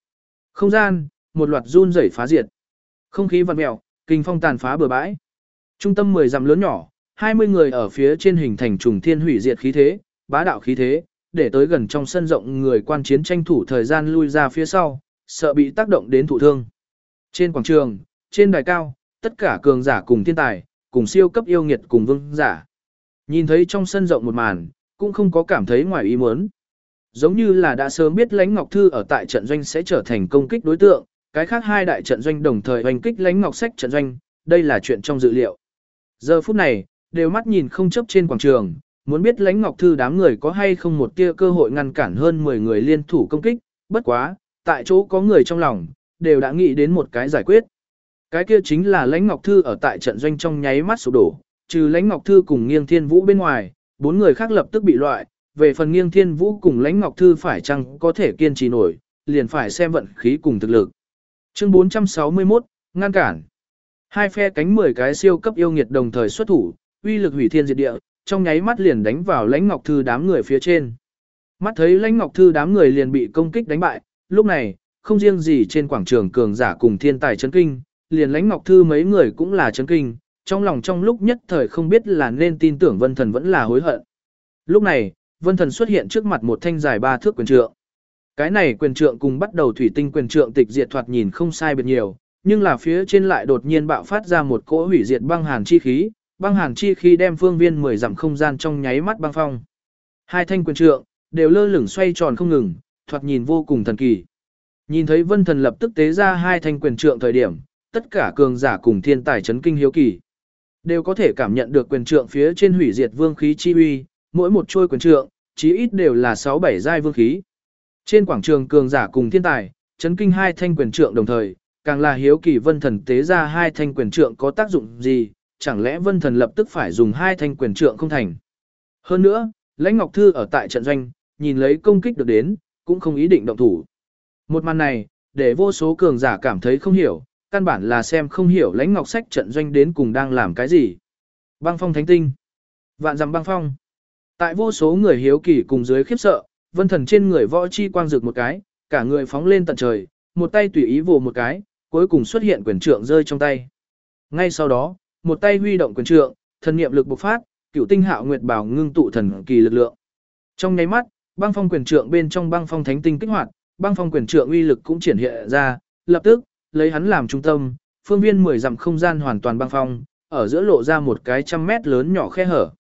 Không gian, một loạt run rẩy phá diệt. Không khí vặn mèo, kinh phong tàn phá bừa bãi. Trung tâm 10 dặm lớn nhỏ, 20 người ở phía trên hình thành trùng thiên hủy diệt khí thế, bá đạo khí thế, để tới gần trong sân rộng người quan chiến tranh thủ thời gian lui ra phía sau, sợ bị tác động đến thụ thương. Trên quảng trường, trên đài cao, tất cả cường giả cùng thiên tài, cùng siêu cấp yêu nghiệt cùng vương giả. Nhìn thấy trong sân rộng một màn, cũng không có cảm thấy ngoài ý muốn. Giống như là đã sớm biết Lãnh Ngọc Thư ở tại trận doanh sẽ trở thành công kích đối tượng, cái khác hai đại trận doanh đồng thời hoành kích Lãnh Ngọc Sách trận doanh, đây là chuyện trong dự liệu. Giờ phút này, đều mắt nhìn không chấp trên quảng trường, muốn biết Lãnh Ngọc Thư đám người có hay không một tia cơ hội ngăn cản hơn 10 người liên thủ công kích, bất quá, tại chỗ có người trong lòng, đều đã nghĩ đến một cái giải quyết. Cái kia chính là Lãnh Ngọc Thư ở tại trận doanh trong nháy mắt sụp đổ, trừ Lãnh Ngọc Thư cùng Nghiêng Thiên Vũ bên ngoài, bốn người khác lập tức bị loại, về phần Nghiêng Thiên Vũ cùng Lãnh Ngọc Thư phải chăng có thể kiên trì nổi, liền phải xem vận khí cùng thực lực. Chương 461, ngăn cản. Hai phe cánh 10 cái siêu cấp yêu nghiệt đồng thời xuất thủ, uy lực hủy thiên diệt địa, trong nháy mắt liền đánh vào Lãnh Ngọc Thư đám người phía trên. Mắt thấy Lãnh Ngọc Thư đám người liền bị công kích đánh bại, lúc này, không riêng gì trên quảng trường cường giả cùng thiên tài chấn kinh, liền lãnh ngọc thư mấy người cũng là chấn kinh, trong lòng trong lúc nhất thời không biết là nên tin tưởng vân thần vẫn là hối hận. Lúc này, vân thần xuất hiện trước mặt một thanh dài ba thước quyền trượng. Cái này quyền trượng cùng bắt đầu thủy tinh quyền trượng tịch diệt thoạt nhìn không sai biệt nhiều, nhưng là phía trên lại đột nhiên bạo phát ra một cỗ hủy diệt băng hàn chi khí, băng hàn chi khí đem phương viên 10 dặm không gian trong nháy mắt băng phong. Hai thanh quyền trượng đều lơ lửng xoay tròn không ngừng, thoạt nhìn vô cùng thần kỳ. Nhìn thấy Vân Thần lập tức tế ra hai thanh quyền trượng thời điểm, tất cả cường giả cùng thiên tài chấn kinh hiếu kỳ, đều có thể cảm nhận được quyền trượng phía trên hủy diệt vương khí chi uy, mỗi một trôi quyền trượng, chí ít đều là 6 7 giai vương khí. Trên quảng trường cường giả cùng thiên tài, chấn kinh hai thanh quyền trượng đồng thời, càng là hiếu kỳ Vân Thần tế ra hai thanh quyền trượng có tác dụng gì, chẳng lẽ Vân Thần lập tức phải dùng hai thanh quyền trượng không thành. Hơn nữa, Lãnh Ngọc Thư ở tại trận doanh, nhìn lấy công kích được đến, cũng không ý định động thủ. Một màn này, để vô số cường giả cảm thấy không hiểu, căn bản là xem không hiểu lãnh ngọc sách trận doanh đến cùng đang làm cái gì. Băng phong thánh tinh. Vạn dặm băng phong. Tại vô số người hiếu kỳ cùng dưới khiếp sợ, vân thần trên người võ chi quang rực một cái, cả người phóng lên tận trời, một tay tùy ý vồ một cái, cuối cùng xuất hiện quyền trượng rơi trong tay. Ngay sau đó, một tay huy động quyền trượng, thần niệm lực bộc phát, cửu tinh hạo nguyệt bảo ngưng tụ thần kỳ lực lượng. Trong nháy mắt, băng phong quyền trượng bên trong băng phong thánh tinh kích hoạt, băng phong quyền trượng uy lực cũng triển hiện ra, lập tức, lấy hắn làm trung tâm, phương viên 10 dặm không gian hoàn toàn băng phong, ở giữa lộ ra một cái trăm mét lớn nhỏ khe hở.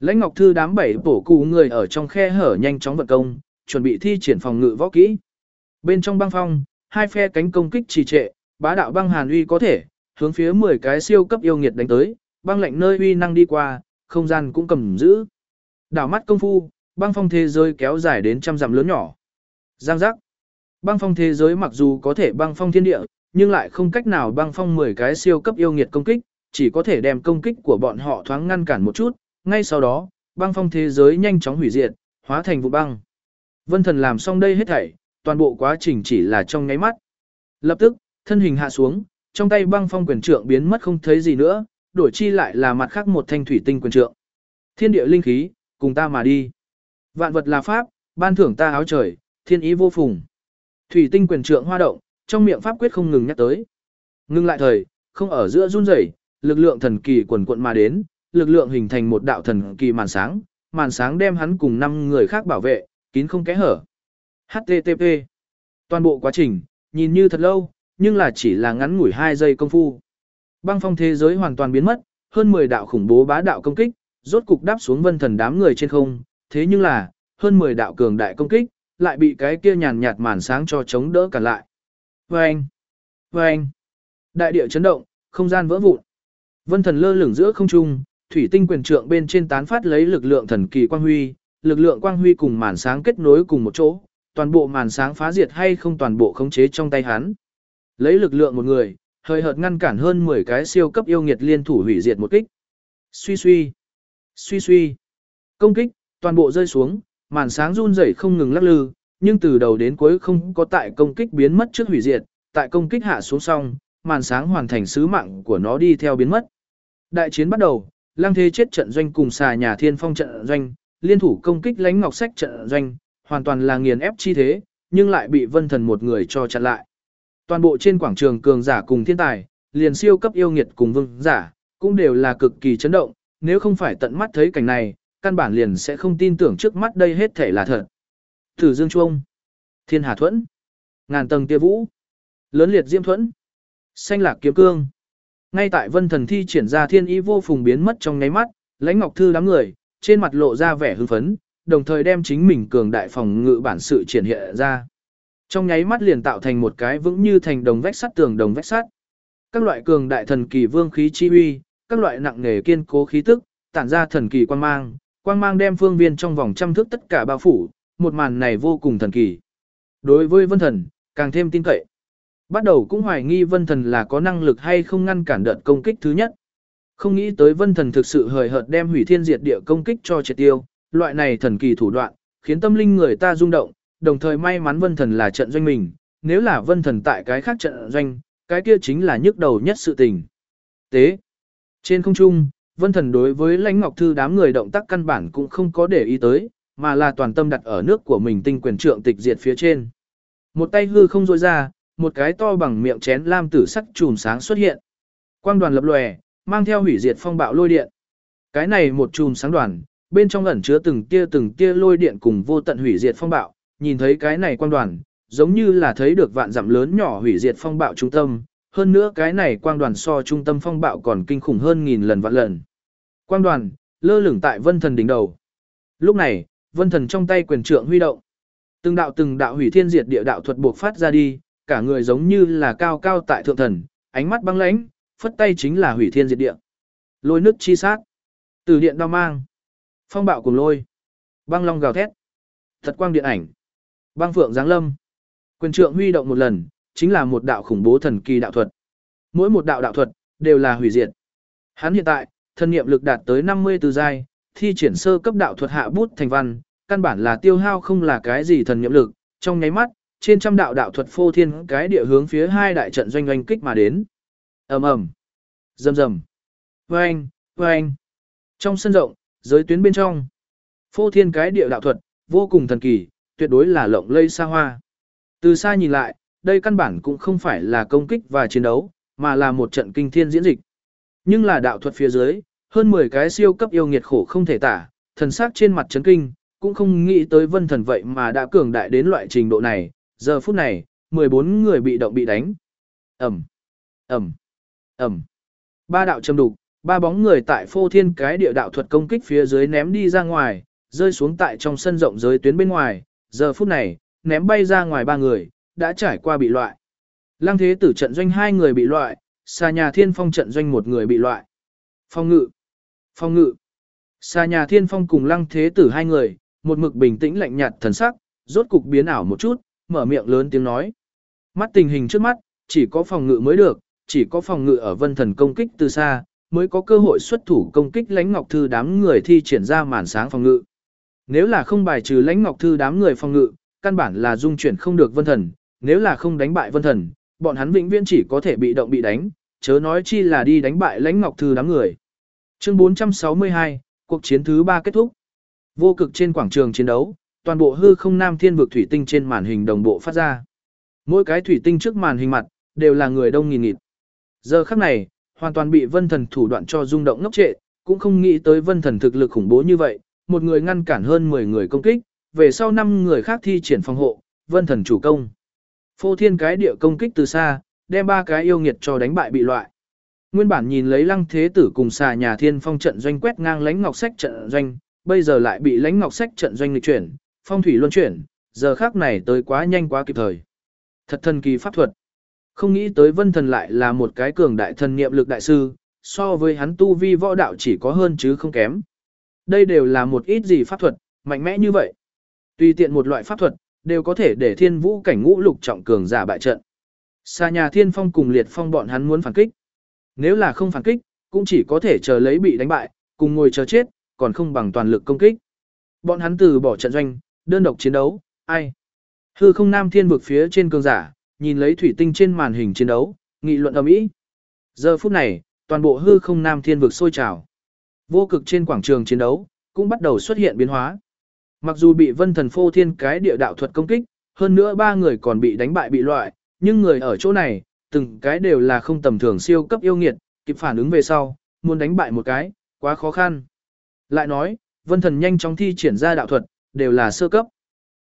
Lãnh Ngọc Thư đám bảy bổ cụ người ở trong khe hở nhanh chóng vận công, chuẩn bị thi triển phòng ngự võ kỹ. Bên trong băng phong, hai phe cánh công kích trì trệ, bá đạo băng hàn uy có thể, hướng phía 10 cái siêu cấp yêu nghiệt đánh tới, băng lạnh nơi uy năng đi qua, không gian cũng cầm giữ. Đảo mắt công phu, băng phong thế giới kéo dài đến trăm dặm lớn nhỏ. Giang giác. Băng phong thế giới mặc dù có thể băng phong thiên địa, nhưng lại không cách nào băng phong 10 cái siêu cấp yêu nghiệt công kích, chỉ có thể đem công kích của bọn họ thoáng ngăn cản một chút, ngay sau đó, băng phong thế giới nhanh chóng hủy diệt, hóa thành vụ băng. Vân thần làm xong đây hết thảy, toàn bộ quá trình chỉ là trong nháy mắt. Lập tức, thân hình hạ xuống, trong tay băng phong quyền trượng biến mất không thấy gì nữa, đổi chi lại là mặt khác một thanh thủy tinh quyền trượng. Thiên địa linh khí, cùng ta mà đi. Vạn vật là pháp, ban thưởng ta áo trời, thiên ý vô phùng. Thủy tinh quyền trượng hoa động, trong miệng pháp quyết không ngừng nhắc tới. Ngưng lại thời, không ở giữa run rẩy, lực lượng thần kỳ quần quận mà đến, lực lượng hình thành một đạo thần kỳ màn sáng, màn sáng đem hắn cùng năm người khác bảo vệ, kín không kẽ hở. HTTP. Toàn bộ quá trình, nhìn như thật lâu, nhưng là chỉ là ngắn ngủi 2 giây công phu. Băng phong thế giới hoàn toàn biến mất, hơn 10 đạo khủng bố bá đạo công kích, rốt cục đáp xuống vân thần đám người trên không, thế nhưng là, hơn 10 đạo cường đại công kích, lại bị cái kia nhàn nhạt màn sáng cho chống đỡ cả lại. Vâng! Vâng! Đại địa chấn động, không gian vỡ vụn. Vân thần lơ lửng giữa không trung, thủy tinh quyền trượng bên trên tán phát lấy lực lượng thần kỳ quang huy, lực lượng quang huy cùng màn sáng kết nối cùng một chỗ, toàn bộ màn sáng phá diệt hay không toàn bộ khống chế trong tay hắn. Lấy lực lượng một người, hơi hợt ngăn cản hơn 10 cái siêu cấp yêu nghiệt liên thủ hủy diệt một kích. Suy suy, suy suy. Công kích, toàn bộ rơi xuống, màn sáng run rẩy không ngừng lắc lư, nhưng từ đầu đến cuối không có tại công kích biến mất trước hủy diệt, tại công kích hạ xuống xong, màn sáng hoàn thành sứ mạng của nó đi theo biến mất. Đại chiến bắt đầu, Lang Thế chết trận doanh cùng xà nhà Thiên Phong trận doanh, liên thủ công kích lãnh ngọc sách trận doanh, hoàn toàn là nghiền ép chi thế, nhưng lại bị Vân Thần một người cho chặn lại. Toàn bộ trên quảng trường cường giả cùng thiên tài, liền siêu cấp yêu nghiệt cùng vương giả, cũng đều là cực kỳ chấn động, nếu không phải tận mắt thấy cảnh này, căn bản liền sẽ không tin tưởng trước mắt đây hết thể là thật. Thử Dương Trung, Thiên Hà Thuẫn, Ngàn tầng tia vũ, Lớn liệt Diêm Thuẫn, Xanh lạc kiếm cương. Ngay tại Vân Thần thi triển ra thiên ý vô phùng biến mất trong nháy mắt, Lãnh Ngọc Thư đám người, trên mặt lộ ra vẻ hưng phấn, đồng thời đem chính mình cường đại phòng ngự bản sự triển hiện ra. Trong nháy mắt liền tạo thành một cái vững như thành đồng vách sắt tường đồng vách sắt. Các loại cường đại thần kỳ vương khí chi uy, các loại nặng nghề kiên cố khí tức, tản ra thần kỳ quang mang, quang mang đem phương viên trong vòng trăm thước tất cả bao phủ, một màn này vô cùng thần kỳ. Đối với Vân Thần, càng thêm tin cậy. Bắt đầu cũng hoài nghi Vân Thần là có năng lực hay không ngăn cản đợt công kích thứ nhất. Không nghĩ tới Vân Thần thực sự hời hợt đem hủy thiên diệt địa công kích cho triệt tiêu, loại này thần kỳ thủ đoạn, khiến tâm linh người ta rung động, đồng thời may mắn vân thần là trận doanh mình, nếu là vân thần tại cái khác trận doanh, cái kia chính là nhức đầu nhất sự tình. Tế. Trên không trung, vân thần đối với lãnh ngọc thư đám người động tác căn bản cũng không có để ý tới, mà là toàn tâm đặt ở nước của mình tinh quyền trượng tịch diệt phía trên. Một tay hư không rôi ra, một cái to bằng miệng chén lam tử sắc chùm sáng xuất hiện. Quang đoàn lập lòe, mang theo hủy diệt phong bạo lôi điện. Cái này một chùm sáng đoàn, bên trong ẩn chứa từng tia từng tia lôi điện cùng vô tận hủy diệt phong bạo, nhìn thấy cái này quang đoàn, giống như là thấy được vạn dặm lớn nhỏ hủy diệt phong bạo trung tâm, hơn nữa cái này quang đoàn so trung tâm phong bạo còn kinh khủng hơn nghìn lần vạn lần. Quang đoàn, lơ lửng tại vân thần đỉnh đầu. Lúc này, vân thần trong tay quyền trượng huy động. Từng đạo từng đạo hủy thiên diệt địa đạo thuật buộc phát ra đi, cả người giống như là cao cao tại thượng thần, ánh mắt băng lãnh, phất tay chính là hủy thiên diệt địa. Lôi nước chi sát. Từ điện đao mang. Phong bạo cùng lôi. Băng long gào thét. Thật quang điện ảnh. Băng phượng giáng lâm. Quyền trượng huy động một lần, chính là một đạo khủng bố thần kỳ đạo thuật. Mỗi một đạo đạo thuật đều là hủy diệt. Hắn hiện tại, thân niệm lực đạt tới 54 giai, thi triển sơ cấp đạo thuật hạ bút thành văn, căn bản là tiêu hao không là cái gì thần niệm lực, trong nháy mắt, trên trăm đạo đạo thuật phô thiên cái địa hướng phía hai đại trận doanh doanh kích mà đến. Ầm ầm, rầm rầm, oeng, oeng. Trong sân rộng, giới tuyến bên trong, phô thiên cái địa đạo thuật, vô cùng thần kỳ, tuyệt đối là lộng lây xa hoa. Từ xa nhìn lại, đây căn bản cũng không phải là công kích và chiến đấu, mà là một trận kinh thiên diễn dịch. Nhưng là đạo thuật phía dưới, hơn 10 cái siêu cấp yêu nghiệt khổ không thể tả, thần sắc trên mặt chấn kinh, cũng không nghĩ tới vân thần vậy mà đã cường đại đến loại trình độ này, giờ phút này, 14 người bị động bị đánh. Ẩm, Ẩm, Ẩm. Ba đạo châm đục, ba bóng người tại phô thiên cái địa đạo thuật công kích phía dưới ném đi ra ngoài, rơi xuống tại trong sân rộng giới tuyến bên ngoài, giờ phút này, ném bay ra ngoài ba người, đã trải qua bị loại. Lăng thế tử trận doanh hai người bị loại, xa nhà thiên phong trận doanh một người bị loại. Phong ngự, phong ngự, xa nhà thiên phong cùng lăng thế tử hai người, một mực bình tĩnh lạnh nhạt thần sắc, rốt cục biến ảo một chút, mở miệng lớn tiếng nói. Mắt tình hình trước mắt, chỉ có phòng ngự mới được, chỉ có phòng ngự ở vân thần công kích từ xa, mới có cơ hội xuất thủ công kích lãnh ngọc thư đám người thi triển ra màn sáng phòng ngự. Nếu là không bài trừ lãnh ngọc thư đám người phòng ngự, căn bản là dung chuyển không được vân thần, nếu là không đánh bại vân thần, bọn hắn vĩnh viễn chỉ có thể bị động bị đánh, chớ nói chi là đi đánh bại lãnh ngọc thư đám người. Chương 462, cuộc chiến thứ 3 kết thúc. Vô cực trên quảng trường chiến đấu, toàn bộ hư không nam thiên vực thủy tinh trên màn hình đồng bộ phát ra. Mỗi cái thủy tinh trước màn hình mặt, đều là người đông nghìn nghịt. Giờ khắc này, hoàn toàn bị vân thần thủ đoạn cho rung động ngốc trệ, cũng không nghĩ tới vân thần thực lực khủng bố như vậy, một người ngăn cản hơn 10 người công kích, về sau năm người khác thi triển phòng hộ, vân thần chủ công. Phô thiên cái địa công kích từ xa, đem ba cái yêu nghiệt cho đánh bại bị loại. Nguyên bản nhìn lấy lăng thế tử cùng xà nhà thiên phong trận doanh quét ngang lãnh ngọc sách trận doanh, bây giờ lại bị lãnh ngọc sách trận doanh lịch chuyển, phong thủy luân chuyển, giờ khác này tới quá nhanh quá kịp thời. Thật thần kỳ pháp thuật. Không nghĩ tới vân thần lại là một cái cường đại thần niệm lực đại sư, so với hắn tu vi võ đạo chỉ có hơn chứ không kém. Đây đều là một ít gì pháp thuật, mạnh mẽ như vậy. Tùy tiện một loại pháp thuật, đều có thể để thiên vũ cảnh ngũ lục trọng cường giả bại trận. Xa nhà thiên phong cùng liệt phong bọn hắn muốn phản kích. Nếu là không phản kích, cũng chỉ có thể chờ lấy bị đánh bại, cùng ngồi chờ chết, còn không bằng toàn lực công kích. Bọn hắn từ bỏ trận doanh, đơn độc chiến đấu, ai? Hư không nam thiên vực phía trên cường giả, nhìn lấy thủy tinh trên màn hình chiến đấu, nghị luận ầm ĩ. Giờ phút này, toàn bộ hư không nam thiên vực sôi trào. Vô cực trên quảng trường chiến đấu, cũng bắt đầu xuất hiện biến hóa. Mặc dù bị vân thần phô thiên cái địa đạo thuật công kích, hơn nữa ba người còn bị đánh bại bị loại, nhưng người ở chỗ này, từng cái đều là không tầm thường siêu cấp yêu nghiệt, kịp phản ứng về sau, muốn đánh bại một cái, quá khó khăn. Lại nói, vân thần nhanh chóng thi triển ra đạo thuật, đều là sơ cấp.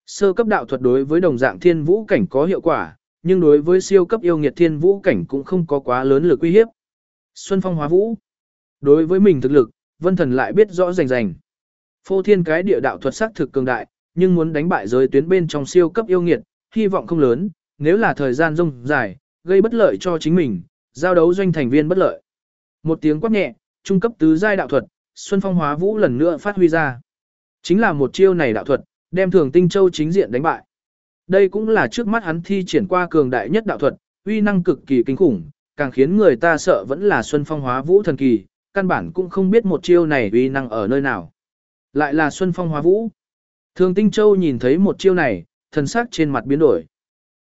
Sơ cấp đạo thuật đối với đồng dạng thiên vũ cảnh có hiệu quả, nhưng đối với siêu cấp yêu nghiệt thiên vũ cảnh cũng không có quá lớn lực uy hiếp. Xuân phong hóa vũ. Đối với mình thực lực, vân thần lại biết rõ rành rành. Phô thiên cái địa đạo thuật sắc thực cường đại, nhưng muốn đánh bại giới tuyến bên trong siêu cấp yêu nghiệt, hy vọng không lớn, nếu là thời gian rông dài, gây bất lợi cho chính mình, giao đấu doanh thành viên bất lợi. Một tiếng quát nhẹ, trung cấp tứ giai đạo thuật, Xuân Phong Hóa Vũ lần nữa phát huy ra. Chính là một chiêu này đạo thuật, đem Thường Tinh Châu chính diện đánh bại. Đây cũng là trước mắt hắn thi triển qua cường đại nhất đạo thuật, uy năng cực kỳ kinh khủng, càng khiến người ta sợ vẫn là Xuân Phong Hóa Vũ thần kỳ, căn bản cũng không biết một chiêu này uy năng ở nơi nào. Lại là Xuân Phong Hóa Vũ. Thường Tinh Châu nhìn thấy một chiêu này, thần sắc trên mặt biến đổi.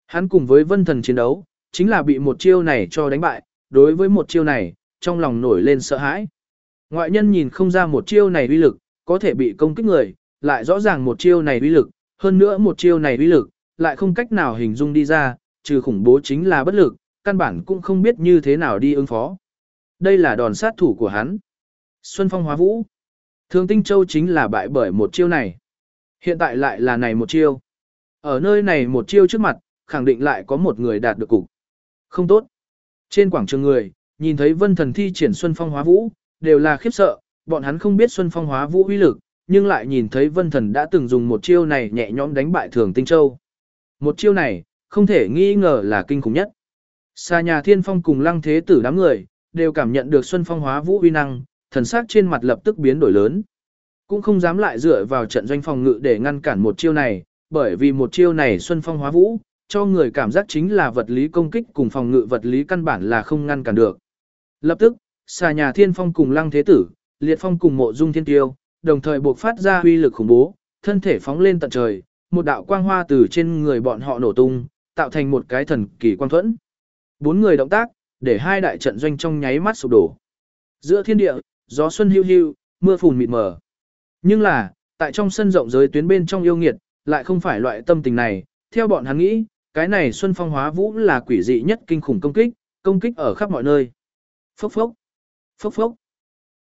Hắn cùng với vân thần chiến đấu, chính là bị một chiêu này cho đánh bại, đối với một chiêu này, trong lòng nổi lên sợ hãi. Ngoại nhân nhìn không ra một chiêu này uy lực, có thể bị công kích người, lại rõ ràng một chiêu này uy lực, hơn nữa một chiêu này uy lực, lại không cách nào hình dung đi ra, trừ khủng bố chính là bất lực, căn bản cũng không biết như thế nào đi ứng phó. Đây là đòn sát thủ của hắn. Xuân Phong Hóa Vũ. Thường Tinh Châu chính là bại bởi một chiêu này. Hiện tại lại là này một chiêu. Ở nơi này một chiêu trước mặt, khẳng định lại có một người đạt được cục. Không tốt. Trên quảng trường người, nhìn thấy vân thần thi triển Xuân Phong Hóa Vũ, đều là khiếp sợ, bọn hắn không biết Xuân Phong Hóa Vũ uy lực, nhưng lại nhìn thấy vân thần đã từng dùng một chiêu này nhẹ nhõm đánh bại thường tinh châu. Một chiêu này, không thể nghi ngờ là kinh khủng nhất. Xa nhà thiên phong cùng lăng thế tử đám người, đều cảm nhận được Xuân Phong Hóa Vũ uy năng, thần sắc trên mặt lập tức biến đổi lớn. Cũng không dám lại dựa vào trận doanh phòng ngự để ngăn cản một chiêu này, bởi vì một chiêu này Xuân Phong Hóa Vũ, cho người cảm giác chính là vật lý công kích cùng phòng ngự vật lý căn bản là không ngăn cản được. Lập tức, xà nhà thiên phong cùng lăng thế tử, liệt phong cùng mộ dung thiên tiêu, đồng thời buộc phát ra huy lực khủng bố, thân thể phóng lên tận trời, một đạo quang hoa từ trên người bọn họ nổ tung, tạo thành một cái thần kỳ quang thuẫn. Bốn người động tác, để hai đại trận doanh trong nháy mắt sụp đổ. Giữa thiên địa, gió xuân hưu hưu, mưa phùn mịt mờ. Nhưng là, tại trong sân rộng giới tuyến bên trong yêu nghiệt, lại không phải loại tâm tình này, theo bọn hắn nghĩ, cái này Xuân Phong Hóa Vũ là quỷ dị nhất kinh khủng công kích, công kích ở khắp mọi nơi. Phốc phốc, phốc phốc.